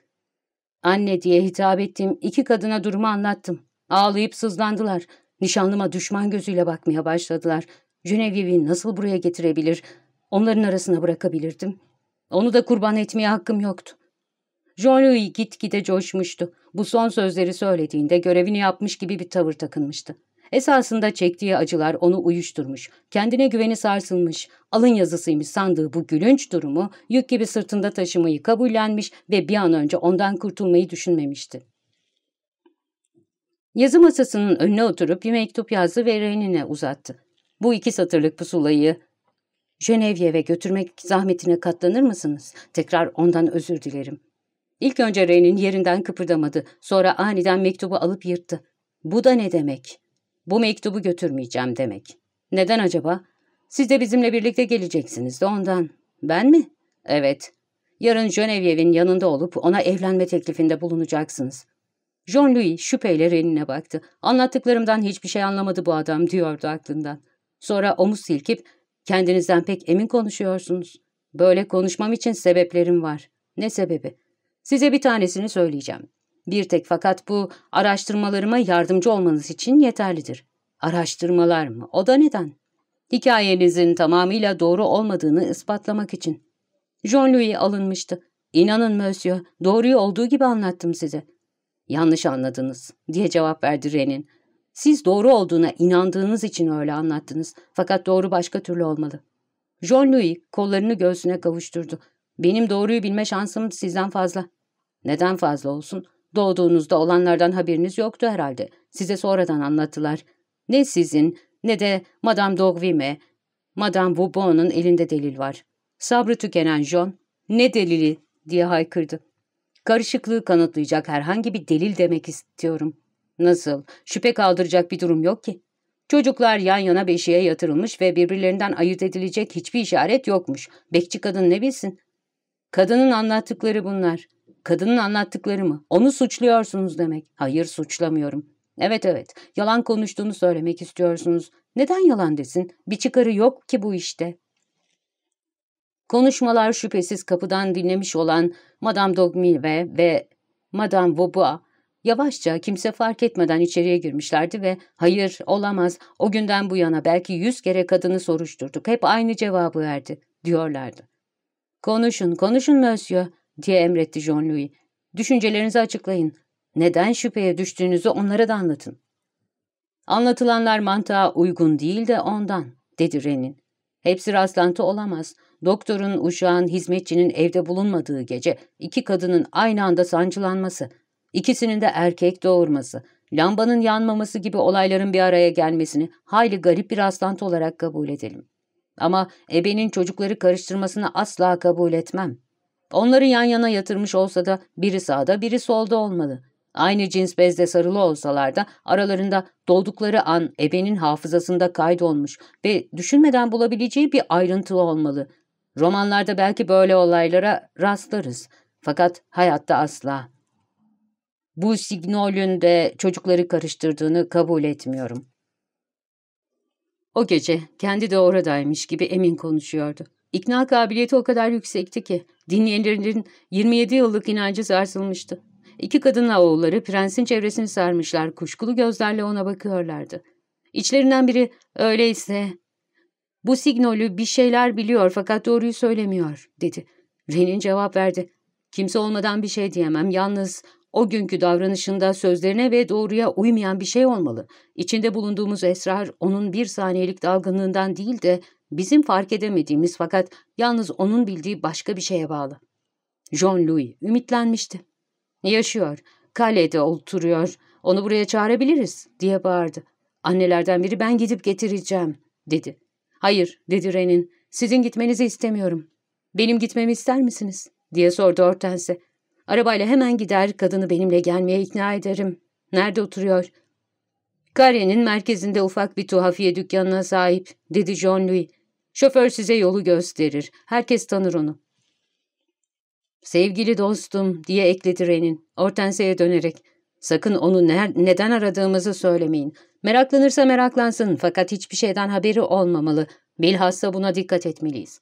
Anne diye hitap ettiğim iki kadına durumu anlattım. Ağlayıp sızlandılar. Nişanlıma düşman gözüyle bakmaya başladılar. Jönevyevi nasıl buraya getirebilir? Onların arasına bırakabilirdim. Onu da kurban etmeye hakkım yoktu. Jean-Louis gitgide coşmuştu. Bu son sözleri söylediğinde görevini yapmış gibi bir tavır takınmıştı. Esasında çektiği acılar onu uyuşturmuş, kendine güveni sarsılmış, alın yazısıymış sandığı bu gülünç durumu yük gibi sırtında taşımayı kabullenmiş ve bir an önce ondan kurtulmayı düşünmemişti. Yazı masasının önüne oturup bir mektup yazdı ve Renin'e uzattı. Bu iki satırlık pusulayı Cenevye've götürmek zahmetine katlanır mısınız? Tekrar ondan özür dilerim. İlk önce Renin yerinden kıpırdamadı. Sonra aniden mektubu alıp yırttı. Bu da ne demek? Bu mektubu götürmeyeceğim demek. Neden acaba? Siz de bizimle birlikte geleceksiniz de ondan. Ben mi? Evet. Yarın Jönevye'nin yanında olup ona evlenme teklifinde bulunacaksınız. Jean-Louis şüpheyle Renin'e baktı. Anlattıklarımdan hiçbir şey anlamadı bu adam diyordu aklından. Sonra omuz silkip kendinizden pek emin konuşuyorsunuz. Böyle konuşmam için sebeplerim var. Ne sebebi? Size bir tanesini söyleyeceğim. Bir tek fakat bu araştırmalarıma yardımcı olmanız için yeterlidir. Araştırmalar mı? O da neden? Hikayenizin tamamıyla doğru olmadığını ispatlamak için. Jean-Louis alınmıştı. İnanın Monsieur, doğruyu olduğu gibi anlattım size. Yanlış anladınız, diye cevap verdi Renin. Siz doğru olduğuna inandığınız için öyle anlattınız. Fakat doğru başka türlü olmalı. Jean-Louis kollarını göğsüne kavuşturdu. Benim doğruyu bilme şansım sizden fazla. Neden fazla olsun? Doğduğunuzda olanlardan haberiniz yoktu herhalde. Size sonradan anlattılar. Ne sizin ne de Madame d'Orvime, Madame Vaubon'un elinde delil var. Sabrı tükenen John, ne delili diye haykırdı. Karışıklığı kanıtlayacak herhangi bir delil demek istiyorum. Nasıl? Şüphe kaldıracak bir durum yok ki. Çocuklar yan yana beşiğe yatırılmış ve birbirlerinden ayırt edilecek hiçbir işaret yokmuş. Bekçi kadın ne bilsin? Kadının anlattıkları bunlar. Kadının anlattıkları mı? Onu suçluyorsunuz demek. Hayır suçlamıyorum. Evet evet yalan konuştuğunu söylemek istiyorsunuz. Neden yalan desin? Bir çıkarı yok ki bu işte. Konuşmalar şüphesiz kapıdan dinlemiş olan Madame Dogmilve ve Madame Vaubois Yavaşça kimse fark etmeden içeriye girmişlerdi ve hayır olamaz o günden bu yana belki yüz kere kadını soruşturduk hep aynı cevabı verdi diyorlardı. Konuşun konuşun Monsieur diye emretti Jean-Louis. Düşüncelerinizi açıklayın. Neden şüpheye düştüğünüzü onlara da anlatın. Anlatılanlar mantığa uygun değil de ondan dedi Renin. Hepsi rastlantı olamaz. Doktorun, uşağın, hizmetçinin evde bulunmadığı gece iki kadının aynı anda sancılanması, İkisinin de erkek doğurması, lambanın yanmaması gibi olayların bir araya gelmesini hayli garip bir rastlantı olarak kabul edelim. Ama ebenin çocukları karıştırmasını asla kabul etmem. Onları yan yana yatırmış olsa da biri sağda biri solda olmalı. Aynı cins bezde sarılı olsalar da aralarında doğdukları an ebenin hafızasında kaydolmuş ve düşünmeden bulabileceği bir ayrıntı olmalı. Romanlarda belki böyle olaylara rastlarız. Fakat hayatta asla. Bu Signol'ün de çocukları karıştırdığını kabul etmiyorum. O gece kendi de oradaymış gibi emin konuşuyordu. İkna kabiliyeti o kadar yüksekti ki dinleyenlerin 27 yıllık inancı sarsılmıştı. İki kadınla oğulları prensin çevresini sarmışlar, kuşkulu gözlerle ona bakıyorlardı. İçlerinden biri öyleyse bu signolü bir şeyler biliyor fakat doğruyu söylemiyor dedi. Renin cevap verdi. Kimse olmadan bir şey diyemem. Yalnız o günkü davranışında sözlerine ve doğruya uymayan bir şey olmalı. İçinde bulunduğumuz esrar onun bir saniyelik dalgınlığından değil de bizim fark edemediğimiz fakat yalnız onun bildiği başka bir şeye bağlı. Jean-Louis ümitlenmişti. Yaşıyor, kalede oturuyor, onu buraya çağırabiliriz diye bağırdı. Annelerden biri ben gidip getireceğim dedi. Hayır dedi Renin, sizin gitmenizi istemiyorum. Benim gitmemi ister misiniz? diye sordu Hortense. Arabayla hemen gider, kadını benimle gelmeye ikna ederim. Nerede oturuyor? Kare'nin merkezinde ufak bir tuhafiye dükkanına sahip, dedi Jean-Louis. Şoför size yolu gösterir. Herkes tanır onu. Sevgili dostum, diye ekledi Renin, Hortense'ye dönerek. Sakın onu ner neden aradığımızı söylemeyin. Meraklanırsa meraklansın fakat hiçbir şeyden haberi olmamalı. Bilhassa buna dikkat etmeliyiz.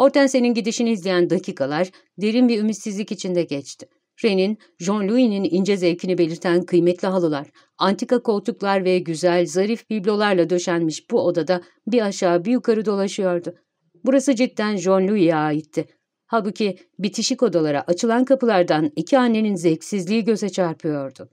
Hortense'nin gidişini izleyen dakikalar derin bir ümitsizlik içinde geçti. Ren'in, Jean-Louis'nin ince zevkini belirten kıymetli halılar, antika koltuklar ve güzel, zarif biblolarla döşenmiş bu odada bir aşağı bir yukarı dolaşıyordu. Burası cidden Jean-Louis'e aitti. Halbuki bitişik odalara açılan kapılardan iki annenin zevksizliği göze çarpıyordu.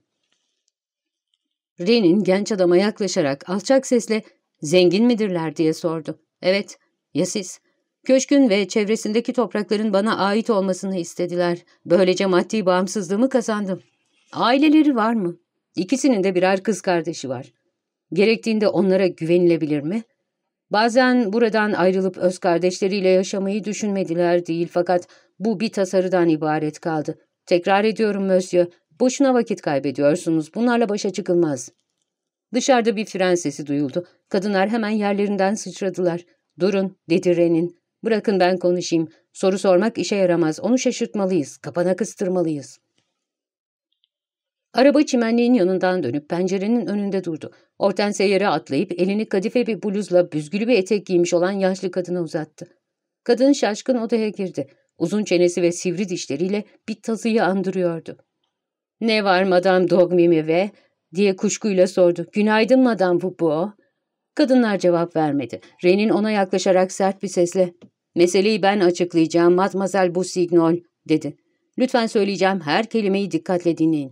Ren'in genç adama yaklaşarak alçak sesle ''Zengin midirler?'' diye sordu. ''Evet, ya siz?'' Köşkün ve çevresindeki toprakların bana ait olmasını istediler. Böylece maddi bağımsızlığımı kazandım. Aileleri var mı? İkisinin de birer kız kardeşi var. Gerektiğinde onlara güvenilebilir mi? Bazen buradan ayrılıp öz kardeşleriyle yaşamayı düşünmediler değil fakat bu bir tasarıdan ibaret kaldı. Tekrar ediyorum Mösyö, boşuna vakit kaybediyorsunuz. Bunlarla başa çıkılmaz. Dışarıda bir fren sesi duyuldu. Kadınlar hemen yerlerinden sıçradılar. Durun, dedi Renin. Bırakın ben konuşayım. Soru sormak işe yaramaz. Onu şaşırtmalıyız. Kapana kıstırmalıyız. Araba çimenliğin yanından dönüp pencerenin önünde durdu. Hortense yere atlayıp elini kadife bir bluzla büzgülü bir etek giymiş olan yaşlı kadına uzattı. Kadın şaşkın odaya girdi. Uzun çenesi ve sivri dişleriyle bir tazıyı andırıyordu. ''Ne var Madame Dogmimi ve?'' diye kuşkuyla sordu. ''Günaydın Madame Vubo.'' Kadınlar cevap vermedi. Renin ona yaklaşarak sert bir sesle ''Meseleyi ben açıklayacağım Matmazel Busignol'' dedi. ''Lütfen söyleyeceğim her kelimeyi dikkatle dinleyin.''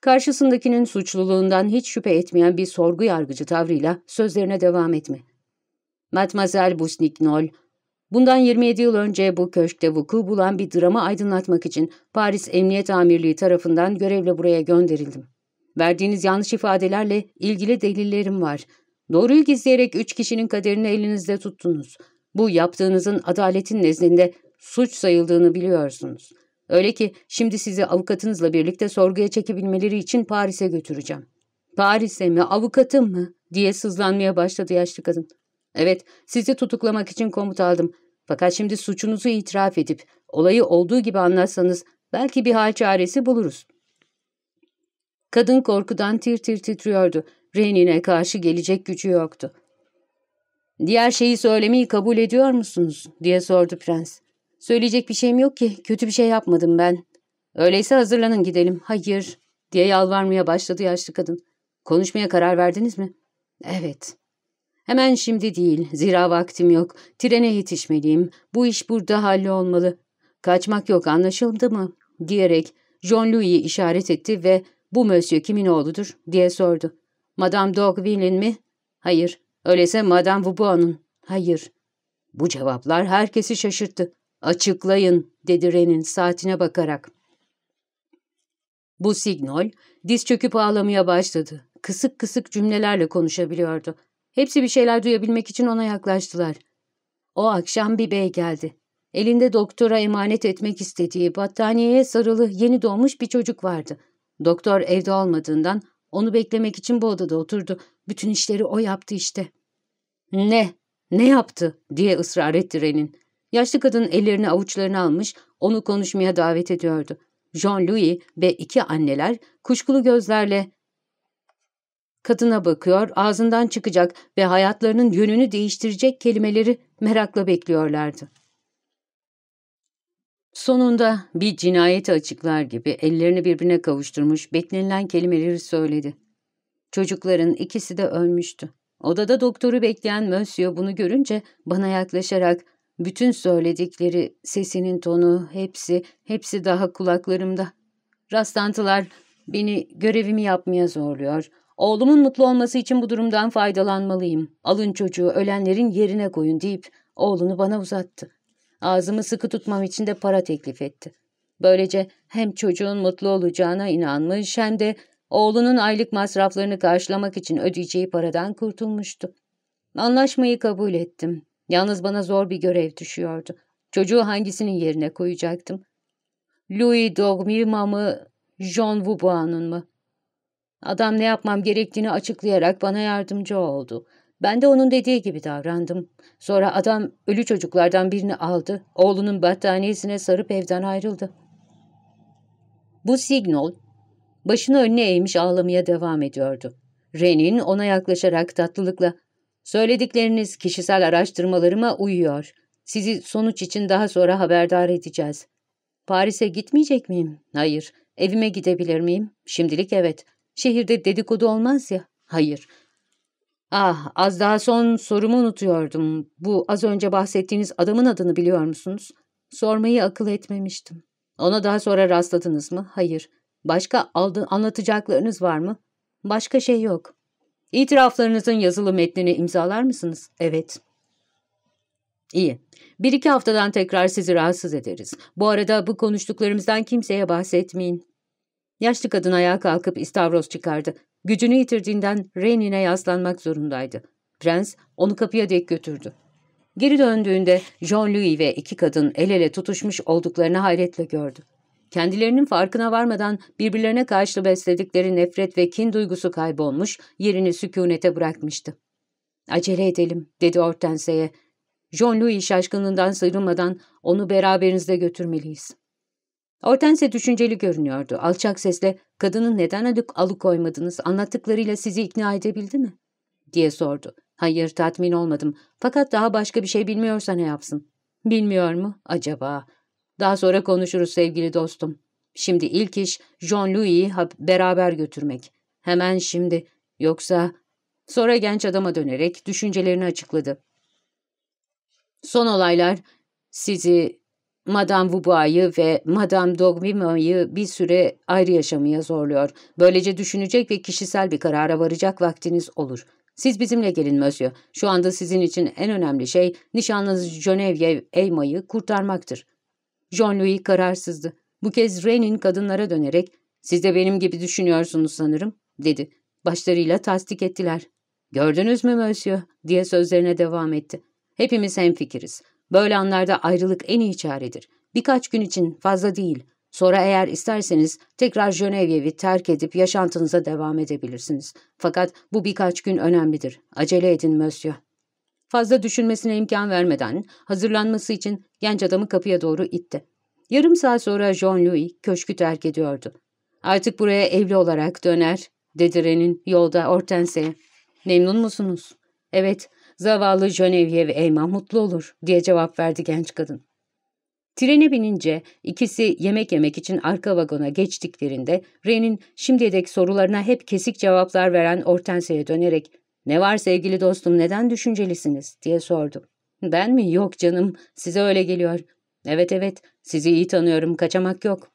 Karşısındakinin suçluluğundan hiç şüphe etmeyen bir sorgu yargıcı tavrıyla sözlerine devam etme. Matmazel Busnignol, bundan 27 yıl önce bu köşkte vuku bulan bir drama aydınlatmak için Paris Emniyet Amirliği tarafından görevle buraya gönderildim. Verdiğiniz yanlış ifadelerle ilgili delillerim var. Doğruyu gizleyerek üç kişinin kaderini elinizde tuttunuz. Bu yaptığınızın adaletin nezdinde suç sayıldığını biliyorsunuz. Öyle ki şimdi sizi avukatınızla birlikte sorguya çekebilmeleri için Paris'e götüreceğim. Paris'e mi, avukatım mı? diye sızlanmaya başladı yaşlı kadın. Evet, sizi tutuklamak için komut aldım. Fakat şimdi suçunuzu itiraf edip olayı olduğu gibi anlatsanız belki bir hal çaresi buluruz. Kadın korkudan tir tir titriyordu. Renin'e karşı gelecek gücü yoktu. ''Diğer şeyi söylemeyi kabul ediyor musunuz?'' diye sordu prens. ''Söyleyecek bir şeyim yok ki. Kötü bir şey yapmadım ben.'' ''Öyleyse hazırlanın gidelim.'' ''Hayır.'' diye yalvarmaya başladı yaşlı kadın. ''Konuşmaya karar verdiniz mi?'' ''Evet.'' ''Hemen şimdi değil. Zira vaktim yok. Trene yetişmeliyim. Bu iş burada hallolmalı. Kaçmak yok anlaşıldı mı?'' diyerek Jean-Louis'i işaret etti ve ''Bu Monsieur kimin oğludur?'' diye sordu. Madame Dogville'in mi? Hayır. Öyleyse Madame Vaubois'un. Hayır. Bu cevaplar herkesi şaşırttı. Açıklayın, dedi Ren'in saatine bakarak. Bu signal, diz çöküp ağlamaya başladı. Kısık kısık cümlelerle konuşabiliyordu. Hepsi bir şeyler duyabilmek için ona yaklaştılar. O akşam bir bey geldi. Elinde doktora emanet etmek istediği battaniyeye sarılı yeni doğmuş bir çocuk vardı. Doktor evde olmadığından onu beklemek için bu odada oturdu. Bütün işleri o yaptı işte. Ne? Ne yaptı? diye ısrar etti Ren'in. Yaşlı kadın ellerini avuçlarına almış, onu konuşmaya davet ediyordu. Jean-Louis ve iki anneler kuşkulu gözlerle kadına bakıyor, ağzından çıkacak ve hayatlarının yönünü değiştirecek kelimeleri merakla bekliyorlardı. Sonunda bir cinayeti açıklar gibi ellerini birbirine kavuşturmuş beklenilen kelimeleri söyledi. Çocukların ikisi de ölmüştü. Odada doktoru bekleyen Monsieur bunu görünce bana yaklaşarak bütün söyledikleri, sesinin tonu, hepsi, hepsi daha kulaklarımda. Rastlantılar beni görevimi yapmaya zorluyor. Oğlumun mutlu olması için bu durumdan faydalanmalıyım. Alın çocuğu ölenlerin yerine koyun deyip oğlunu bana uzattı. Ağzımı sıkı tutmam için de para teklif etti. Böylece hem çocuğun mutlu olacağına inanmış hem de oğlunun aylık masraflarını karşılamak için ödeyeceği paradan kurtulmuştu. Anlaşmayı kabul ettim. Yalnız bana zor bir görev düşüyordu. Çocuğu hangisinin yerine koyacaktım? Louis Dogmima mı, Jean Vubois'un mu? Adam ne yapmam gerektiğini açıklayarak bana yardımcı oldu. Ben de onun dediği gibi davrandım. Sonra adam ölü çocuklardan birini aldı, oğlunun battaniyesine sarıp evden ayrıldı. Bu signal, başını önüne eğmiş ağlamaya devam ediyordu. Ren'in ona yaklaşarak tatlılıkla, ''Söyledikleriniz kişisel araştırmalarıma uyuyor. Sizi sonuç için daha sonra haberdar edeceğiz.'' ''Paris'e gitmeyecek miyim?'' ''Hayır.'' ''Evime gidebilir miyim?'' ''Şimdilik evet.'' ''Şehirde dedikodu olmaz ya?'' ''Hayır.'' Ah, az daha son sorumu unutuyordum. Bu az önce bahsettiğiniz adamın adını biliyor musunuz? Sormayı akıl etmemiştim. Ona daha sonra rastladınız mı? Hayır. Başka aldı, anlatacaklarınız var mı? Başka şey yok. İtiraflarınızın yazılı metnini imzalar mısınız? Evet. İyi. Bir iki haftadan tekrar sizi rahatsız ederiz. Bu arada bu konuştuklarımızdan kimseye bahsetmeyin. Yaşlı kadın ayağa kalkıp istavroz çıkardı. Gücünü yitirdiğinden Renin'e yaslanmak zorundaydı. Prens onu kapıya dek götürdü. Geri döndüğünde Jean-Louis ve iki kadın el ele tutuşmuş olduklarını hayretle gördü. Kendilerinin farkına varmadan birbirlerine karşı besledikleri nefret ve kin duygusu kaybolmuş, yerini sükunete bırakmıştı. ''Acele edelim.'' dedi Hortense'ye. Jean-Louis şaşkınlığından sıyrılmadan onu beraberinizde götürmeliyiz. Hortense düşünceli görünüyordu. Alçak sesle kadının neden alık alıkoymadınız anlattıklarıyla sizi ikna edebildi mi? diye sordu. Hayır tatmin olmadım. Fakat daha başka bir şey bilmiyorsa ne yapsın? Bilmiyor mu? Acaba? Daha sonra konuşuruz sevgili dostum. Şimdi ilk iş Jean-Louis'i beraber götürmek. Hemen şimdi. Yoksa... Sonra genç adama dönerek düşüncelerini açıkladı. Son olaylar sizi Madame Vaubois'ı ve Madame Dogmima'yı bir süre ayrı yaşamaya zorluyor. Böylece düşünecek ve kişisel bir karara varacak vaktiniz olur. Siz bizimle gelin Monsieur. Şu anda sizin için en önemli şey nişanlınız Genevieve Eyma'yı kurtarmaktır. Jean-Louis kararsızdı. Bu kez Rene'in kadınlara dönerek ''Siz de benim gibi düşünüyorsunuz sanırım.'' dedi. Başlarıyla tasdik ettiler. ''Gördünüz mü Monsieur?'' diye sözlerine devam etti. ''Hepimiz hemfikiriz. Böyle anlarda ayrılık en iyi çaredir. Birkaç gün için fazla değil. Sonra eğer isterseniz tekrar Jönevyevi terk edip yaşantınıza devam edebilirsiniz. Fakat bu birkaç gün önemlidir. Acele edin Monsieur. Fazla düşünmesine imkan vermeden hazırlanması için genç adamı kapıya doğru itti. Yarım saat sonra Jean-Louis köşkü terk ediyordu. Artık buraya evli olarak döner, dedi Ren'in yolda Hortense'ye. Memnun musunuz? Evet, Zavallı Genevieve Eyman mutlu olur diye cevap verdi genç kadın. Trene binince ikisi yemek yemek için arka vagona geçtiklerinde Ren'in şimdiye dek sorularına hep kesik cevaplar veren Hortense'ye dönerek ''Ne var sevgili dostum neden düşüncelisiniz?'' diye sordu. ''Ben mi? Yok canım. Size öyle geliyor. Evet evet sizi iyi tanıyorum kaçamak yok.''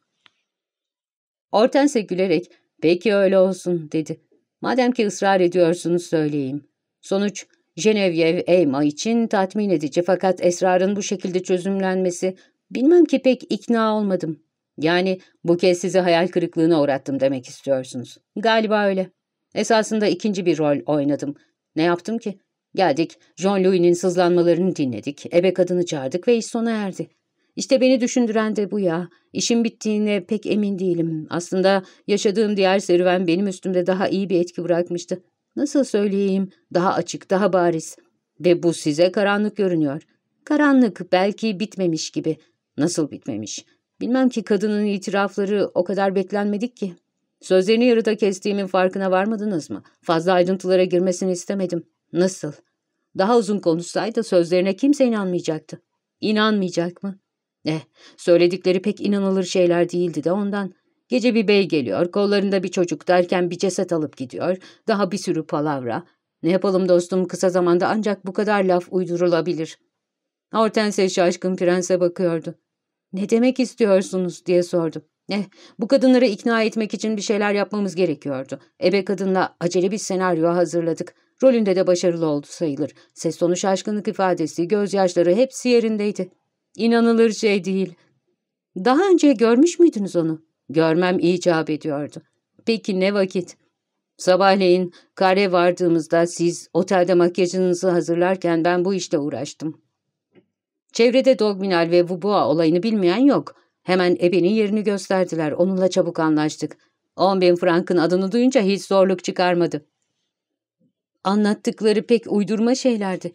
Hortense gülerek ''Peki öyle olsun'' dedi. ''Madem ki ısrar ediyorsunuz söyleyeyim. Sonuç Genevieve Eyma için tatmin edici fakat esrarın bu şekilde çözümlenmesi bilmem ki pek ikna olmadım. Yani bu kez sizi hayal kırıklığına uğrattım demek istiyorsunuz. Galiba öyle. Esasında ikinci bir rol oynadım. Ne yaptım ki? Geldik, Jean-Louis'nin sızlanmalarını dinledik, ebe kadını çağırdık ve iş sona erdi. İşte beni düşündüren de bu ya. İşin bittiğine pek emin değilim. Aslında yaşadığım diğer serüven benim üstümde daha iyi bir etki bırakmıştı. Nasıl söyleyeyim? Daha açık, daha bariz. Ve bu size karanlık görünüyor. Karanlık, belki bitmemiş gibi. Nasıl bitmemiş? Bilmem ki kadının itirafları o kadar beklenmedik ki. Sözlerini yarıda kestiğimin farkına varmadınız mı? Fazla ayrıntılara girmesini istemedim. Nasıl? Daha uzun konuşsaydı sözlerine kimse inanmayacaktı. İnanmayacak mı? Eh, söyledikleri pek inanılır şeyler değildi de ondan. Gece bir bey geliyor, kollarında bir çocuk derken bir ceset alıp gidiyor, daha bir sürü palavra. Ne yapalım dostum, kısa zamanda ancak bu kadar laf uydurulabilir. Hortense şaşkın prense bakıyordu. Ne demek istiyorsunuz diye sordu. Eh, bu kadınları ikna etmek için bir şeyler yapmamız gerekiyordu. Ebe kadınla acele bir senaryo hazırladık. Rolünde de başarılı oldu sayılır. Ses tonu şaşkınlık ifadesi, gözyaşları hepsi yerindeydi. İnanılır şey değil. Daha önce görmüş müydünüz onu? Görmem icap ediyordu. Peki ne vakit? Sabahleyin kare vardığımızda siz otelde makyajınızı hazırlarken ben bu işle uğraştım. Çevrede Dogminal ve Vuboa olayını bilmeyen yok. Hemen ebenin yerini gösterdiler. Onunla çabuk anlaştık. On bin frankın adını duyunca hiç zorluk çıkarmadı. Anlattıkları pek uydurma şeylerdi.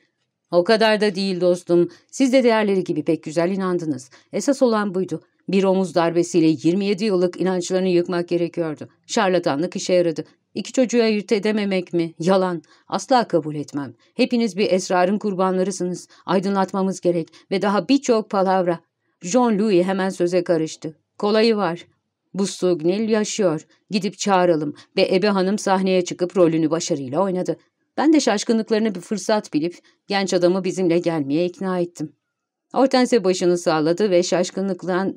O kadar da değil dostum. Siz de diğerleri gibi pek güzel inandınız. Esas olan buydu. Bir omuz darbesiyle 27 yıllık inançlarını yıkmak gerekiyordu. Şarlatanlık işe yaradı. İki çocuğu ayırt edememek mi? Yalan. Asla kabul etmem. Hepiniz bir esrarın kurbanlarısınız. Aydınlatmamız gerek ve daha birçok palavra. Jean-Louis hemen söze karıştı. Kolayı var. Bu Sugnil yaşıyor. Gidip çağıralım ve Ebe Hanım sahneye çıkıp rolünü başarıyla oynadı. Ben de şaşkınlıklarını bir fırsat bilip genç adamı bizimle gelmeye ikna ettim. Hortense başını salladı ve şaşkınlıklan,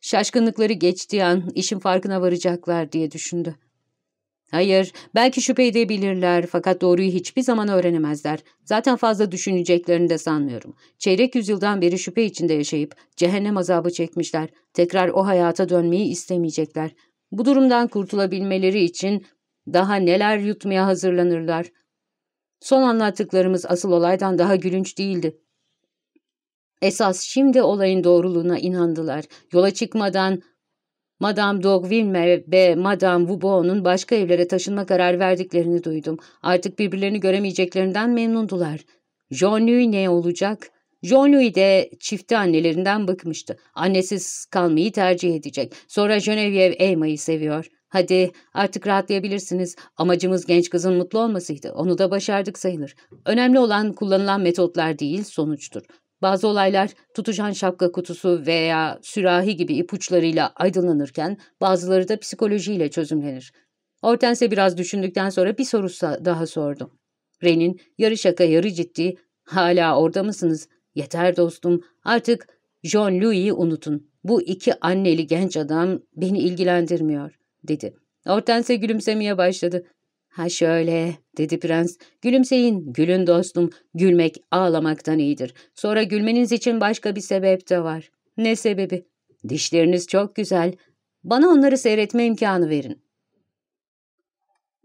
şaşkınlıkları geçtiği an işin farkına varacaklar diye düşündü. Hayır, belki şüphe edebilirler fakat doğruyu hiçbir zaman öğrenemezler. Zaten fazla düşüneceklerini de sanmıyorum. Çeyrek yüzyıldan beri şüphe içinde yaşayıp cehennem azabı çekmişler. Tekrar o hayata dönmeyi istemeyecekler. Bu durumdan kurtulabilmeleri için daha neler yutmaya hazırlanırlar. Son anlattıklarımız asıl olaydan daha gülünç değildi. Esas şimdi olayın doğruluğuna inandılar. Yola çıkmadan Madame Dogville ve Madame Vubo'nun başka evlere taşınma kararı verdiklerini duydum. Artık birbirlerini göremeyeceklerinden memnundular. Jean-Louis ne olacak? Jean-Louis de çifti annelerinden bıkmıştı. Annesiz kalmayı tercih edecek. Sonra Geneviève Emma'yı seviyor. Hadi artık rahatlayabilirsiniz. Amacımız genç kızın mutlu olmasıydı. Onu da başardık sayılır. Önemli olan kullanılan metotlar değil, sonuçtur. Bazı olaylar tutuşan şapka kutusu veya sürahi gibi ipuçlarıyla aydınlanırken bazıları da psikolojiyle çözümlenir. Hortense biraz düşündükten sonra bir soru daha sordu. Ren'in yarı şaka yarı ciddi ''Hala orada mısınız? Yeter dostum artık John Louis'i unutun. Bu iki anneli genç adam beni ilgilendirmiyor.'' dedi. Hortense gülümsemeye başladı. Ha şöyle, dedi prens. Gülümseyin, gülün dostum. Gülmek ağlamaktan iyidir. Sonra gülmeniz için başka bir sebep de var. Ne sebebi? Dişleriniz çok güzel. Bana onları seyretme imkanı verin.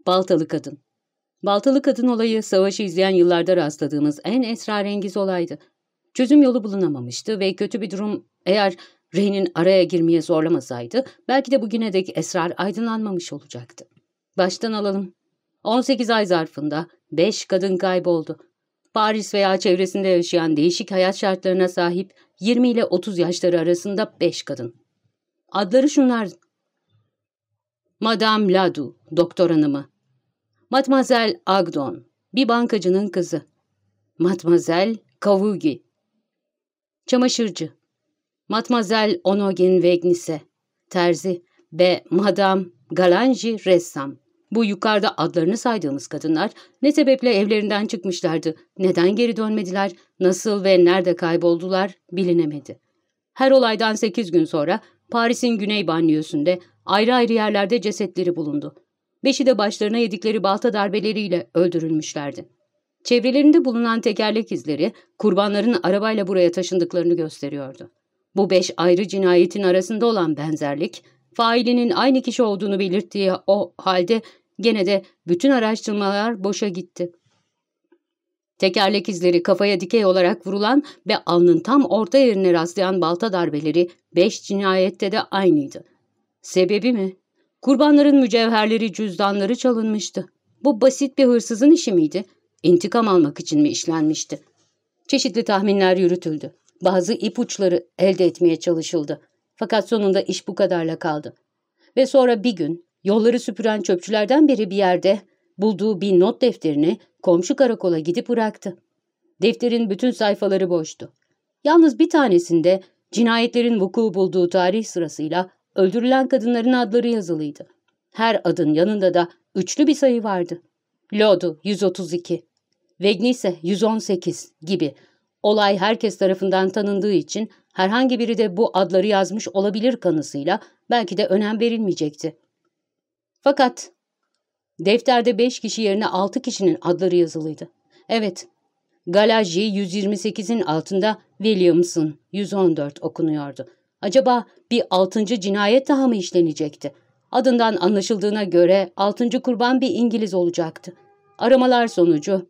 Baltalı Kadın Baltalı Kadın olayı savaşı izleyen yıllarda rastladığımız en esrarengiz olaydı. Çözüm yolu bulunamamıştı ve kötü bir durum eğer Rey'nin araya girmeye zorlamasaydı belki de bugüne dek esrar aydınlanmamış olacaktı. Baştan alalım. 18 ay zarfında 5 kadın kayboldu. Paris veya çevresinde yaşayan değişik hayat şartlarına sahip 20 ile 30 yaşları arasında 5 kadın. Adları şunlar. Madame Ladu, doktor hanımı. Mademoiselle Agdon, bir bankacının kızı. Mademoiselle Kavugi, çamaşırcı. Mademoiselle Onogin Vegnise, terzi ve Madame Galanji ressam. Bu yukarıda adlarını saydığımız kadınlar ne sebeple evlerinden çıkmışlardı, neden geri dönmediler, nasıl ve nerede kayboldular bilinemedi. Her olaydan sekiz gün sonra Paris'in güney banliyösünde ayrı ayrı yerlerde cesetleri bulundu. Beşi de başlarına yedikleri balta darbeleriyle öldürülmüşlerdi. Çevrelerinde bulunan tekerlek izleri kurbanların arabayla buraya taşındıklarını gösteriyordu. Bu beş ayrı cinayetin arasında olan benzerlik, failinin aynı kişi olduğunu belirttiği o halde Gene de bütün araştırmalar boşa gitti. Tekerlek izleri kafaya dikey olarak vurulan ve alnın tam orta yerine rastlayan balta darbeleri beş cinayette de aynıydı. Sebebi mi? Kurbanların mücevherleri, cüzdanları çalınmıştı. Bu basit bir hırsızın işi miydi? İntikam almak için mi işlenmişti? Çeşitli tahminler yürütüldü. Bazı ipuçları elde etmeye çalışıldı. Fakat sonunda iş bu kadarla kaldı. Ve sonra bir gün Yolları süpüren çöpçülerden biri bir yerde bulduğu bir not defterini komşu karakola gidip bıraktı. Defterin bütün sayfaları boştu. Yalnız bir tanesinde Cinayetlerin vuku bulduğu tarih sırasıyla öldürülen kadınların adları yazılıydı. Her adın yanında da üçlü bir sayı vardı. Lodu 132, Vegnise 118 gibi. Olay herkes tarafından tanındığı için herhangi biri de bu adları yazmış olabilir kanısıyla belki de önem verilmeyecekti. Fakat defterde 5 kişi yerine 6 kişinin adları yazılıydı. Evet, Galaji 128'in altında Williamson 114 okunuyordu. Acaba bir altıncı cinayet daha mı işlenecekti? Adından anlaşıldığına göre altıncı kurban bir İngiliz olacaktı. Aramalar sonucu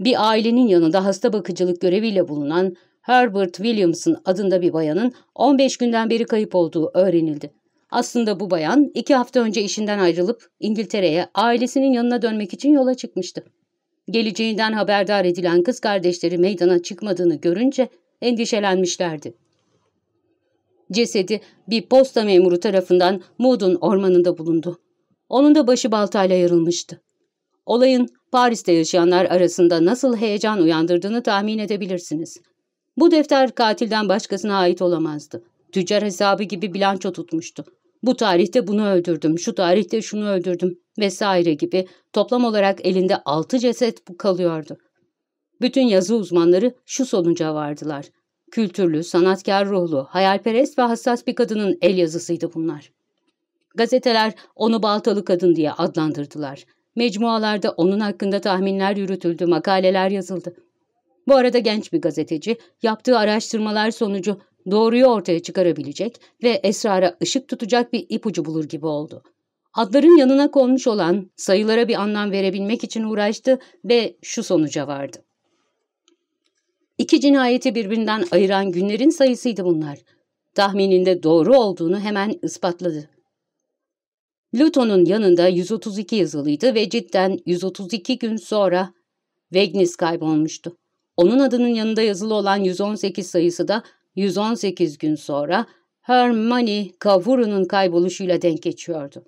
bir ailenin yanında hasta bakıcılık göreviyle bulunan Herbert Williamson adında bir bayanın 15 günden beri kayıp olduğu öğrenildi. Aslında bu bayan iki hafta önce işinden ayrılıp İngiltere'ye ailesinin yanına dönmek için yola çıkmıştı. Geleceğinden haberdar edilen kız kardeşleri meydana çıkmadığını görünce endişelenmişlerdi. Cesedi bir posta memuru tarafından Mood'un ormanında bulundu. Onun da başı baltayla yarılmıştı. Olayın Paris'te yaşayanlar arasında nasıl heyecan uyandırdığını tahmin edebilirsiniz. Bu defter katilden başkasına ait olamazdı. Tüccar hesabı gibi bilanço tutmuştu. Bu tarihte bunu öldürdüm, şu tarihte şunu öldürdüm vesaire gibi toplam olarak elinde altı ceset kalıyordu. Bütün yazı uzmanları şu sonuca vardılar. Kültürlü, sanatkar ruhlu, hayalperest ve hassas bir kadının el yazısıydı bunlar. Gazeteler onu baltalı kadın diye adlandırdılar. Mecmualarda onun hakkında tahminler yürütüldü, makaleler yazıldı. Bu arada genç bir gazeteci yaptığı araştırmalar sonucu doğruyu ortaya çıkarabilecek ve esrara ışık tutacak bir ipucu bulur gibi oldu. Adların yanına konmuş olan sayılara bir anlam verebilmek için uğraştı ve şu sonuca vardı. İki cinayeti birbirinden ayıran günlerin sayısıydı bunlar. Tahmininde doğru olduğunu hemen ispatladı. Luton'un yanında 132 yazılıydı ve cidden 132 gün sonra Vegnis kaybolmuştu. Onun adının yanında yazılı olan 118 sayısı da 118 gün sonra Hermione Kavuru'nun kayboluşuyla denk geçiyordu.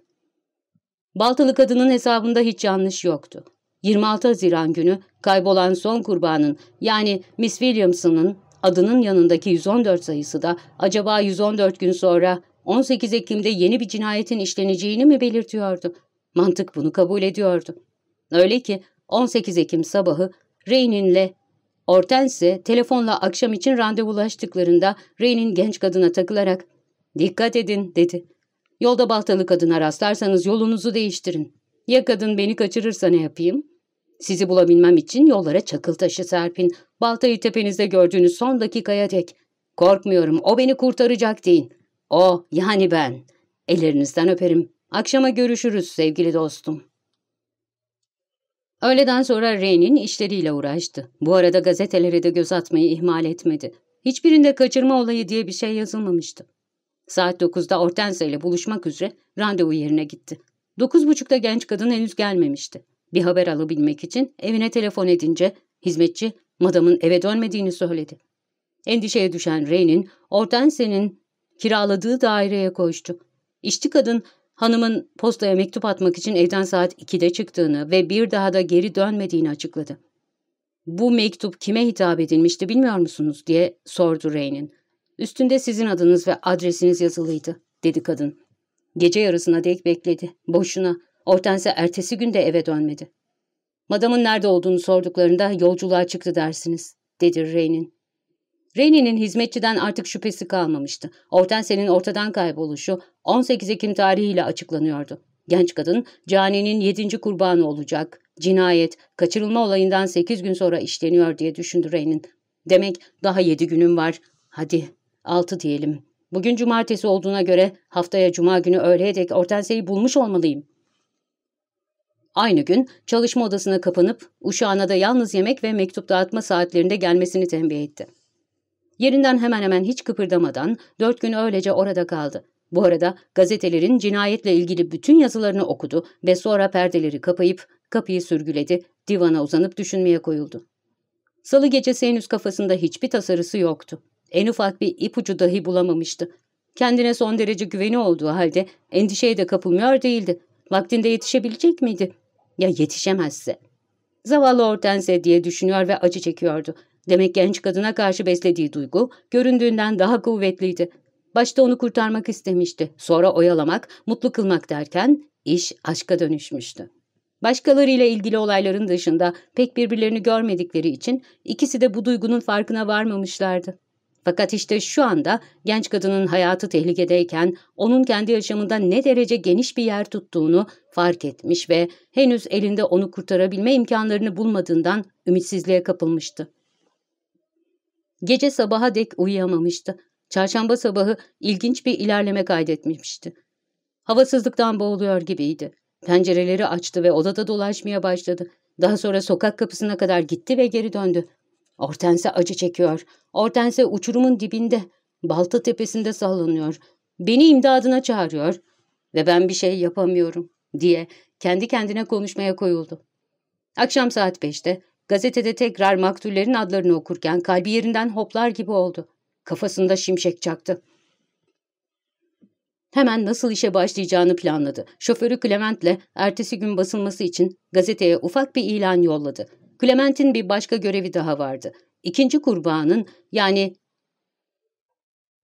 Baltalı kadının hesabında hiç yanlış yoktu. 26 Haziran günü kaybolan son kurbanın yani Miss Williamson'ın adının yanındaki 114 sayısı da acaba 114 gün sonra 18 Ekim'de yeni bir cinayetin işleneceğini mi belirtiyordu? Mantık bunu kabul ediyordu. Öyle ki 18 Ekim sabahı Reynin'le Hortense telefonla akşam için randevulaştıklarında Reynin genç kadına takılarak ''Dikkat edin'' dedi. ''Yolda baltalı kadına rastlarsanız yolunuzu değiştirin. Ya kadın beni kaçırırsa ne yapayım? Sizi bulabilmem için yollara çakıl taşı serpin. Baltayı tepenizde gördüğünüz son dakikaya dek. Korkmuyorum, o beni kurtaracak deyin. O, yani ben. Ellerinizden öperim. Akşama görüşürüz sevgili dostum.'' Öğleden sonra Rey'nin işleriyle uğraştı. Bu arada gazetelere de göz atmayı ihmal etmedi. Hiçbirinde kaçırma olayı diye bir şey yazılmamıştı. Saat 9'da Hortense ile buluşmak üzere randevu yerine gitti. 9.30'da genç kadın henüz gelmemişti. Bir haber alabilmek için evine telefon edince hizmetçi madamın eve dönmediğini söyledi. Endişeye düşen Rey'nin Hortense'nin kiraladığı daireye koştu. İşçi kadın hanımın postaya mektup atmak için evden saat 2'de çıktığını ve bir daha da geri dönmediğini açıkladı. Bu mektup kime hitap edilmişti bilmiyor musunuz diye sordu Ray'nin. Üstünde sizin adınız ve adresiniz yazılıydı, dedi kadın. Gece yarısına dek bekledi. Boşuna. Hortense ertesi günde eve dönmedi. Madamın nerede olduğunu sorduklarında yolculuğa çıktı dersiniz, dedi Ray'nin. Reni'nin hizmetçiden artık şüphesi kalmamıştı. Hortense'nin ortadan kayboluşu 18 Ekim tarihiyle açıklanıyordu. Genç kadın caninin yedinci kurbanı olacak. Cinayet, kaçırılma olayından 8 gün sonra işleniyor diye düşündü Renin. Demek daha 7 günüm var. Hadi 6 diyelim. Bugün cumartesi olduğuna göre haftaya cuma günü öğleye dek Hortense'yi bulmuş olmalıyım. Aynı gün çalışma odasına kapanıp uşağına da yalnız yemek ve mektup dağıtma saatlerinde gelmesini tembih etti. Yerinden hemen hemen hiç kıpırdamadan dört gün öylece orada kaldı. Bu arada gazetelerin cinayetle ilgili bütün yazılarını okudu ve sonra perdeleri kapayıp kapıyı sürgüledi, divana uzanıp düşünmeye koyuldu. Salı gecesi henüz kafasında hiçbir tasarısı yoktu. En ufak bir ipucu dahi bulamamıştı. Kendine son derece güveni olduğu halde endişeye de kapılmıyor değildi. Vaktinde yetişebilecek miydi? Ya yetişemezse? Zavallı Hortense diye düşünüyor ve acı çekiyordu. Demek genç kadına karşı beslediği duygu göründüğünden daha kuvvetliydi. Başta onu kurtarmak istemişti. Sonra oyalamak, mutlu kılmak derken iş aşka dönüşmüştü. Başkalarıyla ilgili olayların dışında pek birbirlerini görmedikleri için ikisi de bu duygunun farkına varmamışlardı. Fakat işte şu anda genç kadının hayatı tehlikedeyken onun kendi yaşamında ne derece geniş bir yer tuttuğunu fark etmiş ve henüz elinde onu kurtarabilme imkanlarını bulmadığından ümitsizliğe kapılmıştı. Gece sabaha dek uyuyamamıştı. Çarşamba sabahı ilginç bir ilerleme kaydetmişti. Havasızlıktan boğuluyor gibiydi. Pencereleri açtı ve odada dolaşmaya başladı. Daha sonra sokak kapısına kadar gitti ve geri döndü. Hortense acı çekiyor. Hortense uçurumun dibinde, balta tepesinde sallanıyor. Beni imdadına çağırıyor ve ben bir şey yapamıyorum diye kendi kendine konuşmaya koyuldu. Akşam saat beşte gazetede tekrar maktullerin adlarını okurken kalbi yerinden hoplar gibi oldu. Kafasında şimşek çaktı. Hemen nasıl işe başlayacağını planladı. Şoförü Clement'le ertesi gün basılması için gazeteye ufak bir ilan yolladı. Clement'in bir başka görevi daha vardı. İkinci kurbanın yani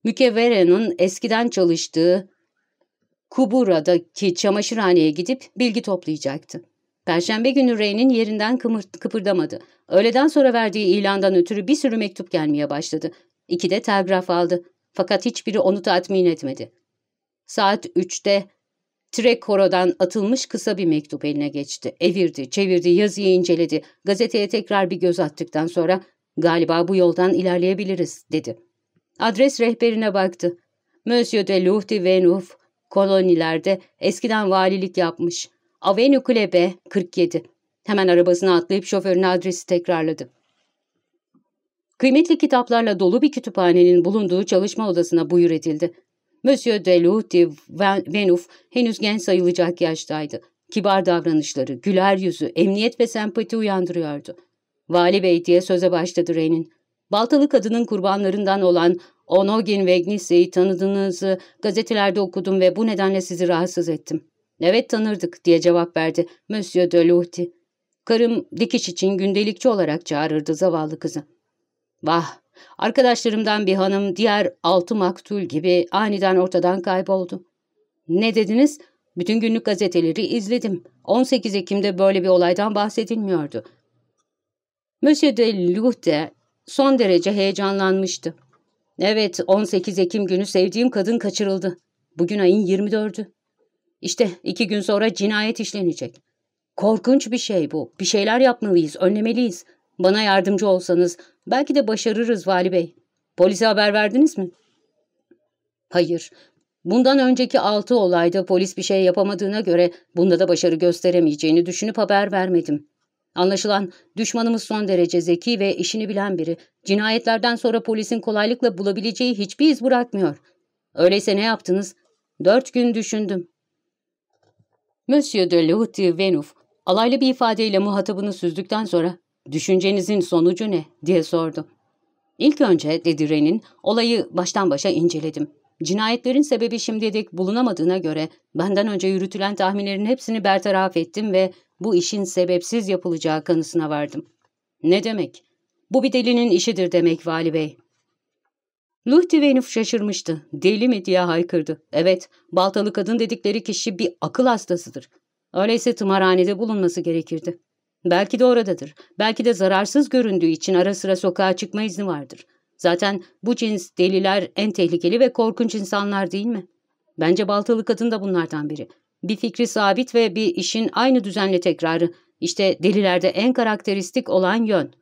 Mükevvere'nin eskiden çalıştığı Kubura'daki çamaşırhaneye gidip bilgi toplayacaktı. Perşembe günü Ray'nin yerinden kıpırdamadı. Öğleden sonra verdiği ilandan ötürü bir sürü mektup gelmeye başladı. İki de telgraf aldı. Fakat hiçbiri onu tatmin etmedi. Saat üçte Trekoro'dan atılmış kısa bir mektup eline geçti. Evirdi, çevirdi, yazıyı inceledi. Gazeteye tekrar bir göz attıktan sonra galiba bu yoldan ilerleyebiliriz dedi. Adres rehberine baktı. Monsieur de Luhti Venuf, kolonilerde eskiden valilik yapmış. Avenue Klebe 47. Hemen arabasına atlayıp şoförün adresi tekrarladı. Kıymetli kitaplarla dolu bir kütüphanenin bulunduğu çalışma odasına buyur edildi. Monsieur de Luthi Venuf henüz genç sayılacak yaştaydı. Kibar davranışları, güler yüzü, emniyet ve sempati uyandırıyordu. Vali Bey diye söze başladı Ren'in. Baltalı kadının kurbanlarından olan Onogin ve Gnisse'yi tanıdığınızı gazetelerde okudum ve bu nedenle sizi rahatsız ettim. Evet tanırdık diye cevap verdi Monsieur de Luthi. Karım dikiş için gündelikçi olarak çağırırdı zavallı kızı. Vah Arkadaşlarımdan bir hanım diğer altı maktul gibi aniden ortadan kayboldu. Ne dediniz? Bütün günlük gazeteleri izledim. 18 Ekim'de böyle bir olaydan bahsedilmiyordu. Monsieur de Lutte son derece heyecanlanmıştı. Evet, 18 Ekim günü sevdiğim kadın kaçırıldı. Bugün ayın 24'ü. İşte iki gün sonra cinayet işlenecek. Korkunç bir şey bu. Bir şeyler yapmalıyız, önlemeliyiz. Bana yardımcı olsanız belki de başarırız Vali Bey. Polise haber verdiniz mi? Hayır. Bundan önceki altı olayda polis bir şey yapamadığına göre bunda da başarı gösteremeyeceğini düşünüp haber vermedim. Anlaşılan düşmanımız son derece zeki ve işini bilen biri. Cinayetlerden sonra polisin kolaylıkla bulabileceği hiçbir iz bırakmıyor. Öyleyse ne yaptınız? Dört gün düşündüm. Monsieur de Louty Venuf alaylı bir ifadeyle muhatabını süzdükten sonra Düşüncenizin sonucu ne? diye sordu. İlk önce, dedi Ren'in, olayı baştan başa inceledim. Cinayetlerin sebebi şimdiye dek bulunamadığına göre benden önce yürütülen tahminlerin hepsini bertaraf ettim ve bu işin sebepsiz yapılacağı kanısına vardım. Ne demek? Bu bir delinin işidir demek Vali Bey. Luhti Venuf şaşırmıştı. Deli mi diye haykırdı. Evet, baltalı kadın dedikleri kişi bir akıl hastasıdır. Öyleyse tımarhanede bulunması gerekirdi. Belki de oradadır. Belki de zararsız göründüğü için ara sıra sokağa çıkma izni vardır. Zaten bu cins deliler en tehlikeli ve korkunç insanlar değil mi? Bence baltalı kadın da bunlardan biri. Bir fikri sabit ve bir işin aynı düzenle tekrarı. İşte delilerde en karakteristik olan yön.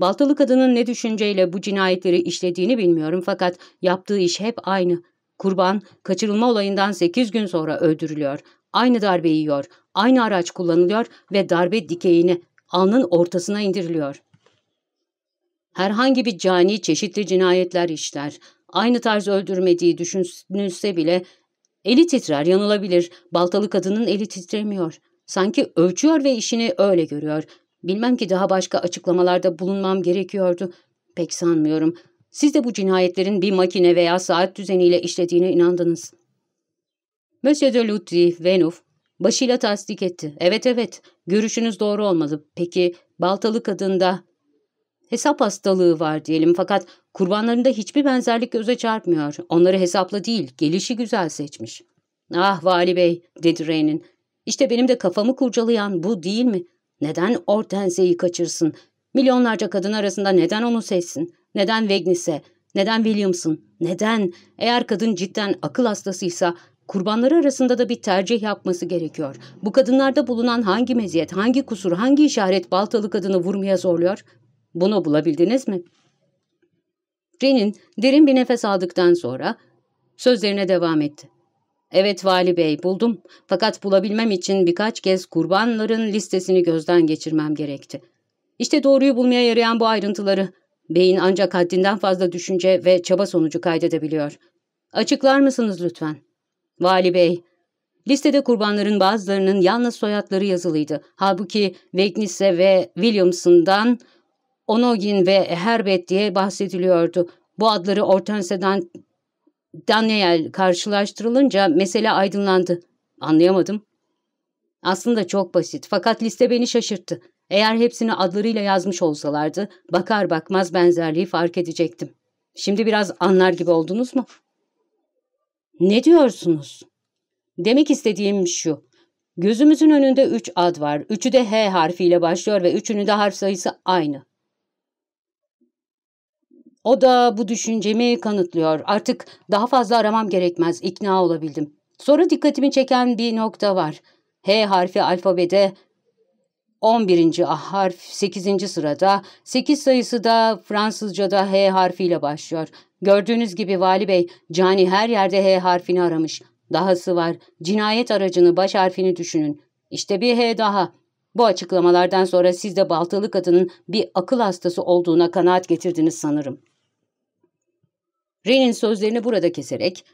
Baltalı kadının ne düşünceyle bu cinayetleri işlediğini bilmiyorum fakat yaptığı iş hep aynı. Kurban kaçırılma olayından 8 gün sonra öldürülüyor. Aynı darbe yiyor, aynı araç kullanılıyor ve darbe dikeyini alnın ortasına indiriliyor. Herhangi bir cani çeşitli cinayetler işler. Aynı tarz öldürmediği düşünülse bile eli titrer, yanılabilir. Baltalı kadının eli titremiyor. Sanki ölçüyor ve işini öyle görüyor. Bilmem ki daha başka açıklamalarda bulunmam gerekiyordu. Pek sanmıyorum. Siz de bu cinayetlerin bir makine veya saat düzeniyle işlediğine inandınız. Monsieur de Lutry, Venuf, başıyla tasdik etti. Evet evet, görüşünüz doğru olmalı. Peki, baltalı kadında Hesap hastalığı var diyelim fakat kurbanlarında hiçbir benzerlik göze çarpmıyor. Onları hesapla değil, gelişi güzel seçmiş. Ah vali bey, dedi Rey'nin. İşte benim de kafamı kurcalayan bu değil mi? Neden Hortense'yi kaçırsın? Milyonlarca kadın arasında neden onu seçsin? Neden Wegnis'e? Neden Williams'ın? Neden? Eğer kadın cidden akıl hastasıysa kurbanları arasında da bir tercih yapması gerekiyor. Bu kadınlarda bulunan hangi meziyet, hangi kusur, hangi işaret baltalı kadını vurmaya zorluyor? Bunu bulabildiniz mi? Ren'in derin bir nefes aldıktan sonra sözlerine devam etti. Evet vali bey buldum fakat bulabilmem için birkaç kez kurbanların listesini gözden geçirmem gerekti. İşte doğruyu bulmaya yarayan bu ayrıntıları beyin ancak haddinden fazla düşünce ve çaba sonucu kaydedebiliyor. Açıklar mısınız lütfen? Vali bey, listede kurbanların bazılarının yalnız soyadları yazılıydı. Halbuki Wegnisse ve Williamson'dan Onogin ve Herbert diye bahsediliyordu. Bu adları Hortense'den Daniel karşılaştırılınca mesele aydınlandı. Anlayamadım. Aslında çok basit fakat liste beni şaşırttı. Eğer hepsini adlarıyla yazmış olsalardı bakar bakmaz benzerliği fark edecektim. Şimdi biraz anlar gibi oldunuz mu? Ne diyorsunuz? Demek istediğim şu. Gözümüzün önünde üç ad var. Üçü de H harfiyle başlıyor ve üçünün de harf sayısı aynı. O da bu düşüncemi kanıtlıyor. Artık daha fazla aramam gerekmez. İkna olabildim. Sonra dikkatimi çeken bir nokta var. H harfi alfabede 11. harf 8. sırada, 8 sayısı da Fransızca'da H harfiyle başlıyor. Gördüğünüz gibi Vali Bey, Cani her yerde H harfini aramış. Dahası var, cinayet aracını baş harfini düşünün. İşte bir H daha. Bu açıklamalardan sonra siz de baltalı kadının bir akıl hastası olduğuna kanaat getirdiniz sanırım. Ren'in sözlerini burada keserek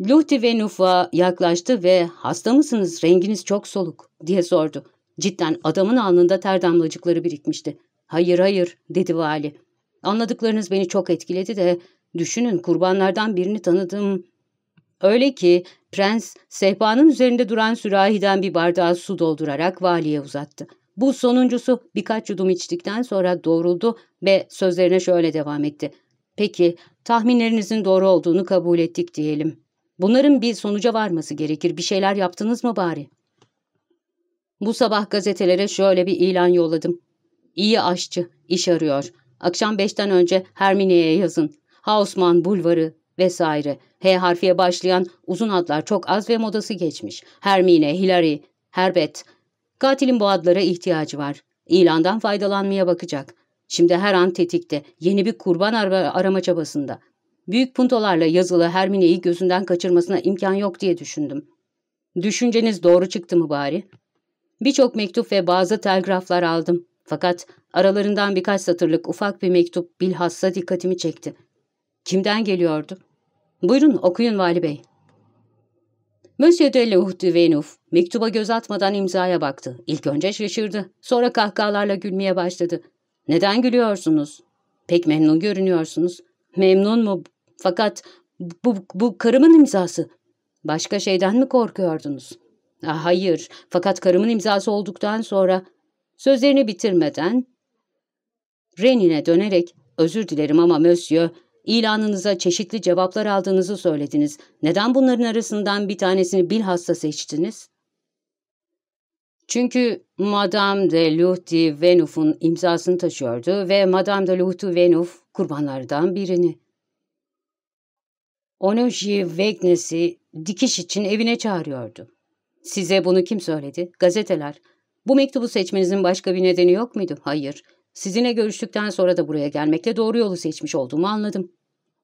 Luhti ve Nufa yaklaştı ve hasta mısınız renginiz çok soluk diye sordu. Cidden adamın alnında ter damlacıkları birikmişti. Hayır hayır dedi vali. Anladıklarınız beni çok etkiledi de düşünün kurbanlardan birini tanıdım. Öyle ki prens sehpanın üzerinde duran sürahiden bir bardağı su doldurarak valiye uzattı. Bu sonuncusu birkaç yudum içtikten sonra doğruldu ve sözlerine şöyle devam etti. Peki, tahminlerinizin doğru olduğunu kabul ettik diyelim. Bunların bir sonuca varması gerekir. Bir şeyler yaptınız mı bari? Bu sabah gazetelere şöyle bir ilan yolladım. İyi aşçı, iş arıyor. Akşam beşten önce Hermine'ye yazın. Hausmann Bulvarı vesaire. H harfiye başlayan uzun adlar çok az ve modası geçmiş. Hermine, Hilary, Herbert. Katilin bu adlara ihtiyacı var. İlandan faydalanmaya bakacak. Şimdi her an tetikte, yeni bir kurban arama çabasında. Büyük puntolarla yazılı Hermine'yi gözünden kaçırmasına imkan yok diye düşündüm. Düşünceniz doğru çıktı mı bari? Birçok mektup ve bazı telgraflar aldım. Fakat aralarından birkaç satırlık ufak bir mektup bilhassa dikkatimi çekti. Kimden geliyordu? Buyurun okuyun Vali Bey. Monsieur de Louvre mektuba göz atmadan imzaya baktı. İlk önce şaşırdı. Sonra kahkahalarla gülmeye başladı. Neden gülüyorsunuz? Pek memnun görünüyorsunuz. Memnun mu? Fakat bu, bu karımın imzası. Başka şeyden mi korkuyordunuz? Ah, hayır, fakat karımın imzası olduktan sonra sözlerini bitirmeden Renin'e dönerek özür dilerim ama Monsieur, ilanınıza çeşitli cevaplar aldığınızı söylediniz. Neden bunların arasından bir tanesini bilhassa seçtiniz? Çünkü Madame de Luhti Venuf'un imzasını taşıyordu ve Madame de Luhti Venuf kurbanlardan birini. Onoji Wegnes'i dikiş için evine çağırıyordu. Size bunu kim söyledi? Gazeteler. Bu mektubu seçmenizin başka bir nedeni yok muydu? Hayır. Sizinle görüştükten sonra da buraya gelmekle doğru yolu seçmiş olduğumu anladım.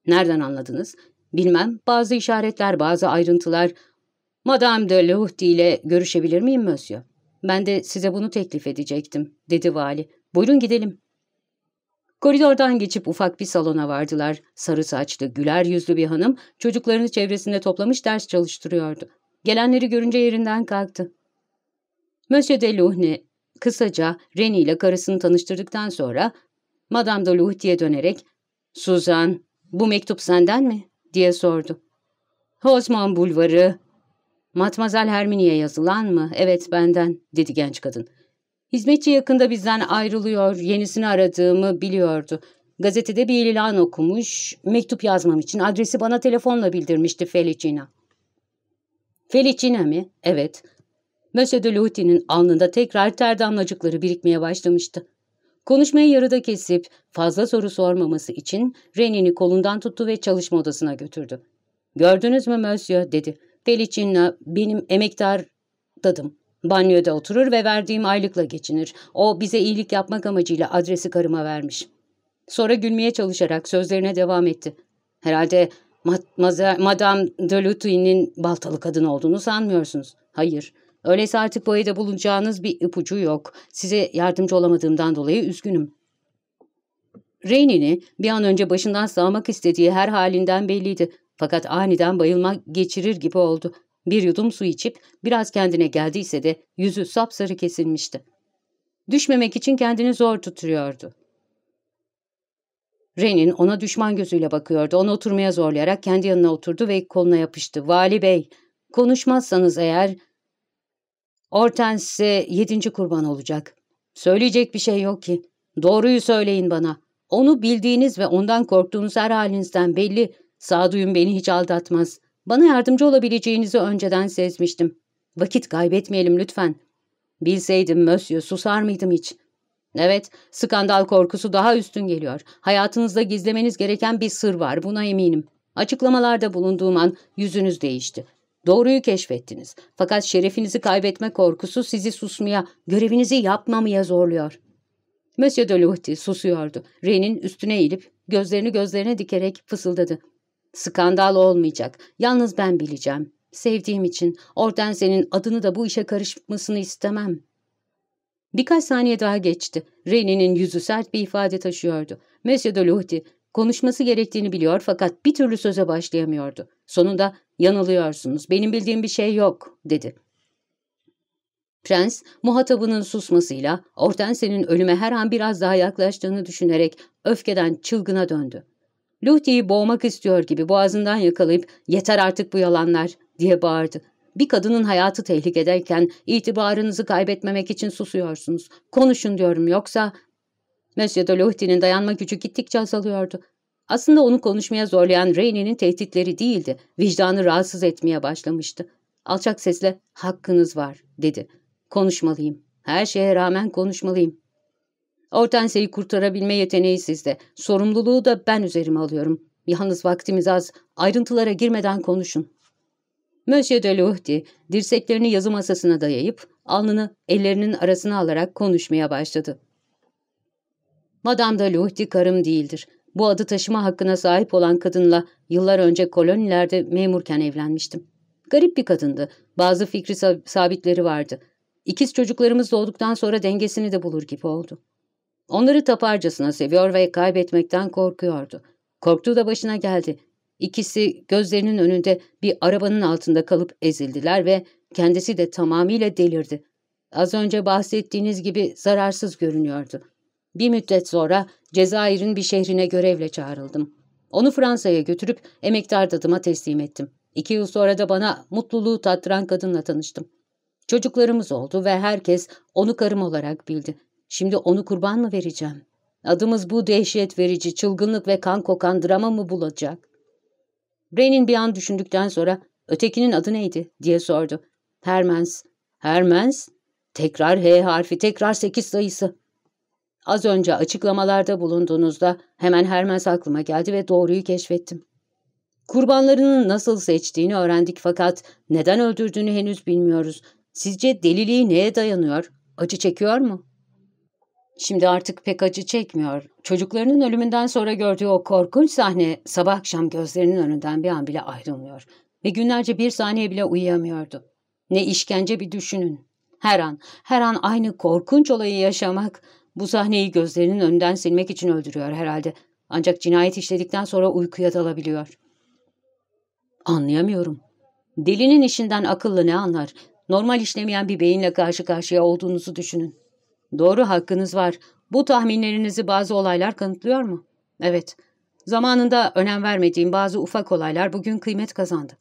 Nereden anladınız? Bilmem. Bazı işaretler, bazı ayrıntılar. Madame de Luhti ile görüşebilir miyim Monsieur? Ben de size bunu teklif edecektim, dedi vali. Buyurun gidelim. Koridordan geçip ufak bir salona vardılar. Sarı saçlı, güler yüzlü bir hanım çocuklarını çevresinde toplamış ders çalıştırıyordu. Gelenleri görünce yerinden kalktı. Monsieur de Luhne kısaca Reni ile karısını tanıştırdıktan sonra Madame de Luhti'ye dönerek ''Suzan, bu mektup senden mi?'' diye sordu. Hosman Bulvarı Matmazel Hermini'ye yazılan mı? Evet benden, dedi genç kadın. Hizmetçi yakında bizden ayrılıyor, yenisini aradığımı biliyordu. Gazetede bir ilan okumuş, mektup yazmam için adresi bana telefonla bildirmişti Felicina. Felicina mi? Evet. Monsieur de Louty'nin alnında tekrar ter damlacıkları birikmeye başlamıştı. Konuşmayı yarıda kesip fazla soru sormaması için Rene'ni kolundan tuttu ve çalışma odasına götürdü. ''Gördünüz mü Monsieur?'' dedi. ''Felicina benim emektar dadım. Banyoda oturur ve verdiğim aylıkla geçinir. O bize iyilik yapmak amacıyla adresi karıma vermiş.'' Sonra gülmeye çalışarak sözlerine devam etti. ''Herhalde Madame de Luty'nin baltalı kadın olduğunu sanmıyorsunuz.'' ''Hayır.'' Öyleyse artık bu evde bulunacağınız bir ipucu yok. Size yardımcı olamadığımdan dolayı üzgünüm. Reyni'ni bir an önce başından sağmak istediği her halinden belliydi. Fakat aniden bayılma geçirir gibi oldu. Bir yudum su içip biraz kendine geldiyse de yüzü sapsarı kesilmişti. Düşmemek için kendini zor tutuyordu. Renin ona düşman gözüyle bakıyordu. Onu oturmaya zorlayarak kendi yanına oturdu ve koluna yapıştı. Vali Bey, konuşmazsanız eğer Hortense yedinci kurban olacak. Söyleyecek bir şey yok ki. Doğruyu söyleyin bana. Onu bildiğiniz ve ondan korktuğunuz her halinizden belli. Sağduyum beni hiç aldatmaz. Bana yardımcı olabileceğinizi önceden sezmiştim. Vakit kaybetmeyelim lütfen. Bilseydim Mösyö susar mıydım hiç? Evet, skandal korkusu daha üstün geliyor. Hayatınızda gizlemeniz gereken bir sır var, buna eminim. Açıklamalarda bulunduğum an yüzünüz değişti. Doğruyu keşfettiniz. Fakat şerefinizi kaybetme korkusu sizi susmaya, görevinizi yapmamaya zorluyor. Monsieur de Luhti susuyordu. Renin üstüne eğilip gözlerini gözlerine dikerek fısıldadı. Skandal olmayacak. Yalnız ben bileceğim. Sevdiğim için oradan senin adını da bu işe karışmasını istemem. Birkaç saniye daha geçti. Renin'in yüzü sert bir ifade taşıyordu. Monsieur de Luhti konuşması gerektiğini biliyor fakat bir türlü söze başlayamıyordu. Sonunda yanılıyorsunuz, benim bildiğim bir şey yok, dedi. Prens, muhatabının susmasıyla Hortense'nin ölüme her an biraz daha yaklaştığını düşünerek öfkeden çılgına döndü. Luhti'yi boğmak istiyor gibi boğazından yakalayıp yeter artık bu yalanlar diye bağırdı. Bir kadının hayatı tehlikedeyken itibarınızı kaybetmemek için susuyorsunuz. Konuşun diyorum yoksa... Monsieur de Luhti'nin dayanma gücü gittikçe azalıyordu. Aslında onu konuşmaya zorlayan Rainey'nin tehditleri değildi. Vicdanı rahatsız etmeye başlamıştı. Alçak sesle hakkınız var dedi. Konuşmalıyım. Her şeye rağmen konuşmalıyım. Hortense'yi kurtarabilme yeteneği sizde. Sorumluluğu da ben üzerime alıyorum. Yalnız vaktimiz az. Ayrıntılara girmeden konuşun. Monsieur de Luhti dirseklerini yazı masasına dayayıp alnını ellerinin arasına alarak konuşmaya başladı. Madame de Luhti karım değildir. Bu adı taşıma hakkına sahip olan kadınla yıllar önce kolonilerde memurken evlenmiştim. Garip bir kadındı. Bazı fikri sabitleri vardı. İkiz çocuklarımız doğduktan sonra dengesini de bulur gibi oldu. Onları taparcasına seviyor ve kaybetmekten korkuyordu. Korktuğu da başına geldi. İkisi gözlerinin önünde bir arabanın altında kalıp ezildiler ve kendisi de tamamıyla delirdi. Az önce bahsettiğiniz gibi zararsız görünüyordu. Bir müddet sonra Cezayir'in bir şehrine görevle çağrıldım. Onu Fransa'ya götürüp emektar dadıma teslim ettim. İki yıl sonra da bana mutluluğu tattıran kadınla tanıştım. Çocuklarımız oldu ve herkes onu karım olarak bildi. Şimdi onu kurban mı vereceğim? Adımız bu dehşet verici, çılgınlık ve kan kokan drama mı bulacak? Bren'in bir an düşündükten sonra ötekinin adı neydi diye sordu. Hermens. Hermens? Tekrar H harfi, tekrar sekiz sayısı. Az önce açıklamalarda bulunduğunuzda hemen Hermes aklıma geldi ve doğruyu keşfettim. Kurbanlarını nasıl seçtiğini öğrendik fakat neden öldürdüğünü henüz bilmiyoruz. Sizce deliliği neye dayanıyor? Acı çekiyor mu? Şimdi artık pek acı çekmiyor. Çocuklarının ölümünden sonra gördüğü o korkunç sahne sabah akşam gözlerinin önünden bir an bile ayrılmıyor. Ve günlerce bir saniye bile uyuyamıyordu. Ne işkence bir düşünün. Her an, her an aynı korkunç olayı yaşamak bu sahneyi gözlerinin önünden silmek için öldürüyor herhalde. Ancak cinayet işledikten sonra uykuya dalabiliyor. Anlayamıyorum. Delinin işinden akıllı ne anlar? Normal işlemeyen bir beyinle karşı karşıya olduğunuzu düşünün. Doğru hakkınız var. Bu tahminlerinizi bazı olaylar kanıtlıyor mu? Evet. Zamanında önem vermediğim bazı ufak olaylar bugün kıymet kazandı.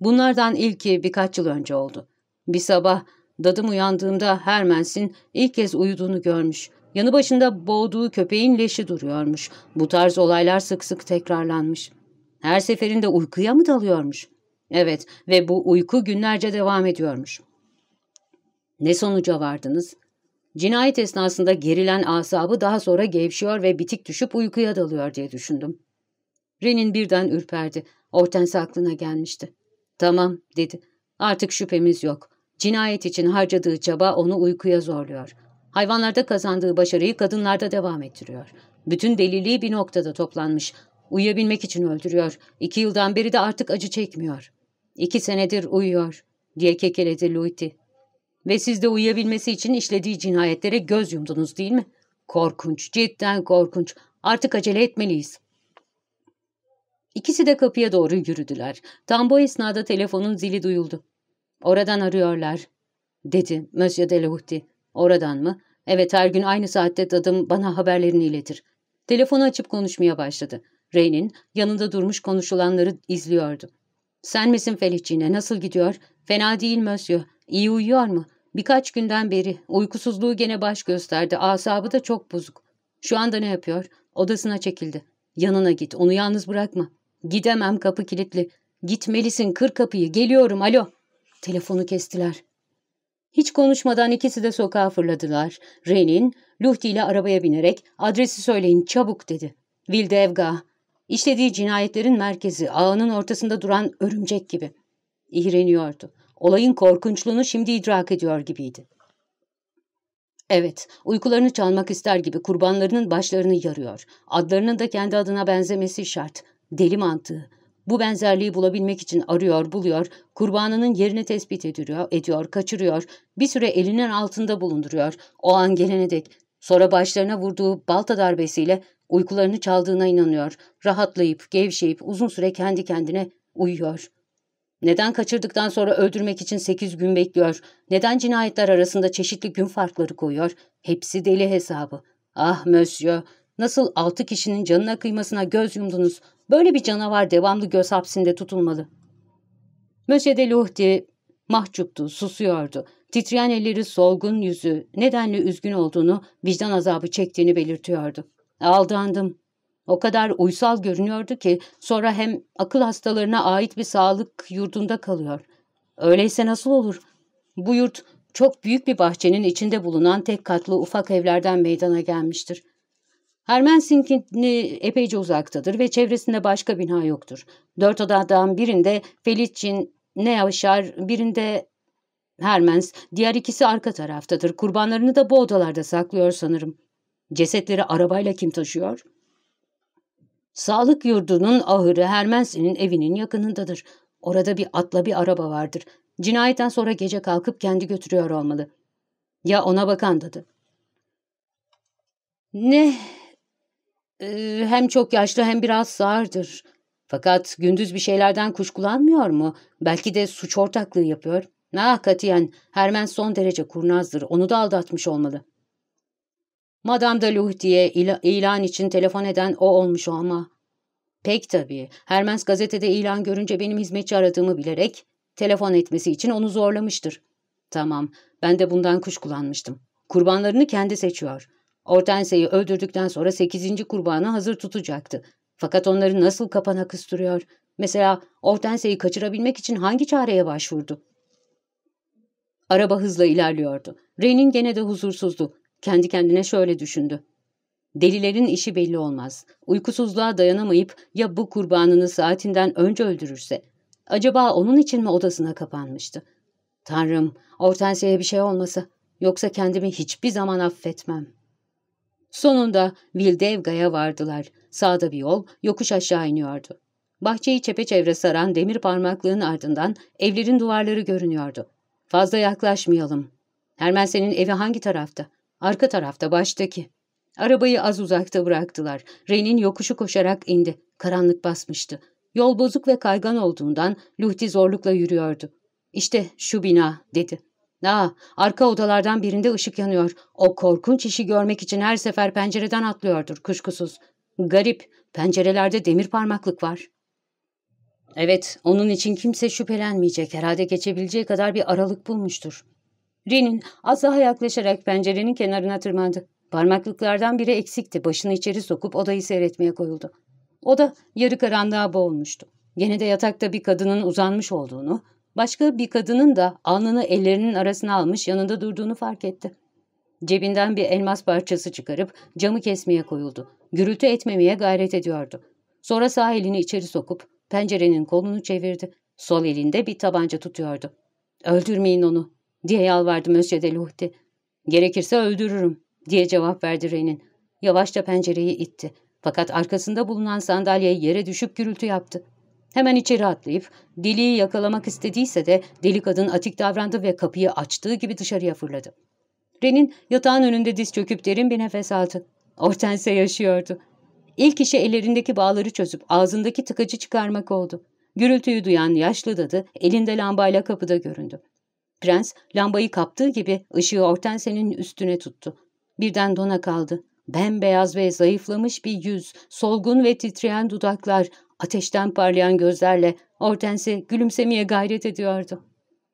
Bunlardan ilki birkaç yıl önce oldu. Bir sabah Dadım uyandığımda Hermens'in ilk kez uyuduğunu görmüş. Yanı başında boğduğu köpeğin leşi duruyormuş. Bu tarz olaylar sık sık tekrarlanmış. Her seferinde uykuya mı dalıyormuş? Evet ve bu uyku günlerce devam ediyormuş. Ne sonuca vardınız? Cinayet esnasında gerilen asabı daha sonra gevşiyor ve bitik düşüp uykuya dalıyor diye düşündüm. Ren'in birden ürperdi. Hortense aklına gelmişti. Tamam dedi. Artık şüphemiz yok. Cinayet için harcadığı çaba onu uykuya zorluyor. Hayvanlarda kazandığı başarıyı kadınlarda devam ettiriyor. Bütün deliliği bir noktada toplanmış. Uyuyabilmek için öldürüyor. İki yıldan beri de artık acı çekmiyor. İki senedir uyuyor diye kekeledi Luiti. Ve siz de uyuyabilmesi için işlediği cinayetlere göz yumdunuz değil mi? Korkunç, cidden korkunç. Artık acele etmeliyiz. İkisi de kapıya doğru yürüdüler. Tam bu esnada telefonun zili duyuldu. Oradan arıyorlar, dedi Monsieur Delahouty. Oradan mı? Evet her gün aynı saatte dadım bana haberlerini iletir. Telefonu açıp konuşmaya başladı. Rey'nin yanında durmuş konuşulanları izliyordu. Sen misin Felici'ne nasıl gidiyor? Fena değil Monsieur. İyi uyuyor mu? Birkaç günden beri uykusuzluğu gene baş gösterdi. Asabı da çok bozuk. Şu anda ne yapıyor? Odasına çekildi. Yanına git. Onu yalnız bırakma. Gidemem kapı kilitli. Gitmelisin kır kapıyı. Geliyorum alo. Telefonu kestiler. Hiç konuşmadan ikisi de sokağa fırladılar. Renin, Luhti ile arabaya binerek adresi söyleyin çabuk dedi. Vildevga. İşlediği cinayetlerin merkezi, ağının ortasında duran örümcek gibi. İğreniyordu. Olayın korkunçluğunu şimdi idrak ediyor gibiydi. Evet, uykularını çalmak ister gibi kurbanlarının başlarını yarıyor. Adlarının da kendi adına benzemesi şart. Deli mantığı. Bu benzerliği bulabilmek için arıyor, buluyor, kurbanının yerini tespit ediyor, ediyor, kaçırıyor, bir süre elinin altında bulunduruyor. O an gelene dek, sonra başlarına vurduğu balta darbesiyle uykularını çaldığına inanıyor. Rahatlayıp, gevşeyip uzun süre kendi kendine uyuyor. Neden kaçırdıktan sonra öldürmek için sekiz gün bekliyor? Neden cinayetler arasında çeşitli gün farkları koyuyor? Hepsi deli hesabı. Ah monsieur, nasıl altı kişinin canına kıymasına göz yumdunuz? Böyle bir canavar devamlı göz hapsinde tutulmalı. Monsieur de Luhti mahcuptu, susuyordu. Titreyen elleri solgun yüzü, nedenle üzgün olduğunu, vicdan azabı çektiğini belirtiyordu. Aldandım. O kadar uysal görünüyordu ki sonra hem akıl hastalarına ait bir sağlık yurdunda kalıyor. Öyleyse nasıl olur? Bu yurt çok büyük bir bahçenin içinde bulunan tek katlı ufak evlerden meydana gelmiştir. Hermensinkini epeyce uzaktadır ve çevresinde başka bina yoktur. Dört odadan birinde Felicin ne yaşar, birinde Hermens, diğer ikisi arka taraftadır. Kurbanlarını da bu odalarda saklıyor sanırım. Cesetleri arabayla kim taşıyor? Sağlık yurdunun ahırı Hermensi'nin evinin yakınındadır. Orada bir atla bir araba vardır. Cinayetten sonra gece kalkıp kendi götürüyor olmalı. Ya ona bakandadı. Ne ee, hem çok yaşlı hem biraz sağırdır. Fakat gündüz bir şeylerden kuşkulanmıyor mu? Belki de suç ortaklığı yapıyor. Ah katiyen Hermen son derece kurnazdır. Onu da aldatmış olmalı. Madame de Luhti'ye il ilan için telefon eden o olmuş ama. Pek tabii. Hermens gazetede ilan görünce benim hizmetçi aradığımı bilerek telefon etmesi için onu zorlamıştır. Tamam, ben de bundan kuşkulanmıştım. Kurbanlarını kendi seçiyor. Hortense'yi öldürdükten sonra sekizinci kurbanı hazır tutacaktı. Fakat onları nasıl kapana kıstırıyor? Mesela Hortense'yi kaçırabilmek için hangi çareye başvurdu? Araba hızla ilerliyordu. Renin gene de huzursuzdu. Kendi kendine şöyle düşündü. Delilerin işi belli olmaz. Uykusuzluğa dayanamayıp ya bu kurbanını saatinden önce öldürürse? Acaba onun için mi odasına kapanmıştı? Tanrım, Hortense'ye bir şey olmasa, yoksa kendimi hiçbir zaman affetmem.'' Sonunda Vildevga'ya vardılar. Sağda bir yol yokuş aşağı iniyordu. Bahçeyi çepeçevre saran demir parmaklığın ardından evlerin duvarları görünüyordu. Fazla yaklaşmayalım. Hermense'nin evi hangi tarafta? Arka tarafta, baştaki. Arabayı az uzakta bıraktılar. Renin yokuşu koşarak indi. Karanlık basmıştı. Yol bozuk ve kaygan olduğundan Luhti zorlukla yürüyordu. İşte şu bina, dedi. Aa, arka odalardan birinde ışık yanıyor. O korkunç işi görmek için her sefer pencereden atlıyordur kuşkusuz. Garip, pencerelerde demir parmaklık var. Evet, onun için kimse şüphelenmeyecek. Herhalde geçebileceği kadar bir aralık bulmuştur. Renin az daha yaklaşarak pencerenin kenarına tırmandı. Parmaklıklardan biri eksikti. Başını içeri sokup odayı seyretmeye koyuldu. Oda yarı karanlığa boğulmuştu. Gene de yatakta bir kadının uzanmış olduğunu, başka bir kadının da alnını ellerinin arasına almış yanında durduğunu fark etti. Cebinden bir elmas parçası çıkarıp camı kesmeye koyuldu. Gürültü etmemeye gayret ediyordu. Sonra sağ elini içeri sokup pencerenin kolunu çevirdi. Sol elinde bir tabanca tutuyordu. ''Öldürmeyin onu.'' Diye yalvardı Monsieur de Luhti. ''Gerekirse öldürürüm.'' diye cevap verdi Renin. Yavaşça pencereyi itti. Fakat arkasında bulunan sandalye yere düşüp gürültü yaptı. Hemen içeri atlayıp deliği yakalamak istediyse de deli kadın atik davrandı ve kapıyı açtığı gibi dışarıya fırladı. Ren'in yatağın önünde diz çöküp derin bir nefes aldı. Hortense yaşıyordu. İlk işi ellerindeki bağları çözüp ağzındaki tıkacı çıkarmak oldu. Gürültüyü duyan yaşlı dadı elinde lambayla kapıda göründü. Prens lambayı kaptığı gibi ışığı Hortense'nin üstüne tuttu. Birden dona kaldı. Bembeyaz ve zayıflamış bir yüz, solgun ve titreyen dudaklar, ateşten parlayan gözlerle Hortense gülümsemeye gayret ediyordu.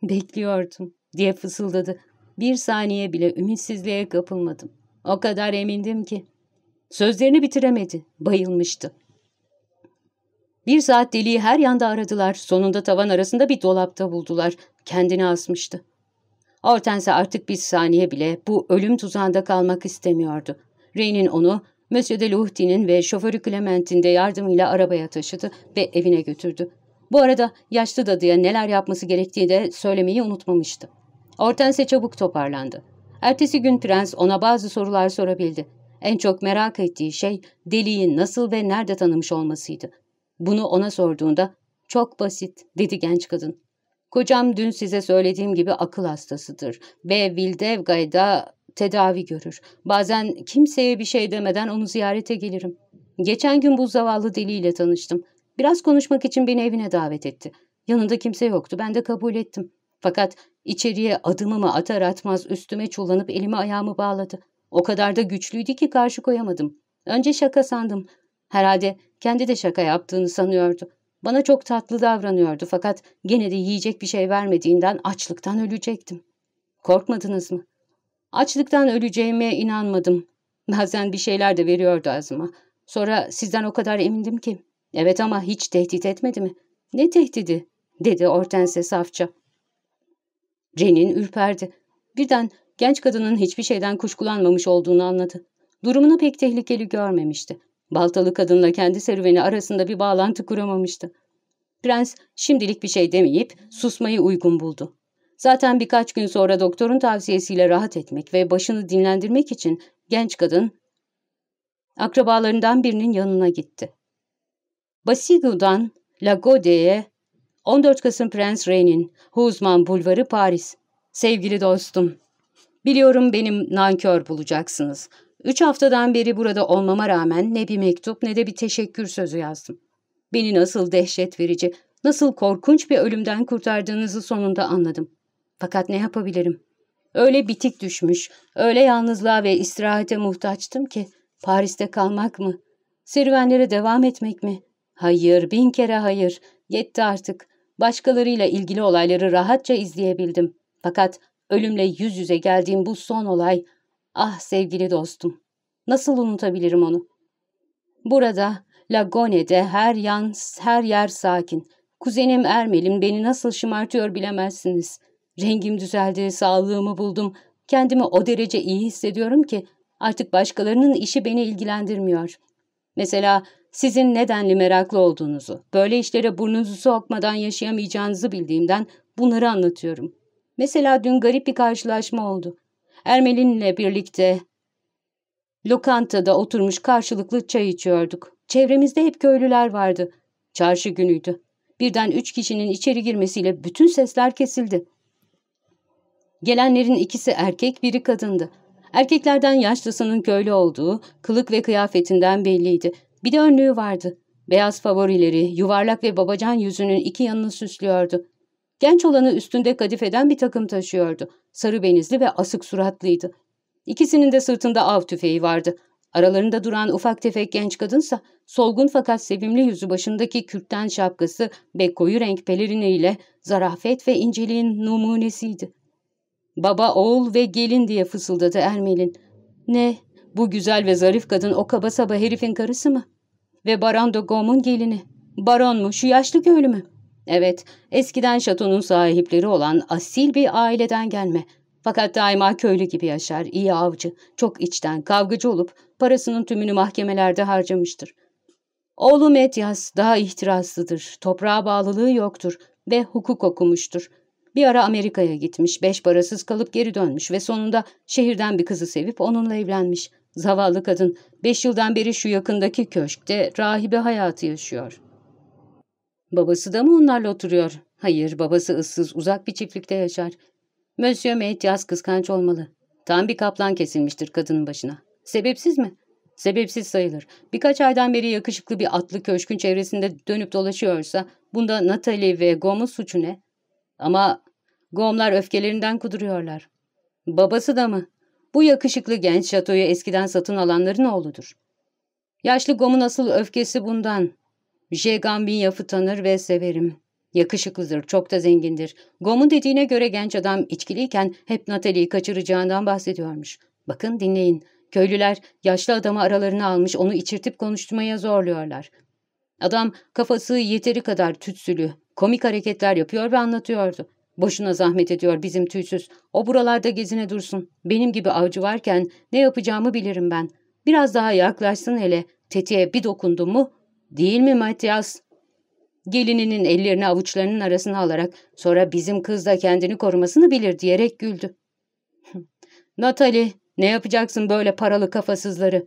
Bekliyordum diye fısıldadı. Bir saniye bile ümitsizliğe kapılmadım. O kadar emindim ki. Sözlerini bitiremedi. Bayılmıştı. Bir saat deliği her yanda aradılar. Sonunda tavan arasında bir dolapta buldular. Kendini asmıştı. Hortense artık bir saniye bile bu ölüm tuzağında kalmak istemiyordu. Rey'nin onu Monsieur de Luhti'nin ve şoförü Clement'in de yardımıyla arabaya taşıdı ve evine götürdü. Bu arada yaşlı dadıya neler yapması gerektiğini de söylemeyi unutmamıştı. Hortense çabuk toparlandı. Ertesi gün prens ona bazı sorular sorabildi. En çok merak ettiği şey deliği nasıl ve nerede tanımış olmasıydı. Bunu ona sorduğunda çok basit dedi genç kadın. Kocam dün size söylediğim gibi akıl hastasıdır ve Vildevga'da tedavi görür. Bazen kimseye bir şey demeden onu ziyarete gelirim. Geçen gün bu zavallı deliyle tanıştım. Biraz konuşmak için beni evine davet etti. Yanında kimse yoktu. Ben de kabul ettim. Fakat içeriye adımımı atar atmaz üstüme çullanıp elimi ayağımı bağladı. O kadar da güçlüydü ki karşı koyamadım. Önce şaka sandım. Herhalde kendi de şaka yaptığını sanıyordu. Bana çok tatlı davranıyordu fakat gene de yiyecek bir şey vermediğinden açlıktan ölecektim. Korkmadınız mı? Açlıktan öleceğime inanmadım. Bazen bir şeyler de veriyordu ağzıma. Sonra sizden o kadar emindim ki. Evet ama hiç tehdit etmedi mi? Ne tehdidi? dedi Hortense safça. Renin ürperdi. Birden genç kadının hiçbir şeyden kuşkulanmamış olduğunu anladı. Durumunu pek tehlikeli görmemişti. Baltalı kadınla kendi serüveni arasında bir bağlantı kuramamıştı. Prens şimdilik bir şey demeyip susmayı uygun buldu. Zaten birkaç gün sonra doktorun tavsiyesiyle rahat etmek ve başını dinlendirmek için genç kadın akrabalarından birinin yanına gitti. Basigu'dan Lagode'ye 14 Kasım Prens Rey'nin Huzman Bulvarı Paris. Sevgili dostum, biliyorum benim nankör bulacaksınız. Üç haftadan beri burada olmama rağmen ne bir mektup ne de bir teşekkür sözü yazdım. Beni nasıl dehşet verici, nasıl korkunç bir ölümden kurtardığınızı sonunda anladım. Fakat ne yapabilirim? Öyle bitik düşmüş, öyle yalnızlığa ve istirahate muhtaçtım ki Paris'te kalmak mı? Serüvenlere devam etmek mi? Hayır, bin kere hayır. Yetti artık. Başkalarıyla ilgili olayları rahatça izleyebildim. Fakat ölümle yüz yüze geldiğim bu son olay, ah sevgili dostum, nasıl unutabilirim onu? Burada, Lagone'de her yan, her yer sakin. Kuzenim Ermel'in beni nasıl şımartıyor bilemezsiniz. Rengim düzeldi, sağlığımı buldum. Kendimi o derece iyi hissediyorum ki artık başkalarının işi beni ilgilendirmiyor. Mesela sizin nedenli meraklı olduğunuzu, böyle işlere burnunuzu sokmadan yaşayamayacağınızı bildiğimden bunları anlatıyorum. Mesela dün garip bir karşılaşma oldu. Ermelin'le birlikte lokantada oturmuş karşılıklı çay içiyorduk. Çevremizde hep köylüler vardı. Çarşı günüydü. Birden üç kişinin içeri girmesiyle bütün sesler kesildi. Gelenlerin ikisi erkek, biri kadındı. Erkeklerden yaşlısının köylü olduğu, kılık ve kıyafetinden belliydi. Bir de önlüğü vardı. Beyaz favorileri, yuvarlak ve babacan yüzünün iki yanını süslüyordu. Genç olanı üstünde kadifeden bir takım taşıyordu. Sarı benizli ve asık suratlıydı. İkisinin de sırtında av tüfeği vardı. Aralarında duran ufak tefek genç kadınsa solgun fakat sevimli yüzü başındaki kürkten şapkası ve koyu renk peleriniyle zarafet ve inceliğin numunesiydi. Baba, oğul ve gelin diye fısıldadı Ermel'in. Ne? Bu güzel ve zarif kadın o kaba saba herifin karısı mı? Ve Baron de Gaume'un gelini. Baron mu? Şu yaşlı köylü mü? Evet, eskiden şatonun sahipleri olan asil bir aileden gelme. Fakat daima köylü gibi yaşar, iyi avcı, çok içten, kavgacı olup parasının tümünü mahkemelerde harcamıştır. Oğlu Metyas daha ihtiraslıdır, toprağa bağlılığı yoktur ve hukuk okumuştur. Bir ara Amerika'ya gitmiş, beş parasız kalıp geri dönmüş ve sonunda şehirden bir kızı sevip onunla evlenmiş. Zavallı kadın beş yıldan beri şu yakındaki köşkte rahibe hayatı yaşıyor. Babası da mı onlarla oturuyor? Hayır, babası ıssız, uzak bir çiftlikte yaşar. Monsieur Metyas kıskanç olmalı. Tam bir kaplan kesilmiştir kadının başına. Sebepsiz mi? Sebepsiz sayılır. Birkaç aydan beri yakışıklı bir atlı köşkün çevresinde dönüp dolaşıyorsa bunda Natalie ve Gom'un suçu ne? Ama Gomlar öfkelerinden kuduruyorlar. Babası da mı? Bu yakışıklı genç şatoyu eskiden satın alanların oğludur. Yaşlı Gom'un asıl öfkesi bundan. J. Gambinyaf'ı tanır ve severim. Yakışıklıdır, çok da zengindir. Gom'un dediğine göre genç adam içkiliyken hep Natalie'yi kaçıracağından bahsediyormuş. Bakın dinleyin. Köylüler yaşlı adamı aralarına almış onu içirtip konuşturmaya zorluyorlar. Adam kafası yeteri kadar tütsülü, komik hareketler yapıyor ve anlatıyordu. Boşuna zahmet ediyor bizim tüysüz. O buralarda gezine dursun. Benim gibi avcı varken ne yapacağımı bilirim ben. Biraz daha yaklaşsın hele. Tetiğe bir dokundum mu? Değil mi Matias? Gelininin ellerini avuçlarının arasına alarak sonra bizim kız da kendini korumasını bilir diyerek güldü. Natalie ne yapacaksın böyle paralı kafasızları?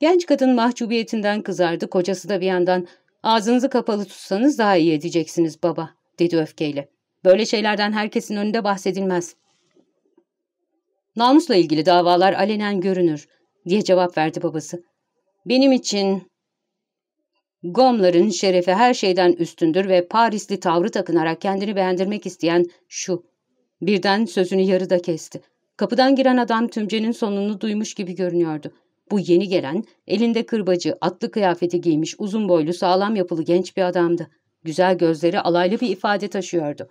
Genç kadın mahcubiyetinden kızardı. Kocası da bir yandan ağzınızı kapalı tutsanız daha iyi edeceksiniz baba dedi öfkeyle. Böyle şeylerden herkesin önünde bahsedilmez. Namusla ilgili davalar alenen görünür diye cevap verdi babası. Benim için Gomların şerefi her şeyden üstündür ve Parisli tavrı takınarak kendini beğendirmek isteyen şu. Birden sözünü yarıda kesti. Kapıdan giren adam tümcenin sonunu duymuş gibi görünüyordu. Bu yeni gelen, elinde kırbacı, atlı kıyafeti giymiş, uzun boylu, sağlam yapılı genç bir adamdı. Güzel gözleri alaylı bir ifade taşıyordu.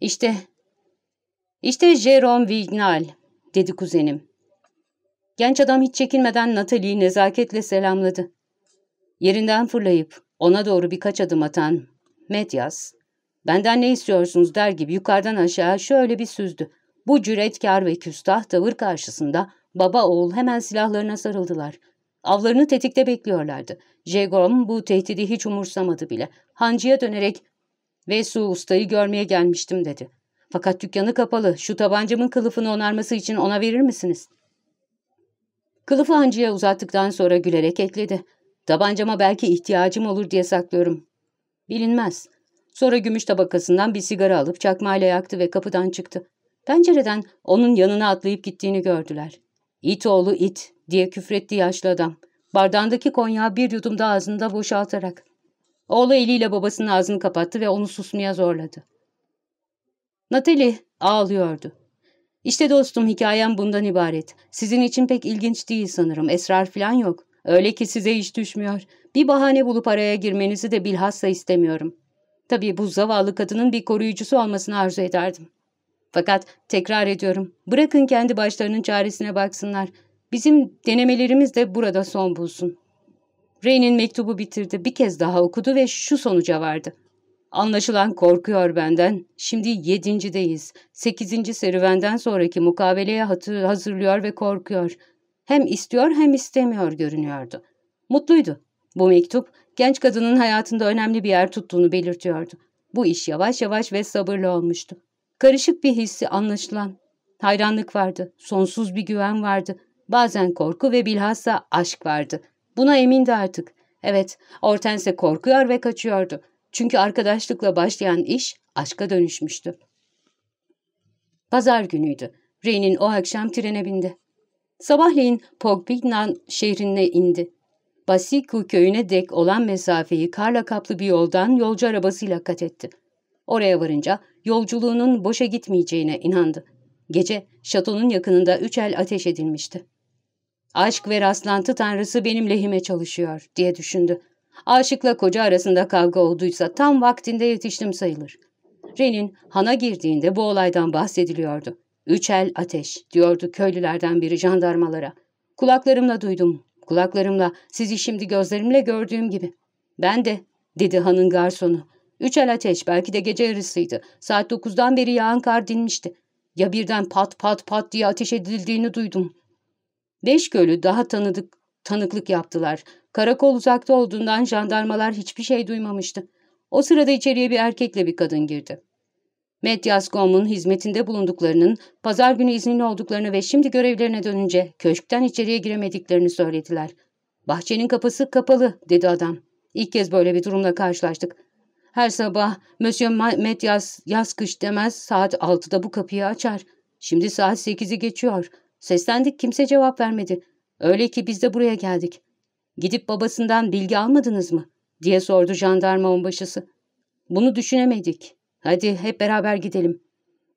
İşte, işte Jerome Vignal, dedi kuzenim. Genç adam hiç çekinmeden Natalie'yi nezaketle selamladı. Yerinden fırlayıp ona doğru birkaç adım atan Medyas, benden ne istiyorsunuz der gibi yukarıdan aşağı şöyle bir süzdü. Bu cüretkar ve küstah tavır karşısında baba oğul hemen silahlarına sarıldılar. Avlarını tetikte bekliyorlardı. Jegom bu tehdidi hiç umursamadı bile. Hancıya dönerek Vesu ustayı görmeye gelmiştim dedi. Fakat dükkanı kapalı. Şu tabancamın kılıfını onarması için ona verir misiniz? Kılıfı hancıya uzattıktan sonra gülerek ekledi. Tabancama belki ihtiyacım olur diye saklıyorum. Bilinmez. Sonra gümüş tabakasından bir sigara alıp çakmayla yaktı ve kapıdan çıktı. Pencereden onun yanına atlayıp gittiğini gördüler. İt oğlu it diye küfretti yaşlı adam. Bardağındaki konyağı bir yudumda ağzında boşaltarak. Oğlu eliyle babasının ağzını kapattı ve onu susmaya zorladı. Natalie ağlıyordu. İşte dostum hikayem bundan ibaret. Sizin için pek ilginç değil sanırım. Esrar falan yok. Öyle ki size iş düşmüyor. Bir bahane bulup araya girmenizi de bilhassa istemiyorum. Tabii bu zavallı kadının bir koruyucusu olmasını arzu ederdim. Fakat tekrar ediyorum, bırakın kendi başlarının çaresine baksınlar. Bizim denemelerimiz de burada son bulsun. Ray'nin mektubu bitirdi, bir kez daha okudu ve şu sonuca vardı. Anlaşılan korkuyor benden. Şimdi yedincideyiz. Sekizinci serüvenden sonraki mukabeleye hazırlıyor ve korkuyor. Hem istiyor hem istemiyor görünüyordu. Mutluydu. Bu mektup genç kadının hayatında önemli bir yer tuttuğunu belirtiyordu. Bu iş yavaş yavaş ve sabırlı olmuştu. Karışık bir hissi anlaşılan. Hayranlık vardı, sonsuz bir güven vardı. Bazen korku ve bilhassa aşk vardı. Buna emindi artık. Evet, Hortense korkuyor ve kaçıyordu. Çünkü arkadaşlıkla başlayan iş aşka dönüşmüştü. Pazar günüydü. Rey'nin o akşam trene bindi. Sabahleyin Pogpignan şehrine indi. Basiku köyüne dek olan mesafeyi karla kaplı bir yoldan yolcu arabasıyla kat etti. Oraya varınca yolculuğunun boşa gitmeyeceğine inandı. Gece şatonun yakınında üç el ateş edilmişti. Aşk ve rastlantı tanrısı benim lehime çalışıyor diye düşündü. Aşıkla koca arasında kavga olduysa tam vaktinde yetiştim sayılır. Ren'in hana girdiğinde bu olaydan bahsediliyordu. Üç el ateş diyordu köylülerden biri jandarmalara. Kulaklarımla duydum. Kulaklarımla sizi şimdi gözlerimle gördüğüm gibi. Ben de dedi hanın garsonu. Üç el ateş belki de gece yarısıydı. Saat dokuzdan beri yağan kar dinmişti. Ya birden pat pat pat diye ateş edildiğini duydum. Beş köylü daha tanıdık, tanıklık yaptılar. Karakol uzakta olduğundan jandarmalar hiçbir şey duymamıştı. O sırada içeriye bir erkekle bir kadın girdi. Medyaskom'un hizmetinde bulunduklarının, pazar günü izinli olduklarını ve şimdi görevlerine dönünce köşkten içeriye giremediklerini söylediler. Bahçenin kapısı kapalı, dedi adam. İlk kez böyle bir durumla karşılaştık. Her sabah Monsieur Medyas yaz kış demez saat 6'da bu kapıyı açar. Şimdi saat 8'i geçiyor. Seslendik kimse cevap vermedi. Öyle ki biz de buraya geldik. Gidip babasından bilgi almadınız mı? diye sordu jandarma onbaşısı. Bunu düşünemedik. Hadi hep beraber gidelim.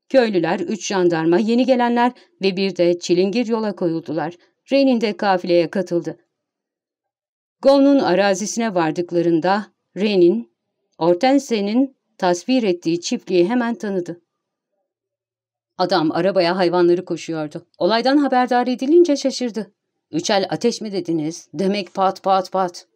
Köylüler, üç jandarma, yeni gelenler ve bir de çilingir yola koyuldular. Reyn'in de kafileye katıldı. Gon'un arazisine vardıklarında Reyn'in, Hortense'nin tasvir ettiği çiftliği hemen tanıdı. Adam arabaya hayvanları koşuyordu. Olaydan haberdar edilince şaşırdı. Üçel ateş mi dediniz? Demek pat pat pat.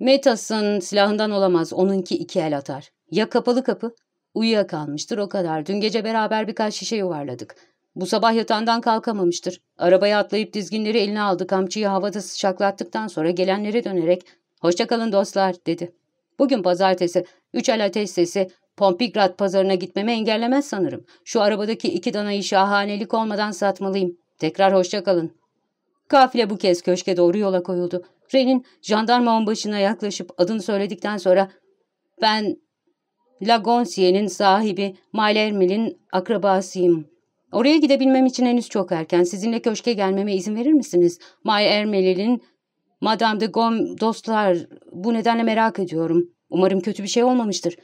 Metas'ın silahından olamaz. Onunki iki el atar. Ya kapalı kapı? Uyuyakalmıştır o kadar. Dün gece beraber birkaç şişe yuvarladık. Bu sabah yatağından kalkamamıştır. Arabaya atlayıp dizginleri eline aldı. Kamçıyı havada sıçaklattıktan sonra gelenlere dönerek ''Hoşçakalın dostlar'' dedi. Bugün pazartesi. Üç el ateş sesi Pompigrad pazarına gitmemi engellemez sanırım. Şu arabadaki iki danayı şahanelik olmadan satmalıyım. Tekrar hoşçakalın. Kafile bu kez köşke doğru yola koyuldu. Ren'in jandarma onbaşına yaklaşıp adını söyledikten sonra ben Lagoncier'in sahibi Malermil'in akrabasıyım. Oraya gidebilmem için henüz çok erken. Sizinle köşke gelmeme izin verir misiniz? Malermil'in Madame de Gom dostlar bu nedenle merak ediyorum. Umarım kötü bir şey olmamıştır.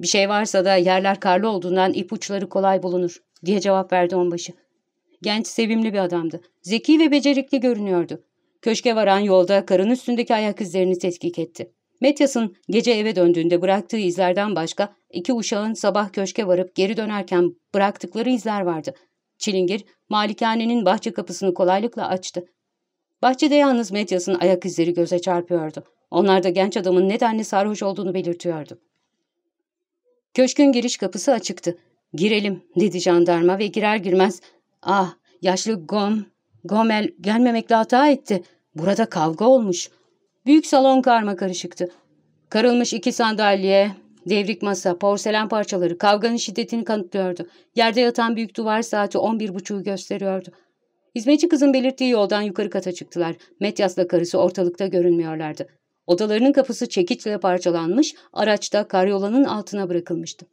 Bir şey varsa da yerler karlı olduğundan ipuçları kolay bulunur diye cevap verdi onbaşı. Genç sevimli bir adamdı. Zeki ve becerikli görünüyordu. Köşke varan yolda karın üstündeki ayak izlerini tetkik etti. Metyas'ın gece eve döndüğünde bıraktığı izlerden başka iki uşağın sabah köşke varıp geri dönerken bıraktıkları izler vardı. Çilingir malikanenin bahçe kapısını kolaylıkla açtı. Bahçede yalnız Metyas'ın ayak izleri göze çarpıyordu. Onlar da genç adamın nedenli sarhoş olduğunu belirtiyordu. Köşkün giriş kapısı açıktı. Girelim dedi jandarma ve girer girmez ah yaşlı Gom, Gomel gelmemekle hata etti. Burada kavga olmuş. Büyük salon karma karışıktı. Karılmış iki sandalye, devrik masa, porselen parçaları kavganın şiddetini kanıtlıyordu. Yerde yatan büyük duvar saati on bir buçuğu gösteriyordu. Hizmetçi kızın belirttiği yoldan yukarı kata çıktılar. Metyas'la karısı ortalıkta görünmüyorlardı. Odalarının kapısı çekiçle parçalanmış, araçta karyolanın altına bırakılmıştı.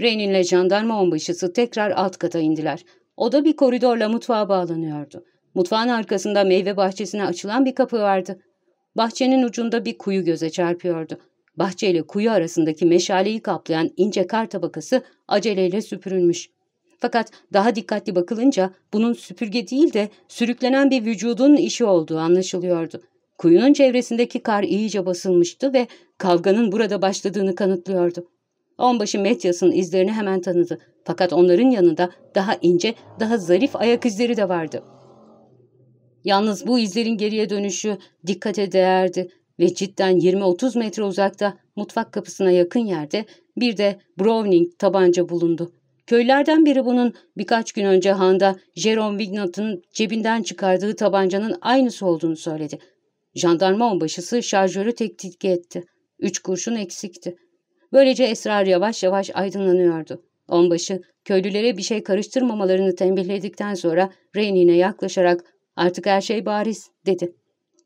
Reynin'le jandarma onbaşısı tekrar alt kata indiler. Oda bir koridorla mutfağa bağlanıyordu. Mutfağın arkasında meyve bahçesine açılan bir kapı vardı. Bahçenin ucunda bir kuyu göze çarpıyordu. Bahçe ile kuyu arasındaki meşaleyi kaplayan ince kar tabakası aceleyle süpürülmüş. Fakat daha dikkatli bakılınca bunun süpürge değil de sürüklenen bir vücudun işi olduğu anlaşılıyordu. Kuyunun çevresindeki kar iyice basılmıştı ve kavganın burada başladığını kanıtlıyordu. Onbaşı Metyas'ın izlerini hemen tanıdı. Fakat onların yanında daha ince, daha zarif ayak izleri de vardı. Yalnız bu izlerin geriye dönüşü dikkate değerdi ve cidden 20-30 metre uzakta mutfak kapısına yakın yerde bir de Browning tabanca bulundu. Köylerden biri bunun birkaç gün önce handa Jerome Wignot'un cebinden çıkardığı tabancanın aynısı olduğunu söyledi. Jandarma onbaşısı şarjörü tetkik etti. Üç kurşun eksikti. Böylece esrar yavaş yavaş aydınlanıyordu. Onbaşı köylülere bir şey karıştırmamalarını tembihledikten sonra Reynin'e yaklaşarak artık her şey bariz dedi.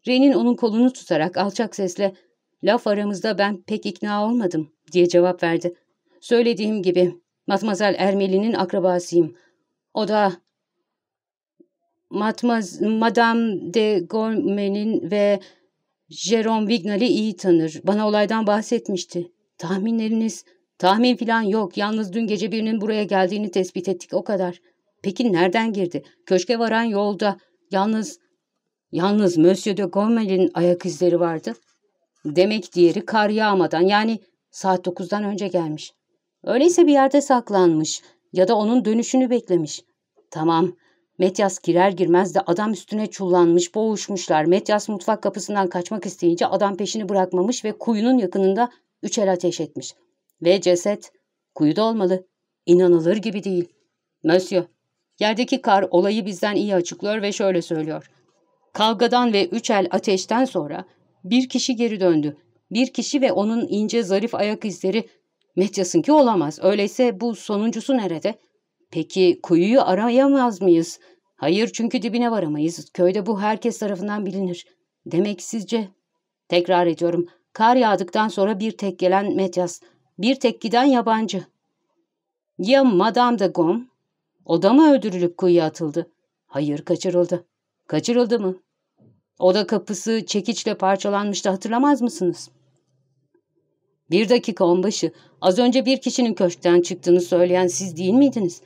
Reynin onun kolunu tutarak alçak sesle laf aramızda ben pek ikna olmadım diye cevap verdi. Söylediğim gibi Matmazel Ermeli'nin akrabasıyım. O da Matmaz, Madame de Gorme'nin ve Jerome Vignal'i iyi tanır. Bana olaydan bahsetmişti. Tahminleriniz? Tahmin falan yok. Yalnız dün gece birinin buraya geldiğini tespit ettik o kadar. Peki nereden girdi? Köşke varan yolda. Yalnız, yalnız Monsieur de Gormel'in ayak izleri vardı. Demek diğeri kar yağmadan yani Saat dokuzdan önce gelmiş. Öyleyse bir yerde saklanmış ya da onun dönüşünü beklemiş. Tamam. Metyas girer girmez de adam üstüne çullanmış, boğuşmuşlar. Metyas mutfak kapısından kaçmak isteyince adam peşini bırakmamış ve kuyunun yakınında üç el ateş etmiş. Ve ceset kuyuda olmalı. İnanılır gibi değil. Monsieur, yerdeki kar olayı bizden iyi açıklıyor ve şöyle söylüyor. Kavgadan ve üç el ateşten sonra bir kişi geri döndü. Bir kişi ve onun ince zarif ayak izleri Metyas'ınki olamaz. Öyleyse bu sonuncusu nerede? Peki kuyuyu arayamaz mıyız? Hayır çünkü dibine varamayız. Köyde bu herkes tarafından bilinir. Demek sizce? Tekrar ediyorum. Kar yağdıktan sonra bir tek gelen Metyas. Bir tek giden yabancı. Ya Madame de Gom? O da mı öldürülüp kuyuya atıldı? Hayır kaçırıldı. Kaçırıldı mı? Oda kapısı çekiçle parçalanmıştı hatırlamaz mısınız? Bir dakika onbaşı. Az önce bir kişinin köşkten çıktığını söyleyen siz değil miydiniz?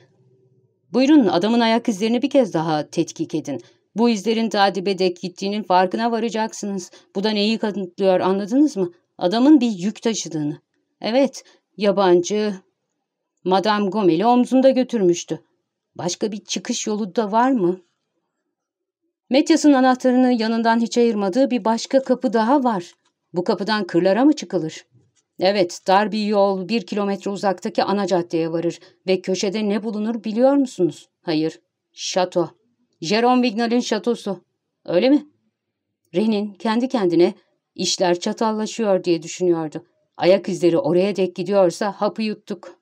Buyurun adamın ayak izlerini bir kez daha tetkik edin. Bu izlerin tadibe dek gittiğinin farkına varacaksınız. Bu da neyi kanıtlıyor anladınız mı? Adamın bir yük taşıdığını. Evet, yabancı. Madame Gomel'i omzunda götürmüştü. Başka bir çıkış yolu da var mı? Metyas'ın anahtarını yanından hiç ayırmadığı bir başka kapı daha var. Bu kapıdan kırlara mı çıkılır? Evet, dar bir yol bir kilometre uzaktaki ana caddeye varır ve köşede ne bulunur biliyor musunuz? Hayır, şato. Jerome Vignal'in şatosu. Öyle mi? Renin kendi kendine işler çatallaşıyor diye düşünüyordu. Ayak izleri oraya dek gidiyorsa hapı yuttuk.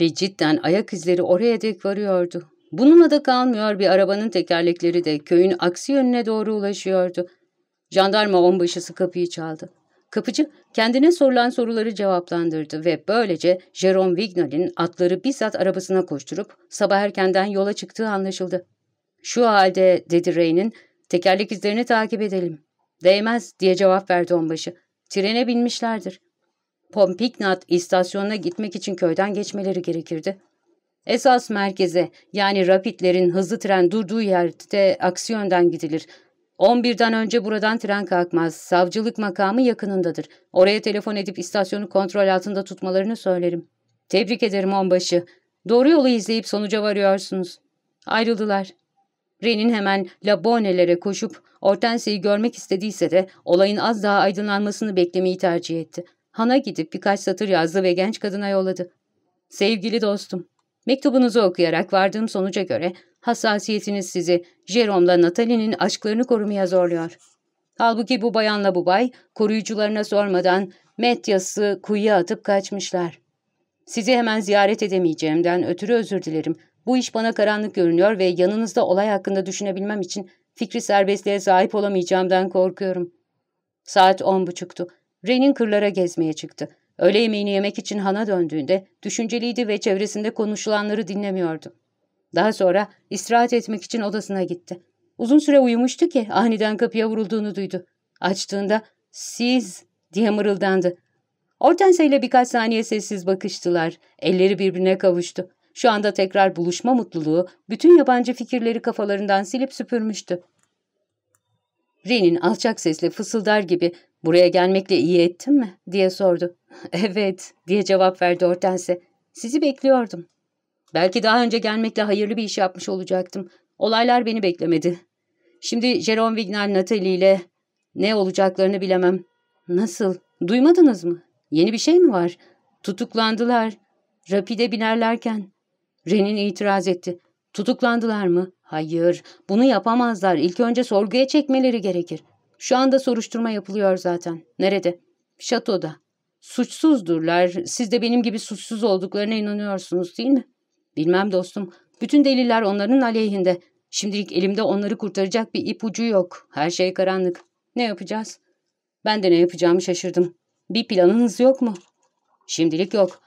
Ve cidden ayak izleri oraya dek varıyordu. Bununla da kalmıyor bir arabanın tekerlekleri de köyün aksi yönüne doğru ulaşıyordu. Jandarma onbaşısı kapıyı çaldı. Kapıcı kendine sorulan soruları cevaplandırdı ve böylece Jerome Vignal'in atları bizzat arabasına koşturup sabah erkenden yola çıktığı anlaşıldı. Şu halde dedi Ray'nin tekerlek izlerini takip edelim. Değmez diye cevap verdi onbaşı. Trene binmişlerdir. Pompignat istasyonuna gitmek için köyden geçmeleri gerekirdi. Esas merkeze yani rapitlerin hızlı tren durduğu yerde aksi yönden gidilir. 11'den önce buradan tren kalkmaz. Savcılık makamı yakınındadır. Oraya telefon edip istasyonu kontrol altında tutmalarını söylerim. Tebrik ederim onbaşı. Doğru yolu izleyip sonuca varıyorsunuz. Ayrıldılar. Ren'in hemen La Bonne'lere koşup Hortense'yi görmek istediyse de olayın az daha aydınlanmasını beklemeyi tercih etti. Han'a gidip birkaç satır yazdı ve genç kadına yolladı. Sevgili dostum, mektubunuzu okuyarak vardığım sonuca göre hassasiyetiniz sizi Jerome'la Natalie'nin aşklarını korumaya zorluyor. Halbuki bu bayanla bu bay koruyucularına sormadan Metyas'ı kuyuya atıp kaçmışlar. Sizi hemen ziyaret edemeyeceğimden ötürü özür dilerim. Bu iş bana karanlık görünüyor ve yanınızda olay hakkında düşünebilmem için fikri serbestliğe sahip olamayacağımdan korkuyorum. Saat on buçuktu. Ren'in kırlara gezmeye çıktı. Öğle yemeğini yemek için hana döndüğünde düşünceliydi ve çevresinde konuşulanları dinlemiyordu. Daha sonra istirahat etmek için odasına gitti. Uzun süre uyumuştu ki aniden kapıya vurulduğunu duydu. Açtığında siz diye mırıldandı. Hortense ile birkaç saniye sessiz bakıştılar. Elleri birbirine kavuştu. Şu anda tekrar buluşma mutluluğu bütün yabancı fikirleri kafalarından silip süpürmüştü. Ren'in alçak sesle fısıldar gibi ''Buraya gelmekle iyi ettin mi?'' diye sordu. ''Evet'' diye cevap verdi Hortense. ''Sizi bekliyordum.'' Belki daha önce gelmekle hayırlı bir iş yapmış olacaktım. Olaylar beni beklemedi. Şimdi Jerome Vignal Natalie ile ne olacaklarını bilemem. Nasıl? Duymadınız mı? Yeni bir şey mi var? Tutuklandılar. Rapide binerlerken. Ren'in itiraz etti. Tutuklandılar mı? Hayır, bunu yapamazlar. İlk önce sorguya çekmeleri gerekir. Şu anda soruşturma yapılıyor zaten. Nerede? Şatoda. Suçsuzdurlar. Siz de benim gibi suçsuz olduklarına inanıyorsunuz değil mi? Bilmem dostum. Bütün deliller onların aleyhinde. Şimdilik elimde onları kurtaracak bir ipucu yok. Her şey karanlık. Ne yapacağız? Ben de ne yapacağımı şaşırdım. Bir planınız yok mu? Şimdilik yok.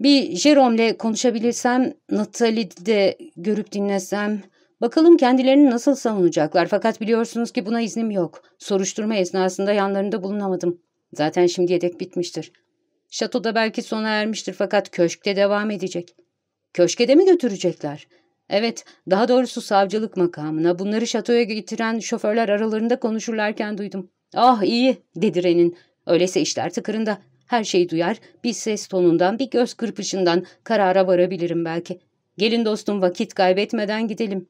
Bir Jerome'le konuşabilirsem, Natalie'de de görüp dinlesem... Bakalım kendilerini nasıl savunacaklar fakat biliyorsunuz ki buna iznim yok. Soruşturma esnasında yanlarında bulunamadım. Zaten şimdiye dek bitmiştir. Şatoda belki sona ermiştir fakat köşkte devam edecek. Köşke de mi götürecekler? Evet, daha doğrusu savcılık makamına bunları şatoya getiren şoförler aralarında konuşurlarken duydum. Ah iyi, dedi Ren'in. Öyleyse işler tıkırında. Her şeyi duyar, bir ses tonundan, bir göz kırpışından karara varabilirim belki. Gelin dostum vakit kaybetmeden gidelim.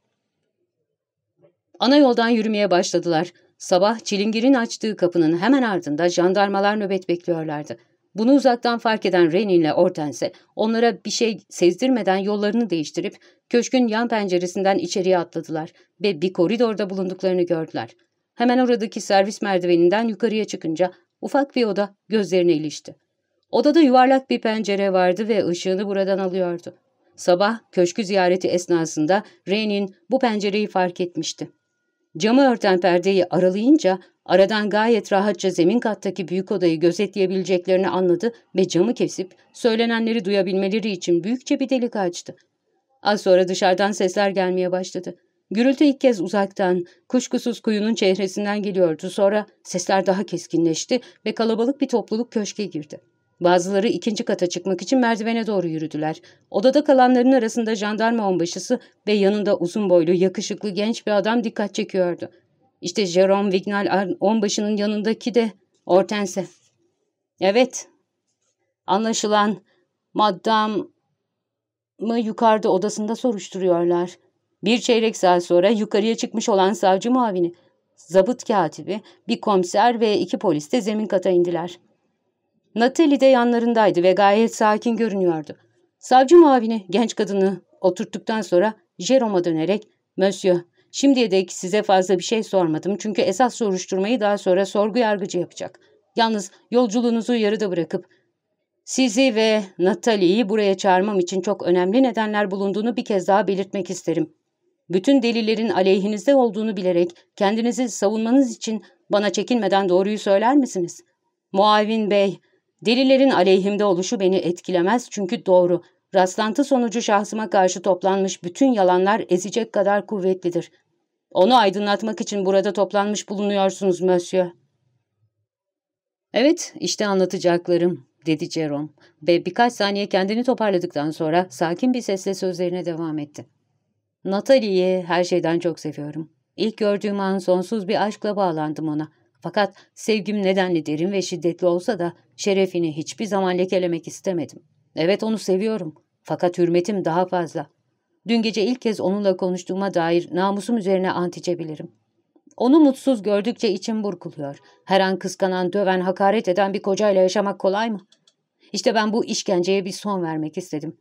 Ana yoldan yürümeye başladılar. Sabah çilingirin açtığı kapının hemen ardında jandarmalar nöbet bekliyorlardı. Bunu uzaktan fark eden Renin ile Hortense onlara bir şey sezdirmeden yollarını değiştirip köşkün yan penceresinden içeriye atladılar ve bir koridorda bulunduklarını gördüler. Hemen oradaki servis merdiveninden yukarıya çıkınca ufak bir oda gözlerine ilişti. Odada yuvarlak bir pencere vardı ve ışığını buradan alıyordu. Sabah köşkü ziyareti esnasında Renin bu pencereyi fark etmişti. Camı örten perdeyi aralayınca aradan gayet rahatça zemin kattaki büyük odayı gözetleyebileceklerini anladı ve camı kesip söylenenleri duyabilmeleri için büyükçe bir delik açtı. Az sonra dışarıdan sesler gelmeye başladı. Gürültü ilk kez uzaktan, kuşkusuz kuyunun çehresinden geliyordu. Sonra sesler daha keskinleşti ve kalabalık bir topluluk köşke girdi. Bazıları ikinci kata çıkmak için merdivene doğru yürüdüler. Odada kalanların arasında jandarma onbaşısı ve yanında uzun boylu, yakışıklı genç bir adam dikkat çekiyordu. İşte Jerome Vignal onbaşının yanındaki de Hortense. Evet, anlaşılan Madame mı yukarıda odasında soruşturuyorlar. Bir çeyrek saat sonra yukarıya çıkmış olan savcı muavini, zabıt katibi, bir komiser ve iki polis de zemin kata indiler. Natalie de yanlarındaydı ve gayet sakin görünüyordu. Savcı muavini genç kadını oturttuktan sonra Jerome'a dönerek ''Monsieur, şimdiye dek size fazla bir şey sormadım çünkü esas soruşturmayı daha sonra sorgu yargıcı yapacak. Yalnız yolculuğunuzu yarıda bırakıp sizi ve Natalie'yi buraya çağırmam için çok önemli nedenler bulunduğunu bir kez daha belirtmek isterim. Bütün delillerin aleyhinizde olduğunu bilerek kendinizi savunmanız için bana çekinmeden doğruyu söyler misiniz? Muavin Bey, delillerin aleyhimde oluşu beni etkilemez çünkü doğru. Rastlantı sonucu şahsıma karşı toplanmış bütün yalanlar ezecek kadar kuvvetlidir. Onu aydınlatmak için burada toplanmış bulunuyorsunuz Monsieur. Evet, işte anlatacaklarım, dedi Jerome ve birkaç saniye kendini toparladıktan sonra sakin bir sesle sözlerine devam etti. Natalie'yi her şeyden çok seviyorum. İlk gördüğüm an sonsuz bir aşkla bağlandım ona. Fakat sevgim nedenli derin ve şiddetli olsa da şerefini hiçbir zaman lekelemek istemedim. Evet onu seviyorum. Fakat hürmetim daha fazla. Dün gece ilk kez onunla konuştuğuma dair namusum üzerine ant içebilirim. Onu mutsuz gördükçe içim burkuluyor. Her an kıskanan, döven, hakaret eden bir kocayla yaşamak kolay mı? İşte ben bu işkenceye bir son vermek istedim.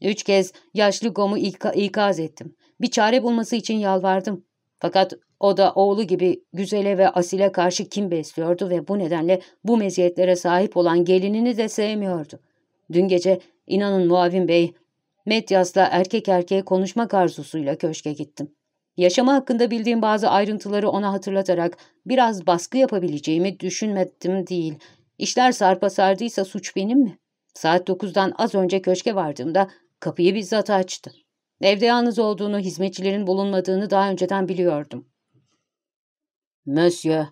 Üç kez yaşlı Gom'u ikaz ettim. Bir çare bulması için yalvardım. Fakat o da oğlu gibi güzele ve asile karşı kim besliyordu ve bu nedenle bu meziyetlere sahip olan gelinini de sevmiyordu. Dün gece inanın Muavin Bey, Medyas'la erkek erkeğe konuşmak arzusuyla köşke gittim. Yaşama hakkında bildiğim bazı ayrıntıları ona hatırlatarak biraz baskı yapabileceğimi düşünmedim değil. İşler sarpa sardıysa suç benim mi? Saat dokuzdan az önce köşke vardığımda kapıyı bizzat açtı. Evde yalnız olduğunu, hizmetçilerin bulunmadığını daha önceden biliyordum. Monsieur,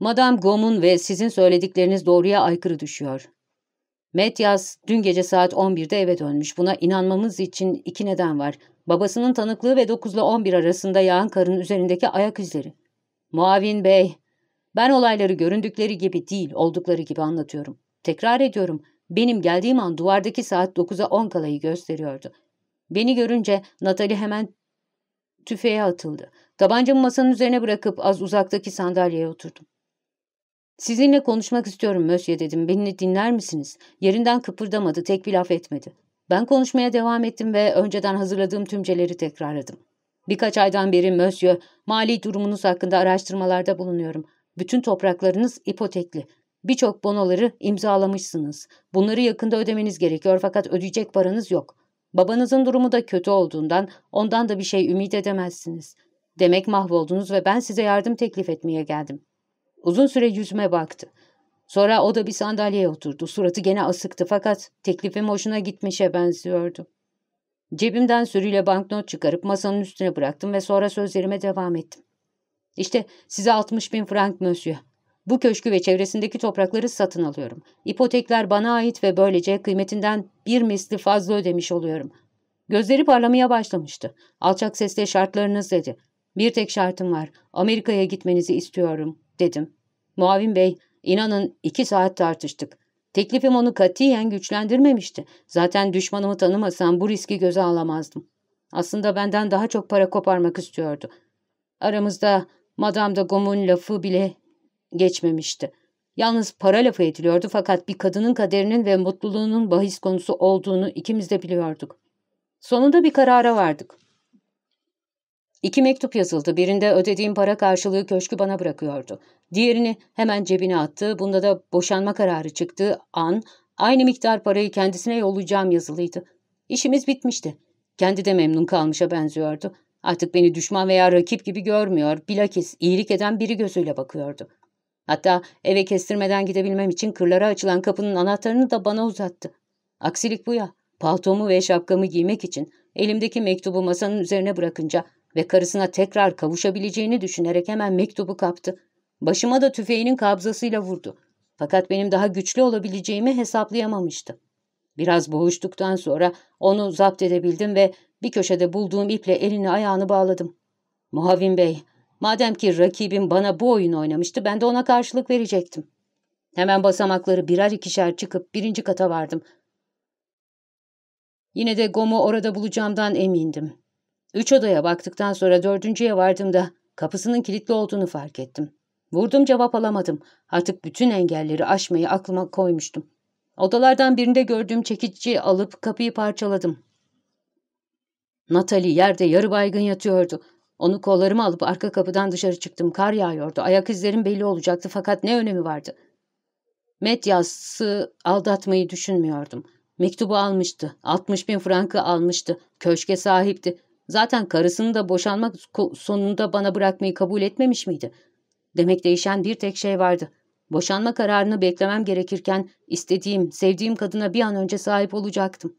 Madame Gom'un ve sizin söyledikleriniz doğruya aykırı düşüyor. Metyas dün gece saat 11'de eve dönmüş. Buna inanmamız için iki neden var. Babasının tanıklığı ve 9 ile 11 arasında yağan karın üzerindeki ayak izleri. Muavin Bey, ben olayları göründükleri gibi değil, oldukları gibi anlatıyorum. Tekrar ediyorum, benim geldiğim an duvardaki saat 9'a 10 kalayı gösteriyordu. Beni görünce Natalie hemen tüfeğe atıldı. Tabancamı masanın üzerine bırakıp az uzaktaki sandalyeye oturdum. Sizinle konuşmak istiyorum Mösyö dedim. Beni dinler misiniz? Yerinden kıpırdamadı, tek bir laf etmedi. Ben konuşmaya devam ettim ve önceden hazırladığım tümceleri tekrarladım. Birkaç aydan beri Mösyö, mali durumunuz hakkında araştırmalarda bulunuyorum. Bütün topraklarınız ipotekli. Birçok bonoları imzalamışsınız. Bunları yakında ödemeniz gerekiyor fakat ödeyecek paranız yok. Babanızın durumu da kötü olduğundan ondan da bir şey ümit edemezsiniz. Demek mahvoldunuz ve ben size yardım teklif etmeye geldim. Uzun süre yüzüme baktı. Sonra o da bir sandalyeye oturdu. Suratı gene asıktı fakat teklifim hoşuna gitmişe benziyordu. Cebimden sürüyle banknot çıkarıp masanın üstüne bıraktım ve sonra sözlerime devam ettim. İşte size 60 bin frank monsieur. Bu köşkü ve çevresindeki toprakları satın alıyorum. İpotekler bana ait ve böylece kıymetinden bir misli fazla ödemiş oluyorum. Gözleri parlamaya başlamıştı. Alçak sesle şartlarınız dedi. Bir tek şartım var. Amerika'ya gitmenizi istiyorum, dedim. Muavin bey, inanın iki saat tartıştık. Teklifim onu katiyen güçlendirmemişti. Zaten düşmanımı tanımasam bu riski göze alamazdım. Aslında benden daha çok para koparmak istiyordu. Aramızda Madame de Gom'un lafı bile geçmemişti. Yalnız para lafı ediliyordu fakat bir kadının kaderinin ve mutluluğunun bahis konusu olduğunu ikimiz de biliyorduk. Sonunda bir karara vardık. İki mektup yazıldı. Birinde ödediğim para karşılığı köşkü bana bırakıyordu. Diğerini hemen cebine attı. Bunda da boşanma kararı çıktığı an aynı miktar parayı kendisine yollayacağım yazılıydı. İşimiz bitmişti. Kendi de memnun kalmışa benziyordu. Artık beni düşman veya rakip gibi görmüyor, bilakis iyilik eden biri gözüyle bakıyordu. Hatta eve kestirmeden gidebilmem için kırlara açılan kapının anahtarını da bana uzattı. Aksilik bu ya. Paltomu ve şapkamı giymek için elimdeki mektubu masanın üzerine bırakınca ve karısına tekrar kavuşabileceğini düşünerek hemen mektubu kaptı. Başıma da tüfeğinin kabzasıyla vurdu. Fakat benim daha güçlü olabileceğimi hesaplayamamıştı. Biraz boğuştuktan sonra onu zapt edebildim ve bir köşede bulduğum iple elini ayağını bağladım. Muhavin Bey, madem ki rakibim bana bu oyunu oynamıştı ben de ona karşılık verecektim. Hemen basamakları birer ikişer çıkıp birinci kata vardım. Yine de Gom'u orada bulacağımdan emindim. Üç odaya baktıktan sonra dördüncüye vardığımda kapısının kilitli olduğunu fark ettim. Vurdum cevap alamadım. Artık bütün engelleri aşmayı aklıma koymuştum. Odalardan birinde gördüğüm çekici alıp kapıyı parçaladım. Natalie yerde yarı baygın yatıyordu. Onu kollarıma alıp arka kapıdan dışarı çıktım. Kar yağıyordu. Ayak izlerim belli olacaktı fakat ne önemi vardı? Medyas'ı aldatmayı düşünmüyordum. Mektubu almıştı. 60 bin frankı almıştı. Köşke sahipti. Zaten karısını da boşanmak sonunda bana bırakmayı kabul etmemiş miydi? Demek değişen bir tek şey vardı. Boşanma kararını beklemem gerekirken istediğim, sevdiğim kadına bir an önce sahip olacaktım.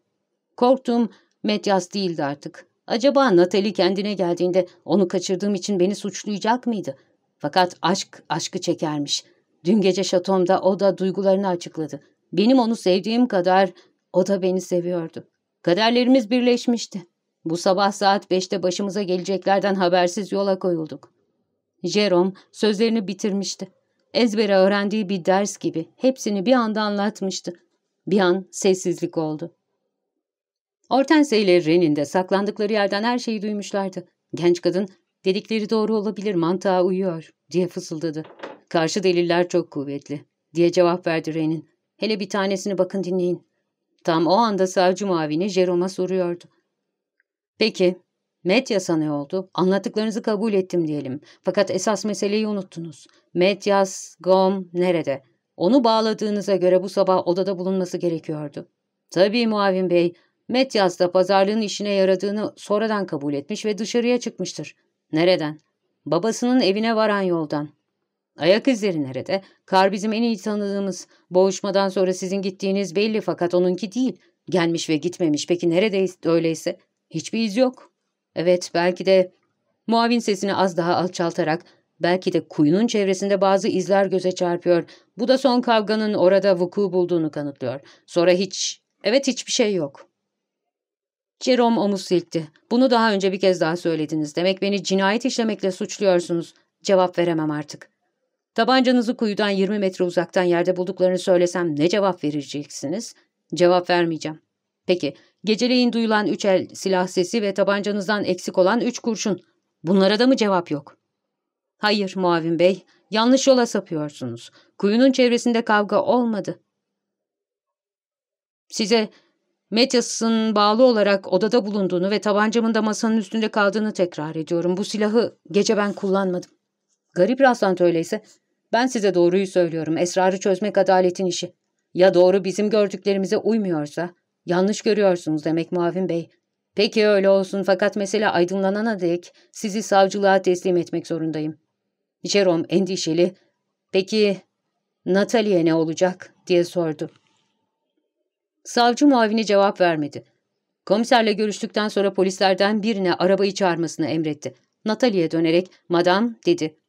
Korktuğum Medyas değildi artık. Acaba Natalie kendine geldiğinde onu kaçırdığım için beni suçlayacak mıydı? Fakat aşk aşkı çekermiş. Dün gece şatomda o da duygularını açıkladı. Benim onu sevdiğim kadar o da beni seviyordu. Kaderlerimiz birleşmişti. Bu sabah saat beşte başımıza geleceklerden habersiz yola koyulduk. Jerome sözlerini bitirmişti. Ezbere öğrendiği bir ders gibi hepsini bir anda anlatmıştı. Bir an sessizlik oldu. Hortense ile Ren'in de saklandıkları yerden her şeyi duymuşlardı. Genç kadın, dedikleri doğru olabilir, mantığa uyuyor, diye fısıldadı. Karşı deliller çok kuvvetli, diye cevap verdi Ren'in. Hele bir tanesini bakın dinleyin. Tam o anda savcı muavini Jerome'a soruyordu. Peki, Metyas'a ne oldu? Anlattıklarınızı kabul ettim diyelim. Fakat esas meseleyi unuttunuz. Metyas, Gom nerede? Onu bağladığınıza göre bu sabah odada bulunması gerekiyordu. Tabii muavin bey, Metyas da pazarlığın işine yaradığını sonradan kabul etmiş ve dışarıya çıkmıştır. Nereden? Babasının evine varan yoldan. Ayak izleri nerede? Kar bizim en iyi tanıdığımız. Boğuşmadan sonra sizin gittiğiniz belli fakat onunki değil. Gelmiş ve gitmemiş. Peki neredeyse öyleyse? Hiçbir iz yok. Evet belki de muavin sesini az daha alçaltarak belki de kuyunun çevresinde bazı izler göze çarpıyor. Bu da son kavganın orada vuku bulduğunu kanıtlıyor. Sonra hiç, evet hiçbir şey yok. Jerome omuz silkti. Bunu daha önce bir kez daha söylediniz. Demek beni cinayet işlemekle suçluyorsunuz. Cevap veremem artık. Tabancanızı kuyudan 20 metre uzaktan yerde bulduklarını söylesem ne cevap vereceksiniz? Cevap vermeyeceğim. Peki, geceleyin duyulan üç el silah sesi ve tabancanızdan eksik olan üç kurşun. Bunlara da mı cevap yok? Hayır muavin bey, yanlış yola sapıyorsunuz. Kuyunun çevresinde kavga olmadı. Size Metyas'ın bağlı olarak odada bulunduğunu ve tabancamın da masanın üstünde kaldığını tekrar ediyorum. Bu silahı gece ben kullanmadım. Garip rastlantı öyleyse. Ben size doğruyu söylüyorum. Esrarı çözmek adaletin işi. Ya doğru bizim gördüklerimize uymuyorsa? Yanlış görüyorsunuz demek muavin bey. Peki öyle olsun fakat mesele aydınlanana dek sizi savcılığa teslim etmek zorundayım. Jerome endişeli. Peki Natalie ne olacak diye sordu. Savcı muavini cevap vermedi. Komiserle görüştükten sonra polislerden birine arabayı çağırmasını emretti. Natalie'ye dönerek ''Madam'' dedi.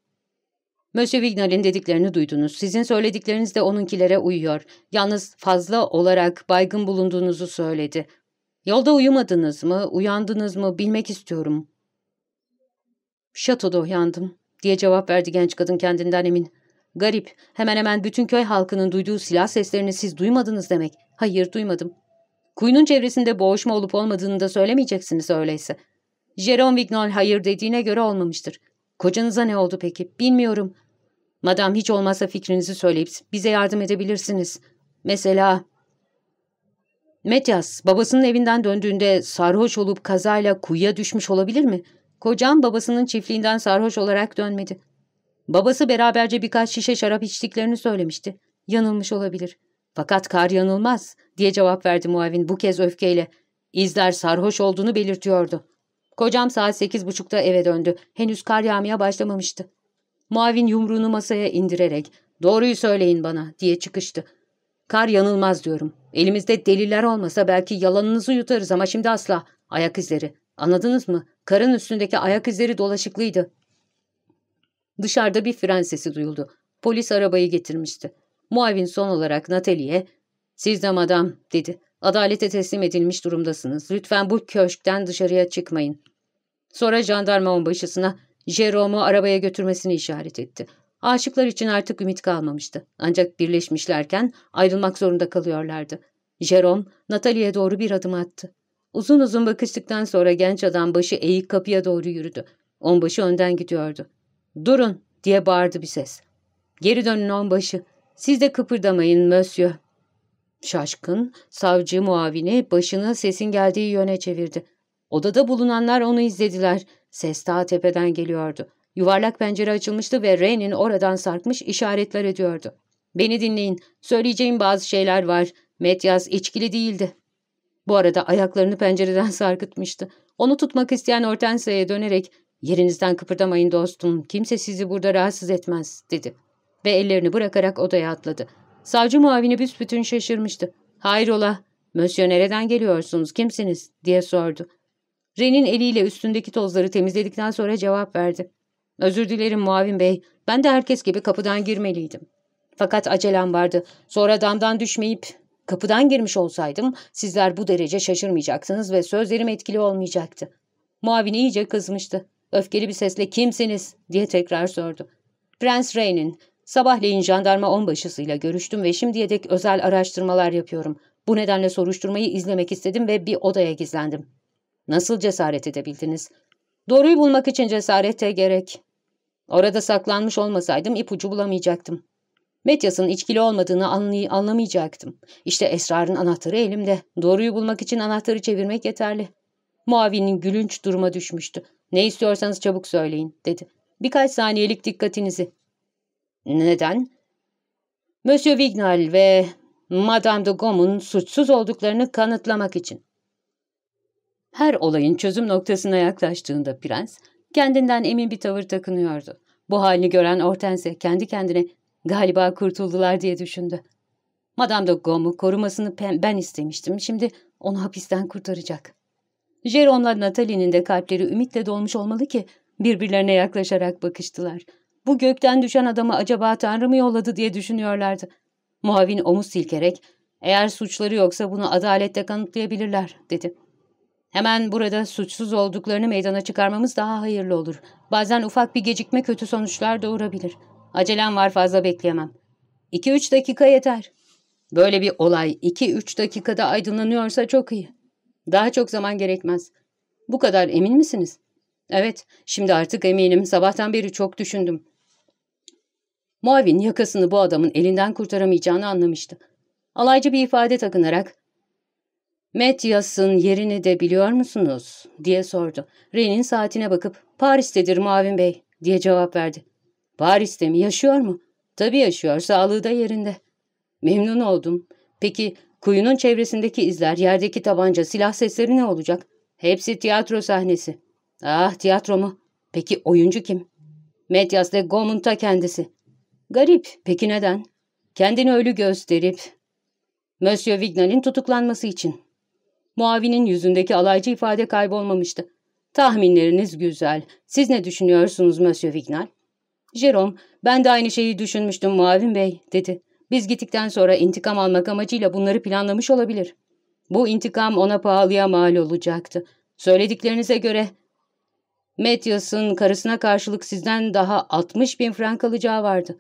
Monsieur Vignal'in dediklerini duydunuz. Sizin söyledikleriniz de onunkilere uyuyor. Yalnız fazla olarak baygın bulunduğunuzu söyledi. Yolda uyumadınız mı, uyandınız mı bilmek istiyorum. Şatoda uyandım diye cevap verdi genç kadın kendinden emin. Garip. Hemen hemen bütün köy halkının duyduğu silah seslerini siz duymadınız demek. Hayır duymadım. Kuyunun çevresinde boğuşma olup olmadığını da söylemeyeceksiniz öyleyse. Jerome Vignol hayır dediğine göre olmamıştır. Kocanıza ne oldu peki? Bilmiyorum. Madam hiç olmazsa fikrinizi söyleyip bize yardım edebilirsiniz. Mesela... Metyas, babasının evinden döndüğünde sarhoş olup kazayla kuyuya düşmüş olabilir mi? Kocam babasının çiftliğinden sarhoş olarak dönmedi. Babası beraberce birkaç şişe şarap içtiklerini söylemişti. Yanılmış olabilir. Fakat kar yanılmaz diye cevap verdi muavin bu kez öfkeyle. İzler sarhoş olduğunu belirtiyordu. Kocam saat sekiz buçukta eve döndü. Henüz kar yağmaya başlamamıştı. Muavin yumruğunu masaya indirerek ''Doğruyu söyleyin bana'' diye çıkıştı. ''Kar yanılmaz diyorum. Elimizde deliller olmasa belki yalanınızı yutarız ama şimdi asla. Ayak izleri. Anladınız mı? Karın üstündeki ayak izleri dolaşıklıydı.'' Dışarıda bir fren sesi duyuldu. Polis arabayı getirmişti. Muavin son olarak Natalie'ye ''Siz de madam'' dedi. ''Adalete teslim edilmiş durumdasınız. Lütfen bu köşkten dışarıya çıkmayın.'' Sonra jandarma onbaşısına Jerome'u arabaya götürmesini işaret etti. Aşıklar için artık ümit kalmamıştı. Ancak birleşmişlerken ayrılmak zorunda kalıyorlardı. Jerome, Natalie'ye doğru bir adım attı. Uzun uzun bakıştıktan sonra genç adam başı eğik kapıya doğru yürüdü. Onbaşı önden gidiyordu. ''Durun!'' diye bağırdı bir ses. ''Geri dönün onbaşı. Siz de kıpırdamayın monsieur.'' Şaşkın, savcı muavini başını sesin geldiği yöne çevirdi. Odada bulunanlar onu izlediler. Ses ta tepeden geliyordu. Yuvarlak pencere açılmıştı ve Rey'nin oradan sarkmış işaretler ediyordu. ''Beni dinleyin. Söyleyeceğim bazı şeyler var. Metyas içkili değildi.'' Bu arada ayaklarını pencereden sarkıtmıştı. Onu tutmak isteyen Hortensia'ya dönerek ''Yerinizden kıpırdamayın dostum. Kimse sizi burada rahatsız etmez.'' dedi. Ve ellerini bırakarak odaya atladı. Savcı muavini büsbütün şaşırmıştı. ''Hayrola, Mösyö nereden geliyorsunuz, kimsiniz?'' diye sordu. Ren'in eliyle üstündeki tozları temizledikten sonra cevap verdi. ''Özür dilerim muavin bey, ben de herkes gibi kapıdan girmeliydim. Fakat acelem vardı. Sonra damdan düşmeyip kapıdan girmiş olsaydım sizler bu derece şaşırmayacaksınız ve sözlerim etkili olmayacaktı.'' Muavin iyice kızmıştı. Öfkeli bir sesle kimsiniz diye tekrar sordu. Prens Rey'nin sabahleyin jandarma onbaşısıyla görüştüm ve şimdiye dek özel araştırmalar yapıyorum. Bu nedenle soruşturmayı izlemek istedim ve bir odaya gizlendim. Nasıl cesaret edebildiniz? Doğruyu bulmak için cesarete gerek. Orada saklanmış olmasaydım ipucu bulamayacaktım. Medyas'ın içkili olmadığını anlay anlamayacaktım. İşte esrarın anahtarı elimde. Doğruyu bulmak için anahtarı çevirmek yeterli. Muavinin gülünç duruma düşmüştü. Ne istiyorsanız çabuk söyleyin, dedi. Birkaç saniyelik dikkatinizi. Neden? Monsieur Vignal ve Madame de Gaume'un suçsuz olduklarını kanıtlamak için. Her olayın çözüm noktasına yaklaştığında prens, kendinden emin bir tavır takınıyordu. Bu halini gören Hortense kendi kendine galiba kurtuldular diye düşündü. Madame de Gaume'u korumasını ben istemiştim. Şimdi onu hapisten kurtaracak. Jerome'la Natalie'nin de kalpleri ümitle dolmuş olmalı ki birbirlerine yaklaşarak bakıştılar. Bu gökten düşen adamı acaba Tanrı mı yolladı diye düşünüyorlardı. Muavin omuz silkerek, eğer suçları yoksa bunu adalette kanıtlayabilirler, dedi. Hemen burada suçsuz olduklarını meydana çıkarmamız daha hayırlı olur. Bazen ufak bir gecikme kötü sonuçlar doğurabilir. Acelem var fazla bekleyemem. İki üç dakika yeter. Böyle bir olay iki üç dakikada aydınlanıyorsa çok iyi. Daha çok zaman gerekmez. Bu kadar emin misiniz? Evet, şimdi artık eminim. Sabahtan beri çok düşündüm. Muavin yakasını bu adamın elinden kurtaramayacağını anlamıştı. Alaycı bir ifade takınarak ''Metyas'ın yerini de biliyor musunuz?'' diye sordu. Ren'in saatine bakıp ''Paris'tedir Muavin Bey'' diye cevap verdi. ''Paris'te mi? Yaşıyor mu?'' ''Tabii yaşıyor. Sağlığı da yerinde.'' ''Memnun oldum. Peki kuyunun çevresindeki izler, yerdeki tabanca, silah sesleri ne olacak?'' ''Hepsi tiyatro sahnesi.'' ''Ah tiyatro mu? Peki oyuncu kim?'' ''Metyas de Gaume'un kendisi.'' ''Garip. Peki neden?'' ''Kendini ölü gösterip...'' Monsieur Vignal'in tutuklanması için. Muavinin yüzündeki alaycı ifade kaybolmamıştı. Tahminleriniz güzel. Siz ne düşünüyorsunuz Monsieur Vignal? Jerome, ben de aynı şeyi düşünmüştüm Muavin Bey, dedi. Biz gittikten sonra intikam almak amacıyla bunları planlamış olabilir. Bu intikam ona pahalıya mal olacaktı. Söylediklerinize göre Matthews'ın karısına karşılık sizden daha 60 bin frank alacağı vardı.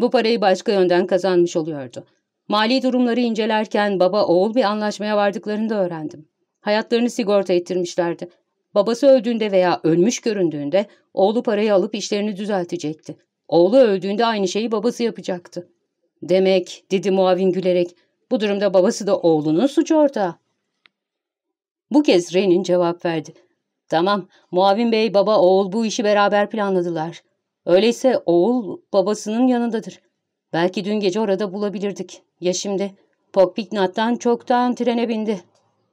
Bu parayı başka yönden kazanmış oluyordu. Mali durumları incelerken baba oğul bir anlaşmaya vardıklarını da öğrendim. Hayatlarını sigorta ettirmişlerdi. Babası öldüğünde veya ölmüş göründüğünde oğlu parayı alıp işlerini düzeltecekti. Oğlu öldüğünde aynı şeyi babası yapacaktı. Demek, dedi muavin gülerek, bu durumda babası da oğlunun suçu ortağı. Bu kez Ren'in cevap verdi. Tamam, muavin bey baba oğul bu işi beraber planladılar. Öyleyse oğul babasının yanındadır. Belki dün gece orada bulabilirdik. Ya şimdi? Pokpiknat'tan çoktan trene bindi.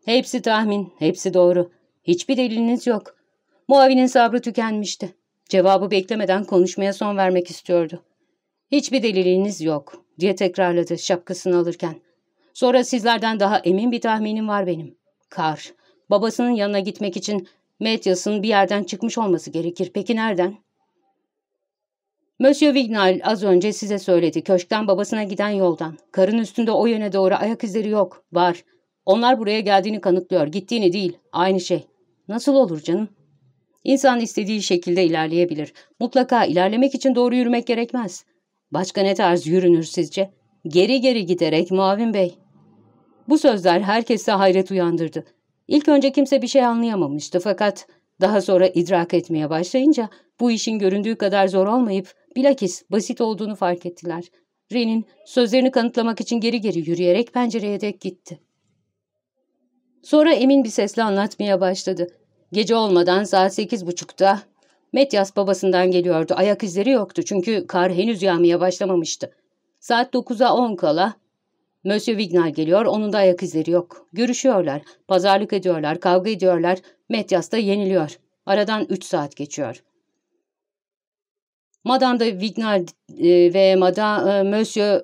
Hepsi tahmin, hepsi doğru. Hiçbir deliliniz yok. Muavinin sabrı tükenmişti. Cevabı beklemeden konuşmaya son vermek istiyordu. Hiçbir deliliniz yok diye tekrarladı şapkasını alırken. Sonra sizlerden daha emin bir tahminim var benim. Kar, babasının yanına gitmek için Metyas'ın bir yerden çıkmış olması gerekir. Peki nereden? Monsieur Vignal az önce size söyledi. Köşkten babasına giden yoldan. Karın üstünde o yöne doğru ayak izleri yok. Var. Onlar buraya geldiğini kanıtlıyor. Gittiğini değil. Aynı şey. Nasıl olur canım? İnsan istediği şekilde ilerleyebilir. Mutlaka ilerlemek için doğru yürümek gerekmez. Başka ne tarz yürünür sizce? Geri geri giderek muavin bey. Bu sözler herkese hayret uyandırdı. İlk önce kimse bir şey anlayamamıştı fakat daha sonra idrak etmeye başlayınca bu işin göründüğü kadar zor olmayıp bilakis basit olduğunu fark ettiler. Ren'in sözlerini kanıtlamak için geri geri yürüyerek pencereye dek gitti. Sonra emin bir sesle anlatmaya başladı. Gece olmadan saat sekiz buçukta Metyas babasından geliyordu. Ayak izleri yoktu çünkü kar henüz yağmaya başlamamıştı. Saat dokuza on kala Monsieur Vignal geliyor, onun da ayak izleri yok. Görüşüyorlar, pazarlık ediyorlar, kavga ediyorlar. Metyas da yeniliyor. Aradan üç saat geçiyor. Madame de Vignal e, ve Madame e, Monsieur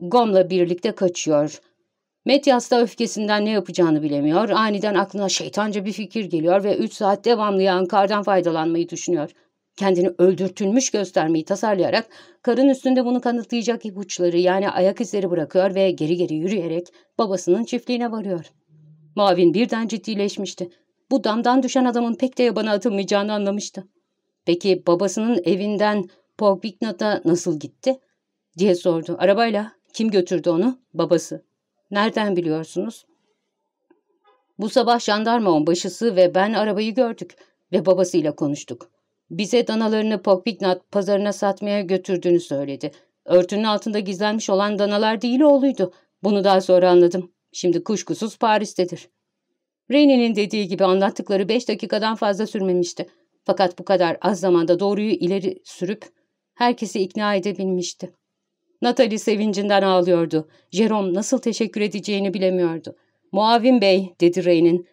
Gom'la birlikte kaçıyor. Metyas da öfkesinden ne yapacağını bilemiyor. Aniden aklına şeytanca bir fikir geliyor ve üç saat devamlı yağan kardan faydalanmayı düşünüyor. Kendini öldürtülmüş göstermeyi tasarlayarak karın üstünde bunu kanıtlayacak ipuçları yani ayak izleri bırakıyor ve geri geri yürüyerek babasının çiftliğine varıyor. Mavin birden ciddileşmişti. Bu damdan düşen adamın pek de yabana atılmayacağını anlamıştı. Peki babasının evinden Pogbignat'a nasıl gitti? diye sordu. Arabayla. Kim götürdü onu? Babası. Nereden biliyorsunuz? Bu sabah jandarma onbaşısı ve ben arabayı gördük ve babasıyla konuştuk. Bize danalarını Pokpignat pazarına satmaya götürdüğünü söyledi. Örtünün altında gizlenmiş olan danalar değil oğluydu. Bunu daha sonra anladım. Şimdi kuşkusuz Paris'tedir. Reyne'nin dediği gibi anlattıkları beş dakikadan fazla sürmemişti. Fakat bu kadar az zamanda doğruyu ileri sürüp herkesi ikna edebilmişti. Natalie sevincinden ağlıyordu. Jerome nasıl teşekkür edeceğini bilemiyordu. Muavin bey, dedi Rey'nin.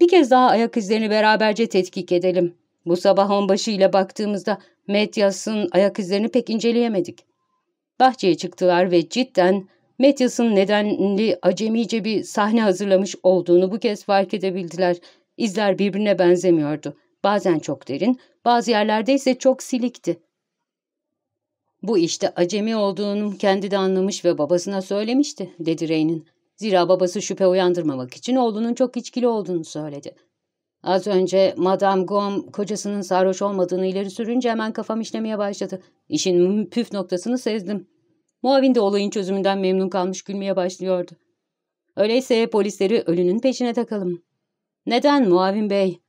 Bir kez daha ayak izlerini beraberce tetkik edelim. Bu sabah onbaşı baktığımızda Metyas'ın ayak izlerini pek inceleyemedik. Bahçeye çıktılar ve cidden Metyas'ın nedenli acemice bir sahne hazırlamış olduğunu bu kez fark edebildiler. İzler birbirine benzemiyordu. Bazen çok derin, bazı yerlerde ise çok silikti. Bu işte acemi olduğunu kendi de anlamış ve babasına söylemişti, dedi Rey'nin. Zira babası şüphe uyandırmamak için oğlunun çok içkili olduğunu söyledi. Az önce Madame Gom kocasının sarhoş olmadığını ileri sürünce hemen kafam işlemeye başladı. İşin püf noktasını sezdim. Muavin de olayın çözümünden memnun kalmış gülmeye başlıyordu. Öyleyse polisleri ölünün peşine takalım. Neden muavin bey?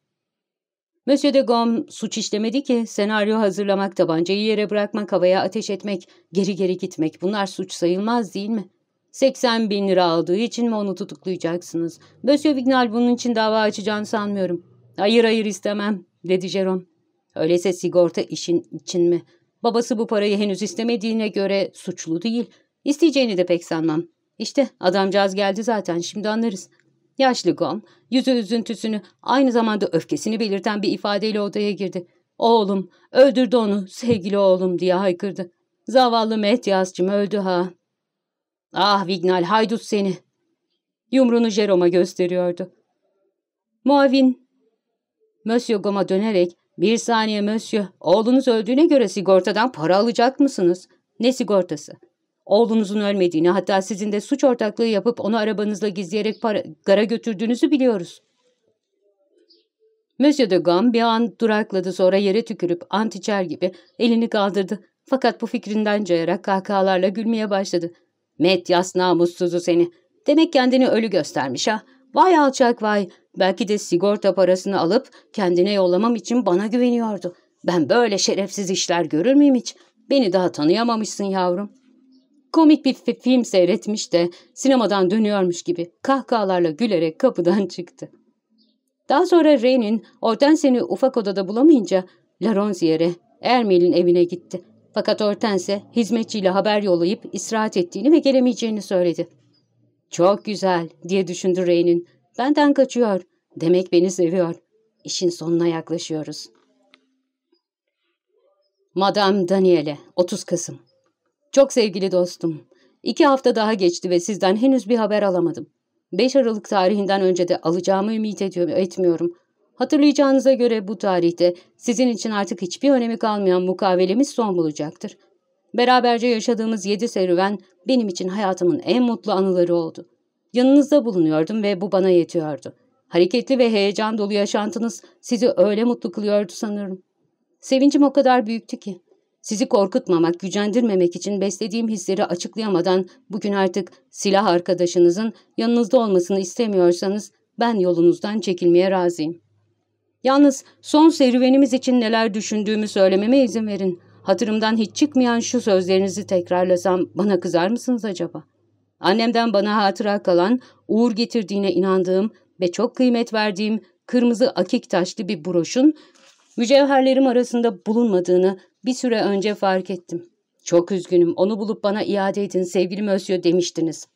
Monsieur de Gom suç işlemedi ki senaryo hazırlamak, tabancayı yere bırakmak, havaya ateş etmek, geri geri gitmek bunlar suç sayılmaz değil mi? 80 bin lira aldığı için mi onu tutuklayacaksınız? Monsieur Vignal bunun için dava açacağını sanmıyorum. Hayır hayır istemem dedi Jerome. Öyleyse sigorta işin için mi? Babası bu parayı henüz istemediğine göre suçlu değil. İsteyeceğini de pek sanmam. İşte adamcağız geldi zaten şimdi anlarız. Yaşlı Gon yüzü üzüntüsünü aynı zamanda öfkesini belirten bir ifadeyle odaya girdi. Oğlum öldürdü onu sevgili oğlum diye haykırdı. Zavallı Metyas'cım öldü ha. Ah Vignal haydut seni. Yumruğunu Jerome'a gösteriyordu. Muavin, Monsieur Gom'a dönerek bir saniye Monsieur, oğlunuz öldüğüne göre sigortadan para alacak mısınız? Ne sigortası? Oğlunuzun ölmediğini hatta sizin de suç ortaklığı yapıp onu arabanızla gizleyerek para, gara götürdüğünüzü biliyoruz. Monsieur de Gam bir an durakladı sonra yere tükürüp antiçer gibi elini kaldırdı. Fakat bu fikrinden cayarak kahkahalarla gülmeye başladı. Metyas namussuzu seni. Demek kendini ölü göstermiş ha. Vay alçak vay. Belki de sigorta parasını alıp kendine yollamam için bana güveniyordu. Ben böyle şerefsiz işler görür müyüm hiç? Beni daha tanıyamamışsın yavrum. Komik bir film seyretmiş de sinemadan dönüyormuş gibi kahkahalarla gülerek kapıdan çıktı. Daha sonra Ray'nin Hortense'ni ufak odada bulamayınca Laronzier'e Ermel'in evine gitti. Fakat Hortense hizmetçiyle haber yollayıp istirahat ettiğini ve gelemeyeceğini söyledi. Çok güzel diye düşündü Ray'nin. Benden kaçıyor. Demek beni seviyor. İşin sonuna yaklaşıyoruz. Madame Daniele, 30 Kasım. Çok sevgili dostum. İki hafta daha geçti ve sizden henüz bir haber alamadım. 5 Aralık tarihinden önce de alacağımı ümit ediyorum, etmiyorum. Hatırlayacağınıza göre bu tarihte sizin için artık hiçbir önemi kalmayan mukavelemiz son bulacaktır. Beraberce yaşadığımız yedi serüven benim için hayatımın en mutlu anıları oldu. Yanınızda bulunuyordum ve bu bana yetiyordu. Hareketli ve heyecan dolu yaşantınız sizi öyle mutlu kılıyordu sanırım. Sevincim o kadar büyüktü ki. Sizi korkutmamak, gücendirmemek için beslediğim hisleri açıklayamadan bugün artık silah arkadaşınızın yanınızda olmasını istemiyorsanız ben yolunuzdan çekilmeye razıyım. Yalnız son serüvenimiz için neler düşündüğümü söylememe izin verin. Hatırımdan hiç çıkmayan şu sözlerinizi tekrarlasam bana kızar mısınız acaba? Annemden bana hatıra kalan, uğur getirdiğine inandığım ve çok kıymet verdiğim kırmızı akik taşlı bir broşun mücevherlerim arasında bulunmadığını bir süre önce fark ettim. Çok üzgünüm, onu bulup bana iade edin sevgili Mösyö demiştiniz.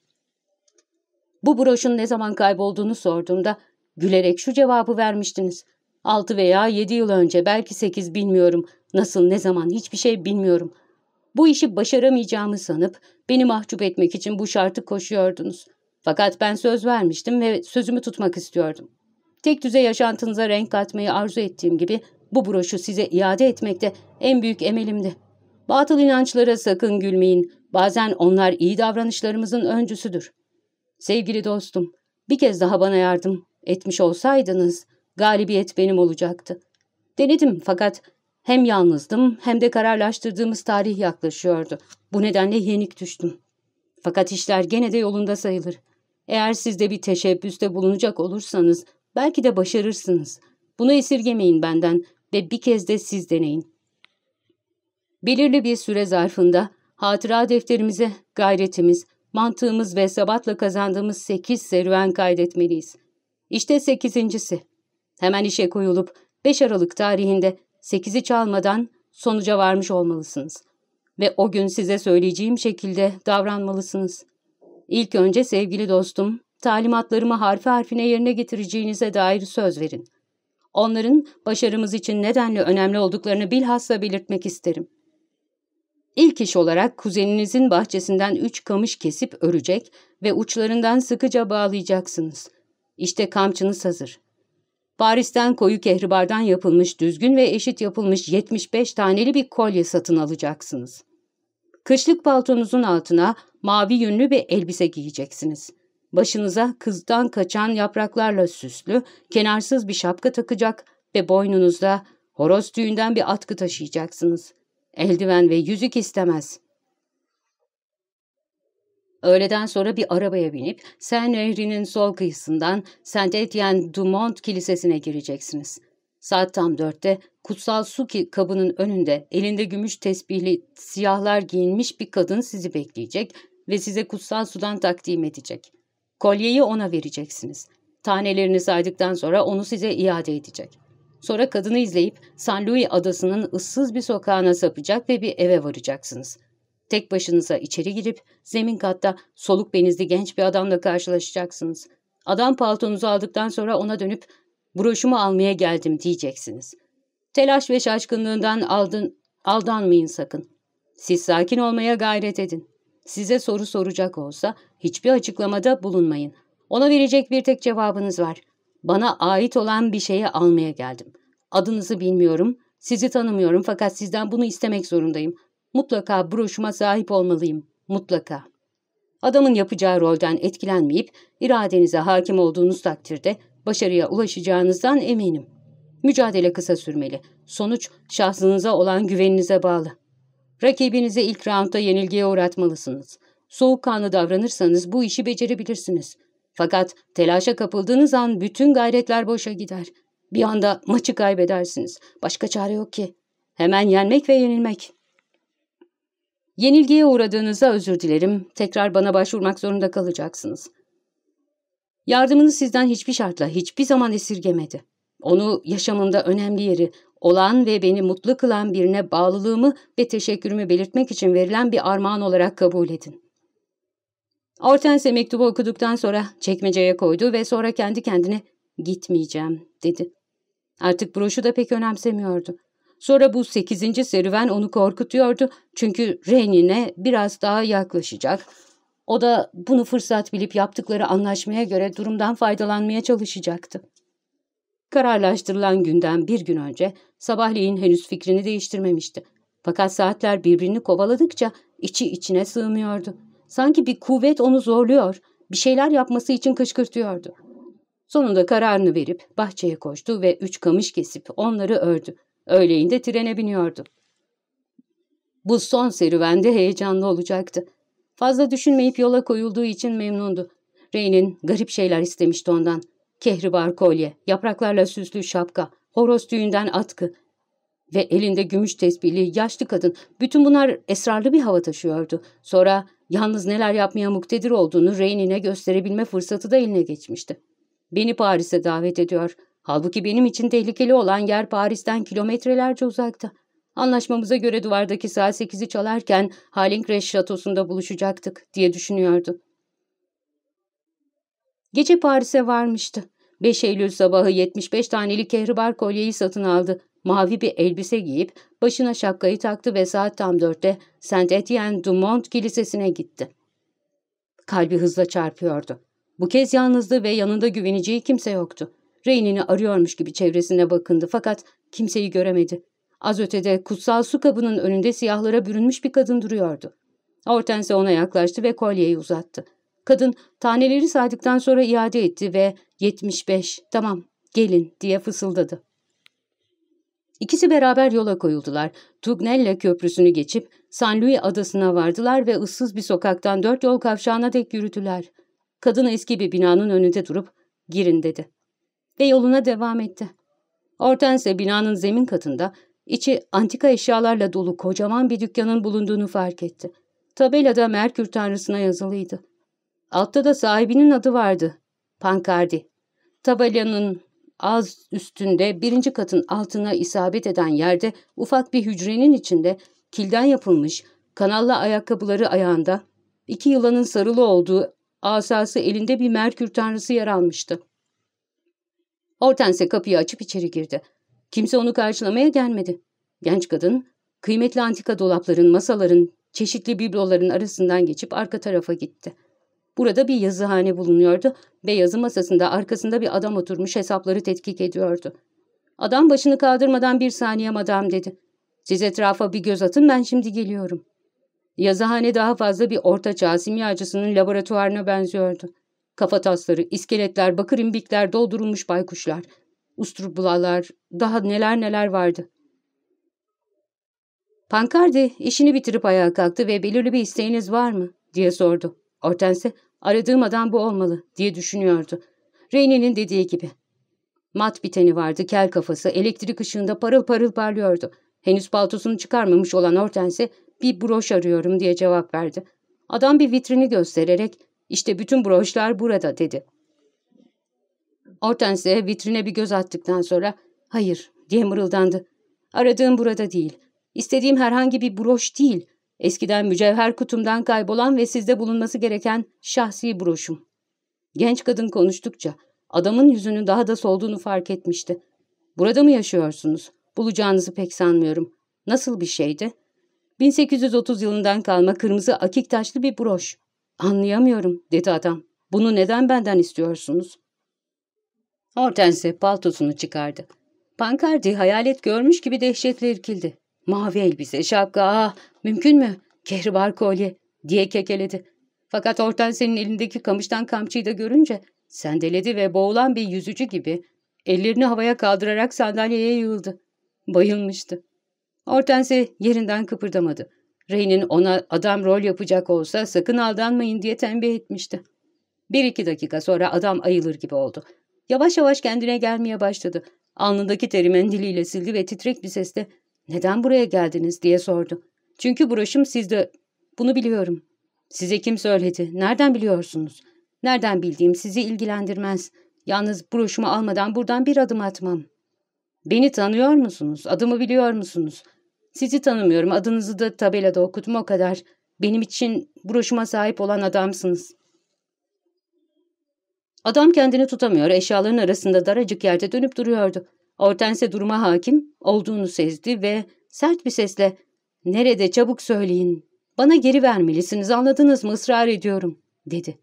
Bu broşun ne zaman kaybolduğunu sorduğumda gülerek şu cevabı vermiştiniz. Altı veya yedi yıl önce, belki sekiz bilmiyorum. Nasıl, ne zaman, hiçbir şey bilmiyorum. Bu işi başaramayacağımı sanıp beni mahcup etmek için bu şartı koşuyordunuz. Fakat ben söz vermiştim ve sözümü tutmak istiyordum. Tek düze yaşantınıza renk katmayı arzu ettiğim gibi bu broşu size iade etmekte en büyük emelimdi. Batıl inançlara sakın gülmeyin. Bazen onlar iyi davranışlarımızın öncüsüdür. Sevgili dostum, bir kez daha bana yardım etmiş olsaydınız galibiyet benim olacaktı. Denedim fakat hem yalnızdım hem de kararlaştırdığımız tarih yaklaşıyordu. Bu nedenle yenik düştüm. Fakat işler gene de yolunda sayılır. Eğer siz de bir teşebbüste bulunacak olursanız belki de başarırsınız. Bunu esirgemeyin benden ve bir kez de siz deneyin. Belirli bir süre zarfında hatıra defterimize gayretimiz, mantığımız ve sabatla kazandığımız sekiz serüven kaydetmeliyiz. İşte sekizincisi. Hemen işe koyulup 5 Aralık tarihinde 8'i çalmadan sonuca varmış olmalısınız. Ve o gün size söyleyeceğim şekilde davranmalısınız. İlk önce sevgili dostum, talimatlarımı harfi harfine yerine getireceğinize dair söz verin. Onların başarımız için nedenle önemli olduklarını bilhassa belirtmek isterim. İlk iş olarak kuzeninizin bahçesinden üç kamış kesip örecek ve uçlarından sıkıca bağlayacaksınız. İşte kamçınız hazır. Paris'ten koyu kehribardan yapılmış düzgün ve eşit yapılmış 75 taneli bir kolye satın alacaksınız. Kışlık paltonuzun altına mavi yünlü bir elbise giyeceksiniz. Başınıza kızdan kaçan yapraklarla süslü, kenarsız bir şapka takacak ve boynunuzda horoz tüyünden bir atkı taşıyacaksınız. Eldiven ve yüzük istemez. Öğleden sonra bir arabaya binip Sen Nehri'nin sol kıyısından Saint Etienne du Mont Kilisesi'ne gireceksiniz. Saat tam dörtte kutsal su kabının önünde elinde gümüş tesbihli siyahlar giyinmiş bir kadın sizi bekleyecek ve size kutsal sudan takdim edecek. Kolyeyi ona vereceksiniz. Tanelerini saydıktan sonra onu size iade edecek. Sonra kadını izleyip San Louis adasının ıssız bir sokağına sapacak ve bir eve varacaksınız. Tek başınıza içeri girip zemin katta soluk benizli genç bir adamla karşılaşacaksınız. Adam paltonuzu aldıktan sonra ona dönüp broşumu almaya geldim diyeceksiniz. Telaş ve şaşkınlığından aldın, aldanmayın sakın. Siz sakin olmaya gayret edin. Size soru soracak olsa hiçbir açıklamada bulunmayın. Ona verecek bir tek cevabınız var. Bana ait olan bir şeye almaya geldim. Adınızı bilmiyorum, sizi tanımıyorum fakat sizden bunu istemek zorundayım. Mutlaka broşuma sahip olmalıyım. Mutlaka. Adamın yapacağı rolden etkilenmeyip iradenize hakim olduğunuz takdirde başarıya ulaşacağınızdan eminim. Mücadele kısa sürmeli. Sonuç şahsınıza olan güveninize bağlı. Rakibinizi ilk roundda yenilgiye uğratmalısınız. Soğukkanlı davranırsanız bu işi becerebilirsiniz. Fakat telaşa kapıldığınız an bütün gayretler boşa gider. Bir anda maçı kaybedersiniz. Başka çare yok ki. Hemen yenmek ve yenilmek. Yenilgiye uğradığınızda özür dilerim. Tekrar bana başvurmak zorunda kalacaksınız. Yardımını sizden hiçbir şartla, hiçbir zaman esirgemedi. Onu yaşamımda önemli yeri olan ve beni mutlu kılan birine bağlılığımı ve teşekkürümü belirtmek için verilen bir armağan olarak kabul edin. Hortense mektubu okuduktan sonra çekmeceye koydu ve sonra kendi kendine gitmeyeceğim dedi. Artık broşu da pek önemsemiyordu. Sonra bu sekizinci serüven onu korkutuyordu çünkü Renin'e biraz daha yaklaşacak. O da bunu fırsat bilip yaptıkları anlaşmaya göre durumdan faydalanmaya çalışacaktı. Kararlaştırılan günden bir gün önce sabahleyin henüz fikrini değiştirmemişti. Fakat saatler birbirini kovaladıkça içi içine sığmıyordu. Sanki bir kuvvet onu zorluyor, bir şeyler yapması için kışkırtıyordu. Sonunda kararını verip bahçeye koştu ve üç kamış kesip onları ördü. Öğleyinde trene biniyordu. Bu son serüvende heyecanlı olacaktı. Fazla düşünmeyip yola koyulduğu için memnundu. Rey'nin garip şeyler istemişti ondan. Kehribar kolye, yapraklarla süslü şapka, horoz tüyünden atkı ve elinde gümüş tesbihli yaşlı kadın. Bütün bunlar esrarlı bir hava taşıyordu. Sonra yalnız neler yapmaya muktedir olduğunu Reynin'e gösterebilme fırsatı da eline geçmişti. Beni Paris'e davet ediyor. Halbuki benim için tehlikeli olan yer Paris'ten kilometrelerce uzakta. Anlaşmamıza göre duvardaki saat sekizi çalarken Halinkreş şatosunda buluşacaktık diye düşünüyordu. Gece Paris'e varmıştı. 5 Eylül sabahı 75 taneli kehribar kolyeyi satın aldı. Mavi bir elbise giyip başına şapkayı taktı ve saat tam dörtte Saint Etienne du Mont Kilisesi'ne gitti. Kalbi hızla çarpıyordu. Bu kez yalnızdı ve yanında güveneceği kimse yoktu. Reynini arıyormuş gibi çevresine bakındı fakat kimseyi göremedi. Az ötede kutsal su kabının önünde siyahlara bürünmüş bir kadın duruyordu. Hortense ona yaklaştı ve kolyeyi uzattı. Kadın taneleri saydıktan sonra iade etti ve 75 tamam gelin diye fısıldadı. İkisi beraber yola koyuldular. Tugnelle köprüsünü geçip San Louis adasına vardılar ve ıssız bir sokaktan dört yol kavşağına dek yürüdüler. Kadın eski bir binanın önünde durup girin dedi. Ve yoluna devam etti. Hortense binanın zemin katında içi antika eşyalarla dolu kocaman bir dükkanın bulunduğunu fark etti. Tabelada Merkür Tanrısı'na yazılıydı. Altta da sahibinin adı vardı. Pankardi. Tabelanın az üstünde birinci katın altına isabet eden yerde ufak bir hücrenin içinde kilden yapılmış kanallı ayakkabıları ayağında iki yılanın sarılı olduğu asası elinde bir merkür tanrısı yer almıştı. Hortense kapıyı açıp içeri girdi. Kimse onu karşılamaya gelmedi. Genç kadın, kıymetli antika dolapların, masaların, çeşitli bibloların arasından geçip arka tarafa gitti. Burada bir yazıhane bulunuyordu ve masasında arkasında bir adam oturmuş hesapları tetkik ediyordu. Adam başını kaldırmadan bir saniye madam dedi. Siz etrafa bir göz atın ben şimdi geliyorum. Yazıhane daha fazla bir orta çağ simyacısının laboratuvarına benziyordu. Kafa tasları, iskeletler, bakır imbikler, doldurulmuş baykuşlar, usturbulalar, daha neler neler vardı. Pankardi işini bitirip ayağa kalktı ve belirli bir isteğiniz var mı diye sordu. Hortense aradığım adam bu olmalı diye düşünüyordu. Reyne'nin dediği gibi. Mat biteni vardı, kel kafası, elektrik ışığında parıl parıl parlıyordu. Henüz paltosunu çıkarmamış olan Hortense bir broş arıyorum diye cevap verdi. Adam bir vitrini göstererek işte bütün broşlar burada dedi. Hortense vitrine bir göz attıktan sonra hayır diye mırıldandı. Aradığım burada değil. İstediğim herhangi bir broş değil. Eskiden mücevher kutumdan kaybolan ve sizde bulunması gereken şahsi broşum. Genç kadın konuştukça adamın yüzünün daha da solduğunu fark etmişti. Burada mı yaşıyorsunuz? Bulacağınızı pek sanmıyorum. Nasıl bir şeydi? 1830 yılından kalma kırmızı akik taşlı bir broş. Anlayamıyorum dedi adam. Bunu neden benden istiyorsunuz? Hortense paltosunu çıkardı. Pankardi hayalet görmüş gibi dehşetle irkildi. Mavi elbise, şapka, ah mümkün mü? Kehribar kolye diye kekeledi. Fakat Hortense'nin elindeki kamıştan kamçıyı da görünce sendeledi ve boğulan bir yüzücü gibi ellerini havaya kaldırarak sandalyeye yığıldı. Bayılmıştı. Hortense yerinden kıpırdamadı. Rey'nin ona adam rol yapacak olsa sakın aldanmayın diye tembih etmişti. Bir iki dakika sonra adam ayılır gibi oldu. Yavaş yavaş kendine gelmeye başladı. Alnındaki teri mendiliyle sildi ve titrek bir sesle ''Neden buraya geldiniz?'' diye sordu. ''Çünkü broşum sizde. Bunu biliyorum.'' ''Size kim söyledi? Nereden biliyorsunuz?'' ''Nereden bildiğim sizi ilgilendirmez. Yalnız broşumu almadan buradan bir adım atmam.'' ''Beni tanıyor musunuz? Adımı biliyor musunuz?'' ''Sizi tanımıyorum. Adınızı da tabelada okudum o kadar. Benim için broşuma sahip olan adamsınız.'' Adam kendini tutamıyor, eşyaların arasında daracık yerde dönüp duruyordu. Hortense duruma hakim olduğunu sezdi ve sert bir sesle ''Nerede çabuk söyleyin, bana geri vermelisiniz anladınız mı ısrar ediyorum.'' dedi.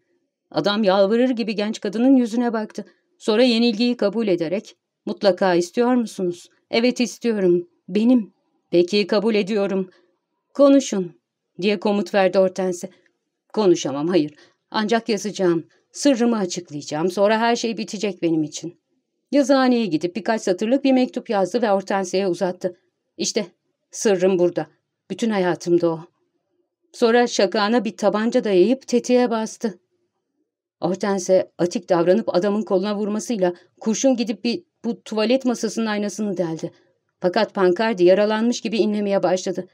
Adam yalvarır gibi genç kadının yüzüne baktı. Sonra yenilgiyi kabul ederek ''Mutlaka istiyor musunuz?'' ''Evet istiyorum. Benim.'' ''Peki kabul ediyorum. Konuşun.'' diye komut verdi Hortense. ''Konuşamam hayır. Ancak yazacağım. Sırrımı açıklayacağım. Sonra her şey bitecek benim için. Yazıhaneye gidip birkaç satırlık bir mektup yazdı ve Hortense'ye uzattı. İşte sırrım burada. Bütün hayatımda o. Sonra şakağına bir tabanca dayayıp tetiğe bastı. Hortense atik davranıp adamın koluna vurmasıyla kurşun gidip bir bu tuvalet masasının aynasını deldi. Fakat Pankardi yaralanmış gibi inlemeye başladı.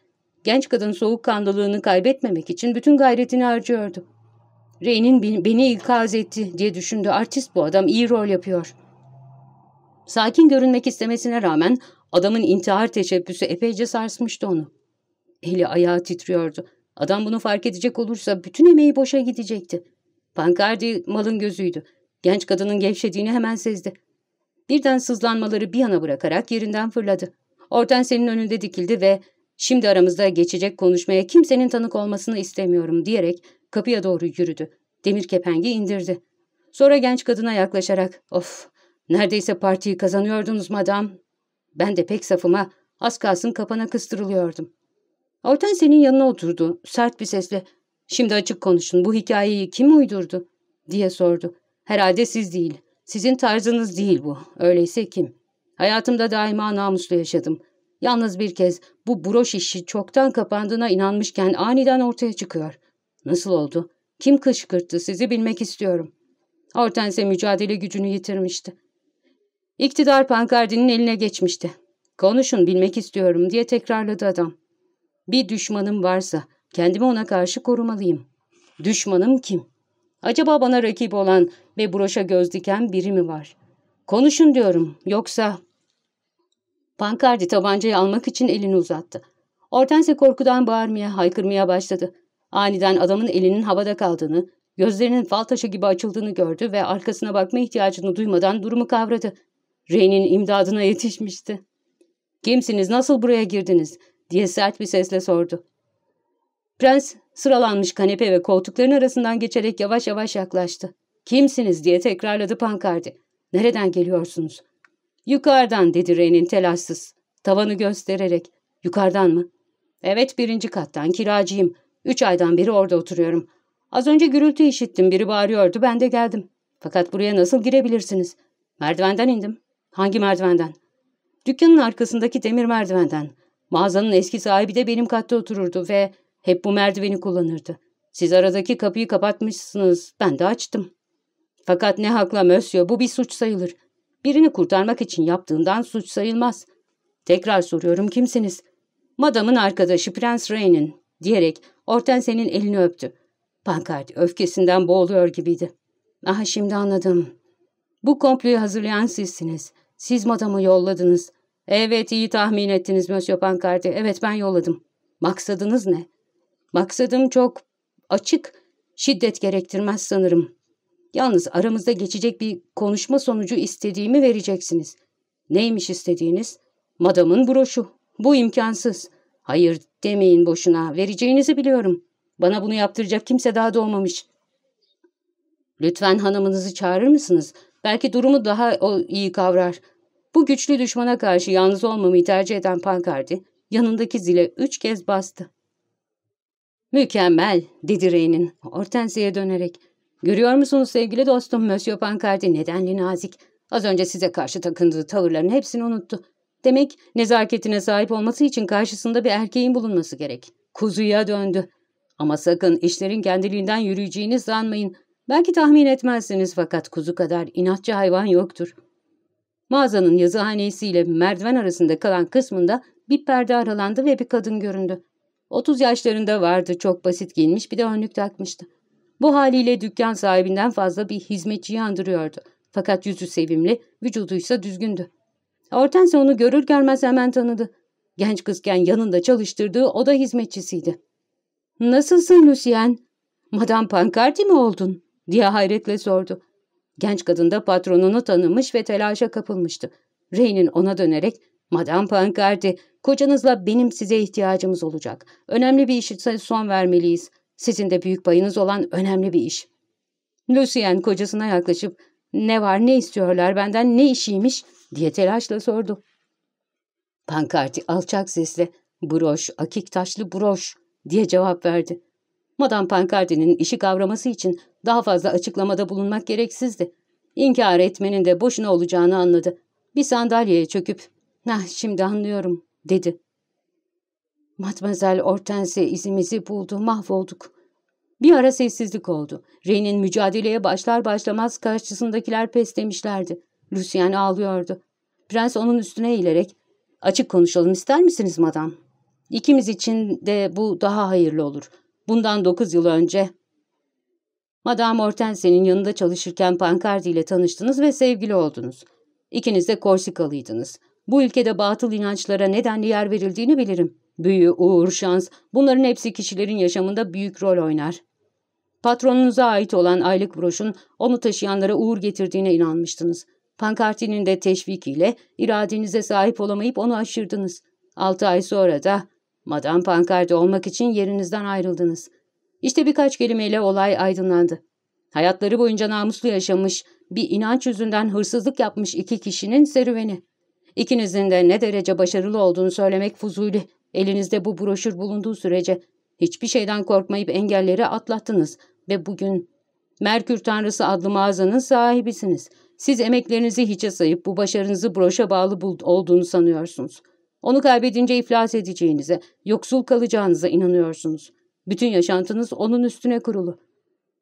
Genç kadın soğukkanlılığını kaybetmemek için bütün gayretini harcıyordu. Rey'nin beni ikaz etti diye düşündü. Artist bu adam iyi rol yapıyor. Sakin görünmek istemesine rağmen adamın intihar teşebbüsü epeyce sarsmıştı onu. Eli ayağı titriyordu. Adam bunu fark edecek olursa bütün emeği boşa gidecekti. Pankardi malın gözüydü. Genç kadının gevşediğini hemen sezdi. Birden sızlanmaları bir yana bırakarak yerinden fırladı. Hortense'nin önünde dikildi ve ''Şimdi aramızda geçecek konuşmaya kimsenin tanık olmasını istemiyorum.'' diyerek kapıya doğru yürüdü. Demir kepengi indirdi. Sonra genç kadına yaklaşarak ''Of, neredeyse partiyi kazanıyordunuz madam.'' Ben de pek safıma az kalsın kapana kıstırılıyordum. Hortense'nin yanına oturdu. Sert bir sesle ''Şimdi açık konuşun. Bu hikayeyi kim uydurdu?'' diye sordu. ''Herhalde siz değil. Sizin tarzınız değil bu. Öyleyse kim? Hayatımda daima namuslu yaşadım. Yalnız bir kez bu broş işi çoktan kapandığına inanmışken aniden ortaya çıkıyor. Nasıl oldu? Kim kışkırttı sizi bilmek istiyorum. Hortense mücadele gücünü yitirmişti. İktidar pankardinin eline geçmişti. Konuşun bilmek istiyorum diye tekrarladı adam. Bir düşmanım varsa kendimi ona karşı korumalıyım. Düşmanım kim? Acaba bana rakip olan ve broşa göz diken biri mi var? Konuşun diyorum yoksa... Pankardi tabancayı almak için elini uzattı. Hortense korkudan bağırmaya, haykırmaya başladı. Aniden adamın elinin havada kaldığını, gözlerinin fal taşı gibi açıldığını gördü ve arkasına bakma ihtiyacını duymadan durumu kavradı. Rey'nin imdadına yetişmişti. ''Kimsiniz, nasıl buraya girdiniz?'' diye sert bir sesle sordu. Prens sıralanmış kanepe ve koltukların arasından geçerek yavaş yavaş yaklaştı. ''Kimsiniz?'' diye tekrarladı Pankardi. ''Nereden geliyorsunuz?'' ''Yukarıdan'' dedi Rey'nin telaşsız. Tavanı göstererek. ''Yukarıdan mı?'' ''Evet birinci kattan kiracıyım. Üç aydan beri orada oturuyorum. Az önce gürültü işittim. Biri bağırıyordu. Ben de geldim. Fakat buraya nasıl girebilirsiniz? Merdivenden indim. Hangi merdivenden? Dükkanın arkasındaki demir merdivenden. Mağazanın eski sahibi de benim katta otururdu ve hep bu merdiveni kullanırdı. Siz aradaki kapıyı kapatmışsınız. Ben de açtım. Fakat ne hakla Mösyö bu bir suç sayılır. Birini kurtarmak için yaptığından suç sayılmaz. Tekrar soruyorum kimsiniz? Madamın arkadaşı Prens Rey'nin diyerek Hortense'nin elini öptü. Pankardi öfkesinden boğuluyor gibiydi. Ah şimdi anladım. Bu komployu hazırlayan sizsiniz. Siz madamı yolladınız. Evet iyi tahmin ettiniz Monsieur Pankardi. Evet ben yolladım. Maksadınız ne? Maksadım çok açık. Şiddet gerektirmez sanırım. Yalnız aramızda geçecek bir konuşma sonucu istediğimi vereceksiniz. Neymiş istediğiniz? Madamın broşu. Bu imkansız. Hayır demeyin boşuna. Vereceğinizi biliyorum. Bana bunu yaptıracak kimse daha doğmamış. Lütfen hanımınızı çağırır mısınız? Belki durumu daha iyi kavrar. Bu güçlü düşmana karşı yalnız olmamayı tercih eden Pankardi yanındaki zile üç kez bastı. Mükemmel, dedi Rey'nin Hortensia'ya dönerek. Görüyor musunuz sevgili dostum Monsieur Pankardi nedenli nazik. Az önce size karşı takındığı tavırların hepsini unuttu. Demek nezaketine sahip olması için karşısında bir erkeğin bulunması gerek. kuzuya döndü. Ama sakın işlerin kendiliğinden yürüyeceğini sanmayın. Belki tahmin etmezsiniz fakat kuzu kadar inatçı hayvan yoktur. Mağazanın yazıhanesiyle merdiven arasında kalan kısmında bir perde aralandı ve bir kadın göründü. 30 yaşlarında vardı, çok basit giyinmiş bir de önlük takmıştı. Bu haliyle dükkan sahibinden fazla bir hizmetçiyi andırıyordu. Fakat yüzü sevimli, vücuduysa düzgündü. Hortense onu görür görmez hemen tanıdı. Genç kızken yanında çalıştırdığı oda hizmetçisiydi. ''Nasılsın Lucien? Madame Pancardi mi oldun?'' Diye hayretle sordu. Genç kadın da patronunu tanımış ve telaşa kapılmıştı. Rey'nin ona dönerek ''Madame Pancardi, kocanızla benim size ihtiyacımız olacak. Önemli bir işe son vermeliyiz. Sizin de büyük payınız olan önemli bir iş.'' Lucien kocasına yaklaşıp ''Ne var, ne istiyorlar benden, ne işiymiş?'' diye telaşla sordu. Pankarti alçak sesle ''Broş, akik taşlı broş'' diye cevap verdi. Madame Pankardi'nin işi kavraması için daha fazla açıklamada bulunmak gereksizdi. İnkar etmenin de boşuna olacağını anladı. Bir sandalyeye çöküp ''Nah şimdi anlıyorum'' dedi. Matmazel Hortense izimizi buldu, mahvolduk. Bir ara sessizlik oldu. Rey'nin mücadeleye başlar başlamaz karşısındakiler pes demişlerdi. Lucien ağlıyordu. Prens onun üstüne eğilerek ''Açık konuşalım ister misiniz madam? İkimiz için de bu daha hayırlı olur. Bundan dokuz yıl önce Madame Hortense'nin yanında çalışırken Pankardi ile tanıştınız ve sevgili oldunuz. İkiniz de Korsikalıydınız. Bu ülkede batıl inançlara nedenli yer verildiğini bilirim. Büyü, uğur, şans bunların hepsi kişilerin yaşamında büyük rol oynar. Patronunuza ait olan aylık broşun onu taşıyanlara uğur getirdiğine inanmıştınız. Pankartinin de teşvikiyle iradenize sahip olamayıp onu aşırdınız. Altı ay sonra da Madame Pankardi olmak için yerinizden ayrıldınız. İşte birkaç kelimeyle olay aydınlandı. Hayatları boyunca namuslu yaşamış, bir inanç yüzünden hırsızlık yapmış iki kişinin serüveni. İkinizin de ne derece başarılı olduğunu söylemek fuzuli. Elinizde bu broşür bulunduğu sürece hiçbir şeyden korkmayıp engelleri atlattınız ve bugün Merkür Tanrısı adlı mağazanın sahibisiniz. Siz emeklerinizi hiçe sayıp bu başarınızı broşa bağlı olduğunu sanıyorsunuz. Onu kaybedince iflas edeceğinize, yoksul kalacağınıza inanıyorsunuz. Bütün yaşantınız onun üstüne kurulu.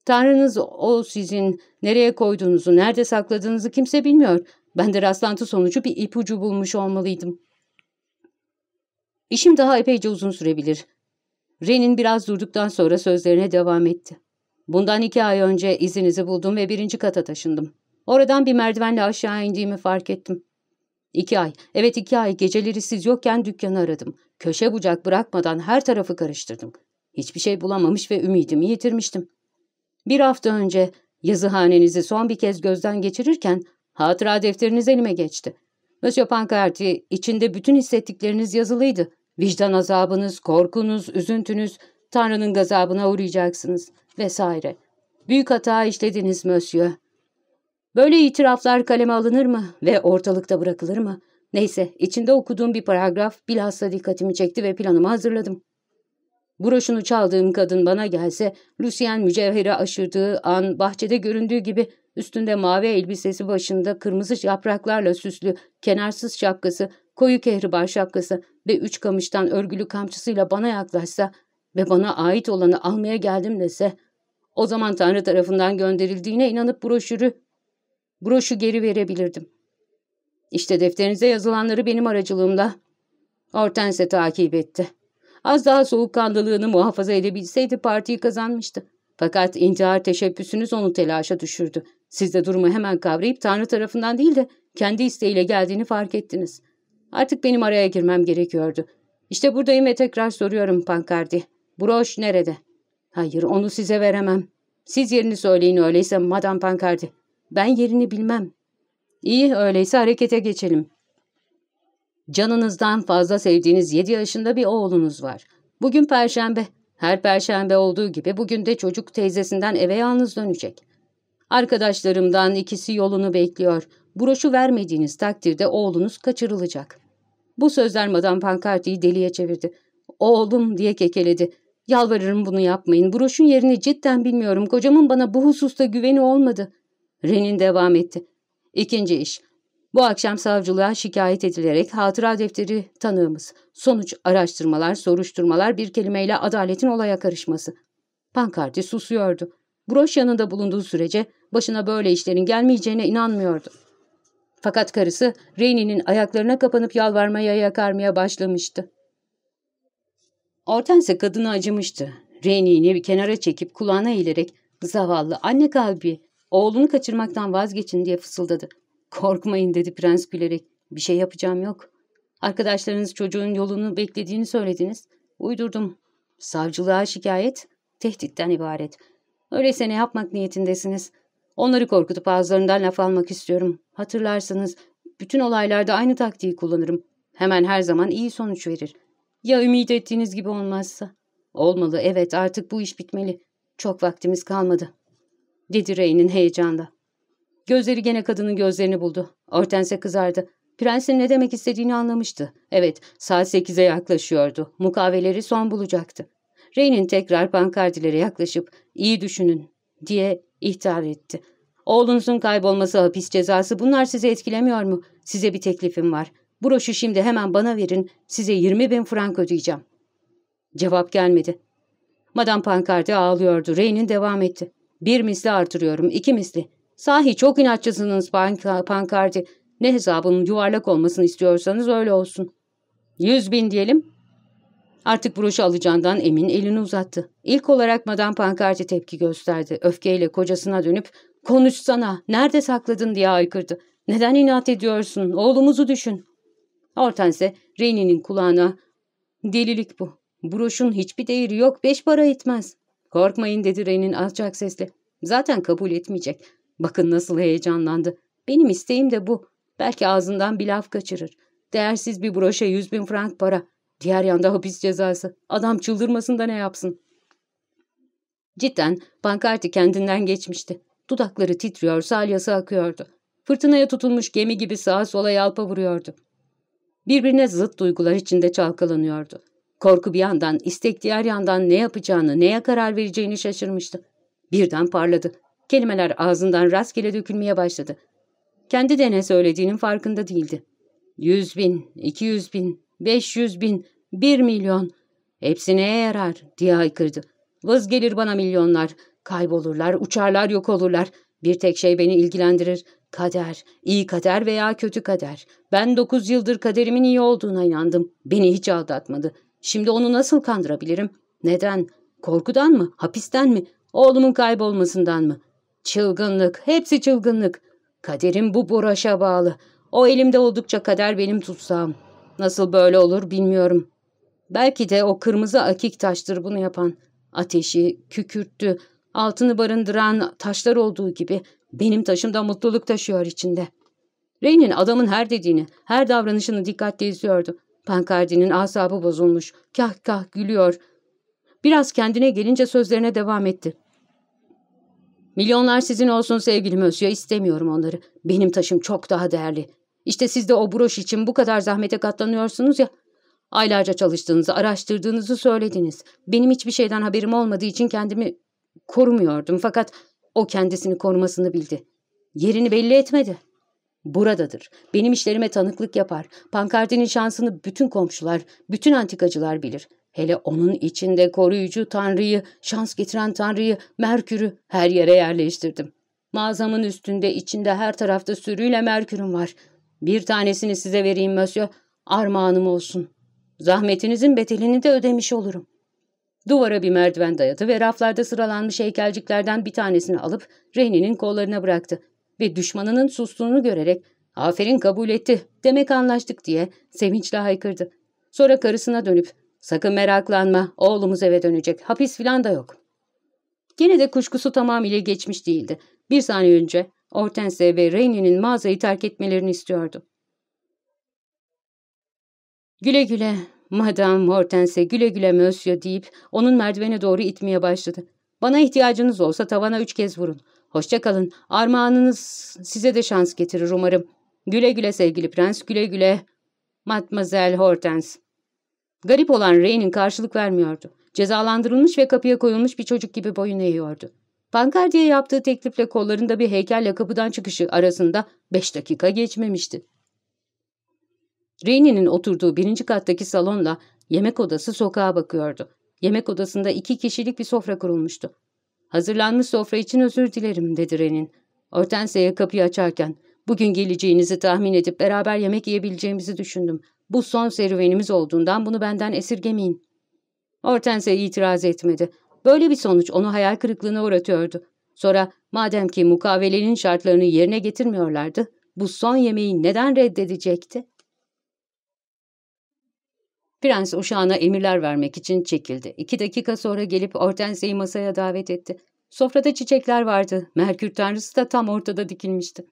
Tanrınız o sizin nereye koyduğunuzu, nerede sakladığınızı kimse bilmiyor. Ben de rastlantı sonucu bir ipucu bulmuş olmalıydım. İşim daha epeyce uzun sürebilir. Ren'in biraz durduktan sonra sözlerine devam etti. Bundan iki ay önce izinizi buldum ve birinci kata taşındım. Oradan bir merdivenle aşağı indiğimi fark ettim. İki ay, evet iki ay geceleri siz yokken dükkanı aradım. Köşe bucak bırakmadan her tarafı karıştırdım. Hiçbir şey bulamamış ve ümidimi yitirmiştim. Bir hafta önce yazıhanenizi son bir kez gözden geçirirken hatıra defteriniz elime geçti. Monsieur Pancardi içinde bütün hissettikleriniz yazılıydı. Vicdan azabınız, korkunuz, üzüntünüz, Tanrı'nın gazabına uğrayacaksınız vesaire. Büyük hata işlediniz Monsieur. Böyle itiraflar kaleme alınır mı ve ortalıkta bırakılır mı? Neyse, içinde okuduğum bir paragraf bilhassa dikkatimi çekti ve planımı hazırladım. Broşunu çaldığım kadın bana gelse, Lucien mücevheri aşırdığı an bahçede göründüğü gibi üstünde mavi elbisesi başında kırmızı yapraklarla süslü, kenarsız şapkası, koyu kehribar şapkası ve üç kamıştan örgülü kamçısıyla bana yaklaşsa ve bana ait olanı almaya geldim dese, o zaman Tanrı tarafından gönderildiğine inanıp broşürü, broşu geri verebilirdim. İşte defterinize yazılanları benim aracılığımla Hortense takip etti. Az daha soğukkanlılığını muhafaza edebilseydi partiyi kazanmıştı. Fakat intihar teşebbüsünüz onu telaşa düşürdü. Siz de durumu hemen kavrayıp Tanrı tarafından değil de kendi isteğiyle geldiğini fark ettiniz. Artık benim araya girmem gerekiyordu. İşte buradayım ve tekrar soruyorum Pankardi. Broş nerede? Hayır onu size veremem. Siz yerini söyleyin öyleyse Madame Pankardi. Ben yerini bilmem. İyi öyleyse harekete geçelim. Canınızdan fazla sevdiğiniz 7 yaşında bir oğlunuz var. Bugün perşembe. Her perşembe olduğu gibi bugün de çocuk teyzesinden eve yalnız dönecek. Arkadaşlarımdan ikisi yolunu bekliyor. Broşu vermediğiniz takdirde oğlunuz kaçırılacak. Bu sözler Madame Pancardi'yi deliye çevirdi. Oğlum diye kekeledi. Yalvarırım bunu yapmayın. Broşun yerini cidden bilmiyorum. Kocamın bana bu hususta güveni olmadı. Renin devam etti. İkinci iş. Bu akşam savcılığa şikayet edilerek hatıra defteri tanığımız. Sonuç araştırmalar, soruşturmalar bir kelimeyle adaletin olaya karışması. Pankarti susuyordu. Broş yanında bulunduğu sürece başına böyle işlerin gelmeyeceğine inanmıyordu. Fakat karısı Reyni'nin ayaklarına kapanıp yalvarmaya yakarmaya başlamıştı. Hortense kadını acımıştı. Reyni'ni bir kenara çekip kulağına eğilerek zavallı anne kalbi oğlunu kaçırmaktan vazgeçin diye fısıldadı. Korkmayın dedi prens gülerek. Bir şey yapacağım yok. Arkadaşlarınız çocuğun yolunu beklediğini söylediniz. Uydurdum. Savcılığa şikayet tehditten ibaret. Öyleyse ne yapmak niyetindesiniz? Onları korkutup ağızlarından laf almak istiyorum. Hatırlarsanız bütün olaylarda aynı taktiği kullanırım. Hemen her zaman iyi sonuç verir. Ya ümit ettiğiniz gibi olmazsa? Olmalı evet artık bu iş bitmeli. Çok vaktimiz kalmadı. Dedi Rey'nin heyecanla. Gözleri gene kadının gözlerini buldu. Hortense kızardı. Prensin ne demek istediğini anlamıştı. Evet, saat sekize yaklaşıyordu. Mukaveleri son bulacaktı. Rey'nin tekrar pankardilere yaklaşıp iyi düşünün diye ihtar etti. Oğlunuzun kaybolması, hapis cezası bunlar sizi etkilemiyor mu? Size bir teklifim var. Broşu şimdi hemen bana verin. Size 20 bin frank ödeyeceğim. Cevap gelmedi. Madame Pankardi ağlıyordu. Rey'nin devam etti. Bir misli artırıyorum, iki misli. Sahi çok inatçısınız Pankardi. Ne hesabının yuvarlak olmasını istiyorsanız öyle olsun. Yüz bin diyelim. Artık broşu alacağından emin elini uzattı. İlk olarak Madame Pankardi tepki gösterdi. Öfkeyle kocasına dönüp ''Konuşsana, nerede sakladın?'' diye aykırdı. ''Neden inat ediyorsun? Oğlumuzu düşün.'' Hortense Reyni'nin kulağına ''Delilik bu. Broşun hiçbir değeri yok, beş para etmez.'' ''Korkmayın'' dedi Reynin alçak sesle. ''Zaten kabul etmeyecek. Bakın nasıl heyecanlandı. Benim isteğim de bu. Belki ağzından bir laf kaçırır. Değersiz bir broşa yüz bin frank para. Diğer yanda hapis cezası. Adam çıldırmasın da ne yapsın? Cidden pankartı kendinden geçmişti. Dudakları titriyor, salyası akıyordu. Fırtınaya tutulmuş gemi gibi sağa sola yalpa vuruyordu. Birbirine zıt duygular içinde çalkalanıyordu. Korku bir yandan, istek diğer yandan ne yapacağını, neye karar vereceğini şaşırmıştı. Birden parladı. Kelimeler ağzından rastgele dökülmeye başladı. Kendi de ne söylediğinin farkında değildi. Yüz bin, iki yüz bin, beş yüz bin, bir milyon. Hepsi neye yarar diye haykırdı. Vız gelir bana milyonlar. Kaybolurlar, uçarlar, yok olurlar. Bir tek şey beni ilgilendirir. Kader, iyi kader veya kötü kader. Ben dokuz yıldır kaderimin iyi olduğuna inandım. Beni hiç aldatmadı. Şimdi onu nasıl kandırabilirim? Neden? Korkudan mı? Hapisten mi? Oğlumun kaybolmasından mı? Çılgınlık, hepsi çılgınlık. Kaderim bu broşa bağlı. O elimde oldukça kader benim tutsam. Nasıl böyle olur bilmiyorum. Belki de o kırmızı akik taştır bunu yapan. Ateşi, kükürttü, altını barındıran taşlar olduğu gibi benim taşım da mutluluk taşıyor içinde. Rey'nin adamın her dediğini, her davranışını dikkatle izliyordu. Pankardi'nin asabı bozulmuş, kah kah gülüyor. Biraz kendine gelince sözlerine devam etti. Milyonlar sizin olsun sevgili Mösyö, istemiyorum onları. Benim taşım çok daha değerli. İşte siz de o broş için bu kadar zahmete katlanıyorsunuz ya. Aylarca çalıştığınızı, araştırdığınızı söylediniz. Benim hiçbir şeyden haberim olmadığı için kendimi korumuyordum. Fakat o kendisini korumasını bildi. Yerini belli etmedi. Buradadır. Benim işlerime tanıklık yapar. Pankardinin şansını bütün komşular, bütün antikacılar bilir. Hele onun içinde koruyucu Tanrı'yı, şans getiren Tanrı'yı, Merkür'ü her yere yerleştirdim. Mağazamın üstünde, içinde her tarafta sürüyle Merkür'üm var. Bir tanesini size vereyim Mösyö. Armağanım olsun. Zahmetinizin bedelini de ödemiş olurum. Duvara bir merdiven dayadı ve raflarda sıralanmış heykelciklerden bir tanesini alıp Reyni'nin kollarına bıraktı. Ve düşmanının sustuğunu görerek aferin kabul etti demek anlaştık diye sevinçle haykırdı. Sonra karısına dönüp sakın meraklanma oğlumuz eve dönecek hapis filan da yok. Gene de kuşkusu tamamıyla geçmiş değildi. Bir saniye önce Hortense ve Reyni'nin mağazayı terk etmelerini istiyordu. Güle güle Madame Hortense güle güle Monsieur deyip onun merdivene doğru itmeye başladı. Bana ihtiyacınız olsa tavana üç kez vurun. Hoşça kalın. Armağanınız size de şans getirir umarım. Güle güle sevgili prens, güle güle. Mademoiselle Hortense. Garip olan Rey'nin karşılık vermiyordu. Cezalandırılmış ve kapıya koyulmuş bir çocuk gibi boyun eğiyordu. Pankardiye yaptığı teklifle kollarında bir heykelle kapıdan çıkışı arasında beş dakika geçmemişti. Reyni'nin oturduğu birinci kattaki salonla yemek odası sokağa bakıyordu. Yemek odasında iki kişilik bir sofra kurulmuştu. Hazırlanmış sofra için özür dilerim dedi Renin. Hortensia'ya kapıyı açarken bugün geleceğinizi tahmin edip beraber yemek yiyebileceğimizi düşündüm. Bu son serüvenimiz olduğundan bunu benden esirgemeyin. Hortensia itiraz etmedi. Böyle bir sonuç onu hayal kırıklığına uğratıyordu. Sonra madem ki mukavelenin şartlarını yerine getirmiyorlardı, bu son yemeği neden reddedecekti? Prens uşağına emirler vermek için çekildi. İki dakika sonra gelip Hortensia'yı masaya davet etti. Sofrada çiçekler vardı. Merkür tanrısı da tam ortada dikilmişti.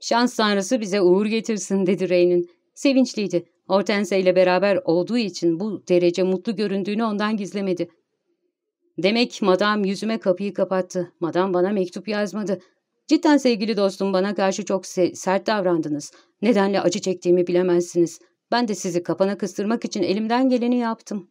Şans tanrısı bize uğur getirsin dedi Rey'nin. Sevinçliydi. Hortensia ile beraber olduğu için bu derece mutlu göründüğünü ondan gizlemedi. Demek madam yüzüme kapıyı kapattı. Madam bana mektup yazmadı. Cidden sevgili dostum bana karşı çok sert davrandınız. Nedenle acı çektiğimi bilemezsiniz. Ben de sizi kapana kıstırmak için elimden geleni yaptım.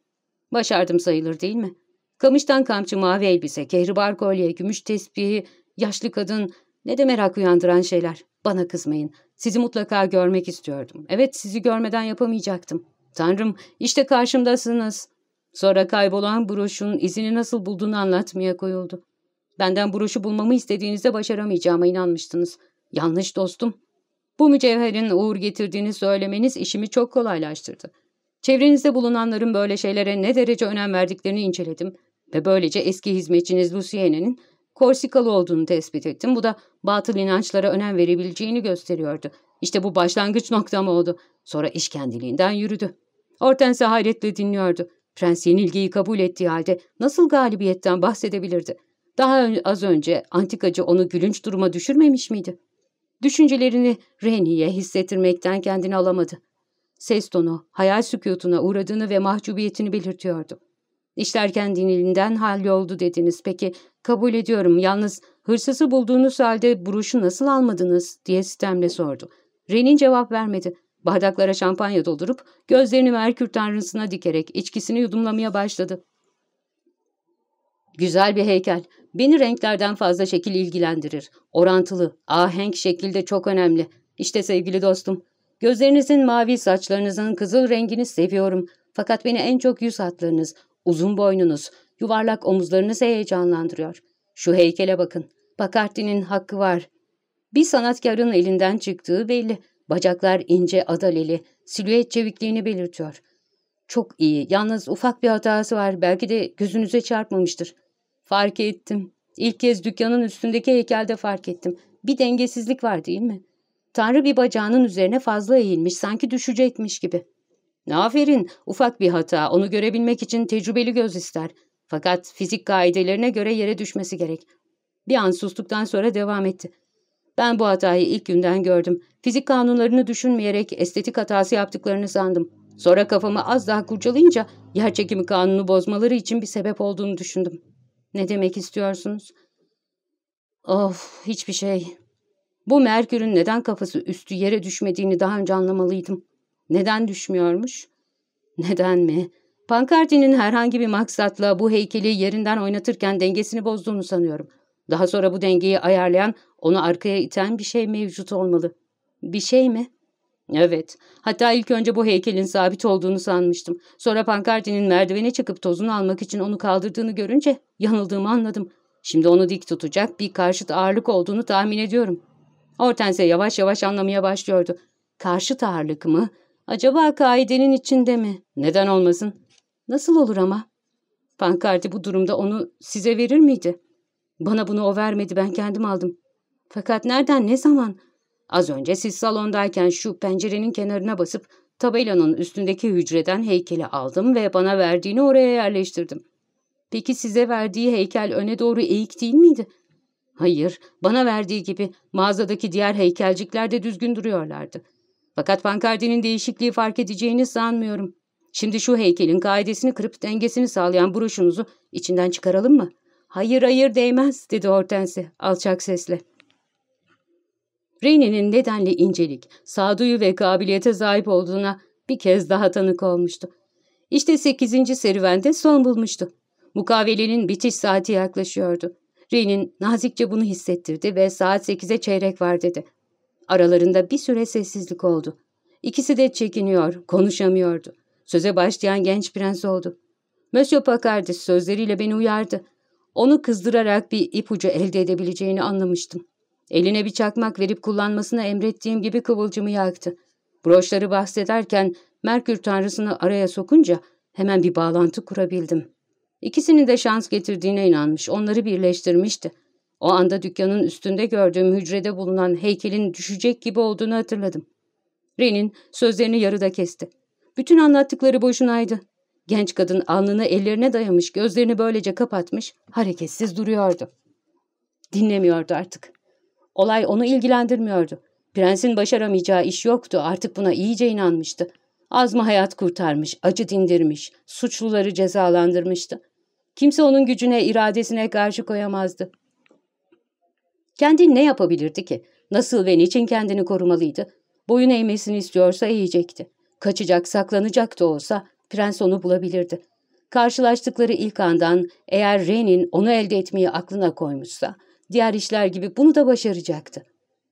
Başardım sayılır değil mi? Kamıştan kamçı mavi elbise, kehribar kolye, gümüş tespihi, yaşlı kadın, ne de merak uyandıran şeyler. Bana kızmayın. Sizi mutlaka görmek istiyordum. Evet sizi görmeden yapamayacaktım. Tanrım işte karşımdasınız. Sonra kaybolan broşun izini nasıl bulduğunu anlatmaya koyuldu. Benden broşu bulmamı istediğinizde başaramayacağıma inanmıştınız. Yanlış dostum. Bu mücevherin uğur getirdiğini söylemeniz işimi çok kolaylaştırdı. Çevrenizde bulunanların böyle şeylere ne derece önem verdiklerini inceledim ve böylece eski hizmetçiniz Luciene'nin Korsikalı olduğunu tespit ettim. Bu da batıl inançlara önem verebileceğini gösteriyordu. İşte bu başlangıç noktam oldu. Sonra iş kendiliğinden yürüdü. Hortense hayretle dinliyordu. Prens yenilgiyi kabul ettiği halde nasıl galibiyetten bahsedebilirdi? Daha az önce antikacı onu gülünç duruma düşürmemiş miydi? Düşüncelerini Reni'ye hissettirmekten kendini alamadı. Ses tonu, hayal sükutuna uğradığını ve mahcubiyetini belirtiyordu. İşler kendiliğinden halloldu dediniz. Peki kabul ediyorum. Yalnız hırsızı bulduğunuz halde broşu nasıl almadınız diye sistemle sordu. Renin cevap vermedi. Bardaklara şampanya doldurup gözlerini Merkür tanrısına dikerek içkisini yudumlamaya başladı. Güzel bir heykel. Beni renklerden fazla şekil ilgilendirir. Orantılı, ahenk şekilde çok önemli. İşte sevgili dostum, gözlerinizin mavi, saçlarınızın kızıl rengini seviyorum. Fakat beni en çok yüz hatlarınız, uzun boynunuz, yuvarlak omuzlarınız heyecanlandırıyor. Şu heykele bakın. Bakarti'nin hakkı var. Bir sanatkarın elinden çıktığı belli. Bacaklar ince adaleli, silüet çevikliğini belirtiyor. Çok iyi, yalnız ufak bir hatası var. Belki de gözünüze çarpmamıştır. Fark ettim. İlk kez dükkanın üstündeki heykelde fark ettim. Bir dengesizlik var değil mi? Tanrı bir bacağının üzerine fazla eğilmiş, sanki düşecekmiş gibi. Aferin, ufak bir hata. Onu görebilmek için tecrübeli göz ister. Fakat fizik kaidelerine göre yere düşmesi gerek. Bir an sustuktan sonra devam etti. Ben bu hatayı ilk günden gördüm. Fizik kanunlarını düşünmeyerek estetik hatası yaptıklarını sandım. Sonra kafamı az daha kurcalayınca yer çekimi kanunu bozmaları için bir sebep olduğunu düşündüm. Ne demek istiyorsunuz? Of, hiçbir şey. Bu Merkür'ün neden kafası üstü yere düşmediğini daha önce anlamalıydım. Neden düşmüyormuş? Neden mi? Pankardi'nin herhangi bir maksatla bu heykeli yerinden oynatırken dengesini bozduğunu sanıyorum. Daha sonra bu dengeyi ayarlayan, onu arkaya iten bir şey mevcut olmalı. Bir şey mi? Evet. Hatta ilk önce bu heykelin sabit olduğunu sanmıştım. Sonra Pankardi'nin merdivene çıkıp tozunu almak için onu kaldırdığını görünce yanıldığımı anladım. Şimdi onu dik tutacak bir karşıt ağırlık olduğunu tahmin ediyorum. Hortense yavaş yavaş anlamaya başlıyordu. Karşıt ağırlık mı? Acaba kaidenin içinde mi? Neden olmasın? Nasıl olur ama? Pankardi bu durumda onu size verir miydi? Bana bunu o vermedi ben kendim aldım. Fakat nereden ne zaman? Az önce siz salondayken şu pencerenin kenarına basıp tabelanın üstündeki hücreden heykeli aldım ve bana verdiğini oraya yerleştirdim. Peki size verdiği heykel öne doğru eğik değil miydi? Hayır, bana verdiği gibi mağazadaki diğer heykelcikler de düzgün duruyorlardı. Fakat Pankardi'nin değişikliği fark edeceğini sanmıyorum. Şimdi şu heykelin kaidesini kırıp dengesini sağlayan broşunuzu içinden çıkaralım mı? Hayır hayır değmez dedi Hortense alçak sesle. Reyne'nin nedenli incelik, sağduyu ve kabiliyete sahip olduğuna bir kez daha tanık olmuştu. İşte sekizinci serüvende son bulmuştu. Mukavelenin bitiş saati yaklaşıyordu. Rey'nin nazikçe bunu hissettirdi ve saat sekize çeyrek var dedi. Aralarında bir süre sessizlik oldu. İkisi de çekiniyor, konuşamıyordu. Söze başlayan genç prens oldu. Monsieur Pacardis sözleriyle beni uyardı. Onu kızdırarak bir ipucu elde edebileceğini anlamıştım. Eline bir çakmak verip kullanmasını emrettiğim gibi kıvılcımı yaktı. Broşları bahsederken Merkür tanrısını araya sokunca hemen bir bağlantı kurabildim. İkisinin de şans getirdiğine inanmış, onları birleştirmişti. O anda dükkanın üstünde gördüğüm hücrede bulunan heykelin düşecek gibi olduğunu hatırladım. Ren'in sözlerini yarıda kesti. Bütün anlattıkları boşunaydı. Genç kadın alnını ellerine dayamış, gözlerini böylece kapatmış, hareketsiz duruyordu. Dinlemiyordu artık. Olay onu ilgilendirmiyordu. Prensin başaramayacağı iş yoktu, artık buna iyice inanmıştı. Az mı hayat kurtarmış, acı dindirmiş, suçluları cezalandırmıştı. Kimse onun gücüne, iradesine karşı koyamazdı. Kendi ne yapabilirdi ki? Nasıl ve niçin kendini korumalıydı? Boyun eğmesini istiyorsa eğecekti. Kaçacak, saklanacak da olsa prens onu bulabilirdi. Karşılaştıkları ilk andan eğer Ren'in onu elde etmeyi aklına koymuşsa, diğer işler gibi bunu da başaracaktı.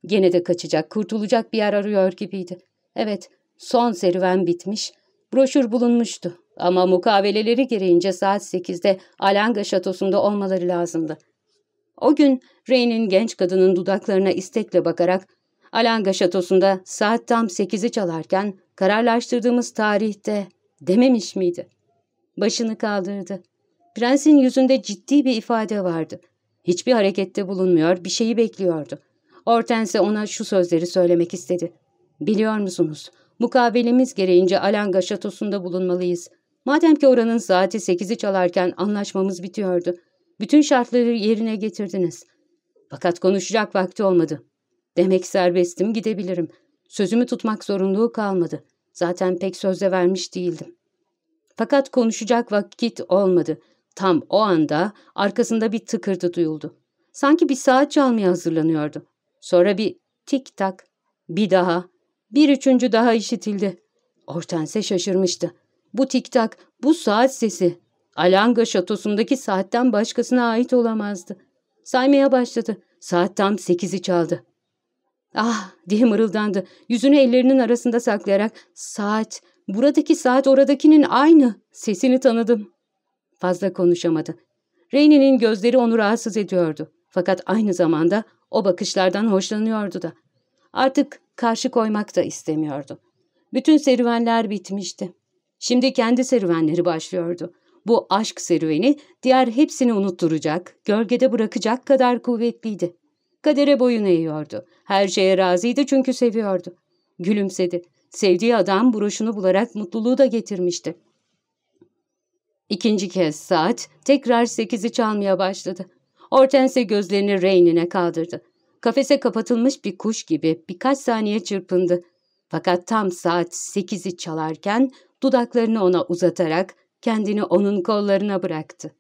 Gene de kaçacak, kurtulacak bir yer arıyor gibiydi. Evet, son serüven bitmiş, broşür bulunmuştu. Ama mukaveleleri gereğince saat 8'de Alanga şatosunda olmaları lazımdı. O gün Rey'nin genç kadının dudaklarına istekle bakarak Alanga şatosunda saat tam 8'i çalarken kararlaştırdığımız tarihte dememiş miydi? Başını kaldırdı. Prensin yüzünde ciddi bir ifade vardı. Hiçbir harekette bulunmuyor, bir şeyi bekliyordu. Hortense ona şu sözleri söylemek istedi. Biliyor musunuz, mukavelemiz gereğince Alanga şatosunda bulunmalıyız. Madem ki oranın saati 8'i çalarken anlaşmamız bitiyordu. Bütün şartları yerine getirdiniz. Fakat konuşacak vakti olmadı. Demek serbestim gidebilirim. Sözümü tutmak zorunluluğu kalmadı. Zaten pek sözde vermiş değildim. Fakat konuşacak vakit olmadı. Tam o anda arkasında bir tıkırtı duyuldu. Sanki bir saat çalmaya hazırlanıyordu. Sonra bir tik tak, bir daha, bir üçüncü daha işitildi. Hortense şaşırmıştı. Bu tik tak, bu saat sesi Alanga şatosundaki saatten başkasına ait olamazdı. Saymaya başladı. Saat tam sekizi çaldı. Ah diye mırıldandı. Yüzünü ellerinin arasında saklayarak saat, buradaki saat oradakinin aynı. Sesini tanıdım. Fazla konuşamadı. Reyni'nin gözleri onu rahatsız ediyordu. Fakat aynı zamanda o bakışlardan hoşlanıyordu da. Artık karşı koymak da istemiyordu. Bütün serüvenler bitmişti. Şimdi kendi serüvenleri başlıyordu. Bu aşk serüveni diğer hepsini unutturacak, gölgede bırakacak kadar kuvvetliydi. Kadere boyun eğiyordu. Her şeye razıydı çünkü seviyordu. Gülümsedi. Sevdiği adam broşunu bularak mutluluğu da getirmişti. İkinci kez saat tekrar sekizi çalmaya başladı. Hortense gözlerini Reynin'e kaldırdı. Kafese kapatılmış bir kuş gibi birkaç saniye çırpındı. Fakat tam saat sekizi çalarken dudaklarını ona uzatarak kendini onun kollarına bıraktı.